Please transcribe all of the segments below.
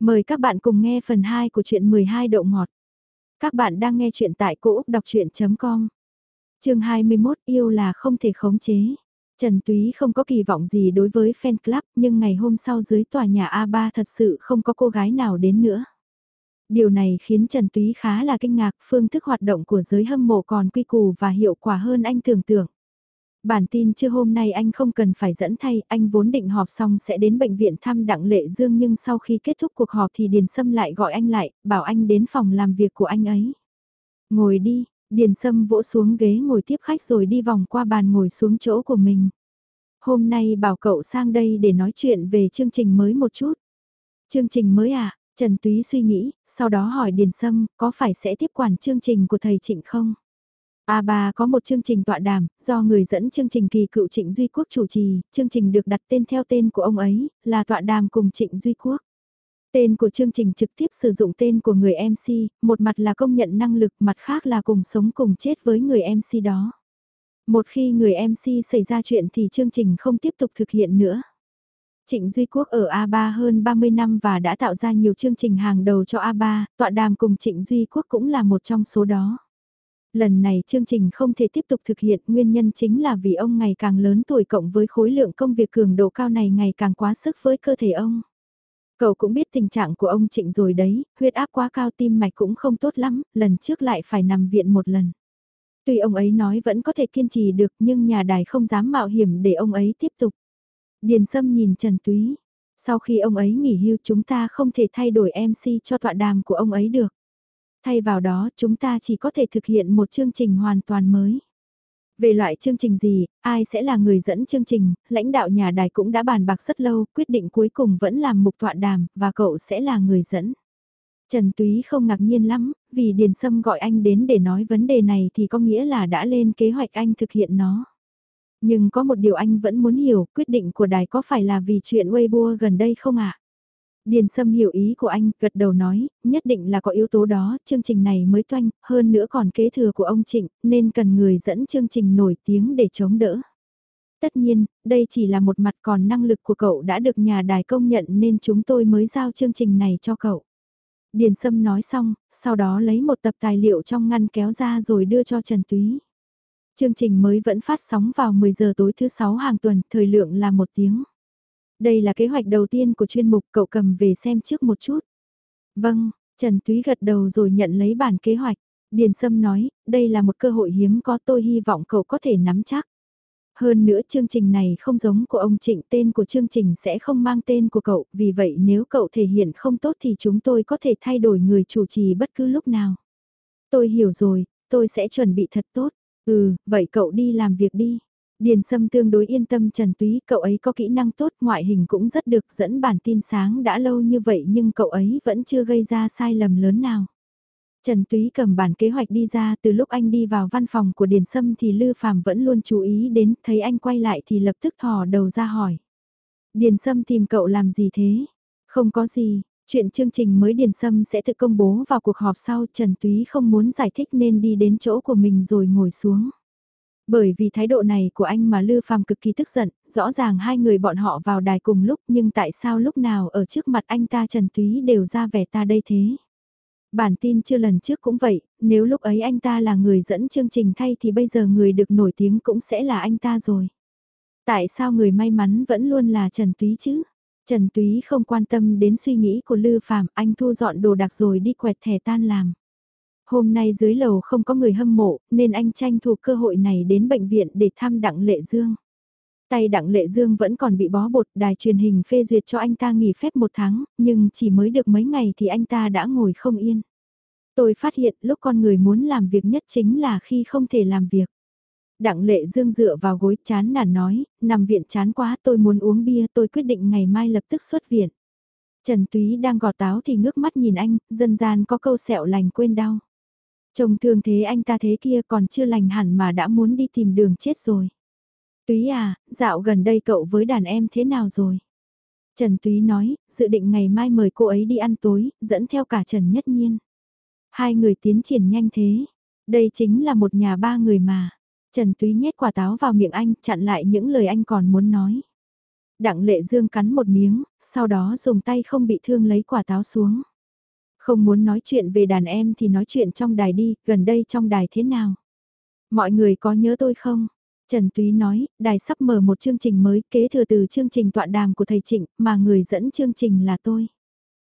Mời các bạn cùng nghe phần 2 của truyện 12 đậu ngọt. Các bạn đang nghe truyện tại cỗ đọc chuyện.com. Trường 21 yêu là không thể khống chế. Trần Túy không có kỳ vọng gì đối với fan club, nhưng ngày hôm sau dưới tòa nhà A3 thật sự không có cô gái nào đến nữa. Điều này khiến Trần Túy khá là kinh ngạc, phương thức hoạt động của giới hâm mộ còn quy củ và hiệu quả hơn anh tưởng tượng. Bản tin chưa hôm nay anh không cần phải dẫn thay, anh vốn định họp xong sẽ đến bệnh viện thăm Đặng Lệ Dương nhưng sau khi kết thúc cuộc họp thì Điền Sâm lại gọi anh lại, bảo anh đến phòng làm việc của anh ấy. Ngồi đi, Điền Sâm vỗ xuống ghế ngồi tiếp khách rồi đi vòng qua bàn ngồi xuống chỗ của mình. Hôm nay bảo cậu sang đây để nói chuyện về chương trình mới một chút. Chương trình mới à? Trần Túy suy nghĩ, sau đó hỏi Điền Sâm có phải sẽ tiếp quản chương trình của thầy Trịnh không? A3 có một chương trình tọa đàm, do người dẫn chương trình kỳ cựu Trịnh Duy Quốc chủ trì, chương trình được đặt tên theo tên của ông ấy, là tọa đàm cùng Trịnh Duy Quốc. Tên của chương trình trực tiếp sử dụng tên của người MC, một mặt là công nhận năng lực, mặt khác là cùng sống cùng chết với người MC đó. Một khi người MC xảy ra chuyện thì chương trình không tiếp tục thực hiện nữa. Trịnh Duy Quốc ở A3 hơn 30 năm và đã tạo ra nhiều chương trình hàng đầu cho A3, tọa đàm cùng Trịnh Duy Quốc cũng là một trong số đó. Lần này chương trình không thể tiếp tục thực hiện nguyên nhân chính là vì ông ngày càng lớn tuổi cộng với khối lượng công việc cường độ cao này ngày càng quá sức với cơ thể ông. Cậu cũng biết tình trạng của ông Trịnh rồi đấy, huyết áp quá cao tim mạch cũng không tốt lắm, lần trước lại phải nằm viện một lần. Tuy ông ấy nói vẫn có thể kiên trì được nhưng nhà đài không dám mạo hiểm để ông ấy tiếp tục. Điền Sâm nhìn Trần Túy. Sau khi ông ấy nghỉ hưu chúng ta không thể thay đổi MC cho tọa đàm của ông ấy được. Thay vào đó chúng ta chỉ có thể thực hiện một chương trình hoàn toàn mới. Về loại chương trình gì, ai sẽ là người dẫn chương trình, lãnh đạo nhà đài cũng đã bàn bạc rất lâu, quyết định cuối cùng vẫn làm mục tọa đàm, và cậu sẽ là người dẫn. Trần Túy không ngạc nhiên lắm, vì Điền Sâm gọi anh đến để nói vấn đề này thì có nghĩa là đã lên kế hoạch anh thực hiện nó. Nhưng có một điều anh vẫn muốn hiểu, quyết định của đài có phải là vì chuyện Weibo gần đây không ạ? Điền Sâm hiểu ý của anh, gật đầu nói, nhất định là có yếu tố đó, chương trình này mới toanh, hơn nữa còn kế thừa của ông Trịnh, nên cần người dẫn chương trình nổi tiếng để chống đỡ. Tất nhiên, đây chỉ là một mặt còn năng lực của cậu đã được nhà đài công nhận nên chúng tôi mới giao chương trình này cho cậu. Điền Sâm nói xong, sau đó lấy một tập tài liệu trong ngăn kéo ra rồi đưa cho Trần Túy. Chương trình mới vẫn phát sóng vào 10 giờ tối thứ 6 hàng tuần, thời lượng là một tiếng. Đây là kế hoạch đầu tiên của chuyên mục cậu cầm về xem trước một chút. Vâng, Trần Túy gật đầu rồi nhận lấy bản kế hoạch. Điền Sâm nói, đây là một cơ hội hiếm có tôi hy vọng cậu có thể nắm chắc. Hơn nữa chương trình này không giống của ông Trịnh tên của chương trình sẽ không mang tên của cậu, vì vậy nếu cậu thể hiện không tốt thì chúng tôi có thể thay đổi người chủ trì bất cứ lúc nào. Tôi hiểu rồi, tôi sẽ chuẩn bị thật tốt. Ừ, vậy cậu đi làm việc đi. Điền Sâm tương đối yên tâm Trần Túy, cậu ấy có kỹ năng tốt, ngoại hình cũng rất được dẫn bản tin sáng đã lâu như vậy nhưng cậu ấy vẫn chưa gây ra sai lầm lớn nào. Trần Túy cầm bản kế hoạch đi ra từ lúc anh đi vào văn phòng của Điền Sâm thì Lư Phàm vẫn luôn chú ý đến, thấy anh quay lại thì lập tức thò đầu ra hỏi. Điền Sâm tìm cậu làm gì thế? Không có gì, chuyện chương trình mới Điền Sâm sẽ tự công bố vào cuộc họp sau Trần Túy không muốn giải thích nên đi đến chỗ của mình rồi ngồi xuống. Bởi vì thái độ này của anh mà Lư Phàm cực kỳ tức giận, rõ ràng hai người bọn họ vào đài cùng lúc nhưng tại sao lúc nào ở trước mặt anh ta Trần Túy đều ra vẻ ta đây thế. Bản tin chưa lần trước cũng vậy, nếu lúc ấy anh ta là người dẫn chương trình thay thì bây giờ người được nổi tiếng cũng sẽ là anh ta rồi. Tại sao người may mắn vẫn luôn là Trần Túy chứ? Trần Túy không quan tâm đến suy nghĩ của Lư phạm anh thu dọn đồ đạc rồi đi quẹt thẻ tan làm. Hôm nay dưới lầu không có người hâm mộ, nên anh tranh thủ cơ hội này đến bệnh viện để thăm Đặng Lệ Dương. Tay Đặng Lệ Dương vẫn còn bị bó bột, đài truyền hình phê duyệt cho anh ta nghỉ phép một tháng, nhưng chỉ mới được mấy ngày thì anh ta đã ngồi không yên. Tôi phát hiện lúc con người muốn làm việc nhất chính là khi không thể làm việc. Đặng Lệ Dương dựa vào gối chán nản nói, nằm viện chán quá tôi muốn uống bia tôi quyết định ngày mai lập tức xuất viện. Trần Túy đang gọt táo thì ngước mắt nhìn anh, dân gian có câu sẹo lành quên đau. Trông thương thế anh ta thế kia còn chưa lành hẳn mà đã muốn đi tìm đường chết rồi. Túy à, dạo gần đây cậu với đàn em thế nào rồi? Trần Túy nói, dự định ngày mai mời cô ấy đi ăn tối, dẫn theo cả Trần Nhất Nhiên. Hai người tiến triển nhanh thế. Đây chính là một nhà ba người mà. Trần Túy nhét quả táo vào miệng anh, chặn lại những lời anh còn muốn nói. Đặng lệ dương cắn một miếng, sau đó dùng tay không bị thương lấy quả táo xuống. Không muốn nói chuyện về đàn em thì nói chuyện trong đài đi, gần đây trong đài thế nào? Mọi người có nhớ tôi không? Trần Túy nói, đài sắp mở một chương trình mới kế thừa từ chương trình tọa đàm của thầy Trịnh, mà người dẫn chương trình là tôi.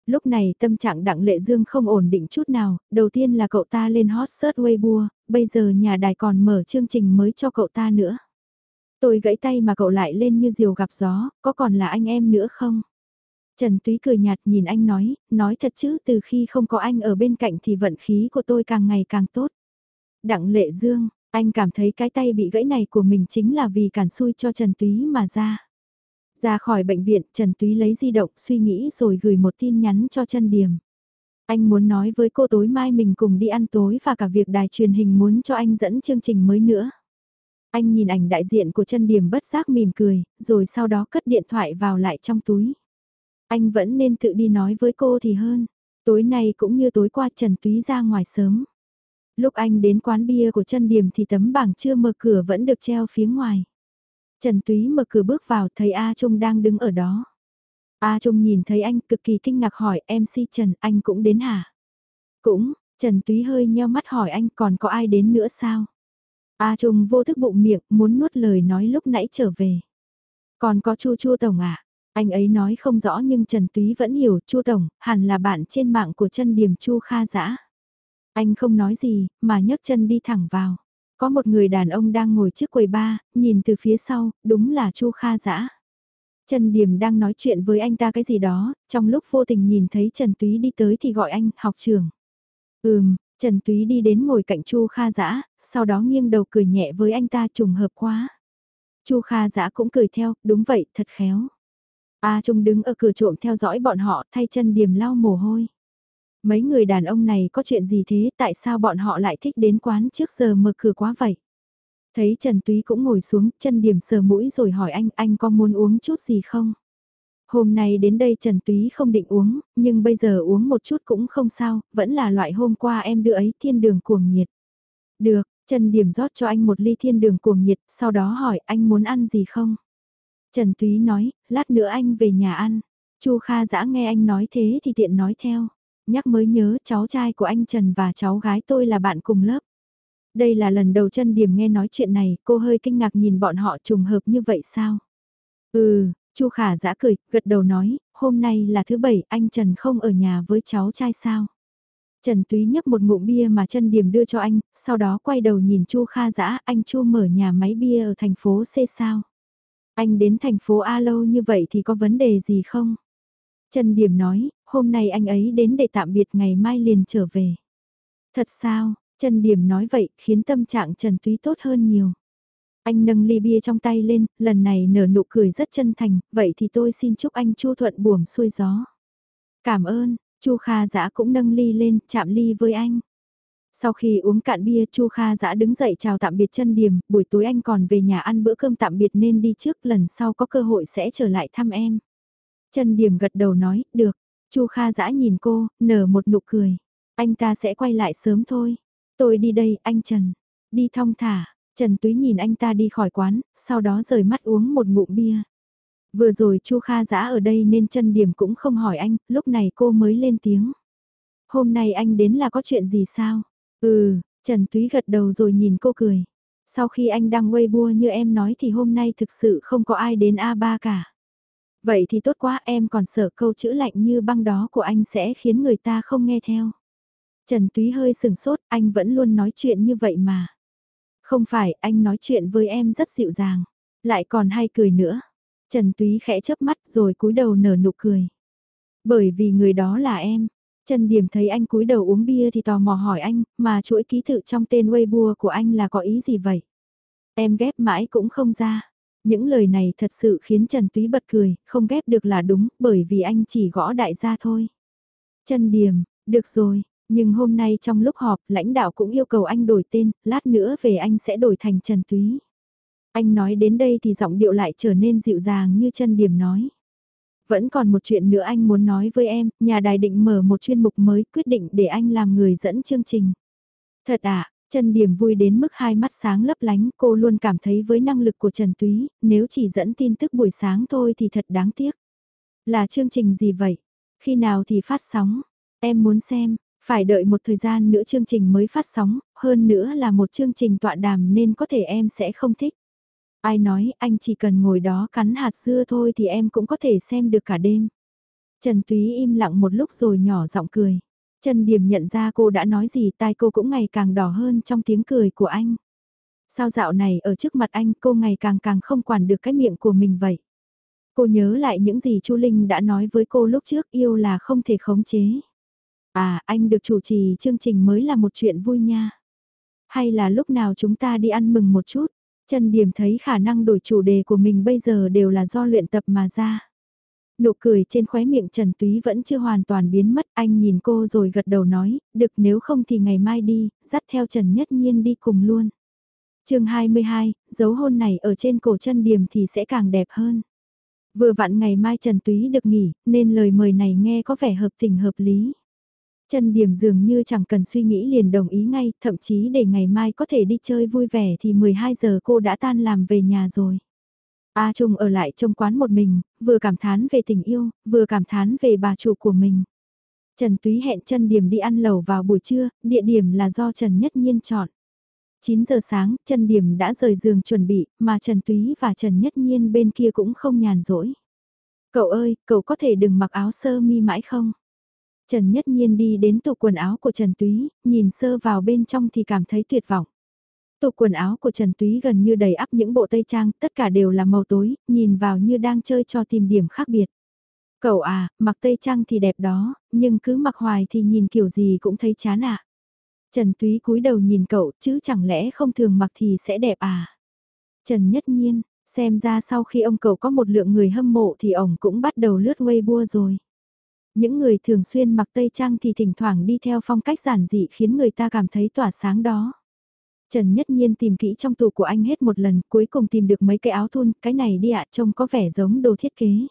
Lúc này tâm trạng Đặng Lệ Dương không ổn định chút nào, đầu tiên là cậu ta lên hot search Weibo, bây giờ nhà đài còn mở chương trình mới cho cậu ta nữa. Tôi gãy tay mà cậu lại lên như diều gặp gió, có còn là anh em nữa không? Trần Túy cười nhạt nhìn anh nói, nói thật chứ từ khi không có anh ở bên cạnh thì vận khí của tôi càng ngày càng tốt. Đặng Lệ Dương, anh cảm thấy cái tay bị gãy này của mình chính là vì cản xui cho Trần Túy mà ra. Ra khỏi bệnh viện, Trần Túy lấy di động suy nghĩ rồi gửi một tin nhắn cho Trần Điểm. Anh muốn nói với cô tối mai mình cùng đi ăn tối và cả việc đài truyền hình muốn cho anh dẫn chương trình mới nữa. Anh nhìn ảnh đại diện của Trần Điểm bất giác mỉm cười, rồi sau đó cất điện thoại vào lại trong túi. Anh vẫn nên tự đi nói với cô thì hơn. Tối nay cũng như tối qua Trần Túy ra ngoài sớm. Lúc anh đến quán bia của chân điểm thì tấm bảng chưa mở cửa vẫn được treo phía ngoài. Trần Túy mở cửa bước vào thấy A Trung đang đứng ở đó. A Trung nhìn thấy anh cực kỳ kinh ngạc hỏi MC Trần anh cũng đến hả? Cũng, Trần Túy hơi nheo mắt hỏi anh còn có ai đến nữa sao? A Trung vô thức bụng miệng muốn nuốt lời nói lúc nãy trở về. Còn có Chu Chu Tổng à? Anh ấy nói không rõ nhưng Trần Túy vẫn hiểu Chu Tổng hẳn là bạn trên mạng của chân điểm Chu Kha Dã. Anh không nói gì, mà nhấc chân đi thẳng vào. Có một người đàn ông đang ngồi trước quầy ba, nhìn từ phía sau, đúng là Chu Kha Dã. Trần Điểm đang nói chuyện với anh ta cái gì đó, trong lúc vô tình nhìn thấy Trần Túy đi tới thì gọi anh, học trưởng. Ừm, Trần Túy đi đến ngồi cạnh Chu Kha Dã, sau đó nghiêng đầu cười nhẹ với anh ta trùng hợp quá. Chu Kha Dã cũng cười theo, đúng vậy, thật khéo. A Trung đứng ở cửa trộm theo dõi bọn họ thay chân Điểm lau mồ hôi. Mấy người đàn ông này có chuyện gì thế, tại sao bọn họ lại thích đến quán trước giờ mở cửa quá vậy? Thấy Trần Túy cũng ngồi xuống, chân điểm sờ mũi rồi hỏi anh, anh có muốn uống chút gì không? Hôm nay đến đây Trần Túy không định uống, nhưng bây giờ uống một chút cũng không sao, vẫn là loại hôm qua em đưa ấy thiên đường cuồng nhiệt. Được, Trần Điểm rót cho anh một ly thiên đường cuồng nhiệt, sau đó hỏi anh muốn ăn gì không? Trần Túy nói, lát nữa anh về nhà ăn. Chu Kha dã nghe anh nói thế thì tiện nói theo. Nhắc mới nhớ cháu trai của anh Trần và cháu gái tôi là bạn cùng lớp. Đây là lần đầu chân điểm nghe nói chuyện này, cô hơi kinh ngạc nhìn bọn họ trùng hợp như vậy sao? Ừ, Chu Khả giã cười, gật đầu nói, hôm nay là thứ bảy, anh Trần không ở nhà với cháu trai sao? Trần Túy nhấp một ngụm bia mà chân điểm đưa cho anh, sau đó quay đầu nhìn Chu Kha Dã, anh Chu mở nhà máy bia ở thành phố C sao? Anh đến thành phố A lâu như vậy thì có vấn đề gì không? Trần Điểm nói, hôm nay anh ấy đến để tạm biệt ngày mai liền trở về. Thật sao, Trần Điểm nói vậy khiến tâm trạng Trần Túy tốt hơn nhiều. Anh nâng ly bia trong tay lên, lần này nở nụ cười rất chân thành, vậy thì tôi xin chúc anh Chu thuận buồm xuôi gió. Cảm ơn, Chu Kha Dã cũng nâng ly lên, chạm ly với anh. Sau khi uống cạn bia Chu Kha Dã đứng dậy chào tạm biệt chân điểm, buổi tối anh còn về nhà ăn bữa cơm tạm biệt nên đi trước lần sau có cơ hội sẽ trở lại thăm em. Chân điểm gật đầu nói, được. Chu Kha dã nhìn cô, nở một nụ cười. Anh ta sẽ quay lại sớm thôi. Tôi đi đây, anh Trần. Đi thong thả. Trần Túy nhìn anh ta đi khỏi quán, sau đó rời mắt uống một ngụm bia. Vừa rồi Chu Kha dã ở đây nên chân điểm cũng không hỏi anh, lúc này cô mới lên tiếng. Hôm nay anh đến là có chuyện gì sao? Ừ, Trần Túy gật đầu rồi nhìn cô cười. Sau khi anh đăng Weibo như em nói thì hôm nay thực sự không có ai đến A3 cả. Vậy thì tốt quá em còn sợ câu chữ lạnh như băng đó của anh sẽ khiến người ta không nghe theo. Trần Túy hơi sừng sốt, anh vẫn luôn nói chuyện như vậy mà. Không phải, anh nói chuyện với em rất dịu dàng, lại còn hay cười nữa. Trần Túy khẽ chớp mắt rồi cúi đầu nở nụ cười. Bởi vì người đó là em. Trần Điểm thấy anh cúi đầu uống bia thì tò mò hỏi anh, mà chuỗi ký tự trong tên Weibo của anh là có ý gì vậy? Em ghép mãi cũng không ra. Những lời này thật sự khiến Trần Túy bật cười, không ghép được là đúng, bởi vì anh chỉ gõ đại gia thôi. Trần Điểm, được rồi, nhưng hôm nay trong lúc họp, lãnh đạo cũng yêu cầu anh đổi tên, lát nữa về anh sẽ đổi thành Trần Túy. Anh nói đến đây thì giọng điệu lại trở nên dịu dàng như Trần Điểm nói. Vẫn còn một chuyện nữa anh muốn nói với em, nhà đài định mở một chuyên mục mới quyết định để anh làm người dẫn chương trình. Thật à, Trần Điểm vui đến mức hai mắt sáng lấp lánh, cô luôn cảm thấy với năng lực của Trần Túy, nếu chỉ dẫn tin tức buổi sáng thôi thì thật đáng tiếc. Là chương trình gì vậy? Khi nào thì phát sóng? Em muốn xem, phải đợi một thời gian nữa chương trình mới phát sóng, hơn nữa là một chương trình tọa đàm nên có thể em sẽ không thích. Ai nói anh chỉ cần ngồi đó cắn hạt dưa thôi thì em cũng có thể xem được cả đêm. Trần Túy im lặng một lúc rồi nhỏ giọng cười. Trần Điểm nhận ra cô đã nói gì tai cô cũng ngày càng đỏ hơn trong tiếng cười của anh. Sao dạo này ở trước mặt anh cô ngày càng càng không quản được cái miệng của mình vậy? Cô nhớ lại những gì Chu Linh đã nói với cô lúc trước yêu là không thể khống chế. À, anh được chủ trì chương trình mới là một chuyện vui nha. Hay là lúc nào chúng ta đi ăn mừng một chút? Trần Điểm thấy khả năng đổi chủ đề của mình bây giờ đều là do luyện tập mà ra. Nụ cười trên khóe miệng Trần Túy vẫn chưa hoàn toàn biến mất, anh nhìn cô rồi gật đầu nói, được nếu không thì ngày mai đi, dắt theo Trần Nhất Nhiên đi cùng luôn. chương 22, dấu hôn này ở trên cổ chân điểm thì sẽ càng đẹp hơn. Vừa vặn ngày mai Trần Túy được nghỉ, nên lời mời này nghe có vẻ hợp tình hợp lý. Trần Điểm dường như chẳng cần suy nghĩ liền đồng ý ngay, thậm chí để ngày mai có thể đi chơi vui vẻ thì 12 giờ cô đã tan làm về nhà rồi. A Trung ở lại trong quán một mình, vừa cảm thán về tình yêu, vừa cảm thán về bà chủ của mình. Trần Túy hẹn Trần Điểm đi ăn lẩu vào buổi trưa, địa điểm là do Trần Nhất Nhiên chọn. 9 giờ sáng, Trần Điểm đã rời giường chuẩn bị, mà Trần Túy và Trần Nhất Nhiên bên kia cũng không nhàn rỗi. Cậu ơi, cậu có thể đừng mặc áo sơ mi mãi không? Trần Nhất Nhiên đi đến tủ quần áo của Trần Túy, nhìn sơ vào bên trong thì cảm thấy tuyệt vọng. Tủ quần áo của Trần Túy gần như đầy ắp những bộ tây trang, tất cả đều là màu tối, nhìn vào như đang chơi cho tìm điểm khác biệt. Cậu à, mặc tây trang thì đẹp đó, nhưng cứ mặc hoài thì nhìn kiểu gì cũng thấy chán ạ. À. Trần Túy cúi đầu nhìn cậu chứ chẳng lẽ không thường mặc thì sẽ đẹp à? Trần Nhất Nhiên, xem ra sau khi ông cậu có một lượng người hâm mộ thì ông cũng bắt đầu lướt Weibo rồi. Những người thường xuyên mặc tây trang thì thỉnh thoảng đi theo phong cách giản dị khiến người ta cảm thấy tỏa sáng đó. Trần Nhất Nhiên tìm kỹ trong tủ của anh hết một lần, cuối cùng tìm được mấy cái áo thun, cái này đi ạ, trông có vẻ giống đồ thiết kế.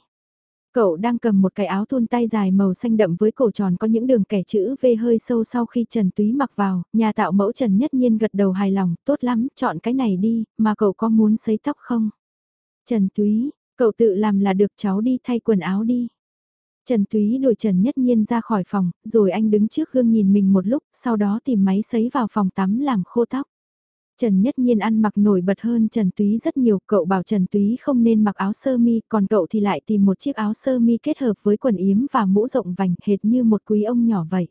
Cậu đang cầm một cái áo thun tay dài màu xanh đậm với cổ tròn có những đường kẻ chữ V hơi sâu sau khi Trần Túy mặc vào, nhà tạo mẫu Trần Nhất Nhiên gật đầu hài lòng, tốt lắm, chọn cái này đi, mà cậu có muốn sấy tóc không? Trần Túy, cậu tự làm là được cháu đi thay quần áo đi. Trần Túy đuổi Trần Nhất Nhiên ra khỏi phòng, rồi anh đứng trước gương nhìn mình một lúc, sau đó tìm máy sấy vào phòng tắm làm khô tóc. Trần Nhất Nhiên ăn mặc nổi bật hơn Trần Túy rất nhiều, cậu bảo Trần Túy không nên mặc áo sơ mi, còn cậu thì lại tìm một chiếc áo sơ mi kết hợp với quần yếm và mũ rộng vành hệt như một quý ông nhỏ vậy.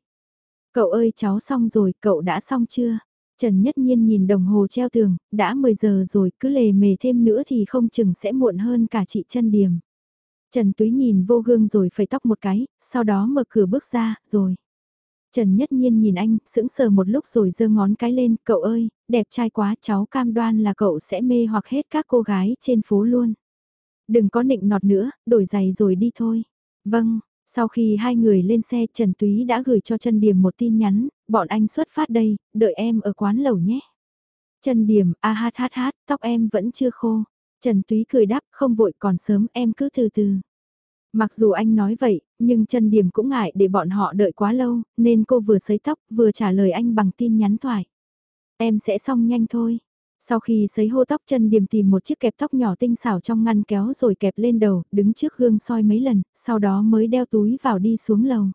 Cậu ơi cháu xong rồi, cậu đã xong chưa? Trần Nhất Nhiên nhìn đồng hồ treo tường, đã 10 giờ rồi, cứ lề mề thêm nữa thì không chừng sẽ muộn hơn cả chị chân Điềm. Trần Túy nhìn vô gương rồi phẩy tóc một cái, sau đó mở cửa bước ra, rồi. Trần Nhất Nhiên nhìn anh, sững sờ một lúc rồi giơ ngón cái lên, cậu ơi, đẹp trai quá cháu cam đoan là cậu sẽ mê hoặc hết các cô gái trên phố luôn. Đừng có nịnh nọt nữa, đổi giày rồi đi thôi. Vâng, sau khi hai người lên xe Trần Túy đã gửi cho Trần Điểm một tin nhắn, bọn anh xuất phát đây, đợi em ở quán lẩu nhé. Trần Điểm, a hát hát hát, tóc em vẫn chưa khô. Trần Túy cười đáp, không vội còn sớm em cứ từ từ. Mặc dù anh nói vậy, nhưng Trần Điểm cũng ngại để bọn họ đợi quá lâu, nên cô vừa sấy tóc vừa trả lời anh bằng tin nhắn thoại. Em sẽ xong nhanh thôi. Sau khi sấy hô tóc Trần Điểm tìm một chiếc kẹp tóc nhỏ tinh xảo trong ngăn kéo rồi kẹp lên đầu, đứng trước gương soi mấy lần, sau đó mới đeo túi vào đi xuống lầu.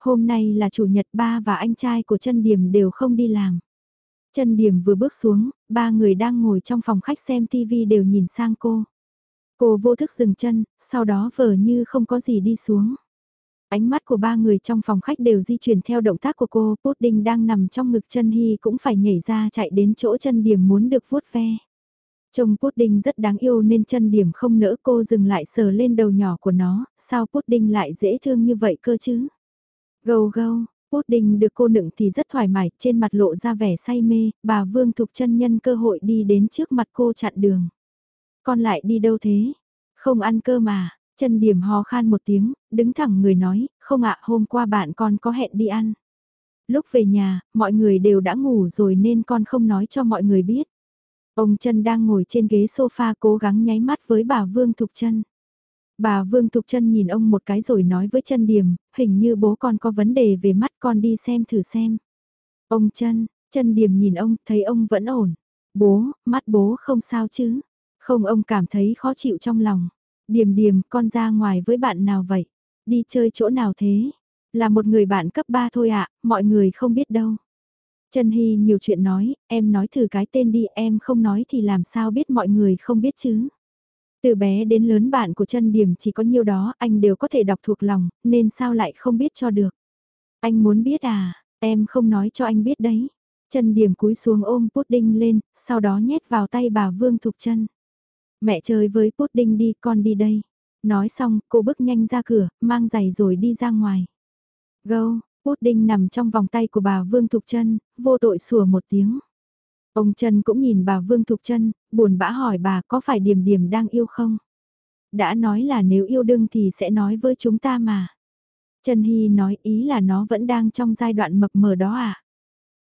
Hôm nay là chủ nhật ba và anh trai của Trần Điểm đều không đi làm chân Điểm vừa bước xuống, ba người đang ngồi trong phòng khách xem TV đều nhìn sang cô. Cô vô thức dừng chân, sau đó vờ như không có gì đi xuống. Ánh mắt của ba người trong phòng khách đều di chuyển theo động tác của cô, Pudding đang nằm trong ngực chân Hy cũng phải nhảy ra chạy đến chỗ chân điểm muốn được vuốt ve. Trông Pudding rất đáng yêu nên chân điểm không nỡ cô dừng lại sờ lên đầu nhỏ của nó, sao Pudding lại dễ thương như vậy cơ chứ? Gâu gâu, Pudding được cô nựng thì rất thoải mái, trên mặt lộ ra vẻ say mê, bà Vương Thục chân nhân cơ hội đi đến trước mặt cô chặn đường. Con lại đi đâu thế? Không ăn cơ mà, chân điểm ho khan một tiếng, đứng thẳng người nói, không ạ hôm qua bạn con có hẹn đi ăn. Lúc về nhà, mọi người đều đã ngủ rồi nên con không nói cho mọi người biết. Ông chân đang ngồi trên ghế sofa cố gắng nháy mắt với bà Vương Thục chân. Bà Vương Thục chân nhìn ông một cái rồi nói với chân điềm hình như bố con có vấn đề về mắt con đi xem thử xem. Ông chân, chân Điềm nhìn ông, thấy ông vẫn ổn. Bố, mắt bố không sao chứ? Không ông cảm thấy khó chịu trong lòng. Điềm điềm, con ra ngoài với bạn nào vậy? Đi chơi chỗ nào thế? Là một người bạn cấp 3 thôi ạ, mọi người không biết đâu. Trần Hy nhiều chuyện nói, em nói thử cái tên đi, em không nói thì làm sao biết mọi người không biết chứ. Từ bé đến lớn bạn của chân điểm chỉ có nhiêu đó, anh đều có thể đọc thuộc lòng, nên sao lại không biết cho được. Anh muốn biết à, em không nói cho anh biết đấy. Chân điểm cúi xuống ôm pudding lên, sau đó nhét vào tay bà Vương Thục chân. Mẹ chơi với pudding đi, con đi đây. Nói xong, cô bước nhanh ra cửa, mang giày rồi đi ra ngoài. Gâu, pudding nằm trong vòng tay của bà Vương Thục chân vô tội sủa một tiếng. Ông Trân cũng nhìn bà Vương Thục Trân, buồn bã hỏi bà có phải điểm điểm đang yêu không? Đã nói là nếu yêu đương thì sẽ nói với chúng ta mà. Trần Hy nói ý là nó vẫn đang trong giai đoạn mập mờ đó à?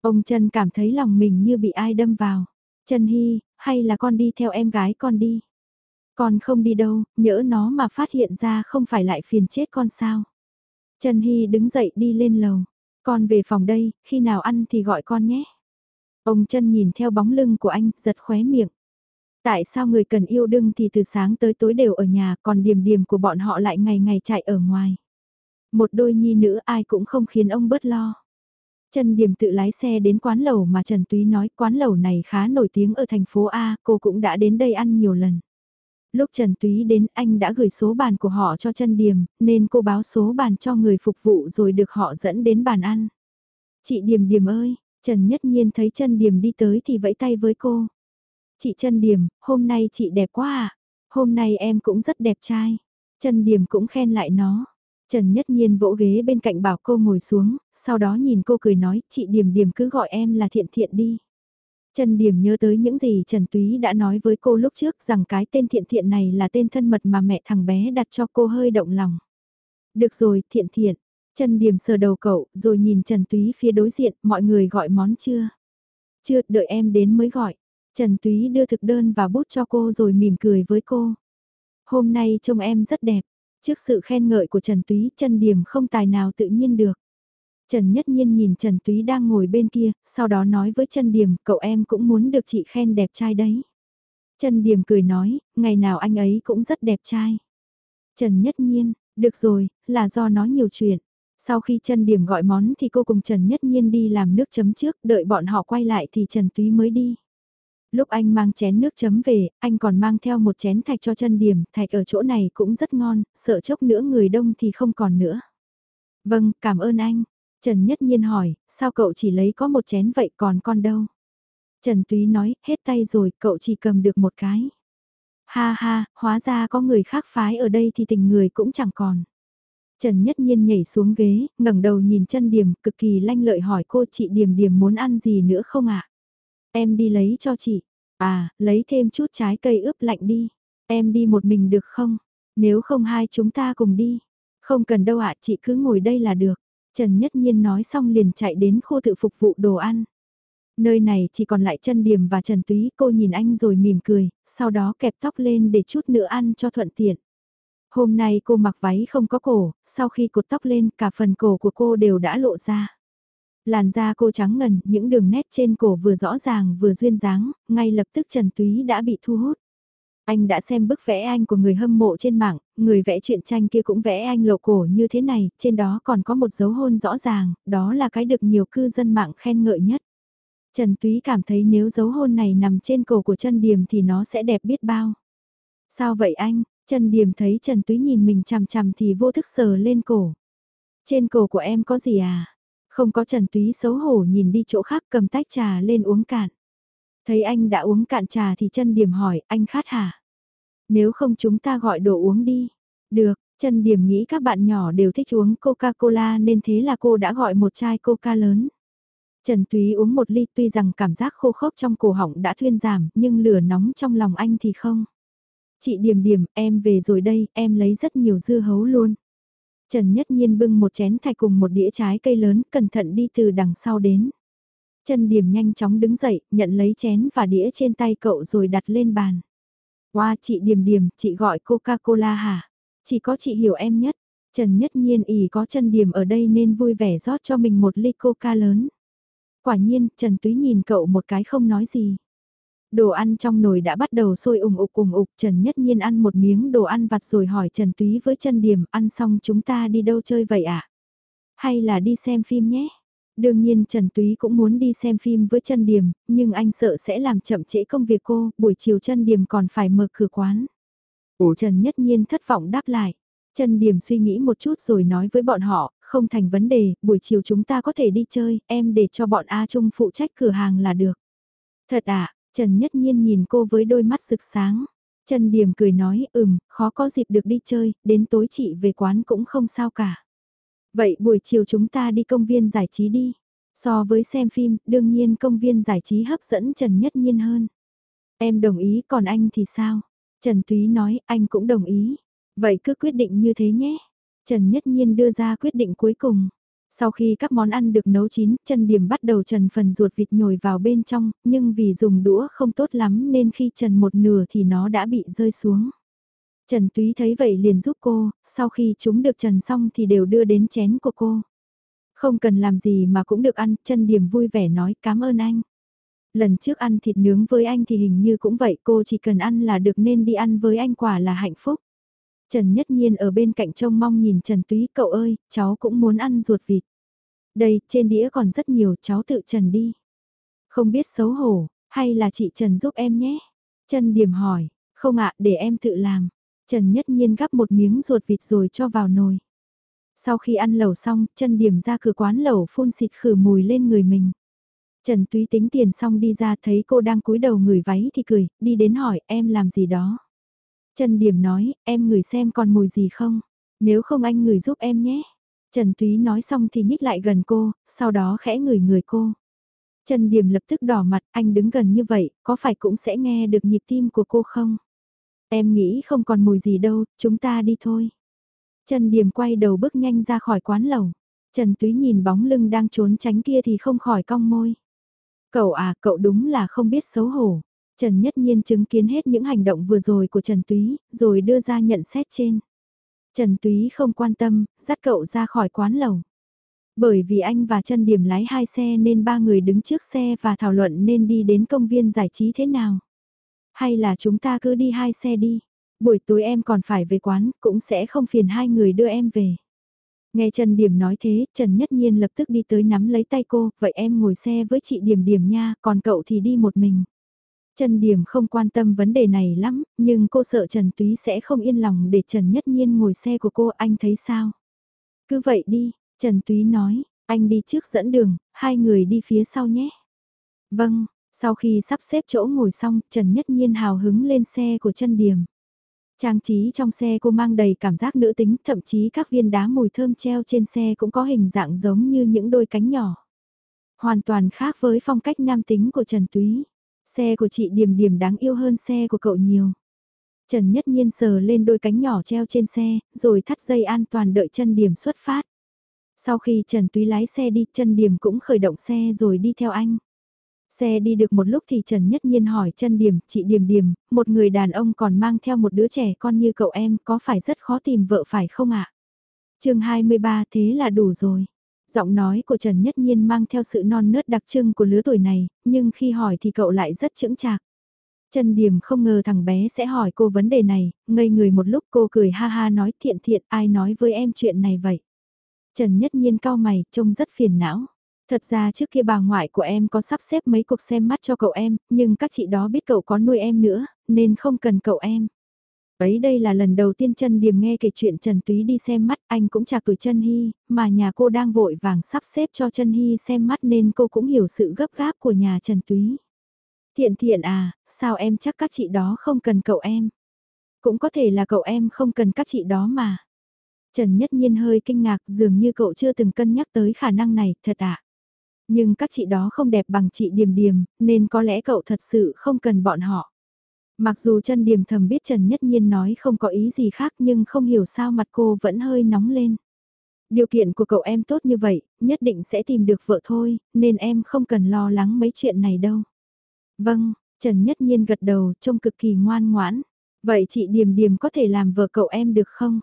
Ông Trân cảm thấy lòng mình như bị ai đâm vào. Trần Hy, hay là con đi theo em gái con đi? Con không đi đâu, nhỡ nó mà phát hiện ra không phải lại phiền chết con sao? Trần Hy đứng dậy đi lên lầu. Con về phòng đây, khi nào ăn thì gọi con nhé. Ông chân nhìn theo bóng lưng của anh, giật khóe miệng. Tại sao người cần yêu đương thì từ sáng tới tối đều ở nhà, còn điểm điểm của bọn họ lại ngày ngày chạy ở ngoài. Một đôi nhi nữ ai cũng không khiến ông bớt lo. Trần Điểm tự lái xe đến quán lẩu mà Trần Túy nói quán lẩu này khá nổi tiếng ở thành phố A, cô cũng đã đến đây ăn nhiều lần. Lúc Trần Túy đến anh đã gửi số bàn của họ cho Trần Điểm, nên cô báo số bàn cho người phục vụ rồi được họ dẫn đến bàn ăn. Chị Điểm Điểm ơi, Trần Nhất Nhiên thấy chân Điềm đi tới thì vẫy tay với cô. Chị chân Điềm, hôm nay chị đẹp quá à? Hôm nay em cũng rất đẹp trai. Trần Điềm cũng khen lại nó. Trần Nhất Nhiên vỗ ghế bên cạnh bảo cô ngồi xuống, sau đó nhìn cô cười nói, chị Điềm Điềm cứ gọi em là Thiện Thiện đi. Trần Điềm nhớ tới những gì Trần Túy đã nói với cô lúc trước rằng cái tên Thiện Thiện này là tên thân mật mà mẹ thằng bé đặt cho cô hơi động lòng. Được rồi, Thiện Thiện, Trần Điềm sờ đầu cậu, rồi nhìn Trần Túy phía đối diện, mọi người gọi món chưa? Chưa, đợi em đến mới gọi. Trần Túy đưa thực đơn và bút cho cô rồi mỉm cười với cô. Hôm nay trông em rất đẹp. Trước sự khen ngợi của Trần Túy, Trần Điềm không tài nào tự nhiên được. Trần Nhất Nhiên nhìn Trần Túy đang ngồi bên kia, sau đó nói với Trần Điềm, cậu em cũng muốn được chị khen đẹp trai đấy. Trần Điềm cười nói, ngày nào anh ấy cũng rất đẹp trai. Trần Nhất Nhiên, được rồi, là do nói nhiều chuyện. Sau khi Trần Điểm gọi món thì cô cùng Trần Nhất Nhiên đi làm nước chấm trước, đợi bọn họ quay lại thì Trần Túy mới đi. Lúc anh mang chén nước chấm về, anh còn mang theo một chén thạch cho Trần Điểm, thạch ở chỗ này cũng rất ngon, sợ chốc nữa người đông thì không còn nữa. Vâng, cảm ơn anh. Trần Nhất Nhiên hỏi, sao cậu chỉ lấy có một chén vậy còn con đâu? Trần Túy nói, hết tay rồi, cậu chỉ cầm được một cái. Ha ha, hóa ra có người khác phái ở đây thì tình người cũng chẳng còn. Trần Nhất Nhiên nhảy xuống ghế, ngẩng đầu nhìn chân Điềm, cực kỳ lanh lợi hỏi cô chị Điềm Điềm muốn ăn gì nữa không ạ? Em đi lấy cho chị. À, lấy thêm chút trái cây ướp lạnh đi. Em đi một mình được không? Nếu không hai chúng ta cùng đi. Không cần đâu ạ, chị cứ ngồi đây là được. Trần Nhất Nhiên nói xong liền chạy đến khu tự phục vụ đồ ăn. Nơi này chỉ còn lại chân Điềm và Trần Túy, cô nhìn anh rồi mỉm cười, sau đó kẹp tóc lên để chút nữa ăn cho thuận tiện. Hôm nay cô mặc váy không có cổ, sau khi cột tóc lên cả phần cổ của cô đều đã lộ ra. Làn da cô trắng ngần, những đường nét trên cổ vừa rõ ràng vừa duyên dáng, ngay lập tức Trần Túy đã bị thu hút. Anh đã xem bức vẽ anh của người hâm mộ trên mạng, người vẽ truyện tranh kia cũng vẽ anh lộ cổ như thế này, trên đó còn có một dấu hôn rõ ràng, đó là cái được nhiều cư dân mạng khen ngợi nhất. Trần Túy cảm thấy nếu dấu hôn này nằm trên cổ của chân Điềm thì nó sẽ đẹp biết bao. Sao vậy anh? Trần Điềm thấy Trần Túy nhìn mình chằm chằm thì vô thức sờ lên cổ. Trên cổ của em có gì à? Không có Trần Túy xấu hổ nhìn đi chỗ khác cầm tách trà lên uống cạn. Thấy anh đã uống cạn trà thì Trần Điềm hỏi anh khát hả? Nếu không chúng ta gọi đồ uống đi. Được, Trần Điềm nghĩ các bạn nhỏ đều thích uống Coca-Cola nên thế là cô đã gọi một chai Coca lớn. Trần Túy uống một ly tuy rằng cảm giác khô khốc trong cổ họng đã thuyên giảm nhưng lửa nóng trong lòng anh thì không. Chị điểm điểm em về rồi đây, em lấy rất nhiều dưa hấu luôn. Trần Nhất Nhiên bưng một chén thạch cùng một đĩa trái cây lớn, cẩn thận đi từ đằng sau đến. Trần điểm nhanh chóng đứng dậy, nhận lấy chén và đĩa trên tay cậu rồi đặt lên bàn. Qua wow, chị điểm điểm chị gọi Coca-Cola hả? Chỉ có chị hiểu em nhất. Trần Nhất Nhiên ỉ có chân điểm ở đây nên vui vẻ rót cho mình một ly Coca lớn. Quả nhiên, Trần Túy nhìn cậu một cái không nói gì. Đồ ăn trong nồi đã bắt đầu sôi ủng ục ủng ục, Trần Nhất Nhiên ăn một miếng đồ ăn vặt rồi hỏi Trần Túy với chân điểm, ăn xong chúng ta đi đâu chơi vậy ạ? À? Hay là đi xem phim nhé? Đương nhiên Trần Túy cũng muốn đi xem phim với chân điểm, nhưng anh sợ sẽ làm chậm trễ công việc cô, buổi chiều chân điểm còn phải mở cửa quán. Ủa Trần Nhất Nhiên thất vọng đáp lại. Trần Điểm suy nghĩ một chút rồi nói với bọn họ, không thành vấn đề, buổi chiều chúng ta có thể đi chơi, em để cho bọn A Trung phụ trách cửa hàng là được. Thật à, Trần Nhất Nhiên nhìn cô với đôi mắt rực sáng. Trần Điểm cười nói, ừm, khó có dịp được đi chơi, đến tối chị về quán cũng không sao cả. Vậy buổi chiều chúng ta đi công viên giải trí đi. So với xem phim, đương nhiên công viên giải trí hấp dẫn Trần Nhất Nhiên hơn. Em đồng ý, còn anh thì sao? Trần Túy nói, anh cũng đồng ý. Vậy cứ quyết định như thế nhé. Trần Nhất Nhiên đưa ra quyết định cuối cùng. Sau khi các món ăn được nấu chín, Trần Điểm bắt đầu trần phần ruột vịt nhồi vào bên trong, nhưng vì dùng đũa không tốt lắm nên khi trần một nửa thì nó đã bị rơi xuống. Trần Túy thấy vậy liền giúp cô, sau khi chúng được trần xong thì đều đưa đến chén của cô. Không cần làm gì mà cũng được ăn, Trần Điểm vui vẻ nói cảm ơn anh. Lần trước ăn thịt nướng với anh thì hình như cũng vậy, cô chỉ cần ăn là được nên đi ăn với anh quả là hạnh phúc. Trần Nhất Nhiên ở bên cạnh trông mong nhìn Trần Túy, cậu ơi, cháu cũng muốn ăn ruột vịt. Đây, trên đĩa còn rất nhiều, cháu tự Trần đi. Không biết xấu hổ, hay là chị Trần giúp em nhé? Trần Điểm hỏi, không ạ, để em tự làm. Trần Nhất Nhiên gắp một miếng ruột vịt rồi cho vào nồi. Sau khi ăn lẩu xong, Trần Điểm ra cửa quán lẩu phun xịt khử mùi lên người mình. Trần Túy tính tiền xong đi ra thấy cô đang cúi đầu người váy thì cười, đi đến hỏi em làm gì đó. Trần Điểm nói, em ngửi xem còn mùi gì không, nếu không anh ngửi giúp em nhé. Trần Túy nói xong thì nhích lại gần cô, sau đó khẽ ngửi người cô. Trần Điểm lập tức đỏ mặt, anh đứng gần như vậy, có phải cũng sẽ nghe được nhịp tim của cô không? Em nghĩ không còn mùi gì đâu, chúng ta đi thôi. Trần Điểm quay đầu bước nhanh ra khỏi quán lầu. Trần Túy nhìn bóng lưng đang trốn tránh kia thì không khỏi cong môi. Cậu à, cậu đúng là không biết xấu hổ. Trần Nhất Nhiên chứng kiến hết những hành động vừa rồi của Trần Túy, rồi đưa ra nhận xét trên. Trần Túy không quan tâm, dắt cậu ra khỏi quán lầu. Bởi vì anh và Trần Điểm lái hai xe nên ba người đứng trước xe và thảo luận nên đi đến công viên giải trí thế nào. Hay là chúng ta cứ đi hai xe đi. Buổi tối em còn phải về quán, cũng sẽ không phiền hai người đưa em về. Nghe Trần Điểm nói thế, Trần Nhất Nhiên lập tức đi tới nắm lấy tay cô, vậy em ngồi xe với chị Điểm Điểm nha, còn cậu thì đi một mình. Trần Điểm không quan tâm vấn đề này lắm, nhưng cô sợ Trần Túy sẽ không yên lòng để Trần Nhất Nhiên ngồi xe của cô, anh thấy sao? Cứ vậy đi, Trần Túy nói, anh đi trước dẫn đường, hai người đi phía sau nhé. Vâng, sau khi sắp xếp chỗ ngồi xong, Trần Nhất Nhiên hào hứng lên xe của Trần Điểm. Trang trí trong xe cô mang đầy cảm giác nữ tính, thậm chí các viên đá mùi thơm treo trên xe cũng có hình dạng giống như những đôi cánh nhỏ. Hoàn toàn khác với phong cách nam tính của Trần Túy. Xe của chị Điềm Điềm đáng yêu hơn xe của cậu nhiều. Trần Nhất Nhiên sờ lên đôi cánh nhỏ treo trên xe, rồi thắt dây an toàn đợi chân Điềm xuất phát. Sau khi Trần Túy lái xe đi, chân Điềm cũng khởi động xe rồi đi theo anh. Xe đi được một lúc thì Trần Nhất Nhiên hỏi chân Điềm, chị Điềm Điềm, một người đàn ông còn mang theo một đứa trẻ con như cậu em có phải rất khó tìm vợ phải không ạ? À? chương 23 thế là đủ rồi. Giọng nói của Trần Nhất Nhiên mang theo sự non nớt đặc trưng của lứa tuổi này, nhưng khi hỏi thì cậu lại rất chững chạc. Trần Điềm không ngờ thằng bé sẽ hỏi cô vấn đề này, ngây người một lúc cô cười ha ha nói thiện thiện ai nói với em chuyện này vậy. Trần Nhất Nhiên cao mày, trông rất phiền não. Thật ra trước kia bà ngoại của em có sắp xếp mấy cuộc xem mắt cho cậu em, nhưng các chị đó biết cậu có nuôi em nữa, nên không cần cậu em. Ấy đây là lần đầu tiên chân Điềm nghe kể chuyện Trần Túy đi xem mắt anh cũng chạc tuổi chân Hy, mà nhà cô đang vội vàng sắp xếp cho chân Hy xem mắt nên cô cũng hiểu sự gấp gáp của nhà Trần Túy. Thiện thiện à, sao em chắc các chị đó không cần cậu em? Cũng có thể là cậu em không cần các chị đó mà. Trần Nhất Nhiên hơi kinh ngạc dường như cậu chưa từng cân nhắc tới khả năng này, thật ạ. À? Nhưng các chị đó không đẹp bằng chị Điềm Điềm, nên có lẽ cậu thật sự không cần bọn họ. Mặc dù chân Điềm thầm biết Trần Nhất Nhiên nói không có ý gì khác nhưng không hiểu sao mặt cô vẫn hơi nóng lên. Điều kiện của cậu em tốt như vậy, nhất định sẽ tìm được vợ thôi, nên em không cần lo lắng mấy chuyện này đâu. Vâng, Trần Nhất Nhiên gật đầu trông cực kỳ ngoan ngoãn. Vậy chị Điềm Điềm có thể làm vợ cậu em được không?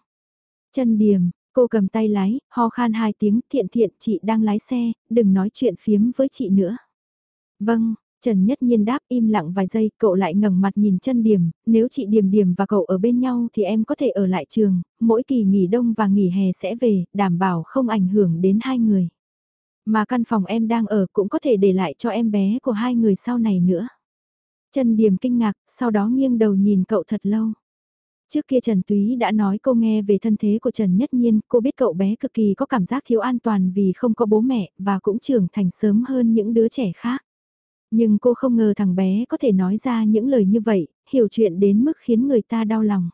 Chân Điềm, Cô cầm tay lái, ho khan hai tiếng, thiện thiện, chị đang lái xe, đừng nói chuyện phiếm với chị nữa. Vâng, Trần Nhất Nhiên đáp im lặng vài giây, cậu lại ngẩng mặt nhìn chân điểm, nếu chị Điểm Điểm và cậu ở bên nhau thì em có thể ở lại trường, mỗi kỳ nghỉ đông và nghỉ hè sẽ về, đảm bảo không ảnh hưởng đến hai người. Mà căn phòng em đang ở cũng có thể để lại cho em bé của hai người sau này nữa. Trần Điểm kinh ngạc, sau đó nghiêng đầu nhìn cậu thật lâu. Trước kia Trần Túy đã nói cô nghe về thân thế của Trần Nhất Nhiên, cô biết cậu bé cực kỳ có cảm giác thiếu an toàn vì không có bố mẹ và cũng trưởng thành sớm hơn những đứa trẻ khác. Nhưng cô không ngờ thằng bé có thể nói ra những lời như vậy, hiểu chuyện đến mức khiến người ta đau lòng.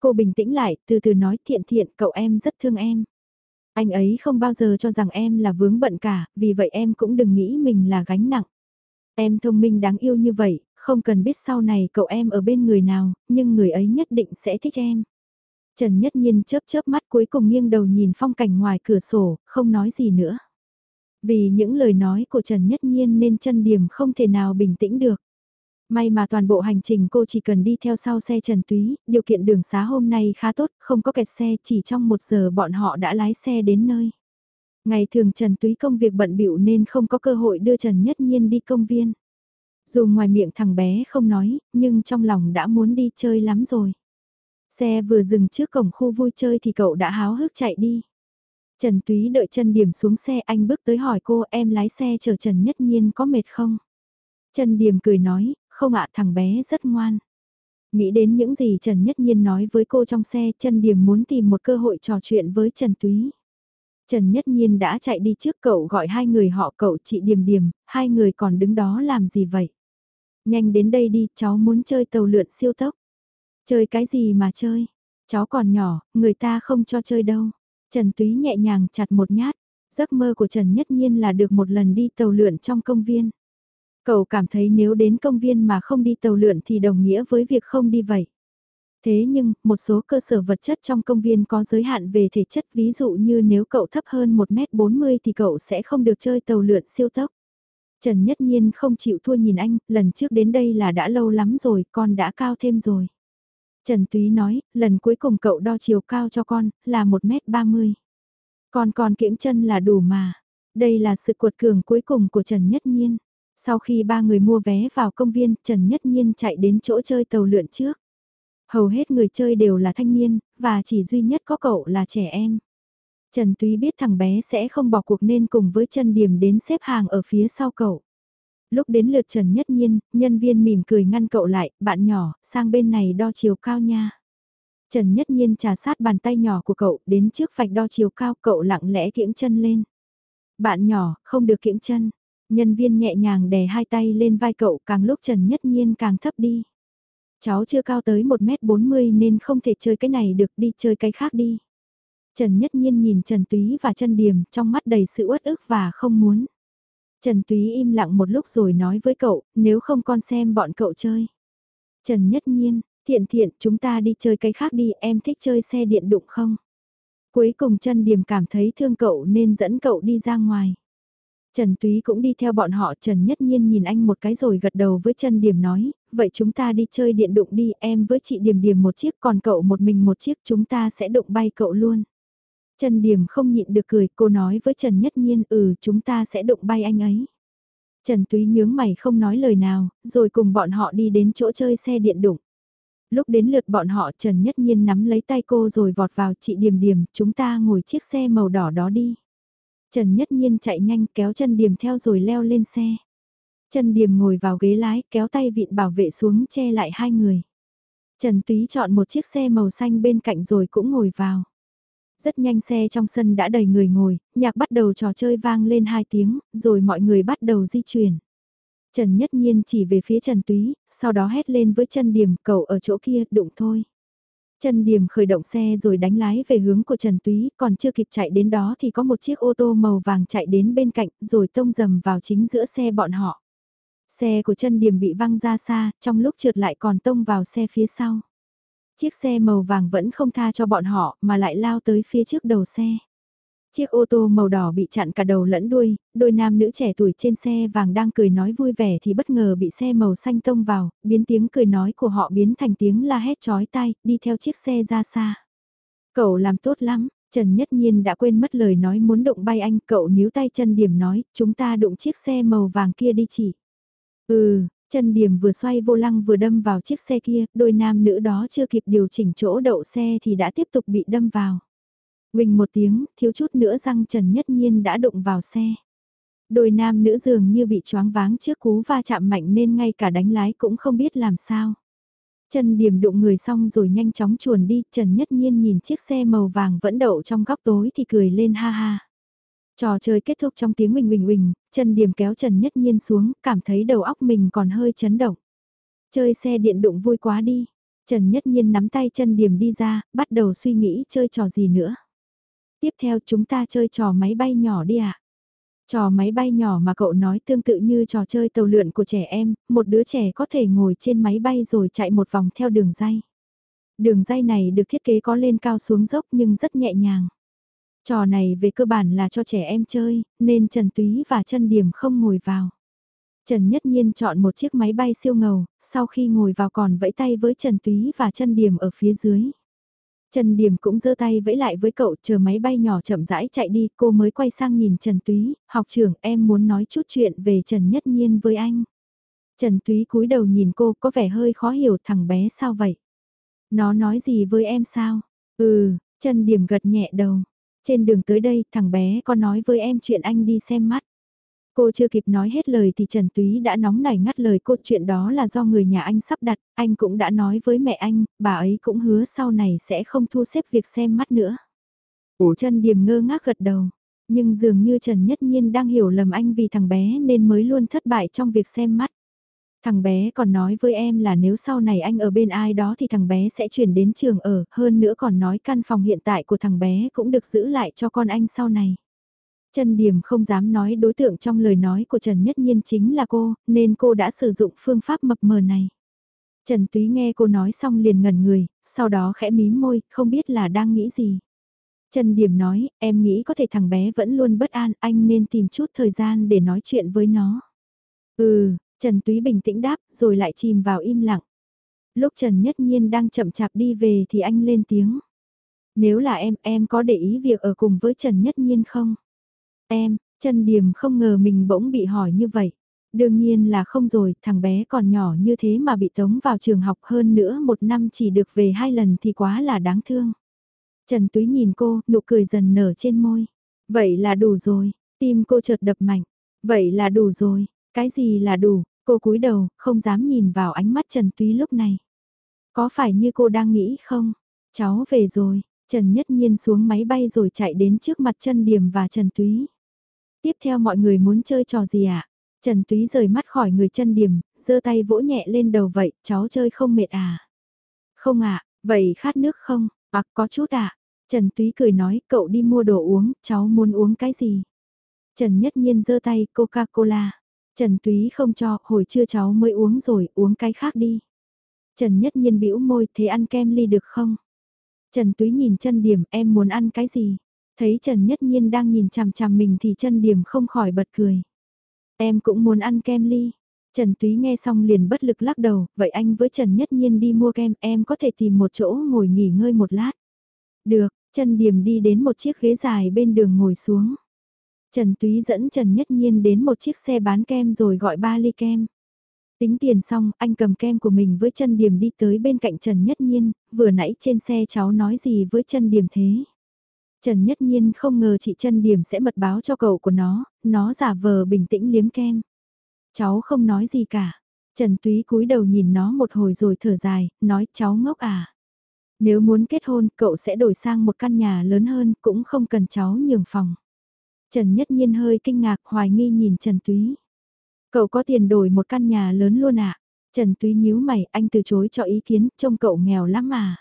Cô bình tĩnh lại, từ từ nói thiện thiện cậu em rất thương em. Anh ấy không bao giờ cho rằng em là vướng bận cả, vì vậy em cũng đừng nghĩ mình là gánh nặng. Em thông minh đáng yêu như vậy, không cần biết sau này cậu em ở bên người nào, nhưng người ấy nhất định sẽ thích em. Trần Nhất Nhiên chớp chớp mắt cuối cùng nghiêng đầu nhìn phong cảnh ngoài cửa sổ, không nói gì nữa. Vì những lời nói của Trần Nhất Nhiên nên chân điểm không thể nào bình tĩnh được. May mà toàn bộ hành trình cô chỉ cần đi theo sau xe Trần Túy, điều kiện đường xá hôm nay khá tốt, không có kẹt xe, chỉ trong một giờ bọn họ đã lái xe đến nơi. Ngày thường Trần Túy công việc bận bịu nên không có cơ hội đưa Trần Nhất Nhiên đi công viên. Dù ngoài miệng thằng bé không nói, nhưng trong lòng đã muốn đi chơi lắm rồi. Xe vừa dừng trước cổng khu vui chơi thì cậu đã háo hức chạy đi. Trần Túy đợi chân điểm xuống xe anh bước tới hỏi cô em lái xe chờ Trần Nhất Nhiên có mệt không? Trần Điểm cười nói, không ạ thằng bé rất ngoan. Nghĩ đến những gì Trần Nhất Nhiên nói với cô trong xe, Trần Điểm muốn tìm một cơ hội trò chuyện với Trần Túy. Trần Nhất Nhiên đã chạy đi trước cậu gọi hai người họ cậu chị Điềm Điềm, hai người còn đứng đó làm gì vậy? Nhanh đến đây đi, cháu muốn chơi tàu lượn siêu tốc. Chơi cái gì mà chơi? Cháu còn nhỏ, người ta không cho chơi đâu. Trần Túy nhẹ nhàng chặt một nhát. Giấc mơ của Trần Nhất Nhiên là được một lần đi tàu lượn trong công viên. Cậu cảm thấy nếu đến công viên mà không đi tàu lượn thì đồng nghĩa với việc không đi vậy. Thế nhưng, một số cơ sở vật chất trong công viên có giới hạn về thể chất ví dụ như nếu cậu thấp hơn 1m40 thì cậu sẽ không được chơi tàu lượn siêu tốc. Trần Nhất Nhiên không chịu thua nhìn anh, lần trước đến đây là đã lâu lắm rồi, con đã cao thêm rồi. Trần Túy nói, lần cuối cùng cậu đo chiều cao cho con, là 1m30. Con còn kiễng chân là đủ mà. Đây là sự cuột cường cuối cùng của Trần Nhất Nhiên. Sau khi ba người mua vé vào công viên, Trần Nhất Nhiên chạy đến chỗ chơi tàu lượn trước. Hầu hết người chơi đều là thanh niên, và chỉ duy nhất có cậu là trẻ em. Trần Túy biết thằng bé sẽ không bỏ cuộc nên cùng với Trần Điểm đến xếp hàng ở phía sau cậu. Lúc đến lượt Trần Nhất Nhiên, nhân viên mỉm cười ngăn cậu lại, bạn nhỏ, sang bên này đo chiều cao nha. Trần Nhất Nhiên trà sát bàn tay nhỏ của cậu, đến trước vạch đo chiều cao cậu lặng lẽ kiễng chân lên. Bạn nhỏ, không được kiễng chân. Nhân viên nhẹ nhàng đè hai tay lên vai cậu càng lúc Trần Nhất Nhiên càng thấp đi. Cháu chưa cao tới 1m40 nên không thể chơi cái này được đi chơi cái khác đi. Trần Nhất Nhiên nhìn Trần Túy và chân Điềm trong mắt đầy sự uất ức và không muốn. Trần Túy im lặng một lúc rồi nói với cậu, nếu không con xem bọn cậu chơi. Trần Nhất Nhiên, thiện thiện chúng ta đi chơi cái khác đi, em thích chơi xe điện đụng không? Cuối cùng Trần Điềm cảm thấy thương cậu nên dẫn cậu đi ra ngoài. Trần Túy cũng đi theo bọn họ Trần Nhất Nhiên nhìn anh một cái rồi gật đầu với Trần Điềm nói, vậy chúng ta đi chơi điện đụng đi em với chị Điềm Điềm một chiếc còn cậu một mình một chiếc chúng ta sẽ đụng bay cậu luôn. Trần Điểm không nhịn được cười, cô nói với Trần Nhất Nhiên ừ chúng ta sẽ đụng bay anh ấy. Trần Túy nhướng mày không nói lời nào, rồi cùng bọn họ đi đến chỗ chơi xe điện đụng. Lúc đến lượt bọn họ Trần Nhất Nhiên nắm lấy tay cô rồi vọt vào chị Điềm Điềm, chúng ta ngồi chiếc xe màu đỏ đó đi. Trần Nhất Nhiên chạy nhanh kéo chân Điềm theo rồi leo lên xe. Trần Điềm ngồi vào ghế lái kéo tay vịn bảo vệ xuống che lại hai người. Trần Túy chọn một chiếc xe màu xanh bên cạnh rồi cũng ngồi vào. Rất nhanh xe trong sân đã đầy người ngồi, nhạc bắt đầu trò chơi vang lên hai tiếng, rồi mọi người bắt đầu di chuyển. Trần Nhất Nhiên chỉ về phía Trần Túy, sau đó hét lên với chân điểm cậu ở chỗ kia đụng thôi. Trần Điểm khởi động xe rồi đánh lái về hướng của Trần Túy, còn chưa kịp chạy đến đó thì có một chiếc ô tô màu vàng chạy đến bên cạnh rồi tông dầm vào chính giữa xe bọn họ. Xe của Trần Điểm bị văng ra xa, trong lúc trượt lại còn tông vào xe phía sau. Chiếc xe màu vàng vẫn không tha cho bọn họ mà lại lao tới phía trước đầu xe. Chiếc ô tô màu đỏ bị chặn cả đầu lẫn đuôi, đôi nam nữ trẻ tuổi trên xe vàng đang cười nói vui vẻ thì bất ngờ bị xe màu xanh tông vào, biến tiếng cười nói của họ biến thành tiếng la hét chói tai, đi theo chiếc xe ra xa. Cậu làm tốt lắm, Trần Nhất Nhiên đã quên mất lời nói muốn đụng bay anh, cậu níu tay chân điểm nói, chúng ta đụng chiếc xe màu vàng kia đi chị. Ừ, chân điểm vừa xoay vô lăng vừa đâm vào chiếc xe kia, đôi nam nữ đó chưa kịp điều chỉnh chỗ đậu xe thì đã tiếp tục bị đâm vào. Quỳnh một tiếng, thiếu chút nữa răng Trần Nhất Nhiên đã đụng vào xe. Đôi nam nữ dường như bị choáng váng trước cú va chạm mạnh nên ngay cả đánh lái cũng không biết làm sao. Trần Điểm đụng người xong rồi nhanh chóng chuồn đi, Trần Nhất Nhiên nhìn chiếc xe màu vàng vẫn đậu trong góc tối thì cười lên ha ha. Trò chơi kết thúc trong tiếng huỳnh huỳnh huỳnh, chân Điểm kéo Trần Nhất Nhiên xuống, cảm thấy đầu óc mình còn hơi chấn động. Chơi xe điện đụng vui quá đi. Trần Nhất Nhiên nắm tay chân Điểm đi ra, bắt đầu suy nghĩ chơi trò gì nữa. Tiếp theo chúng ta chơi trò máy bay nhỏ đi ạ. À? Trò máy bay nhỏ mà cậu nói tương tự như trò chơi tàu lượn của trẻ em, một đứa trẻ có thể ngồi trên máy bay rồi chạy một vòng theo đường dây. Đường dây này được thiết kế có lên cao xuống dốc nhưng rất nhẹ nhàng. Trò này về cơ bản là cho trẻ em chơi, nên Trần Túy và Trân Điểm không ngồi vào. Trần Nhất Nhiên chọn một chiếc máy bay siêu ngầu, sau khi ngồi vào còn vẫy tay với Trần Túy và Trân Điểm ở phía dưới. Trần Điểm cũng giơ tay vẫy lại với cậu chờ máy bay nhỏ chậm rãi chạy đi, cô mới quay sang nhìn Trần Túy, học trưởng em muốn nói chút chuyện về Trần Nhất Nhiên với anh. Trần Túy cúi đầu nhìn cô có vẻ hơi khó hiểu thằng bé sao vậy. Nó nói gì với em sao? Ừ, Trần Điểm gật nhẹ đầu. Trên đường tới đây thằng bé có nói với em chuyện anh đi xem mắt. Cô chưa kịp nói hết lời thì Trần Túy đã nóng nảy ngắt lời cô chuyện đó là do người nhà anh sắp đặt, anh cũng đã nói với mẹ anh, bà ấy cũng hứa sau này sẽ không thu xếp việc xem mắt nữa. Ủa chân điểm ngơ ngác gật đầu, nhưng dường như Trần Nhất Nhiên đang hiểu lầm anh vì thằng bé nên mới luôn thất bại trong việc xem mắt. Thằng bé còn nói với em là nếu sau này anh ở bên ai đó thì thằng bé sẽ chuyển đến trường ở, hơn nữa còn nói căn phòng hiện tại của thằng bé cũng được giữ lại cho con anh sau này. Trần Điểm không dám nói đối tượng trong lời nói của Trần Nhất Nhiên chính là cô, nên cô đã sử dụng phương pháp mập mờ này. Trần Túy nghe cô nói xong liền ngẩn người, sau đó khẽ mím môi, không biết là đang nghĩ gì. Trần Điểm nói, em nghĩ có thể thằng bé vẫn luôn bất an, anh nên tìm chút thời gian để nói chuyện với nó. Ừ, Trần Túy bình tĩnh đáp, rồi lại chìm vào im lặng. Lúc Trần Nhất Nhiên đang chậm chạp đi về thì anh lên tiếng. Nếu là em, em có để ý việc ở cùng với Trần Nhất Nhiên không? Em, Trần Điềm không ngờ mình bỗng bị hỏi như vậy. Đương nhiên là không rồi, thằng bé còn nhỏ như thế mà bị tống vào trường học hơn nữa một năm chỉ được về hai lần thì quá là đáng thương. Trần Túy nhìn cô, nụ cười dần nở trên môi. Vậy là đủ rồi, tim cô chợt đập mạnh. Vậy là đủ rồi, cái gì là đủ, cô cúi đầu, không dám nhìn vào ánh mắt Trần Túy lúc này. Có phải như cô đang nghĩ không? Cháu về rồi, Trần Nhất Nhiên xuống máy bay rồi chạy đến trước mặt Trần Điểm và Trần Túy. Tiếp theo mọi người muốn chơi trò gì ạ? À? Trần Túy rời mắt khỏi người chân điểm, giơ tay vỗ nhẹ lên đầu vậy, cháu chơi không mệt à? Không ạ, à, vậy khát nước không? À, có chút ạ. Trần Túy cười nói, cậu đi mua đồ uống, cháu muốn uống cái gì? Trần Nhất Nhiên giơ tay, Coca-Cola. Trần Túy không cho, hồi trưa cháu mới uống rồi, uống cái khác đi. Trần Nhất Nhiên bĩu môi, thế ăn kem ly được không? Trần Túy nhìn chân điểm, em muốn ăn cái gì? Thấy Trần Nhất Nhiên đang nhìn chằm chằm mình thì chân điểm không khỏi bật cười. Em cũng muốn ăn kem ly. Trần Túy nghe xong liền bất lực lắc đầu, vậy anh với Trần Nhất Nhiên đi mua kem em có thể tìm một chỗ ngồi nghỉ ngơi một lát. Được, Trần Điểm đi đến một chiếc ghế dài bên đường ngồi xuống. Trần Túy dẫn Trần Nhất Nhiên đến một chiếc xe bán kem rồi gọi ba ly kem. Tính tiền xong, anh cầm kem của mình với chân điểm đi tới bên cạnh Trần Nhất Nhiên, vừa nãy trên xe cháu nói gì với chân điểm thế. Trần Nhất Nhiên không ngờ chị chân điểm sẽ mật báo cho cậu của nó, nó giả vờ bình tĩnh liếm kem. Cháu không nói gì cả. Trần Túy cúi đầu nhìn nó một hồi rồi thở dài, nói cháu ngốc à. Nếu muốn kết hôn, cậu sẽ đổi sang một căn nhà lớn hơn, cũng không cần cháu nhường phòng. Trần Nhất Nhiên hơi kinh ngạc hoài nghi nhìn Trần Túy. Cậu có tiền đổi một căn nhà lớn luôn à? Trần Túy nhíu mày, anh từ chối cho ý kiến, trông cậu nghèo lắm mà.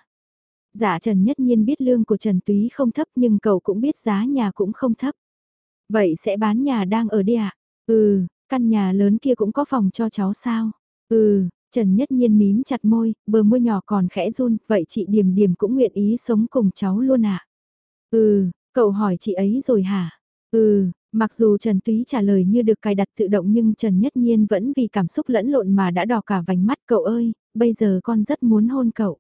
Dạ Trần Nhất Nhiên biết lương của Trần Túy không thấp nhưng cậu cũng biết giá nhà cũng không thấp. Vậy sẽ bán nhà đang ở đi ạ? À? Ừ, căn nhà lớn kia cũng có phòng cho cháu sao? Ừ, Trần Nhất Nhiên mím chặt môi, bờ môi nhỏ còn khẽ run, vậy chị Điềm Điềm cũng nguyện ý sống cùng cháu luôn ạ? À? Ừ, cậu hỏi chị ấy rồi hả? Ừ, mặc dù Trần Túy trả lời như được cài đặt tự động nhưng Trần Nhất Nhiên vẫn vì cảm xúc lẫn lộn mà đã đỏ cả vành mắt cậu ơi, bây giờ con rất muốn hôn cậu.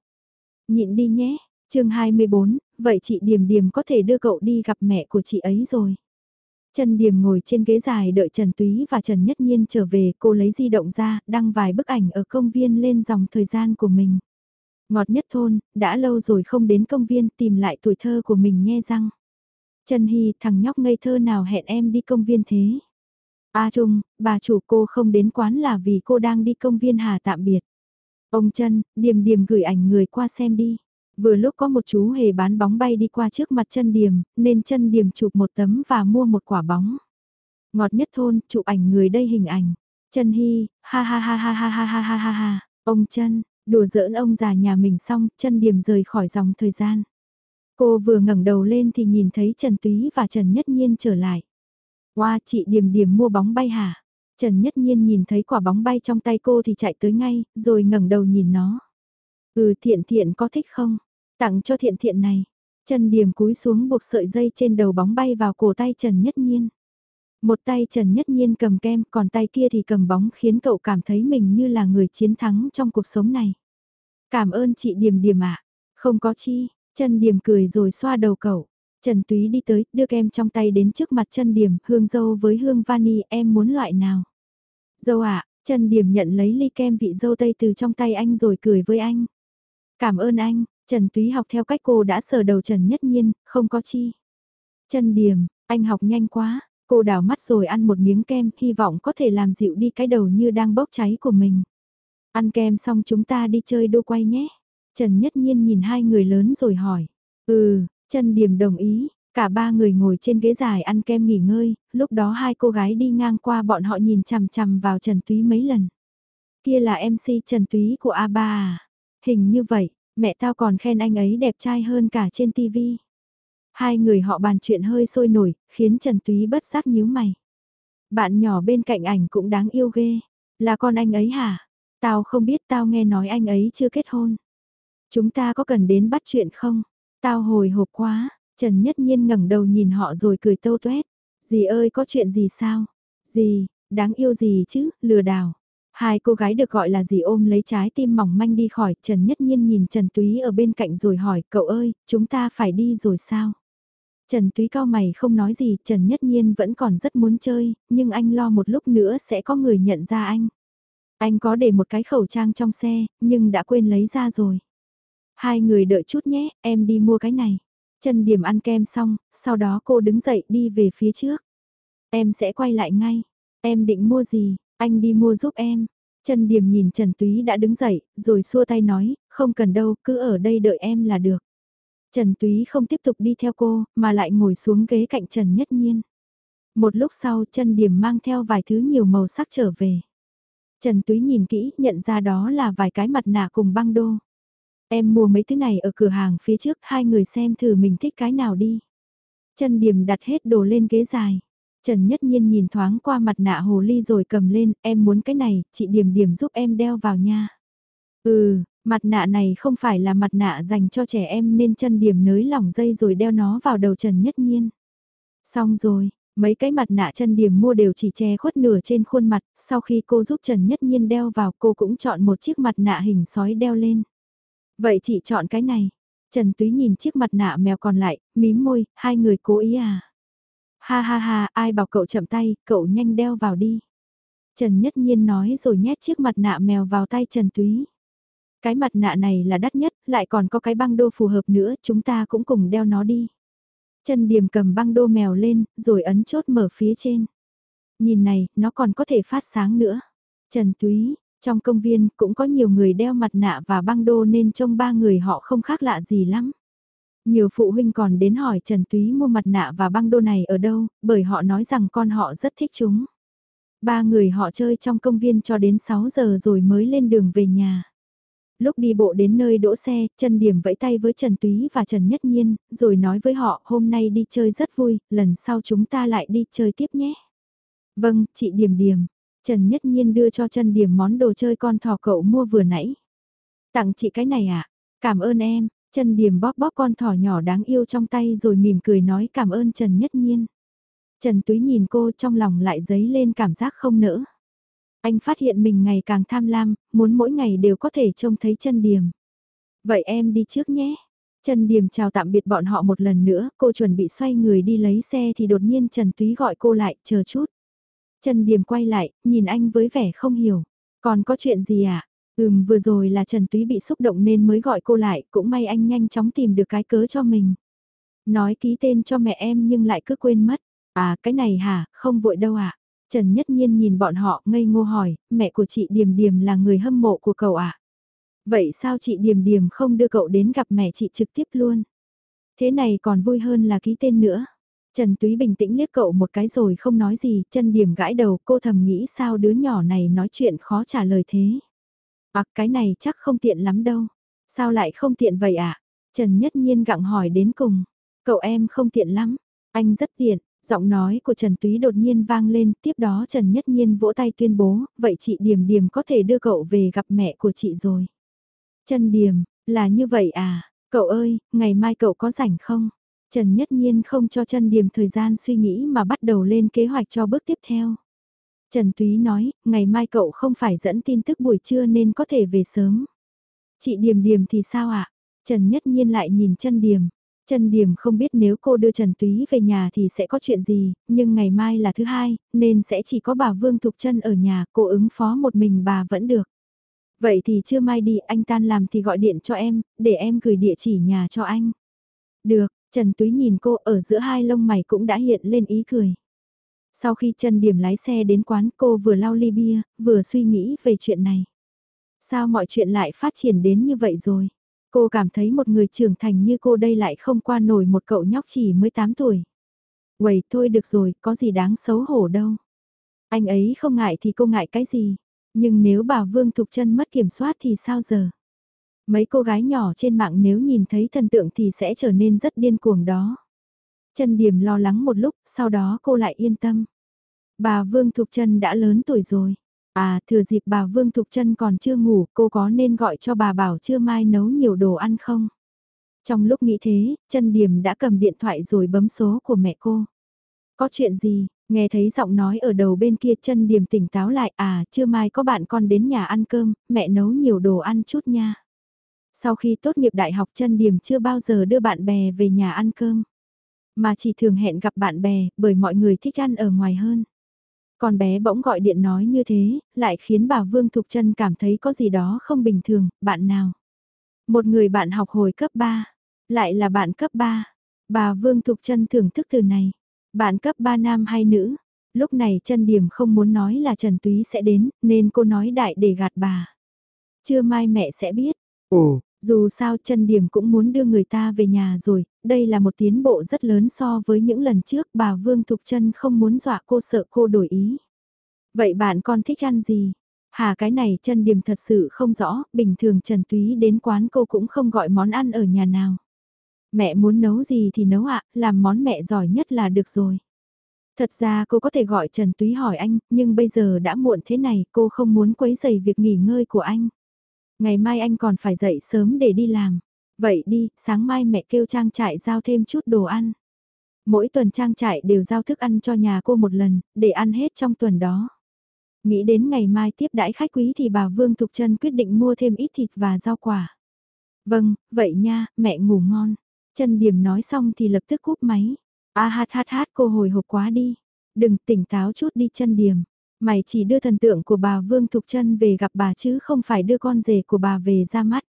Nhịn đi nhé, chương 24, vậy chị Điềm Điềm có thể đưa cậu đi gặp mẹ của chị ấy rồi. Trần Điềm ngồi trên ghế dài đợi Trần Túy và Trần Nhất Nhiên trở về, cô lấy di động ra, đăng vài bức ảnh ở công viên lên dòng thời gian của mình. Ngọt nhất thôn, đã lâu rồi không đến công viên tìm lại tuổi thơ của mình nghe răng. Trần Hy, thằng nhóc ngây thơ nào hẹn em đi công viên thế? A Trung, bà chủ cô không đến quán là vì cô đang đi công viên hà tạm biệt. Ông Trân, Điềm Điềm gửi ảnh người qua xem đi. Vừa lúc có một chú hề bán bóng bay đi qua trước mặt chân Điềm, nên chân Điềm chụp một tấm và mua một quả bóng. Ngọt nhất thôn, chụp ảnh người đây hình ảnh. Trần Hy, ha ha ha ha ha ha ha ha ha ha. Ông Trân, đùa giỡn ông già nhà mình xong, chân Điềm rời khỏi dòng thời gian. Cô vừa ngẩng đầu lên thì nhìn thấy Trần Túy và Trần Nhất Nhiên trở lại. Qua chị Điềm Điềm mua bóng bay hả? Trần Nhất Nhiên nhìn thấy quả bóng bay trong tay cô thì chạy tới ngay, rồi ngẩng đầu nhìn nó. Ừ thiện thiện có thích không? Tặng cho thiện thiện này. Trần Điềm cúi xuống buộc sợi dây trên đầu bóng bay vào cổ tay Trần Nhất Nhiên. Một tay Trần Nhất Nhiên cầm kem, còn tay kia thì cầm bóng khiến cậu cảm thấy mình như là người chiến thắng trong cuộc sống này. Cảm ơn chị Điềm Điềm ạ. Không có chi, Trần Điểm cười rồi xoa đầu cậu. Trần Túy đi tới, đưa kem trong tay đến trước mặt Trần điểm, hương dâu với hương vani, em muốn loại nào? Dâu ạ, à, Trần Điểm nhận lấy ly kem vị dâu tây từ trong tay anh rồi cười với anh. Cảm ơn anh, Trần Túy học theo cách cô đã sờ đầu Trần Nhất Nhiên, không có chi. Trần Điểm, anh học nhanh quá, cô đảo mắt rồi ăn một miếng kem, hy vọng có thể làm dịu đi cái đầu như đang bốc cháy của mình. Ăn kem xong chúng ta đi chơi đô quay nhé. Trần Nhất Nhiên nhìn hai người lớn rồi hỏi. Ừ, Trần Điểm đồng ý, cả ba người ngồi trên ghế dài ăn kem nghỉ ngơi, lúc đó hai cô gái đi ngang qua bọn họ nhìn chằm chằm vào Trần Túy mấy lần. Kia là MC Trần Túy của A3 à? Hình như vậy, mẹ tao còn khen anh ấy đẹp trai hơn cả trên TV. Hai người họ bàn chuyện hơi sôi nổi, khiến Trần Túy bất giác nhíu mày. Bạn nhỏ bên cạnh ảnh cũng đáng yêu ghê. Là con anh ấy hả? Tao không biết tao nghe nói anh ấy chưa kết hôn. Chúng ta có cần đến bắt chuyện không? Tao hồi hộp quá, Trần Nhất Nhiên ngẩng đầu nhìn họ rồi cười tâu tuét. Dì ơi có chuyện gì sao? Dì, đáng yêu gì chứ, lừa đảo. Hai cô gái được gọi là dì ôm lấy trái tim mỏng manh đi khỏi, Trần Nhất Nhiên nhìn Trần Túy ở bên cạnh rồi hỏi, cậu ơi, chúng ta phải đi rồi sao? Trần Túy cao mày không nói gì, Trần Nhất Nhiên vẫn còn rất muốn chơi, nhưng anh lo một lúc nữa sẽ có người nhận ra anh. Anh có để một cái khẩu trang trong xe, nhưng đã quên lấy ra rồi. Hai người đợi chút nhé, em đi mua cái này. Trần Điểm ăn kem xong, sau đó cô đứng dậy đi về phía trước. Em sẽ quay lại ngay. Em định mua gì, anh đi mua giúp em. Trần Điểm nhìn Trần Túy đã đứng dậy, rồi xua tay nói, không cần đâu, cứ ở đây đợi em là được. Trần Túy không tiếp tục đi theo cô, mà lại ngồi xuống ghế cạnh Trần Nhất Nhiên. Một lúc sau Trần Điểm mang theo vài thứ nhiều màu sắc trở về. Trần Túy nhìn kỹ, nhận ra đó là vài cái mặt nạ cùng băng đô. Em mua mấy thứ này ở cửa hàng phía trước, hai người xem thử mình thích cái nào đi. Trần Điềm đặt hết đồ lên ghế dài. Trần Nhất Nhiên nhìn thoáng qua mặt nạ hồ ly rồi cầm lên, em muốn cái này, chị Điềm Điềm giúp em đeo vào nha. Ừ, mặt nạ này không phải là mặt nạ dành cho trẻ em nên Trần Điềm nới lỏng dây rồi đeo nó vào đầu Trần Nhất Nhiên. Xong rồi, mấy cái mặt nạ chân Điểm mua đều chỉ che khuất nửa trên khuôn mặt, sau khi cô giúp Trần Nhất Nhiên đeo vào cô cũng chọn một chiếc mặt nạ hình sói đeo lên. Vậy chị chọn cái này. Trần Túy nhìn chiếc mặt nạ mèo còn lại, mím môi, hai người cố ý à. Ha ha ha, ai bảo cậu chậm tay, cậu nhanh đeo vào đi. Trần Nhất Nhiên nói rồi nhét chiếc mặt nạ mèo vào tay Trần Túy. Cái mặt nạ này là đắt nhất, lại còn có cái băng đô phù hợp nữa, chúng ta cũng cùng đeo nó đi. Trần Điềm cầm băng đô mèo lên, rồi ấn chốt mở phía trên. Nhìn này, nó còn có thể phát sáng nữa. Trần Túy, trong công viên cũng có nhiều người đeo mặt nạ và băng đô nên trông ba người họ không khác lạ gì lắm. Nhiều phụ huynh còn đến hỏi Trần Túy mua mặt nạ và băng đô này ở đâu, bởi họ nói rằng con họ rất thích chúng. Ba người họ chơi trong công viên cho đến 6 giờ rồi mới lên đường về nhà. Lúc đi bộ đến nơi đỗ xe, Trần Điểm vẫy tay với Trần Túy và Trần Nhất Nhiên, rồi nói với họ hôm nay đi chơi rất vui, lần sau chúng ta lại đi chơi tiếp nhé. Vâng, chị Điểm Điểm, Trần Nhất Nhiên đưa cho Trần Điểm món đồ chơi con thỏ cậu mua vừa nãy. Tặng chị cái này à? Cảm ơn em, Trần Điểm bóp bóp con thỏ nhỏ đáng yêu trong tay rồi mỉm cười nói cảm ơn Trần Nhất Nhiên. Trần Túy nhìn cô trong lòng lại dấy lên cảm giác không nỡ. Anh phát hiện mình ngày càng tham lam, muốn mỗi ngày đều có thể trông thấy chân điểm. Vậy em đi trước nhé. Trần Điềm chào tạm biệt bọn họ một lần nữa, cô chuẩn bị xoay người đi lấy xe thì đột nhiên Trần Túy gọi cô lại, chờ chút. Trần Điềm quay lại, nhìn anh với vẻ không hiểu. Còn có chuyện gì à? Ừm vừa rồi là Trần Túy bị xúc động nên mới gọi cô lại, cũng may anh nhanh chóng tìm được cái cớ cho mình. Nói ký tên cho mẹ em nhưng lại cứ quên mất. À cái này hả, không vội đâu ạ. À? Trần Nhất Nhiên nhìn bọn họ ngây ngô hỏi, mẹ của chị Điềm Điềm là người hâm mộ của cậu ạ. À? Vậy sao chị Điềm Điềm không đưa cậu đến gặp mẹ chị trực tiếp luôn? Thế này còn vui hơn là ký tên nữa. Trần Túy bình tĩnh liếc cậu một cái rồi không nói gì, chân điểm gãi đầu cô thầm nghĩ sao đứa nhỏ này nói chuyện khó trả lời thế. Bạc cái này chắc không tiện lắm đâu. Sao lại không tiện vậy ạ? À? Trần Nhất Nhiên gặng hỏi đến cùng. Cậu em không tiện lắm. Anh rất tiện. Giọng nói của Trần Túy đột nhiên vang lên, tiếp đó Trần Nhất Nhiên vỗ tay tuyên bố, vậy chị Điềm Điềm có thể đưa cậu về gặp mẹ của chị rồi. Trần Điềm, là như vậy à, cậu ơi, ngày mai cậu có rảnh không? Trần Nhất Nhiên không cho Trần Điềm thời gian suy nghĩ mà bắt đầu lên kế hoạch cho bước tiếp theo. Trần Túy nói, ngày mai cậu không phải dẫn tin tức buổi trưa nên có thể về sớm. Chị Điềm Điềm thì sao ạ? À? Trần Nhất Nhiên lại nhìn Trần Điềm. Trần Điềm không biết nếu cô đưa Trần Túy về nhà thì sẽ có chuyện gì, nhưng ngày mai là thứ hai, nên sẽ chỉ có bà Vương Thục Trân ở nhà, cô ứng phó một mình bà vẫn được. Vậy thì chưa mai đi, anh tan làm thì gọi điện cho em, để em gửi địa chỉ nhà cho anh. Được, Trần Túy nhìn cô ở giữa hai lông mày cũng đã hiện lên ý cười. Sau khi Trần Điểm lái xe đến quán cô vừa lau ly bia, vừa suy nghĩ về chuyện này. Sao mọi chuyện lại phát triển đến như vậy rồi? Cô cảm thấy một người trưởng thành như cô đây lại không qua nổi một cậu nhóc chỉ mới 8 tuổi. Quầy thôi được rồi, có gì đáng xấu hổ đâu. Anh ấy không ngại thì cô ngại cái gì? Nhưng nếu bà Vương Thục chân mất kiểm soát thì sao giờ? Mấy cô gái nhỏ trên mạng nếu nhìn thấy thần tượng thì sẽ trở nên rất điên cuồng đó. Trần điểm lo lắng một lúc, sau đó cô lại yên tâm. Bà Vương Thục Trân đã lớn tuổi rồi. À, thừa dịp bà Vương Thục Trân còn chưa ngủ, cô có nên gọi cho bà bảo chưa mai nấu nhiều đồ ăn không? Trong lúc nghĩ thế, Trần điểm đã cầm điện thoại rồi bấm số của mẹ cô. Có chuyện gì, nghe thấy giọng nói ở đầu bên kia chân điểm tỉnh táo lại à, chưa mai có bạn con đến nhà ăn cơm, mẹ nấu nhiều đồ ăn chút nha. Sau khi tốt nghiệp đại học chân điểm chưa bao giờ đưa bạn bè về nhà ăn cơm. Mà chỉ thường hẹn gặp bạn bè, bởi mọi người thích ăn ở ngoài hơn. Con bé bỗng gọi điện nói như thế, lại khiến bà Vương Thục Trân cảm thấy có gì đó không bình thường, bạn nào? Một người bạn học hồi cấp 3, lại là bạn cấp 3. Bà Vương Thục Trân thưởng thức từ này. Bạn cấp 3 nam hay nữ? Lúc này chân điểm không muốn nói là Trần Túy sẽ đến, nên cô nói đại để gạt bà. Chưa mai mẹ sẽ biết. Ồ, dù sao chân điểm cũng muốn đưa người ta về nhà rồi, đây là một tiến bộ rất lớn so với những lần trước bà Vương Thục chân không muốn dọa cô sợ cô đổi ý. Vậy bạn con thích ăn gì? Hà cái này chân điểm thật sự không rõ, bình thường Trần Túy đến quán cô cũng không gọi món ăn ở nhà nào. Mẹ muốn nấu gì thì nấu ạ, làm món mẹ giỏi nhất là được rồi. Thật ra cô có thể gọi Trần Túy hỏi anh, nhưng bây giờ đã muộn thế này cô không muốn quấy rầy việc nghỉ ngơi của anh. Ngày mai anh còn phải dậy sớm để đi làm. Vậy đi, sáng mai mẹ kêu trang trại giao thêm chút đồ ăn. Mỗi tuần trang trại đều giao thức ăn cho nhà cô một lần, để ăn hết trong tuần đó. Nghĩ đến ngày mai tiếp đãi khách quý thì bà Vương Thục Trân quyết định mua thêm ít thịt và rau quả. Vâng, vậy nha, mẹ ngủ ngon. Trân Điểm nói xong thì lập tức cúp máy. A hát hát hát cô hồi hộp quá đi. Đừng tỉnh táo chút đi Trân Điểm. Mày chỉ đưa thần tượng của bà Vương Thục Trân về gặp bà chứ không phải đưa con rể của bà về ra mắt.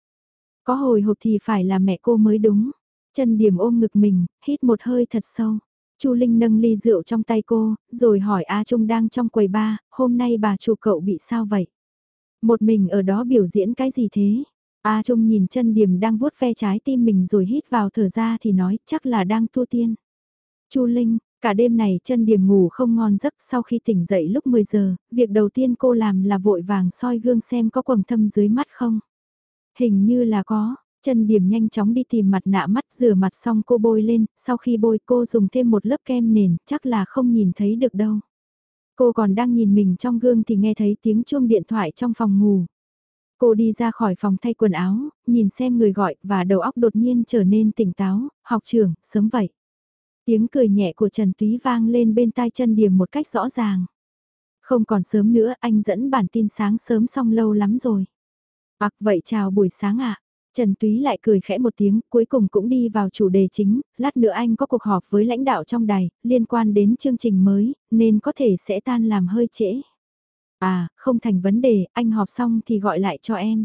Có hồi hộp thì phải là mẹ cô mới đúng. Trần Điểm ôm ngực mình, hít một hơi thật sâu. Chu Linh nâng ly rượu trong tay cô, rồi hỏi A Trung đang trong quầy ba, hôm nay bà chủ cậu bị sao vậy? Một mình ở đó biểu diễn cái gì thế? A Trung nhìn chân điểm đang vuốt ve trái tim mình rồi hít vào thở ra thì nói chắc là đang thua tiên. Chu Linh, cả đêm này chân điểm ngủ không ngon giấc sau khi tỉnh dậy lúc 10 giờ, việc đầu tiên cô làm là vội vàng soi gương xem có quầng thâm dưới mắt không. Hình như là có, chân điểm nhanh chóng đi tìm mặt nạ mắt rửa mặt xong cô bôi lên, sau khi bôi cô dùng thêm một lớp kem nền, chắc là không nhìn thấy được đâu. Cô còn đang nhìn mình trong gương thì nghe thấy tiếng chuông điện thoại trong phòng ngủ. Cô đi ra khỏi phòng thay quần áo, nhìn xem người gọi và đầu óc đột nhiên trở nên tỉnh táo, học trưởng, sớm vậy. Tiếng cười nhẹ của Trần Túy vang lên bên tai chân điểm một cách rõ ràng. Không còn sớm nữa, anh dẫn bản tin sáng sớm xong lâu lắm rồi. Bạc vậy chào buổi sáng ạ. Trần Túy lại cười khẽ một tiếng, cuối cùng cũng đi vào chủ đề chính, lát nữa anh có cuộc họp với lãnh đạo trong đài, liên quan đến chương trình mới, nên có thể sẽ tan làm hơi trễ. À, không thành vấn đề, anh họp xong thì gọi lại cho em.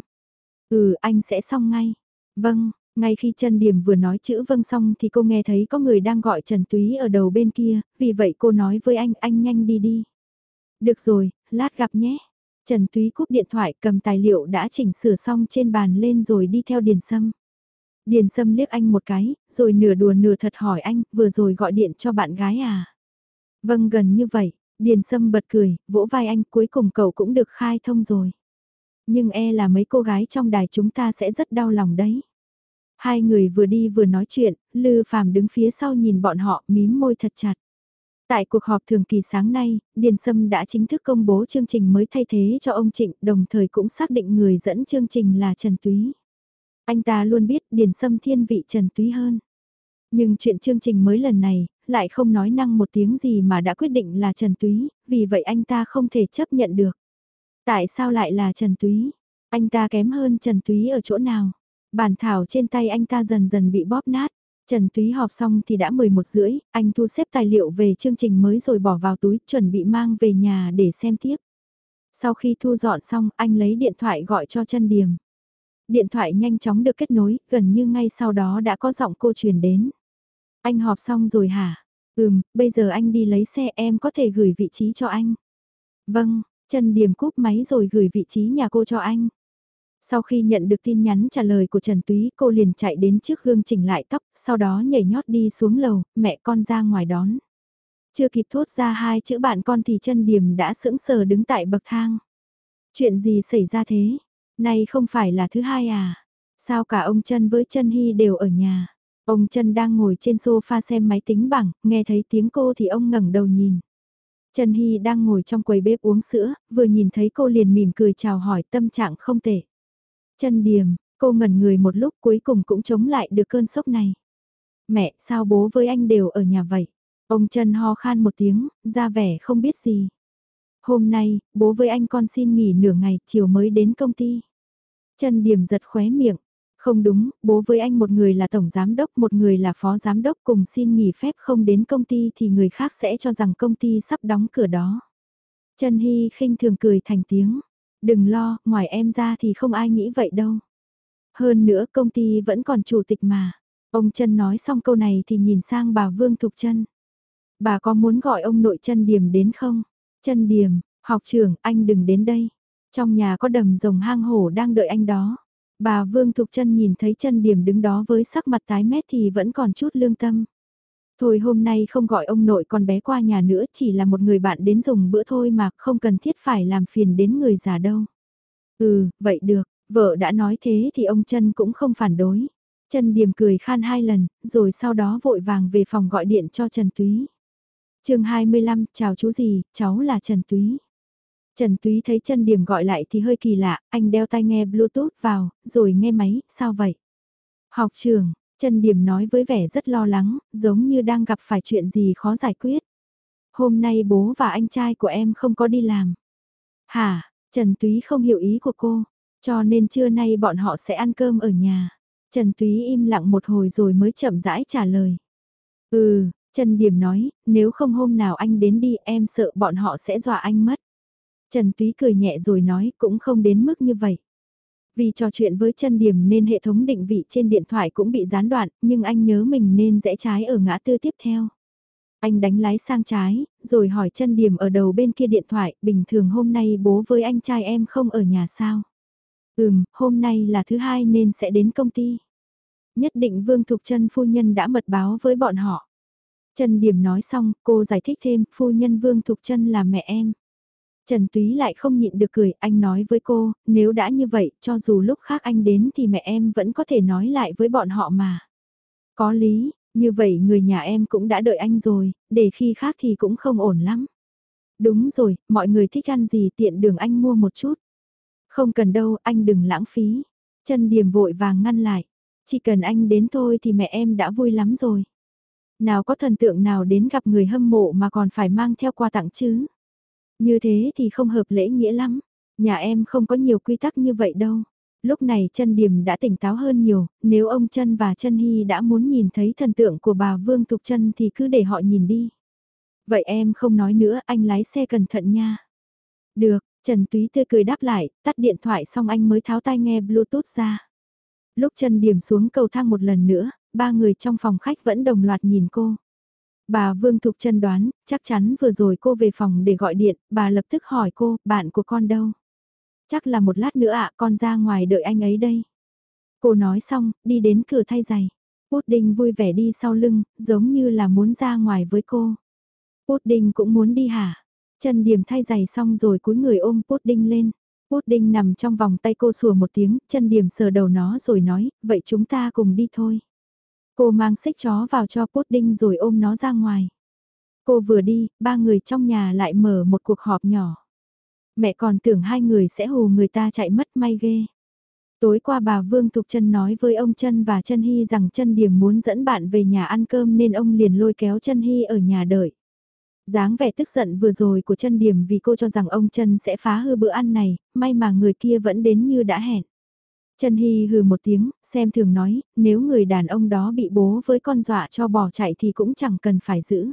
Ừ, anh sẽ xong ngay. Vâng, ngay khi Trần Điểm vừa nói chữ vâng xong thì cô nghe thấy có người đang gọi Trần Túy ở đầu bên kia, vì vậy cô nói với anh, anh nhanh đi đi. Được rồi, lát gặp nhé. Trần Túy cúp điện thoại cầm tài liệu đã chỉnh sửa xong trên bàn lên rồi đi theo Điền Sâm. Điền Sâm liếc anh một cái, rồi nửa đùa nửa thật hỏi anh, vừa rồi gọi điện cho bạn gái à? Vâng gần như vậy, Điền Sâm bật cười, vỗ vai anh cuối cùng cậu cũng được khai thông rồi. Nhưng e là mấy cô gái trong đài chúng ta sẽ rất đau lòng đấy. Hai người vừa đi vừa nói chuyện, Lư Phàm đứng phía sau nhìn bọn họ mím môi thật chặt. Tại cuộc họp thường kỳ sáng nay, Điền Sâm đã chính thức công bố chương trình mới thay thế cho ông Trịnh, đồng thời cũng xác định người dẫn chương trình là Trần Túy. Anh ta luôn biết Điền Sâm thiên vị Trần Túy hơn. Nhưng chuyện chương trình mới lần này, lại không nói năng một tiếng gì mà đã quyết định là Trần Túy, vì vậy anh ta không thể chấp nhận được. Tại sao lại là Trần Túy? Anh ta kém hơn Trần Túy ở chỗ nào? Bản thảo trên tay anh ta dần dần bị bóp nát. Trần Túy họp xong thì đã 11 rưỡi, anh thu xếp tài liệu về chương trình mới rồi bỏ vào túi chuẩn bị mang về nhà để xem tiếp. Sau khi thu dọn xong, anh lấy điện thoại gọi cho chân Điềm. Điện thoại nhanh chóng được kết nối, gần như ngay sau đó đã có giọng cô truyền đến. Anh họp xong rồi hả? Ừm, bây giờ anh đi lấy xe em có thể gửi vị trí cho anh. Vâng, Trần Điềm cúp máy rồi gửi vị trí nhà cô cho anh. Sau khi nhận được tin nhắn trả lời của Trần Túy cô liền chạy đến trước gương chỉnh lại tóc, sau đó nhảy nhót đi xuống lầu, mẹ con ra ngoài đón. Chưa kịp thốt ra hai chữ bạn con thì chân điểm đã sững sờ đứng tại bậc thang. Chuyện gì xảy ra thế? nay không phải là thứ hai à? Sao cả ông chân với chân Hy đều ở nhà? Ông chân đang ngồi trên sofa xem máy tính bảng, nghe thấy tiếng cô thì ông ngẩng đầu nhìn. Trần Hy đang ngồi trong quầy bếp uống sữa, vừa nhìn thấy cô liền mỉm cười chào hỏi tâm trạng không tệ. Chân điểm cô ngẩn người một lúc cuối cùng cũng chống lại được cơn sốc này. Mẹ, sao bố với anh đều ở nhà vậy? Ông chân ho khan một tiếng, ra vẻ không biết gì. Hôm nay, bố với anh con xin nghỉ nửa ngày, chiều mới đến công ty. Chân điểm giật khóe miệng. Không đúng, bố với anh một người là tổng giám đốc, một người là phó giám đốc cùng xin nghỉ phép không đến công ty thì người khác sẽ cho rằng công ty sắp đóng cửa đó. Trần Hy khinh thường cười thành tiếng. Đừng lo, ngoài em ra thì không ai nghĩ vậy đâu. Hơn nữa công ty vẫn còn chủ tịch mà. Ông Trân nói xong câu này thì nhìn sang bà Vương Thục Trân. Bà có muốn gọi ông nội Trân Điềm đến không? Trân Điềm, học trưởng, anh đừng đến đây. Trong nhà có đầm rồng hang hổ đang đợi anh đó. Bà Vương Thục Trân nhìn thấy Trân Điềm đứng đó với sắc mặt tái mét thì vẫn còn chút lương tâm. Thôi hôm nay không gọi ông nội con bé qua nhà nữa chỉ là một người bạn đến dùng bữa thôi mà không cần thiết phải làm phiền đến người già đâu. Ừ, vậy được, vợ đã nói thế thì ông chân cũng không phản đối. Trần Điềm cười khan hai lần, rồi sau đó vội vàng về phòng gọi điện cho Trần Túy. chương 25, chào chú gì, cháu là Trần Túy. Trần Túy thấy Trần Điềm gọi lại thì hơi kỳ lạ, anh đeo tai nghe Bluetooth vào, rồi nghe máy, sao vậy? Học trường, Trần Điểm nói với vẻ rất lo lắng, giống như đang gặp phải chuyện gì khó giải quyết. Hôm nay bố và anh trai của em không có đi làm. Hả, Trần Túy không hiểu ý của cô, cho nên trưa nay bọn họ sẽ ăn cơm ở nhà. Trần Túy im lặng một hồi rồi mới chậm rãi trả lời. Ừ, Trần Điểm nói, nếu không hôm nào anh đến đi em sợ bọn họ sẽ dọa anh mất. Trần Túy cười nhẹ rồi nói cũng không đến mức như vậy. Vì trò chuyện với chân điểm nên hệ thống định vị trên điện thoại cũng bị gián đoạn, nhưng anh nhớ mình nên rẽ trái ở ngã tư tiếp theo. Anh đánh lái sang trái, rồi hỏi chân điểm ở đầu bên kia điện thoại, bình thường hôm nay bố với anh trai em không ở nhà sao? Ừm, hôm nay là thứ hai nên sẽ đến công ty. Nhất định Vương Thục chân phu nhân đã mật báo với bọn họ. Trần Điểm nói xong, cô giải thích thêm, phu nhân Vương Thục chân là mẹ em. Trần Túy lại không nhịn được cười, anh nói với cô, nếu đã như vậy, cho dù lúc khác anh đến thì mẹ em vẫn có thể nói lại với bọn họ mà. Có lý, như vậy người nhà em cũng đã đợi anh rồi, để khi khác thì cũng không ổn lắm. Đúng rồi, mọi người thích ăn gì tiện đường anh mua một chút. Không cần đâu, anh đừng lãng phí. Trần Điềm vội vàng ngăn lại. Chỉ cần anh đến thôi thì mẹ em đã vui lắm rồi. Nào có thần tượng nào đến gặp người hâm mộ mà còn phải mang theo quà tặng chứ. Như thế thì không hợp lễ nghĩa lắm. Nhà em không có nhiều quy tắc như vậy đâu. Lúc này chân điểm đã tỉnh táo hơn nhiều, nếu ông chân và chân hy đã muốn nhìn thấy thần tượng của bà Vương Thục chân thì cứ để họ nhìn đi. Vậy em không nói nữa, anh lái xe cẩn thận nha. Được, Trần Túy tươi cười đáp lại, tắt điện thoại xong anh mới tháo tai nghe Bluetooth ra. Lúc chân điểm xuống cầu thang một lần nữa, ba người trong phòng khách vẫn đồng loạt nhìn cô. Bà Vương Thục chân đoán, chắc chắn vừa rồi cô về phòng để gọi điện, bà lập tức hỏi cô, bạn của con đâu? Chắc là một lát nữa ạ, con ra ngoài đợi anh ấy đây. Cô nói xong, đi đến cửa thay giày. Pudding vui vẻ đi sau lưng, giống như là muốn ra ngoài với cô. Pudding cũng muốn đi hả? Chân điểm thay giày xong rồi cúi người ôm Pudding lên. Pudding nằm trong vòng tay cô sủa một tiếng, chân điểm sờ đầu nó rồi nói, vậy chúng ta cùng đi thôi. Cô mang xích chó vào cho Pudding rồi ôm nó ra ngoài. Cô vừa đi, ba người trong nhà lại mở một cuộc họp nhỏ. Mẹ còn tưởng hai người sẽ hù người ta chạy mất may ghê. Tối qua bà Vương Thục Trân nói với ông Trân và Trân Hy rằng Trân Điểm muốn dẫn bạn về nhà ăn cơm nên ông liền lôi kéo Trân Hy ở nhà đợi dáng vẻ tức giận vừa rồi của chân điểm vì cô cho rằng ông chân sẽ phá hư bữa ăn này, may mà người kia vẫn đến như đã hẹn. Trần Hy hừ một tiếng, xem thường nói, nếu người đàn ông đó bị bố với con dọa cho bỏ chạy thì cũng chẳng cần phải giữ.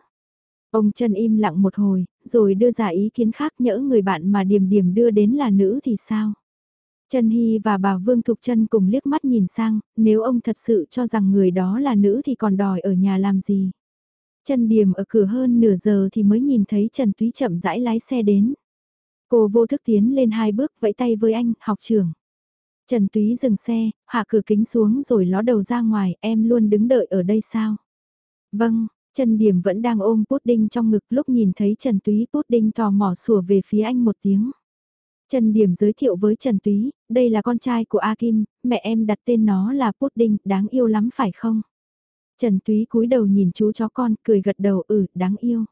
Ông Trần im lặng một hồi, rồi đưa ra ý kiến khác nhỡ người bạn mà điểm điểm đưa đến là nữ thì sao? Trần Hy và bà Vương Thục Trân cùng liếc mắt nhìn sang, nếu ông thật sự cho rằng người đó là nữ thì còn đòi ở nhà làm gì? Trần Điềm ở cửa hơn nửa giờ thì mới nhìn thấy Trần Túy chậm rãi lái xe đến. Cô vô thức tiến lên hai bước vẫy tay với anh, học trưởng. Trần Túy dừng xe, hạ cửa kính xuống rồi ló đầu ra ngoài, em luôn đứng đợi ở đây sao? Vâng, Trần Điểm vẫn đang ôm pudding trong ngực lúc nhìn thấy Trần Túy pudding tò mò sủa về phía anh một tiếng. Trần Điểm giới thiệu với Trần Túy, đây là con trai của A Kim, mẹ em đặt tên nó là pudding, đáng yêu lắm phải không? Trần Túy cúi đầu nhìn chú chó con, cười gật đầu ừ, đáng yêu.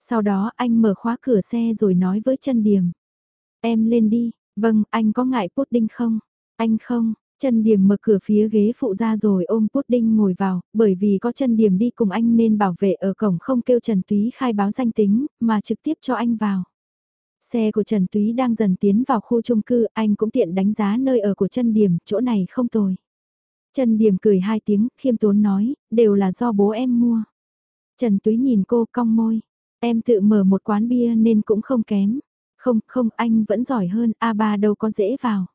Sau đó anh mở khóa cửa xe rồi nói với Trần Điểm. Em lên đi, vâng, anh có ngại pudding không? Anh không, Trần Điểm mở cửa phía ghế phụ ra rồi ôm pudding ngồi vào, bởi vì có Trần Điểm đi cùng anh nên bảo vệ ở cổng không kêu Trần Túy khai báo danh tính, mà trực tiếp cho anh vào. Xe của Trần Túy đang dần tiến vào khu chung cư, anh cũng tiện đánh giá nơi ở của Trần Điểm, chỗ này không tồi. Trần Điểm cười hai tiếng, khiêm tốn nói, đều là do bố em mua. Trần Túy nhìn cô cong môi, em tự mở một quán bia nên cũng không kém. Không, không, anh vẫn giỏi hơn, A3 đâu có dễ vào.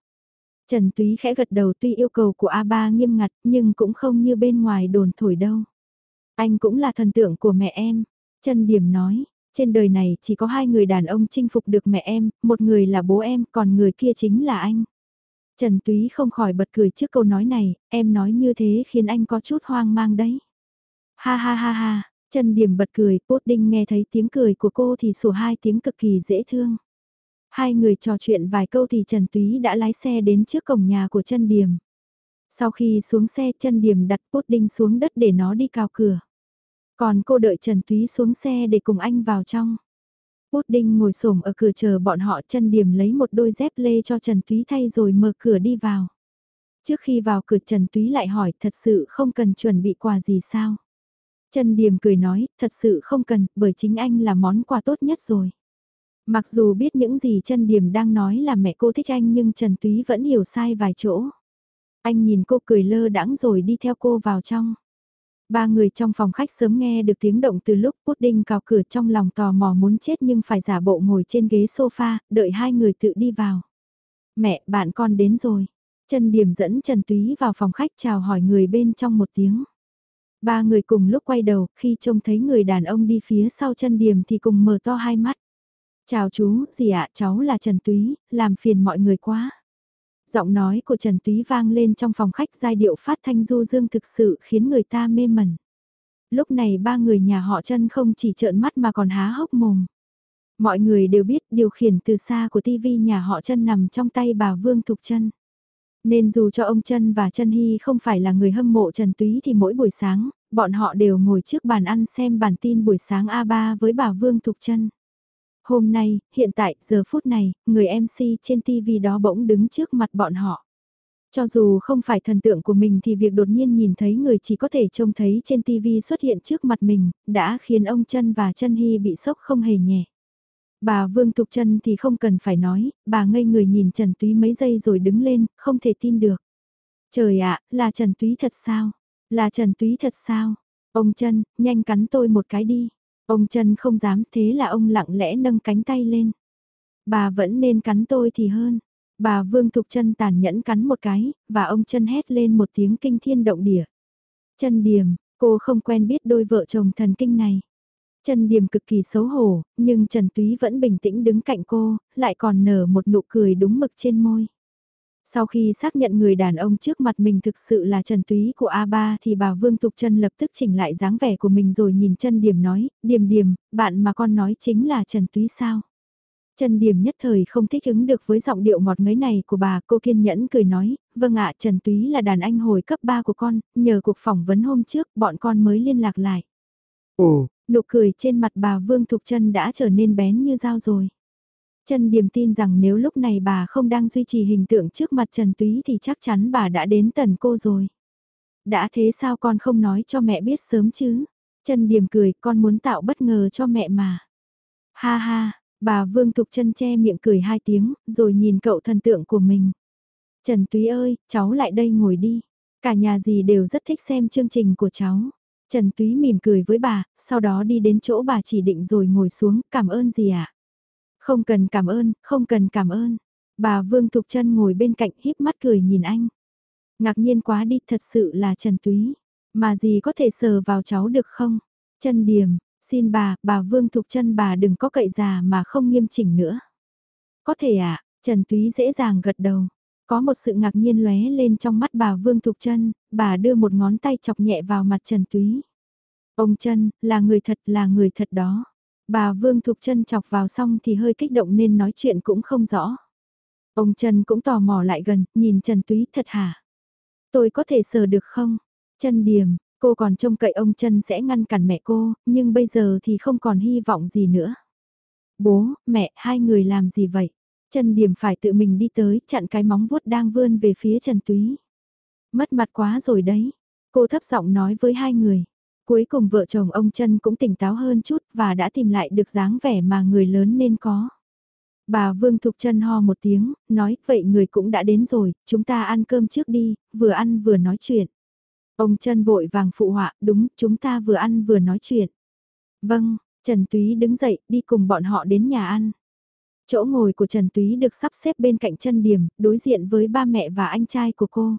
Trần Túy khẽ gật đầu tuy yêu cầu của A3 nghiêm ngặt nhưng cũng không như bên ngoài đồn thổi đâu. Anh cũng là thần tượng của mẹ em. Trần Điểm nói, trên đời này chỉ có hai người đàn ông chinh phục được mẹ em, một người là bố em còn người kia chính là anh. Trần Túy không khỏi bật cười trước câu nói này, em nói như thế khiến anh có chút hoang mang đấy. Ha ha ha ha, Trần Điểm bật cười, Pudding nghe thấy tiếng cười của cô thì sủa hai tiếng cực kỳ dễ thương. Hai người trò chuyện vài câu thì Trần Túy đã lái xe đến trước cổng nhà của Trân Điểm. Sau khi xuống xe Trân Điểm đặt Pudding xuống đất để nó đi cào cửa. Còn cô đợi Trần Túy xuống xe để cùng anh vào trong. Pudding ngồi xổm ở cửa chờ bọn họ Trân điểm lấy một đôi dép lê cho Trần Túy thay rồi mở cửa đi vào. Trước khi vào cửa Trần Túy lại hỏi thật sự không cần chuẩn bị quà gì sao? Trần Điềm cười nói, thật sự không cần, bởi chính anh là món quà tốt nhất rồi. Mặc dù biết những gì Trần Điềm đang nói là mẹ cô thích anh nhưng Trần Túy vẫn hiểu sai vài chỗ. Anh nhìn cô cười lơ đãng rồi đi theo cô vào trong. Ba người trong phòng khách sớm nghe được tiếng động từ lúc Pudding cào cửa trong lòng tò mò muốn chết nhưng phải giả bộ ngồi trên ghế sofa, đợi hai người tự đi vào. Mẹ, bạn con đến rồi. Trần Điểm dẫn Trần Túy vào phòng khách chào hỏi người bên trong một tiếng. Ba người cùng lúc quay đầu, khi trông thấy người đàn ông đi phía sau Trần Điểm thì cùng mở to hai mắt. Chào chú, gì ạ, cháu là Trần Túy, làm phiền mọi người quá. Giọng nói của Trần Túy vang lên trong phòng khách giai điệu phát thanh du dương thực sự khiến người ta mê mẩn. Lúc này ba người nhà họ chân không chỉ trợn mắt mà còn há hốc mồm. Mọi người đều biết điều khiển từ xa của TV nhà họ chân nằm trong tay bà Vương Thục chân. Nên dù cho ông chân và chân Hy không phải là người hâm mộ Trần Túy thì mỗi buổi sáng, bọn họ đều ngồi trước bàn ăn xem bản tin buổi sáng A3 với bà Vương Thục chân. Hôm nay, hiện tại, giờ phút này, người MC trên TV đó bỗng đứng trước mặt bọn họ. Cho dù không phải thần tượng của mình thì việc đột nhiên nhìn thấy người chỉ có thể trông thấy trên TV xuất hiện trước mặt mình, đã khiến ông chân và chân Hy bị sốc không hề nhẹ. Bà Vương Thục Trân thì không cần phải nói, bà ngây người nhìn Trần Túy mấy giây rồi đứng lên, không thể tin được. Trời ạ, là Trần Túy thật sao? Là Trần Túy thật sao? Ông Trân, nhanh cắn tôi một cái đi. Ông chân không dám thế là ông lặng lẽ nâng cánh tay lên. Bà vẫn nên cắn tôi thì hơn. Bà Vương Thục chân tàn nhẫn cắn một cái, và ông chân hét lên một tiếng kinh thiên động địa. chân Điềm, cô không quen biết đôi vợ chồng thần kinh này. Trần Điềm cực kỳ xấu hổ, nhưng Trần Túy vẫn bình tĩnh đứng cạnh cô, lại còn nở một nụ cười đúng mực trên môi. Sau khi xác nhận người đàn ông trước mặt mình thực sự là Trần Túy của A3 thì bà Vương Thục Trân lập tức chỉnh lại dáng vẻ của mình rồi nhìn Trần Điềm nói, Điềm Điềm, bạn mà con nói chính là Trần Túy sao? Trần Điềm nhất thời không thích ứng được với giọng điệu ngọt ngấy này của bà, cô kiên nhẫn cười nói, vâng ạ Trần Túy là đàn anh hồi cấp 3 của con, nhờ cuộc phỏng vấn hôm trước bọn con mới liên lạc lại. Ồ, nụ cười trên mặt bà Vương Thục Trân đã trở nên bén như dao rồi. Trần Điềm tin rằng nếu lúc này bà không đang duy trì hình tượng trước mặt Trần Túy thì chắc chắn bà đã đến tần cô rồi. Đã thế sao con không nói cho mẹ biết sớm chứ? Trần Điềm cười, con muốn tạo bất ngờ cho mẹ mà. Ha ha, bà Vương Thục Trân che miệng cười hai tiếng, rồi nhìn cậu thần tượng của mình. Trần Túy ơi, cháu lại đây ngồi đi. Cả nhà gì đều rất thích xem chương trình của cháu. Trần Túy mỉm cười với bà, sau đó đi đến chỗ bà chỉ định rồi ngồi xuống, cảm ơn gì ạ? À? Không cần cảm ơn, không cần cảm ơn. Bà Vương Thục Trân ngồi bên cạnh híp mắt cười nhìn anh. Ngạc nhiên quá đi, thật sự là Trần Túy. Mà gì có thể sờ vào cháu được không? Trần Điềm, xin bà, bà Vương Thục Trân bà đừng có cậy già mà không nghiêm chỉnh nữa. Có thể ạ, à, Trần Túy dễ dàng gật đầu. Có một sự ngạc nhiên lóe lên trong mắt bà Vương Thục Trân, bà đưa một ngón tay chọc nhẹ vào mặt Trần Túy. Ông Trân, là người thật là người thật đó. Bà Vương Thục Trân chọc vào xong thì hơi kích động nên nói chuyện cũng không rõ. Ông Trần cũng tò mò lại gần, nhìn Trần Túy thật hả? Tôi có thể sờ được không? Trần Điềm, cô còn trông cậy ông Trần sẽ ngăn cản mẹ cô, nhưng bây giờ thì không còn hy vọng gì nữa. Bố, mẹ, hai người làm gì vậy? Trần Điềm phải tự mình đi tới, chặn cái móng vuốt đang vươn về phía Trần Túy. Mất mặt quá rồi đấy. Cô thấp giọng nói với hai người. Cuối cùng vợ chồng ông chân cũng tỉnh táo hơn chút và đã tìm lại được dáng vẻ mà người lớn nên có. Bà Vương Thục chân ho một tiếng, nói vậy người cũng đã đến rồi, chúng ta ăn cơm trước đi, vừa ăn vừa nói chuyện. Ông chân vội vàng phụ họa, đúng, chúng ta vừa ăn vừa nói chuyện. Vâng, Trần Túy đứng dậy, đi cùng bọn họ đến nhà ăn. Chỗ ngồi của Trần Túy được sắp xếp bên cạnh chân điểm, đối diện với ba mẹ và anh trai của cô.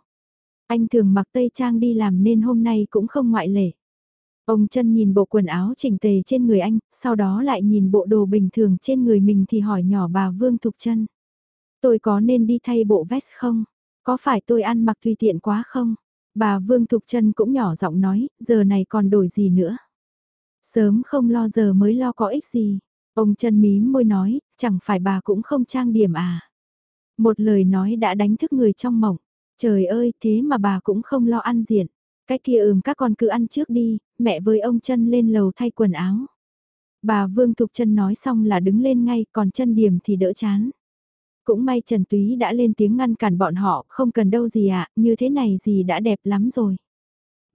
Anh thường mặc tây trang đi làm nên hôm nay cũng không ngoại lệ. Ông chân nhìn bộ quần áo chỉnh tề trên người anh, sau đó lại nhìn bộ đồ bình thường trên người mình thì hỏi nhỏ bà Vương Thục chân Tôi có nên đi thay bộ vest không? Có phải tôi ăn mặc tùy tiện quá không? Bà Vương Thục chân cũng nhỏ giọng nói, giờ này còn đổi gì nữa? Sớm không lo giờ mới lo có ích gì. Ông chân mí môi nói, chẳng phải bà cũng không trang điểm à? Một lời nói đã đánh thức người trong mộng. Trời ơi, thế mà bà cũng không lo ăn diện. Cái kia ừm các con cứ ăn trước đi, mẹ với ông chân lên lầu thay quần áo. Bà Vương Thục chân nói xong là đứng lên ngay, còn chân điểm thì đỡ chán. Cũng may Trần Túy đã lên tiếng ngăn cản bọn họ, không cần đâu gì ạ, như thế này gì đã đẹp lắm rồi.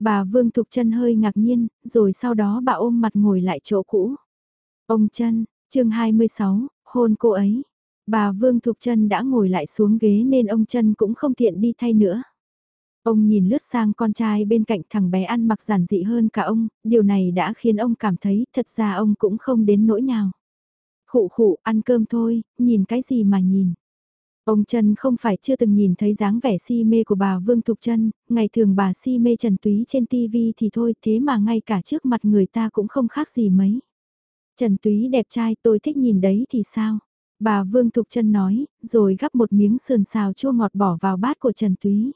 Bà Vương Thục chân hơi ngạc nhiên, rồi sau đó bà ôm mặt ngồi lại chỗ cũ. Ông chân, chương 26, hôn cô ấy. Bà Vương Thục chân đã ngồi lại xuống ghế nên ông chân cũng không tiện đi thay nữa. Ông nhìn lướt sang con trai bên cạnh thằng bé ăn mặc giản dị hơn cả ông, điều này đã khiến ông cảm thấy thật ra ông cũng không đến nỗi nào. Khụ khụ, ăn cơm thôi, nhìn cái gì mà nhìn. Ông Trần không phải chưa từng nhìn thấy dáng vẻ si mê của bà Vương Thục Trân, ngày thường bà si mê Trần Túy trên TV thì thôi thế mà ngay cả trước mặt người ta cũng không khác gì mấy. Trần Túy đẹp trai tôi thích nhìn đấy thì sao? Bà Vương Thục Trân nói, rồi gắp một miếng sườn xào chua ngọt bỏ vào bát của Trần Túy.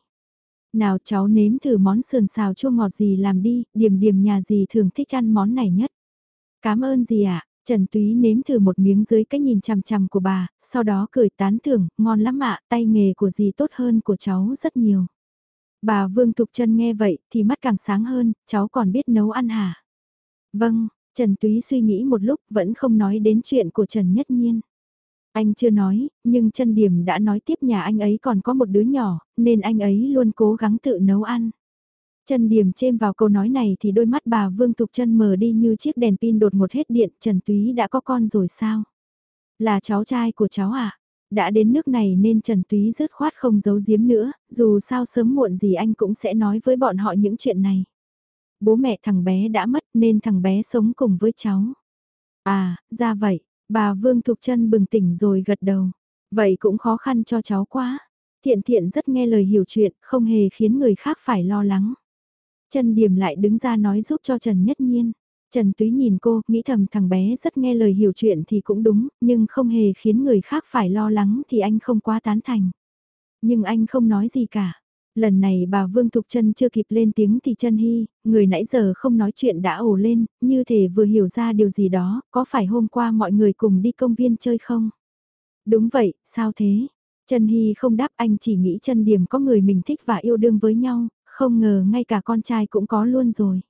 Nào cháu nếm thử món sườn xào chua ngọt gì làm đi, điểm điểm nhà gì thường thích ăn món này nhất. Cảm ơn gì ạ, Trần Túy nếm thử một miếng dưới cái nhìn chằm chằm của bà, sau đó cười tán thưởng, ngon lắm ạ, tay nghề của dì tốt hơn của cháu rất nhiều. Bà Vương Thục Trân nghe vậy thì mắt càng sáng hơn, cháu còn biết nấu ăn hả? Vâng, Trần Túy suy nghĩ một lúc vẫn không nói đến chuyện của Trần Nhất Nhiên. Anh chưa nói, nhưng chân điểm đã nói tiếp nhà anh ấy còn có một đứa nhỏ, nên anh ấy luôn cố gắng tự nấu ăn. Trần Điểm chêm vào câu nói này thì đôi mắt bà Vương Thục Trân mờ đi như chiếc đèn pin đột một hết điện, Trần Túy đã có con rồi sao? Là cháu trai của cháu à? Đã đến nước này nên Trần Túy rớt khoát không giấu giếm nữa, dù sao sớm muộn gì anh cũng sẽ nói với bọn họ những chuyện này. Bố mẹ thằng bé đã mất nên thằng bé sống cùng với cháu. À, ra vậy, bà Vương Thục Trân bừng tỉnh rồi gật đầu. Vậy cũng khó khăn cho cháu quá. Thiện thiện rất nghe lời hiểu chuyện, không hề khiến người khác phải lo lắng. Trần Điểm lại đứng ra nói giúp cho Trần Nhất Nhiên. Trần Túy nhìn cô, nghĩ thầm thằng bé rất nghe lời hiểu chuyện thì cũng đúng, nhưng không hề khiến người khác phải lo lắng thì anh không quá tán thành. Nhưng anh không nói gì cả. Lần này bà Vương Thục Trân chưa kịp lên tiếng thì Trân Hy, người nãy giờ không nói chuyện đã ổ lên, như thể vừa hiểu ra điều gì đó, có phải hôm qua mọi người cùng đi công viên chơi không? Đúng vậy, sao thế? Trân Hy không đáp anh chỉ nghĩ Trân Điểm có người mình thích và yêu đương với nhau, không ngờ ngay cả con trai cũng có luôn rồi.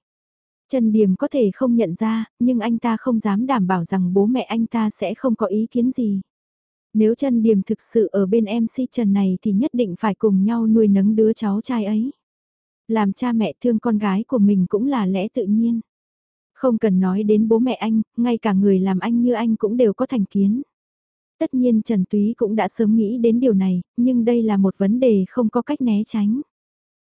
Trần Điềm có thể không nhận ra, nhưng anh ta không dám đảm bảo rằng bố mẹ anh ta sẽ không có ý kiến gì. Nếu Trần Điềm thực sự ở bên MC Trần này thì nhất định phải cùng nhau nuôi nấng đứa cháu trai ấy. Làm cha mẹ thương con gái của mình cũng là lẽ tự nhiên. Không cần nói đến bố mẹ anh, ngay cả người làm anh như anh cũng đều có thành kiến. Tất nhiên Trần Túy cũng đã sớm nghĩ đến điều này, nhưng đây là một vấn đề không có cách né tránh.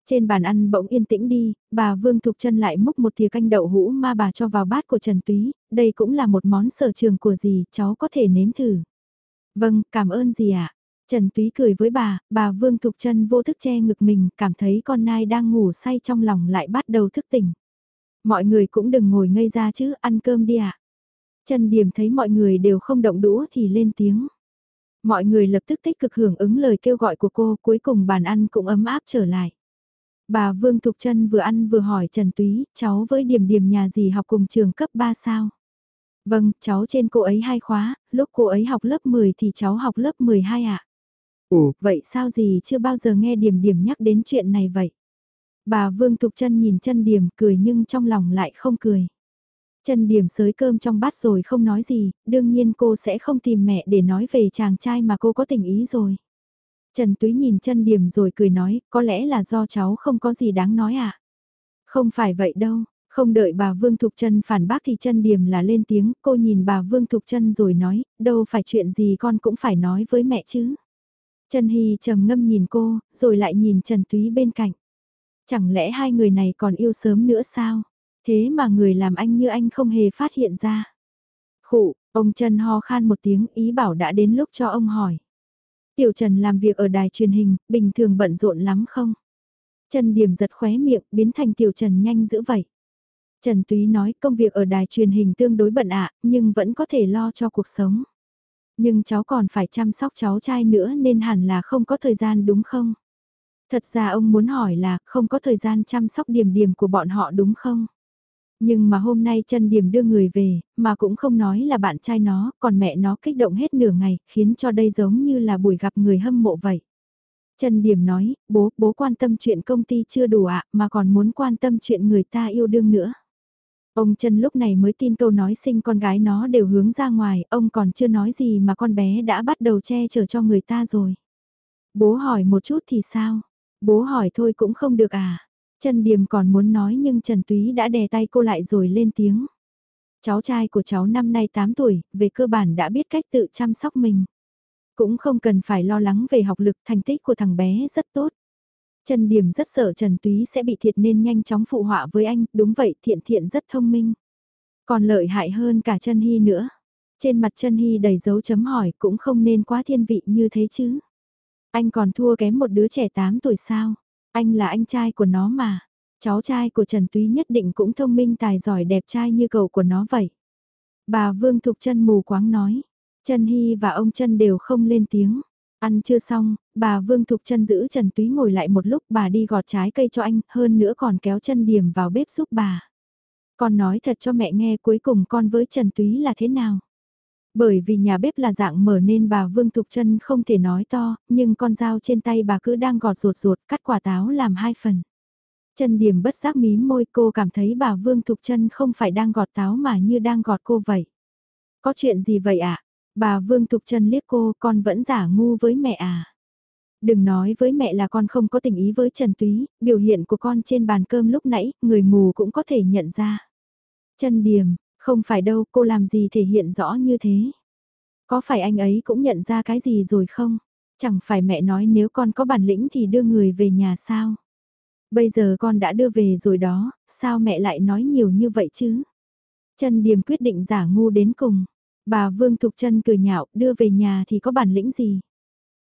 Trên bàn ăn bỗng yên tĩnh đi, bà Vương Thục Trân lại múc một thìa canh đậu hũ ma bà cho vào bát của Trần Túy, đây cũng là một món sở trường của dì, cháu có thể nếm thử. Vâng, cảm ơn gì ạ. Trần Túy cười với bà, bà Vương Thục Trân vô thức che ngực mình, cảm thấy con nai đang ngủ say trong lòng lại bắt đầu thức tỉnh. Mọi người cũng đừng ngồi ngây ra chứ, ăn cơm đi ạ. Trần Điểm thấy mọi người đều không động đũa thì lên tiếng. Mọi người lập tức tích cực hưởng ứng lời kêu gọi của cô, cuối cùng bàn ăn cũng ấm áp trở lại. Bà Vương Thục Trân vừa ăn vừa hỏi Trần Túy, cháu với điểm điểm nhà gì học cùng trường cấp 3 sao? Vâng, cháu trên cô ấy hai khóa, lúc cô ấy học lớp 10 thì cháu học lớp 12 ạ. À? Ồ, vậy sao gì chưa bao giờ nghe điểm điểm nhắc đến chuyện này vậy? Bà Vương Thục Trân nhìn chân điểm cười nhưng trong lòng lại không cười. Chân điểm sới cơm trong bát rồi không nói gì, đương nhiên cô sẽ không tìm mẹ để nói về chàng trai mà cô có tình ý rồi. Trần Túy nhìn chân điểm rồi cười nói, có lẽ là do cháu không có gì đáng nói à? Không phải vậy đâu, không đợi bà Vương Thục Trân phản bác thì chân điểm là lên tiếng, cô nhìn bà Vương Thục Trân rồi nói, đâu phải chuyện gì con cũng phải nói với mẹ chứ. Trần Hy trầm ngâm nhìn cô, rồi lại nhìn Trần Túy bên cạnh. Chẳng lẽ hai người này còn yêu sớm nữa sao? Thế mà người làm anh như anh không hề phát hiện ra. Khụ, ông Trần ho khan một tiếng ý bảo đã đến lúc cho ông hỏi. Tiểu Trần làm việc ở đài truyền hình, bình thường bận rộn lắm không? Trần Điểm giật khóe miệng, biến thành Tiểu Trần nhanh dữ vậy. Trần Túy nói công việc ở đài truyền hình tương đối bận ạ, nhưng vẫn có thể lo cho cuộc sống. Nhưng cháu còn phải chăm sóc cháu trai nữa nên hẳn là không có thời gian đúng không? Thật ra ông muốn hỏi là không có thời gian chăm sóc điểm điểm của bọn họ đúng không? Nhưng mà hôm nay chân điểm đưa người về, mà cũng không nói là bạn trai nó, còn mẹ nó kích động hết nửa ngày, khiến cho đây giống như là buổi gặp người hâm mộ vậy. Trần Điểm nói, bố, bố quan tâm chuyện công ty chưa đủ ạ, mà còn muốn quan tâm chuyện người ta yêu đương nữa. Ông Trần lúc này mới tin câu nói sinh con gái nó đều hướng ra ngoài, ông còn chưa nói gì mà con bé đã bắt đầu che chở cho người ta rồi. Bố hỏi một chút thì sao? Bố hỏi thôi cũng không được à? Trần Điềm còn muốn nói nhưng Trần Túy đã đè tay cô lại rồi lên tiếng. Cháu trai của cháu năm nay 8 tuổi, về cơ bản đã biết cách tự chăm sóc mình. Cũng không cần phải lo lắng về học lực thành tích của thằng bé rất tốt. Trần Điểm rất sợ Trần Túy sẽ bị thiệt nên nhanh chóng phụ họa với anh, đúng vậy thiện thiện rất thông minh. Còn lợi hại hơn cả Trần Hy nữa. Trên mặt Trần Hy đầy dấu chấm hỏi cũng không nên quá thiên vị như thế chứ. Anh còn thua kém một đứa trẻ 8 tuổi sao? Anh là anh trai của nó mà. Cháu trai của Trần Túy nhất định cũng thông minh tài giỏi đẹp trai như cậu của nó vậy. Bà Vương Thục Trân mù quáng nói. Trần Hy và ông Trân đều không lên tiếng. Ăn chưa xong, bà Vương Thục chân giữ Trần Túy ngồi lại một lúc bà đi gọt trái cây cho anh, hơn nữa còn kéo chân điểm vào bếp giúp bà. Con nói thật cho mẹ nghe cuối cùng con với Trần Túy là thế nào? Bởi vì nhà bếp là dạng mở nên bà Vương Thục Trân không thể nói to, nhưng con dao trên tay bà cứ đang gọt ruột ruột cắt quả táo làm hai phần. Trần Điểm bất giác mí môi cô cảm thấy bà Vương Thục Trân không phải đang gọt táo mà như đang gọt cô vậy. Có chuyện gì vậy ạ? À? Bà Vương Thục Trân liếc cô con vẫn giả ngu với mẹ à? Đừng nói với mẹ là con không có tình ý với Trần Túy, biểu hiện của con trên bàn cơm lúc nãy, người mù cũng có thể nhận ra. Trần điềm không phải đâu, cô làm gì thể hiện rõ như thế. Có phải anh ấy cũng nhận ra cái gì rồi không? Chẳng phải mẹ nói nếu con có bản lĩnh thì đưa người về nhà sao? Bây giờ con đã đưa về rồi đó, sao mẹ lại nói nhiều như vậy chứ? Trần Điềm quyết định giả ngu đến cùng. Bà Vương Thục Trân cười nhạo, đưa về nhà thì có bản lĩnh gì?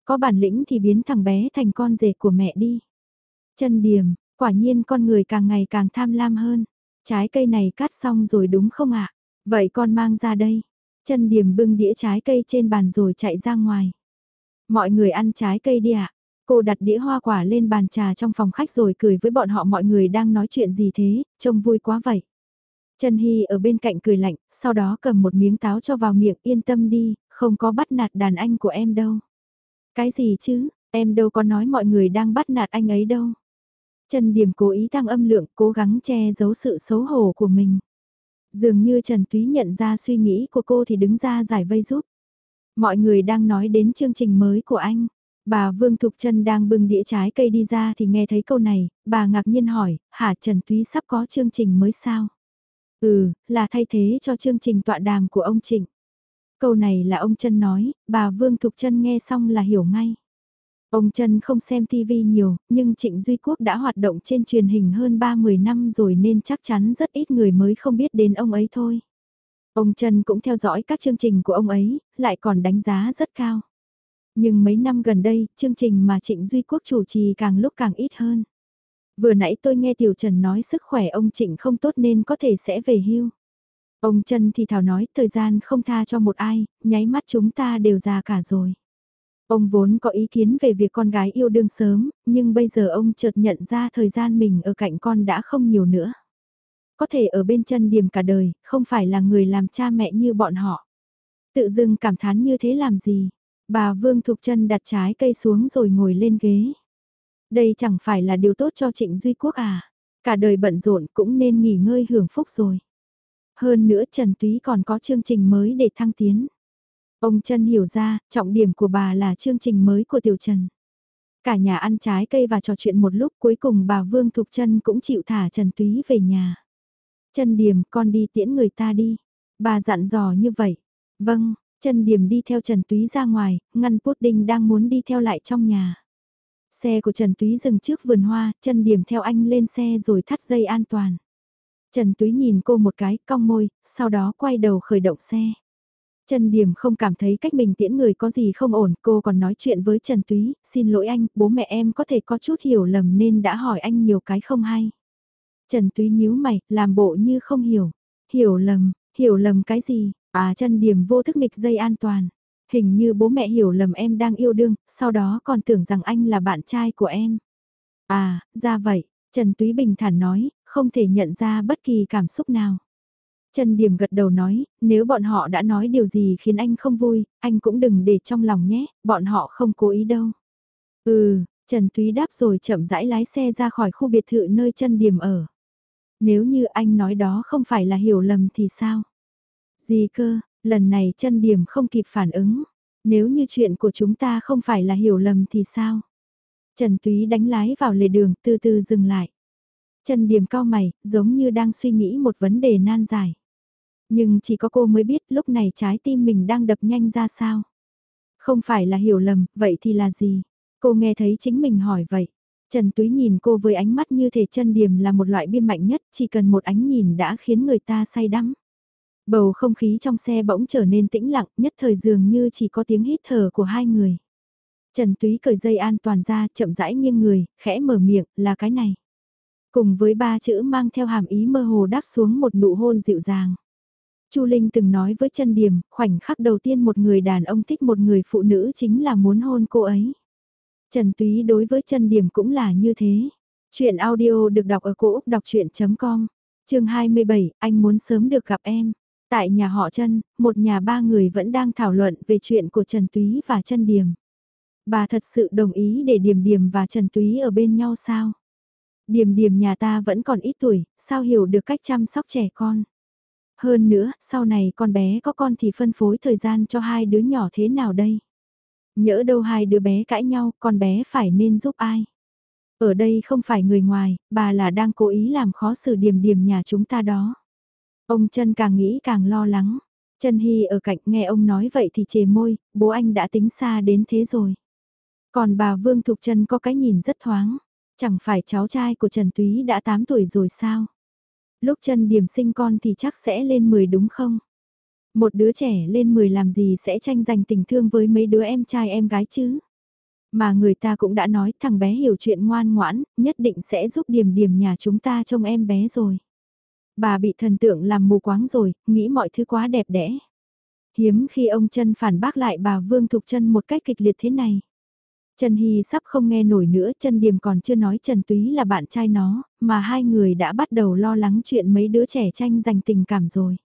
Có bản lĩnh thì biến thằng bé thành con rể của mẹ đi. Trân Điềm, quả nhiên con người càng ngày càng tham lam hơn. Trái cây này cắt xong rồi đúng không ạ? Vậy con mang ra đây. Trân Điềm bưng đĩa trái cây trên bàn rồi chạy ra ngoài. Mọi người ăn trái cây đi ạ. Cô đặt đĩa hoa quả lên bàn trà trong phòng khách rồi cười với bọn họ mọi người đang nói chuyện gì thế, trông vui quá vậy. Trần Hy ở bên cạnh cười lạnh, sau đó cầm một miếng táo cho vào miệng yên tâm đi, không có bắt nạt đàn anh của em đâu. Cái gì chứ, em đâu có nói mọi người đang bắt nạt anh ấy đâu. Trần Điểm cố ý tăng âm lượng, cố gắng che giấu sự xấu hổ của mình. Dường như Trần Túy nhận ra suy nghĩ của cô thì đứng ra giải vây giúp. Mọi người đang nói đến chương trình mới của anh. Bà Vương Thục Trân đang bưng đĩa trái cây đi ra thì nghe thấy câu này, bà ngạc nhiên hỏi, hả Trần Túy sắp có chương trình mới sao? Ừ, là thay thế cho chương trình tọa đàm của ông Trịnh. Câu này là ông Trân nói, bà Vương Thục Trân nghe xong là hiểu ngay. Ông Trân không xem TV nhiều, nhưng Trịnh Duy Quốc đã hoạt động trên truyền hình hơn 30 năm rồi nên chắc chắn rất ít người mới không biết đến ông ấy thôi. Ông Trân cũng theo dõi các chương trình của ông ấy, lại còn đánh giá rất cao. Nhưng mấy năm gần đây, chương trình mà Trịnh Duy Quốc chủ trì càng lúc càng ít hơn. Vừa nãy tôi nghe Tiểu Trần nói sức khỏe ông Trịnh không tốt nên có thể sẽ về hưu. Ông trần thì thảo nói thời gian không tha cho một ai, nháy mắt chúng ta đều già cả rồi. Ông vốn có ý kiến về việc con gái yêu đương sớm, nhưng bây giờ ông chợt nhận ra thời gian mình ở cạnh con đã không nhiều nữa. Có thể ở bên chân điểm cả đời, không phải là người làm cha mẹ như bọn họ. Tự dưng cảm thán như thế làm gì? Bà Vương Thục chân đặt trái cây xuống rồi ngồi lên ghế. Đây chẳng phải là điều tốt cho Trịnh Duy Quốc à? Cả đời bận rộn cũng nên nghỉ ngơi hưởng phúc rồi. Hơn nữa Trần Túy còn có chương trình mới để thăng tiến. Ông Trân hiểu ra, trọng điểm của bà là chương trình mới của Tiểu Trần. Cả nhà ăn trái cây và trò chuyện một lúc cuối cùng bà Vương Thục Trân cũng chịu thả Trần Túy về nhà. Trân Điềm con đi tiễn người ta đi. Bà dặn dò như vậy. Vâng, Trân Điềm đi theo Trần Túy ra ngoài, ngăn Pudding đang muốn đi theo lại trong nhà. Xe của Trần Túy dừng trước vườn hoa, chân điểm theo anh lên xe rồi thắt dây an toàn. Trần Túy nhìn cô một cái, cong môi, sau đó quay đầu khởi động xe. Trần Điểm không cảm thấy cách mình tiễn người có gì không ổn, cô còn nói chuyện với Trần Túy, xin lỗi anh, bố mẹ em có thể có chút hiểu lầm nên đã hỏi anh nhiều cái không hay. Trần Túy nhíu mày, làm bộ như không hiểu. Hiểu lầm, hiểu lầm cái gì? À Trần Điểm vô thức nghịch dây an toàn. Hình như bố mẹ hiểu lầm em đang yêu đương, sau đó còn tưởng rằng anh là bạn trai của em. À, ra vậy, Trần Túy bình thản nói, không thể nhận ra bất kỳ cảm xúc nào. Trần Điểm gật đầu nói, nếu bọn họ đã nói điều gì khiến anh không vui, anh cũng đừng để trong lòng nhé, bọn họ không cố ý đâu. Ừ, Trần Túy đáp rồi chậm rãi lái xe ra khỏi khu biệt thự nơi Trần Điểm ở. Nếu như anh nói đó không phải là hiểu lầm thì sao? Gì cơ, lần này chân Điểm không kịp phản ứng. Nếu như chuyện của chúng ta không phải là hiểu lầm thì sao? Trần Túy đánh lái vào lề đường từ từ dừng lại. Trần Điểm cao mày, giống như đang suy nghĩ một vấn đề nan giải. Nhưng chỉ có cô mới biết lúc này trái tim mình đang đập nhanh ra sao. Không phải là hiểu lầm, vậy thì là gì? Cô nghe thấy chính mình hỏi vậy. Trần Túy nhìn cô với ánh mắt như thể chân điềm là một loại biên mạnh nhất, chỉ cần một ánh nhìn đã khiến người ta say đắm. Bầu không khí trong xe bỗng trở nên tĩnh lặng, nhất thời dường như chỉ có tiếng hít thở của hai người. Trần Túy cởi dây an toàn ra, chậm rãi nghiêng người, khẽ mở miệng, là cái này. Cùng với ba chữ mang theo hàm ý mơ hồ đáp xuống một nụ hôn dịu dàng. Chu Linh từng nói với chân điểm, khoảnh khắc đầu tiên một người đàn ông thích một người phụ nữ chính là muốn hôn cô ấy. Trần Túy đối với chân điểm cũng là như thế. Chuyện audio được đọc ở cổ Úc đọc chuyện.com, trường 27, anh muốn sớm được gặp em. Tại nhà họ Trân một nhà ba người vẫn đang thảo luận về chuyện của Trần Túy và Trân Điềm Bà thật sự đồng ý để Điềm Điềm và Trần Túy ở bên nhau sao? Điềm Điềm nhà ta vẫn còn ít tuổi, sao hiểu được cách chăm sóc trẻ con? Hơn nữa, sau này con bé có con thì phân phối thời gian cho hai đứa nhỏ thế nào đây? Nhỡ đâu hai đứa bé cãi nhau, con bé phải nên giúp ai? Ở đây không phải người ngoài, bà là đang cố ý làm khó xử điểm điểm nhà chúng ta đó. Ông chân càng nghĩ càng lo lắng. Trần Hy ở cạnh nghe ông nói vậy thì chề môi, bố anh đã tính xa đến thế rồi. Còn bà Vương Thục Trân có cái nhìn rất thoáng, chẳng phải cháu trai của Trần Túy đã 8 tuổi rồi sao? Lúc Trần Điểm sinh con thì chắc sẽ lên 10 đúng không? Một đứa trẻ lên 10 làm gì sẽ tranh giành tình thương với mấy đứa em trai em gái chứ? Mà người ta cũng đã nói thằng bé hiểu chuyện ngoan ngoãn, nhất định sẽ giúp điểm điểm nhà chúng ta trông em bé rồi. Bà bị thần tượng làm mù quáng rồi, nghĩ mọi thứ quá đẹp đẽ. Hiếm khi ông chân phản bác lại bà Vương Thục chân một cách kịch liệt thế này. Trần Hy sắp không nghe nổi nữa, Trần Điềm còn chưa nói Trần Túy là bạn trai nó, mà hai người đã bắt đầu lo lắng chuyện mấy đứa trẻ tranh giành tình cảm rồi.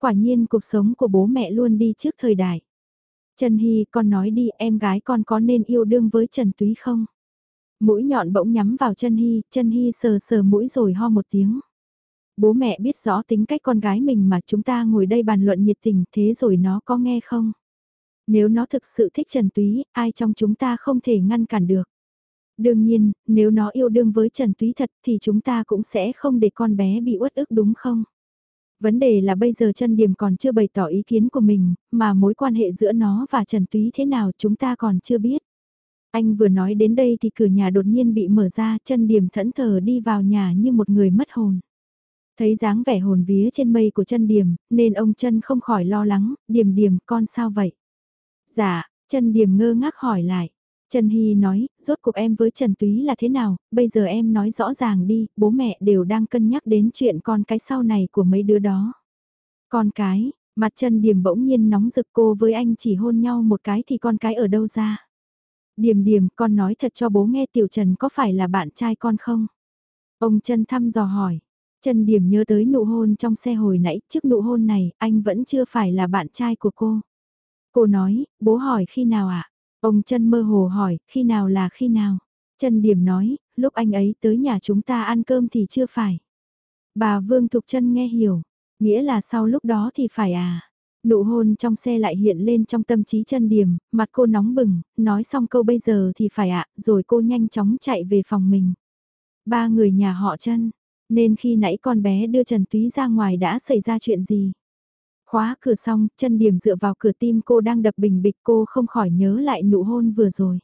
Quả nhiên cuộc sống của bố mẹ luôn đi trước thời đại. Trần Hy con nói đi em gái con có nên yêu đương với Trần Túy không? Mũi nhọn bỗng nhắm vào Trần Hy, Trần Hy sờ sờ mũi rồi ho một tiếng. Bố mẹ biết rõ tính cách con gái mình mà chúng ta ngồi đây bàn luận nhiệt tình thế rồi nó có nghe không? Nếu nó thực sự thích Trần Túy, ai trong chúng ta không thể ngăn cản được. Đương nhiên, nếu nó yêu đương với Trần Túy thật thì chúng ta cũng sẽ không để con bé bị uất ức đúng không? Vấn đề là bây giờ chân điểm còn chưa bày tỏ ý kiến của mình, mà mối quan hệ giữa nó và Trần Túy thế nào chúng ta còn chưa biết. Anh vừa nói đến đây thì cửa nhà đột nhiên bị mở ra, chân điểm thẫn thờ đi vào nhà như một người mất hồn. Thấy dáng vẻ hồn vía trên mây của chân điểm, nên ông chân không khỏi lo lắng, điểm điểm con sao vậy? Dạ, chân điểm ngơ ngác hỏi lại. Trần Hy nói, rốt cuộc em với Trần Túy là thế nào, bây giờ em nói rõ ràng đi, bố mẹ đều đang cân nhắc đến chuyện con cái sau này của mấy đứa đó. Con cái, mặt Trần Điểm bỗng nhiên nóng rực cô với anh chỉ hôn nhau một cái thì con cái ở đâu ra. Điểm điểm, con nói thật cho bố nghe Tiểu Trần có phải là bạn trai con không? Ông Trần thăm dò hỏi. Trần Điểm nhớ tới nụ hôn trong xe hồi nãy, trước nụ hôn này, anh vẫn chưa phải là bạn trai của cô. Cô nói, bố hỏi khi nào ạ? À? Ông chân mơ hồ hỏi, khi nào là khi nào? Trần Điểm nói, lúc anh ấy tới nhà chúng ta ăn cơm thì chưa phải. Bà Vương Thục Trân nghe hiểu, nghĩa là sau lúc đó thì phải à. Nụ hôn trong xe lại hiện lên trong tâm trí Trần điểm, mặt cô nóng bừng, nói xong câu bây giờ thì phải ạ, rồi cô nhanh chóng chạy về phòng mình. Ba người nhà họ Trân nên khi nãy con bé đưa Trần Túy ra ngoài đã xảy ra chuyện gì? Khóa cửa xong, chân điểm dựa vào cửa tim cô đang đập bình bịch cô không khỏi nhớ lại nụ hôn vừa rồi.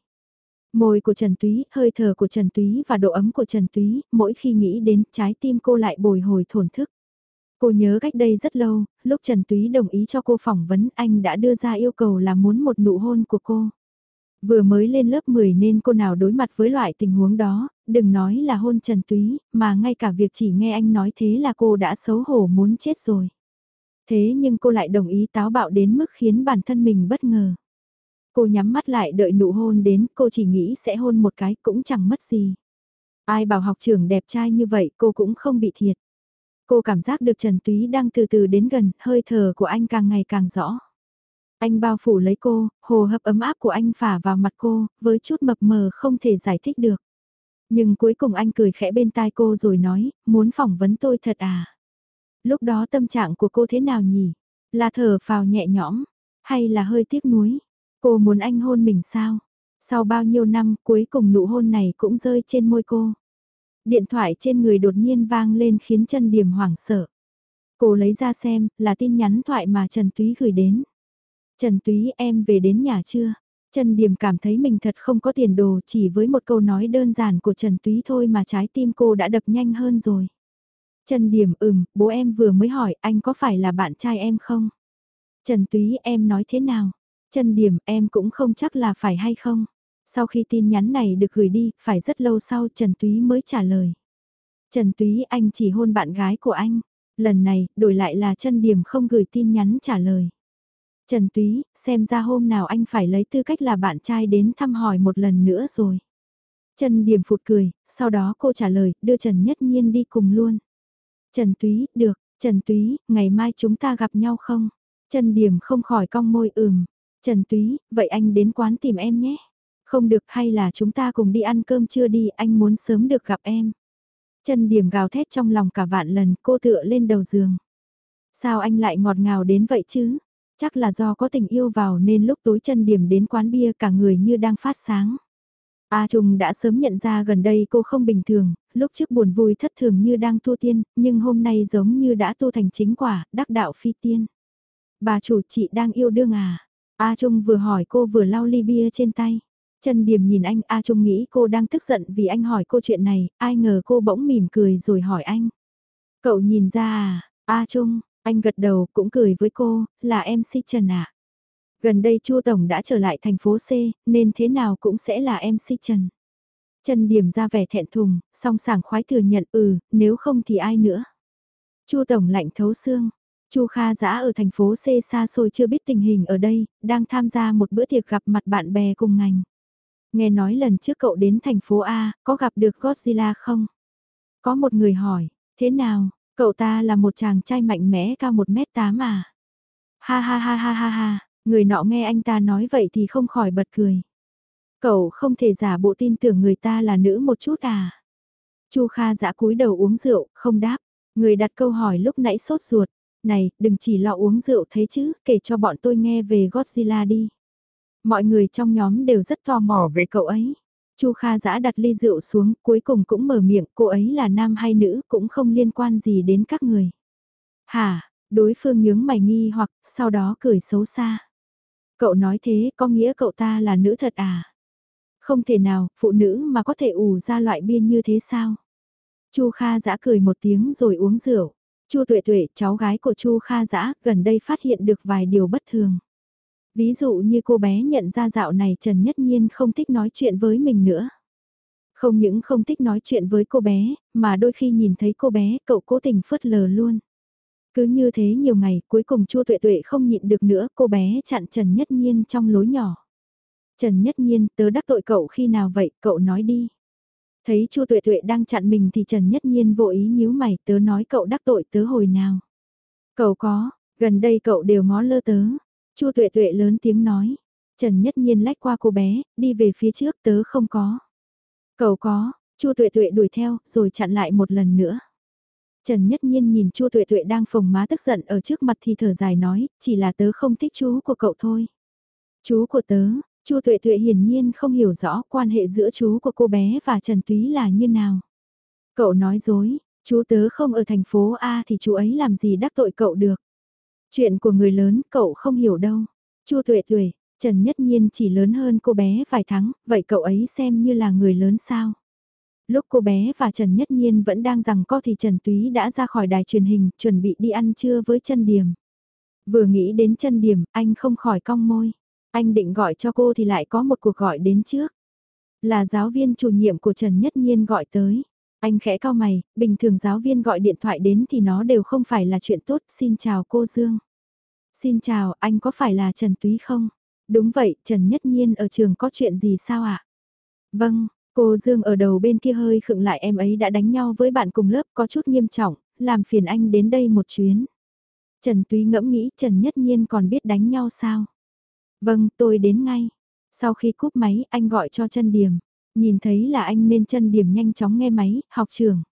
Môi của Trần Túy, hơi thở của Trần Túy và độ ấm của Trần Túy, mỗi khi nghĩ đến trái tim cô lại bồi hồi thổn thức. Cô nhớ cách đây rất lâu, lúc Trần Túy đồng ý cho cô phỏng vấn anh đã đưa ra yêu cầu là muốn một nụ hôn của cô. Vừa mới lên lớp 10 nên cô nào đối mặt với loại tình huống đó, đừng nói là hôn Trần Túy, mà ngay cả việc chỉ nghe anh nói thế là cô đã xấu hổ muốn chết rồi. Thế nhưng cô lại đồng ý táo bạo đến mức khiến bản thân mình bất ngờ. Cô nhắm mắt lại đợi nụ hôn đến, cô chỉ nghĩ sẽ hôn một cái cũng chẳng mất gì. Ai bảo học trưởng đẹp trai như vậy cô cũng không bị thiệt. Cô cảm giác được Trần Túy đang từ từ đến gần, hơi thở của anh càng ngày càng rõ. Anh bao phủ lấy cô, hồ hấp ấm áp của anh phả vào mặt cô, với chút mập mờ không thể giải thích được. Nhưng cuối cùng anh cười khẽ bên tai cô rồi nói, muốn phỏng vấn tôi thật à? Lúc đó tâm trạng của cô thế nào nhỉ? Là thở phào nhẹ nhõm, hay là hơi tiếc nuối? Cô muốn anh hôn mình sao? Sau bao nhiêu năm cuối cùng nụ hôn này cũng rơi trên môi cô. Điện thoại trên người đột nhiên vang lên khiến chân điểm hoảng sợ. Cô lấy ra xem, là tin nhắn thoại mà Trần Túy gửi đến. Trần Túy em về đến nhà chưa? Trần Điểm cảm thấy mình thật không có tiền đồ chỉ với một câu nói đơn giản của Trần Túy thôi mà trái tim cô đã đập nhanh hơn rồi. Trần Điểm ừm, bố em vừa mới hỏi anh có phải là bạn trai em không? Trần Túy em nói thế nào? Trần Điểm em cũng không chắc là phải hay không? Sau khi tin nhắn này được gửi đi, phải rất lâu sau Trần Túy mới trả lời. Trần Túy anh chỉ hôn bạn gái của anh. Lần này, đổi lại là Trần Điểm không gửi tin nhắn trả lời. Trần Túy, xem ra hôm nào anh phải lấy tư cách là bạn trai đến thăm hỏi một lần nữa rồi. Trần Điểm phụt cười, sau đó cô trả lời, đưa Trần Nhất Nhiên đi cùng luôn. Trần Túy, được, Trần Túy, ngày mai chúng ta gặp nhau không? Trần Điểm không khỏi cong môi ừm. Trần Túy, vậy anh đến quán tìm em nhé. Không được hay là chúng ta cùng đi ăn cơm chưa đi, anh muốn sớm được gặp em. Trần Điểm gào thét trong lòng cả vạn lần, cô tựa lên đầu giường. Sao anh lại ngọt ngào đến vậy chứ? Chắc là do có tình yêu vào nên lúc tối chân Điểm đến quán bia cả người như đang phát sáng. A Trung đã sớm nhận ra gần đây cô không bình thường, lúc trước buồn vui thất thường như đang tu tiên, nhưng hôm nay giống như đã tu thành chính quả, đắc đạo phi tiên. Bà chủ chị đang yêu đương à? A Trung vừa hỏi cô vừa lau ly bia trên tay. Trần Điềm nhìn anh A Trung nghĩ cô đang tức giận vì anh hỏi cô chuyện này, ai ngờ cô bỗng mỉm cười rồi hỏi anh. Cậu nhìn ra à, A Trung, anh gật đầu cũng cười với cô, là MC Trần ạ. Gần đây Chu Tổng đã trở lại thành phố C, nên thế nào cũng sẽ là MC Trần. Trần Điểm ra vẻ thẹn thùng, song sảng khoái thừa nhận ừ, nếu không thì ai nữa. Chu Tổng lạnh thấu xương. Chu Kha Dã ở thành phố C xa xôi chưa biết tình hình ở đây, đang tham gia một bữa tiệc gặp mặt bạn bè cùng ngành. Nghe nói lần trước cậu đến thành phố A, có gặp được Godzilla không? Có một người hỏi, thế nào, cậu ta là một chàng trai mạnh mẽ cao 1m8 à? Ha ha ha ha ha ha, người nọ nghe anh ta nói vậy thì không khỏi bật cười. Cậu không thể giả bộ tin tưởng người ta là nữ một chút à? Chu Kha giã cúi đầu uống rượu, không đáp. Người đặt câu hỏi lúc nãy sốt ruột. Này, đừng chỉ lo uống rượu thế chứ, kể cho bọn tôi nghe về Godzilla đi. Mọi người trong nhóm đều rất tò mò về cậu ấy. Chu Kha giã đặt ly rượu xuống, cuối cùng cũng mở miệng, cô ấy là nam hay nữ cũng không liên quan gì đến các người. Hả, đối phương nhướng mày nghi hoặc, sau đó cười xấu xa. Cậu nói thế, có nghĩa cậu ta là nữ thật à? Không thể nào, phụ nữ mà có thể ủ ra loại biên như thế sao? Chu Kha Dã cười một tiếng rồi uống rượu. Chu Tuệ Tuệ, cháu gái của Chu Kha Dã, gần đây phát hiện được vài điều bất thường. Ví dụ như cô bé nhận ra dạo này Trần Nhất Nhiên không thích nói chuyện với mình nữa. Không những không thích nói chuyện với cô bé, mà đôi khi nhìn thấy cô bé, cậu cố tình phớt lờ luôn. Cứ như thế nhiều ngày, cuối cùng Chu Tuệ Tuệ không nhịn được nữa, cô bé chặn Trần Nhất Nhiên trong lối nhỏ. Trần Nhất Nhiên, tớ đắc tội cậu khi nào vậy, cậu nói đi. Thấy Chu Tuệ Tuệ đang chặn mình thì Trần Nhất Nhiên vô ý nhíu mày, tớ nói cậu đắc tội tớ hồi nào. Cậu có, gần đây cậu đều ngó lơ tớ. Chu Tuệ Tuệ lớn tiếng nói. Trần Nhất Nhiên lách qua cô bé, đi về phía trước tớ không có. Cậu có, Chu Tuệ Tuệ đuổi theo, rồi chặn lại một lần nữa. Trần Nhất Nhiên nhìn Chu Tuệ Tuệ đang phồng má tức giận ở trước mặt thì thở dài nói, chỉ là tớ không thích chú của cậu thôi. Chú của tớ, Chu Tuệ Tuệ hiển nhiên không hiểu rõ quan hệ giữa chú của cô bé và Trần Túy là như nào. Cậu nói dối, chú tớ không ở thành phố A thì chú ấy làm gì đắc tội cậu được. Chuyện của người lớn cậu không hiểu đâu. Chu Tuệ Tuệ, Trần Nhất Nhiên chỉ lớn hơn cô bé vài tháng, vậy cậu ấy xem như là người lớn sao? Lúc cô bé và Trần Nhất Nhiên vẫn đang rằng co thì Trần Túy đã ra khỏi đài truyền hình, chuẩn bị đi ăn trưa với chân điểm. Vừa nghĩ đến chân điểm, anh không khỏi cong môi. Anh định gọi cho cô thì lại có một cuộc gọi đến trước. Là giáo viên chủ nhiệm của Trần Nhất Nhiên gọi tới. Anh khẽ cao mày, bình thường giáo viên gọi điện thoại đến thì nó đều không phải là chuyện tốt. Xin chào cô Dương. Xin chào, anh có phải là Trần Túy không? Đúng vậy, Trần Nhất Nhiên ở trường có chuyện gì sao ạ? Vâng, cô Dương ở đầu bên kia hơi khựng lại em ấy đã đánh nhau với bạn cùng lớp có chút nghiêm trọng, làm phiền anh đến đây một chuyến. Trần Túy ngẫm nghĩ Trần Nhất Nhiên còn biết đánh nhau sao? Vâng, tôi đến ngay. Sau khi cúp máy, anh gọi cho chân điểm. Nhìn thấy là anh nên chân điểm nhanh chóng nghe máy, học trường.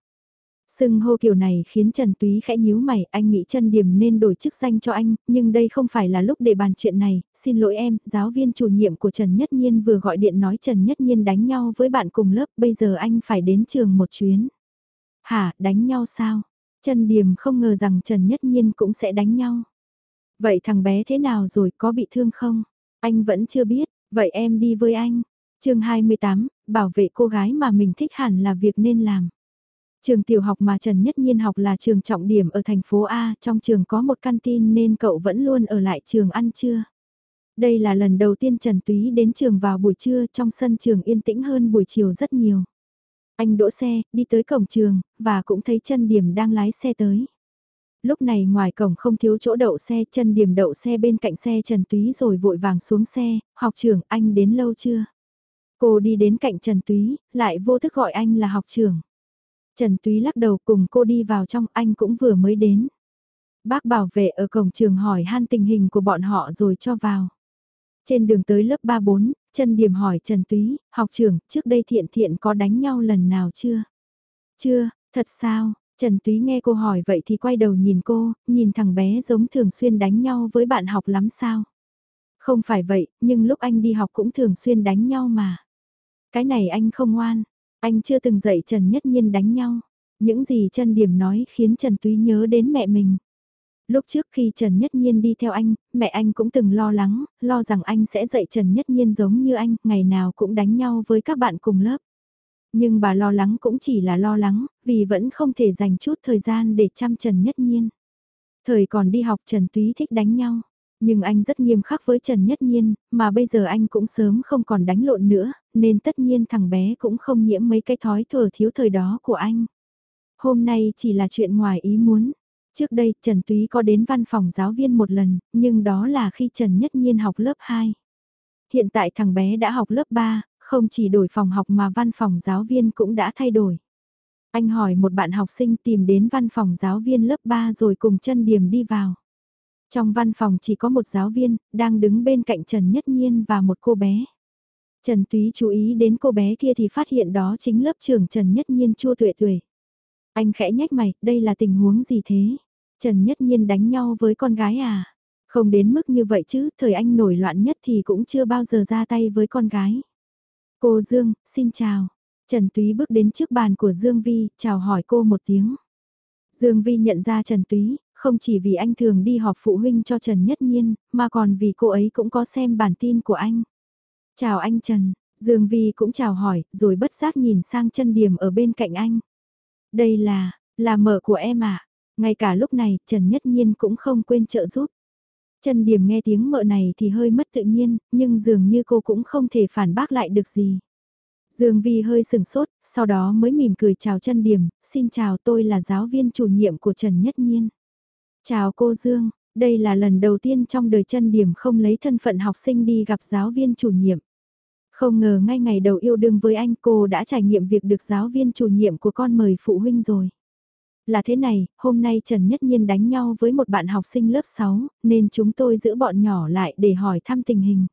Sưng hô kiểu này khiến Trần Túy khẽ nhíu mày, anh nghĩ chân điểm nên đổi chức danh cho anh, nhưng đây không phải là lúc để bàn chuyện này, xin lỗi em, giáo viên chủ nhiệm của Trần Nhất Nhiên vừa gọi điện nói Trần Nhất Nhiên đánh nhau với bạn cùng lớp, bây giờ anh phải đến trường một chuyến. Hả, đánh nhau sao? Trần Điểm không ngờ rằng Trần Nhất Nhiên cũng sẽ đánh nhau. Vậy thằng bé thế nào rồi, có bị thương không? Anh vẫn chưa biết, vậy em đi với anh. chương 28, bảo vệ cô gái mà mình thích hẳn là việc nên làm. Trường tiểu học mà Trần Nhất Nhiên học là trường trọng điểm ở thành phố A, trong trường có một căn tin nên cậu vẫn luôn ở lại trường ăn trưa. Đây là lần đầu tiên Trần Túy đến trường vào buổi trưa trong sân trường yên tĩnh hơn buổi chiều rất nhiều. Anh đỗ xe, đi tới cổng trường, và cũng thấy chân điểm đang lái xe tới lúc này ngoài cổng không thiếu chỗ đậu xe chân điểm đậu xe bên cạnh xe Trần Túy rồi vội vàng xuống xe, học trưởng anh đến lâu chưa? Cô đi đến cạnh Trần Túy, lại vô thức gọi anh là học trưởng. Trần Túy lắc đầu cùng cô đi vào trong anh cũng vừa mới đến. Bác bảo vệ ở cổng trường hỏi han tình hình của bọn họ rồi cho vào. Trên đường tới lớp 3-4, Trần Điểm hỏi Trần Túy, học trưởng, trước đây thiện thiện có đánh nhau lần nào chưa? Chưa, thật sao? Trần Túy nghe cô hỏi vậy thì quay đầu nhìn cô, nhìn thằng bé giống thường xuyên đánh nhau với bạn học lắm sao? Không phải vậy, nhưng lúc anh đi học cũng thường xuyên đánh nhau mà. Cái này anh không ngoan, anh chưa từng dạy Trần Nhất Nhiên đánh nhau. Những gì Trần Điểm nói khiến Trần Túy nhớ đến mẹ mình. Lúc trước khi Trần Nhất Nhiên đi theo anh, mẹ anh cũng từng lo lắng, lo rằng anh sẽ dạy Trần Nhất Nhiên giống như anh, ngày nào cũng đánh nhau với các bạn cùng lớp. Nhưng bà lo lắng cũng chỉ là lo lắng, vì vẫn không thể dành chút thời gian để chăm Trần Nhất Nhiên. Thời còn đi học Trần Túy thích đánh nhau, nhưng anh rất nghiêm khắc với Trần Nhất Nhiên, mà bây giờ anh cũng sớm không còn đánh lộn nữa, nên tất nhiên thằng bé cũng không nhiễm mấy cái thói thừa thiếu thời đó của anh. Hôm nay chỉ là chuyện ngoài ý muốn. Trước đây Trần Túy có đến văn phòng giáo viên một lần, nhưng đó là khi Trần Nhất Nhiên học lớp 2. Hiện tại thằng bé đã học lớp 3, không chỉ đổi phòng học mà văn phòng giáo viên cũng đã thay đổi. Anh hỏi một bạn học sinh tìm đến văn phòng giáo viên lớp 3 rồi cùng chân điểm đi vào. Trong văn phòng chỉ có một giáo viên, đang đứng bên cạnh Trần Nhất Nhiên và một cô bé. Trần Túy chú ý đến cô bé kia thì phát hiện đó chính lớp trưởng Trần Nhất Nhiên chua tuệ tuệ. Anh khẽ nhách mày, đây là tình huống gì thế? Trần Nhất Nhiên đánh nhau với con gái à? Không đến mức như vậy chứ, thời anh nổi loạn nhất thì cũng chưa bao giờ ra tay với con gái. Cô Dương, xin chào. Trần Túy bước đến trước bàn của Dương Vi, chào hỏi cô một tiếng. Dương Vi nhận ra Trần Túy, không chỉ vì anh thường đi họp phụ huynh cho Trần Nhất Nhiên, mà còn vì cô ấy cũng có xem bản tin của anh. Chào anh Trần, Dương Vi cũng chào hỏi, rồi bất giác nhìn sang chân điểm ở bên cạnh anh. Đây là, là mở của em à? Ngay cả lúc này, Trần Nhất Nhiên cũng không quên trợ giúp. Trần Điểm nghe tiếng mợ này thì hơi mất tự nhiên, nhưng dường như cô cũng không thể phản bác lại được gì. Dương Vi hơi sừng sốt, sau đó mới mỉm cười chào Trần Điểm, xin chào tôi là giáo viên chủ nhiệm của Trần Nhất Nhiên. Chào cô Dương, đây là lần đầu tiên trong đời Trần Điểm không lấy thân phận học sinh đi gặp giáo viên chủ nhiệm. Không ngờ ngay ngày đầu yêu đương với anh cô đã trải nghiệm việc được giáo viên chủ nhiệm của con mời phụ huynh rồi. Là thế này, hôm nay Trần Nhất Nhiên đánh nhau với một bạn học sinh lớp 6, nên chúng tôi giữ bọn nhỏ lại để hỏi thăm tình hình.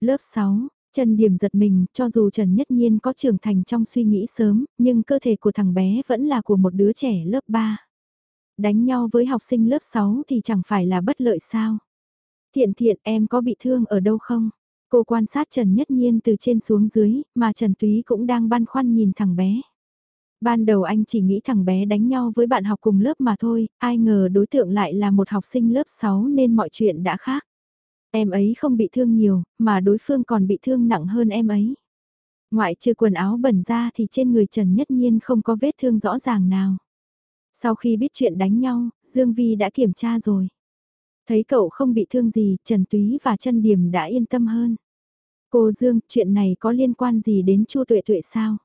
Lớp 6, Trần Điểm giật mình, cho dù Trần Nhất Nhiên có trưởng thành trong suy nghĩ sớm, nhưng cơ thể của thằng bé vẫn là của một đứa trẻ lớp 3. Đánh nhau với học sinh lớp 6 thì chẳng phải là bất lợi sao? Thiện thiện em có bị thương ở đâu không? Cô quan sát Trần Nhất Nhiên từ trên xuống dưới, mà Trần Túy cũng đang băn khoăn nhìn thằng bé. Ban đầu anh chỉ nghĩ thằng bé đánh nhau với bạn học cùng lớp mà thôi, ai ngờ đối tượng lại là một học sinh lớp 6 nên mọi chuyện đã khác. Em ấy không bị thương nhiều, mà đối phương còn bị thương nặng hơn em ấy. Ngoại trừ quần áo bẩn ra thì trên người Trần Nhất Nhiên không có vết thương rõ ràng nào. Sau khi biết chuyện đánh nhau, Dương Vi đã kiểm tra rồi. Thấy cậu không bị thương gì, Trần Túy và Trân Điểm đã yên tâm hơn. Cô Dương, chuyện này có liên quan gì đến Chu Tuệ Tuệ sao?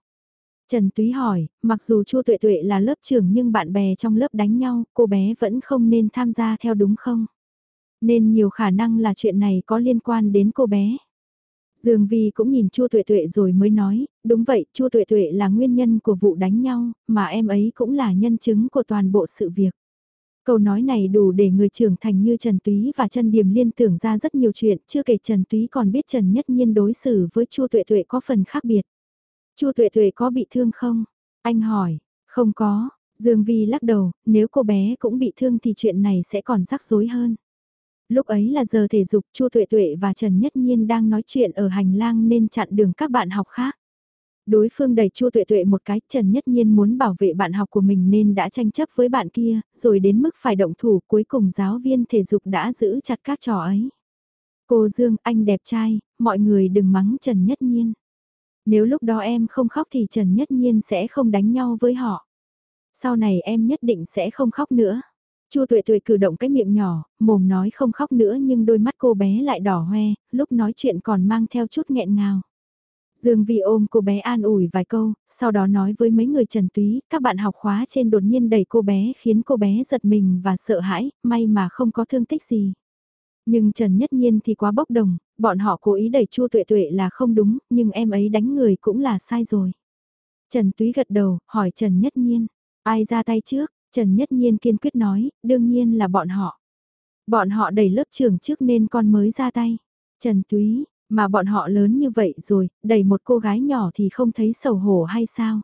Trần Túy hỏi, mặc dù Chu Tuệ Tuệ là lớp trưởng nhưng bạn bè trong lớp đánh nhau, cô bé vẫn không nên tham gia theo đúng không? Nên nhiều khả năng là chuyện này có liên quan đến cô bé. Dương Vi cũng nhìn Chu Tuệ Tuệ rồi mới nói, đúng vậy, Chu Tuệ Tuệ là nguyên nhân của vụ đánh nhau, mà em ấy cũng là nhân chứng của toàn bộ sự việc. Câu nói này đủ để người trưởng thành như Trần Túy và Trần Điềm liên tưởng ra rất nhiều chuyện, chưa kể Trần Túy còn biết Trần Nhất Nhiên đối xử với Chu Tuệ Tuệ có phần khác biệt. Chu Tuệ Tuệ có bị thương không? Anh hỏi, không có, Dương Vi lắc đầu, nếu cô bé cũng bị thương thì chuyện này sẽ còn rắc rối hơn. Lúc ấy là giờ thể dục Chu Tuệ Tuệ và Trần Nhất Nhiên đang nói chuyện ở hành lang nên chặn đường các bạn học khác. Đối phương đẩy Chu Tuệ Tuệ một cái, Trần Nhất Nhiên muốn bảo vệ bạn học của mình nên đã tranh chấp với bạn kia, rồi đến mức phải động thủ cuối cùng giáo viên thể dục đã giữ chặt các trò ấy. Cô Dương, anh đẹp trai, mọi người đừng mắng Trần Nhất Nhiên. Nếu lúc đó em không khóc thì Trần Nhất Nhiên sẽ không đánh nhau với họ. Sau này em nhất định sẽ không khóc nữa. Chu Tuệ Tuệ cử động cái miệng nhỏ, mồm nói không khóc nữa nhưng đôi mắt cô bé lại đỏ hoe, lúc nói chuyện còn mang theo chút nghẹn ngào. Dương Vi ôm cô bé an ủi vài câu, sau đó nói với mấy người Trần Túy, các bạn học khóa trên đột nhiên đẩy cô bé khiến cô bé giật mình và sợ hãi, may mà không có thương tích gì. Nhưng Trần Nhất Nhiên thì quá bốc đồng, bọn họ cố ý đẩy Chu Tuệ Tuệ là không đúng, nhưng em ấy đánh người cũng là sai rồi. Trần Túy gật đầu, hỏi Trần Nhất Nhiên, ai ra tay trước? Trần Nhất Nhiên kiên quyết nói, đương nhiên là bọn họ. Bọn họ đẩy lớp trưởng trước nên con mới ra tay. Trần Túy, mà bọn họ lớn như vậy rồi, đẩy một cô gái nhỏ thì không thấy sầu hổ hay sao?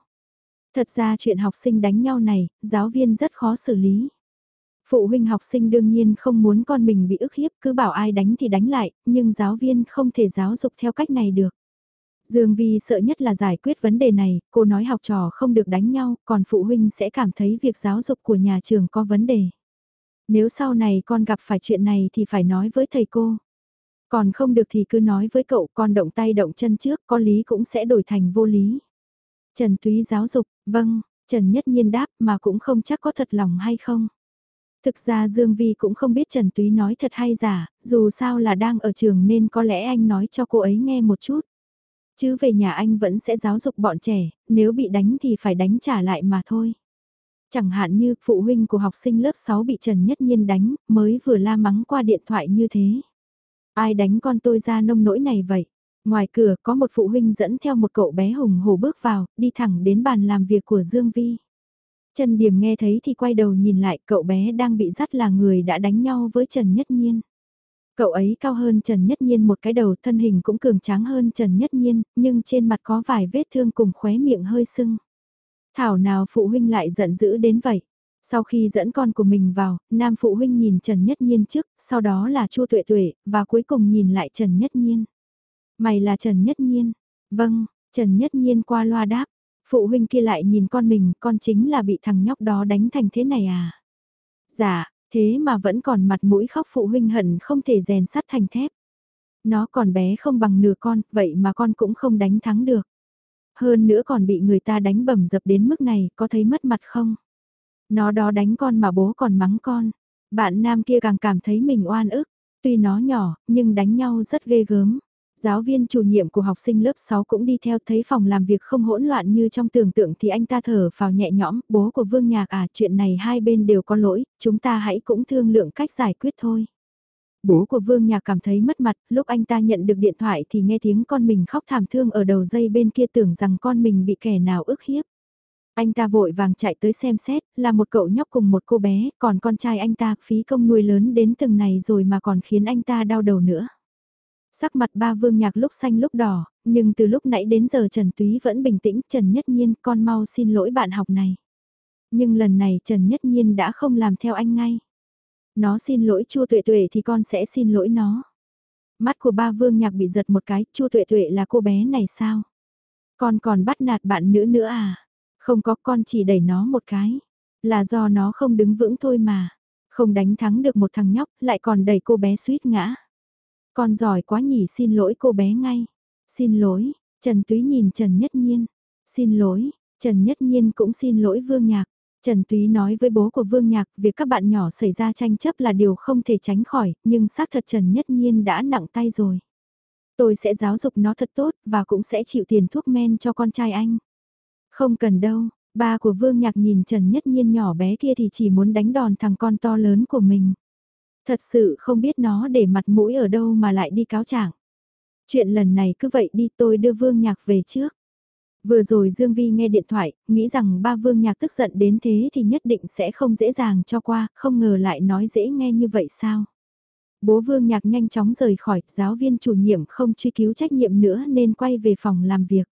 Thật ra chuyện học sinh đánh nhau này, giáo viên rất khó xử lý. Phụ huynh học sinh đương nhiên không muốn con mình bị ức hiếp cứ bảo ai đánh thì đánh lại, nhưng giáo viên không thể giáo dục theo cách này được. Dương Vi sợ nhất là giải quyết vấn đề này, cô nói học trò không được đánh nhau, còn phụ huynh sẽ cảm thấy việc giáo dục của nhà trường có vấn đề. Nếu sau này con gặp phải chuyện này thì phải nói với thầy cô. Còn không được thì cứ nói với cậu con động tay động chân trước, có lý cũng sẽ đổi thành vô lý. Trần Túy giáo dục, vâng, Trần Nhất Nhiên đáp mà cũng không chắc có thật lòng hay không. Thực ra Dương Vi cũng không biết Trần Túy nói thật hay giả, dù sao là đang ở trường nên có lẽ anh nói cho cô ấy nghe một chút. Chứ về nhà anh vẫn sẽ giáo dục bọn trẻ, nếu bị đánh thì phải đánh trả lại mà thôi. Chẳng hạn như phụ huynh của học sinh lớp 6 bị Trần Nhất Nhiên đánh, mới vừa la mắng qua điện thoại như thế. Ai đánh con tôi ra nông nỗi này vậy? Ngoài cửa có một phụ huynh dẫn theo một cậu bé hùng hổ bước vào, đi thẳng đến bàn làm việc của Dương Vi. Trần Điểm nghe thấy thì quay đầu nhìn lại cậu bé đang bị dắt là người đã đánh nhau với Trần Nhất Nhiên. Cậu ấy cao hơn Trần Nhất Nhiên một cái đầu thân hình cũng cường tráng hơn Trần Nhất Nhiên, nhưng trên mặt có vài vết thương cùng khóe miệng hơi sưng. Thảo nào phụ huynh lại giận dữ đến vậy. Sau khi dẫn con của mình vào, nam phụ huynh nhìn Trần Nhất Nhiên trước, sau đó là Chu Tuệ Tuệ, và cuối cùng nhìn lại Trần Nhất Nhiên. Mày là Trần Nhất Nhiên. Vâng, Trần Nhất Nhiên qua loa đáp. Phụ huynh kia lại nhìn con mình, con chính là bị thằng nhóc đó đánh thành thế này à? Dạ, thế mà vẫn còn mặt mũi khóc phụ huynh hận không thể rèn sắt thành thép. Nó còn bé không bằng nửa con, vậy mà con cũng không đánh thắng được. Hơn nữa còn bị người ta đánh bầm dập đến mức này, có thấy mất mặt không? Nó đó đánh con mà bố còn mắng con. Bạn nam kia càng cảm thấy mình oan ức. Tuy nó nhỏ, nhưng đánh nhau rất ghê gớm. Giáo viên chủ nhiệm của học sinh lớp 6 cũng đi theo thấy phòng làm việc không hỗn loạn như trong tưởng tượng thì anh ta thở vào nhẹ nhõm, bố của Vương Nhạc à chuyện này hai bên đều có lỗi, chúng ta hãy cũng thương lượng cách giải quyết thôi. Bố của Vương Nhạc cảm thấy mất mặt, lúc anh ta nhận được điện thoại thì nghe tiếng con mình khóc thảm thương ở đầu dây bên kia tưởng rằng con mình bị kẻ nào ức hiếp. Anh ta vội vàng chạy tới xem xét, là một cậu nhóc cùng một cô bé, còn con trai anh ta phí công nuôi lớn đến từng này rồi mà còn khiến anh ta đau đầu nữa. Sắc mặt ba vương nhạc lúc xanh lúc đỏ, nhưng từ lúc nãy đến giờ Trần Túy vẫn bình tĩnh, Trần Nhất Nhiên con mau xin lỗi bạn học này. Nhưng lần này Trần Nhất Nhiên đã không làm theo anh ngay. Nó xin lỗi Chu Tuệ Tuệ thì con sẽ xin lỗi nó. Mắt của ba vương nhạc bị giật một cái, Chu Tuệ Tuệ là cô bé này sao? Con còn bắt nạt bạn nữ nữa à? Không có con chỉ đẩy nó một cái. Là do nó không đứng vững thôi mà. Không đánh thắng được một thằng nhóc, lại còn đẩy cô bé suýt ngã. Con giỏi quá nhỉ xin lỗi cô bé ngay. Xin lỗi, Trần Túy nhìn Trần Nhất Nhiên. Xin lỗi, Trần Nhất Nhiên cũng xin lỗi Vương Nhạc. Trần Túy nói với bố của Vương Nhạc việc các bạn nhỏ xảy ra tranh chấp là điều không thể tránh khỏi, nhưng xác thật Trần Nhất Nhiên đã nặng tay rồi. Tôi sẽ giáo dục nó thật tốt và cũng sẽ chịu tiền thuốc men cho con trai anh. Không cần đâu, ba của Vương Nhạc nhìn Trần Nhất Nhiên nhỏ bé kia thì chỉ muốn đánh đòn thằng con to lớn của mình. Thật sự không biết nó để mặt mũi ở đâu mà lại đi cáo trạng. Chuyện lần này cứ vậy đi tôi đưa Vương Nhạc về trước. Vừa rồi Dương Vi nghe điện thoại, nghĩ rằng ba Vương Nhạc tức giận đến thế thì nhất định sẽ không dễ dàng cho qua, không ngờ lại nói dễ nghe như vậy sao. Bố Vương Nhạc nhanh chóng rời khỏi, giáo viên chủ nhiệm không truy cứu trách nhiệm nữa nên quay về phòng làm việc.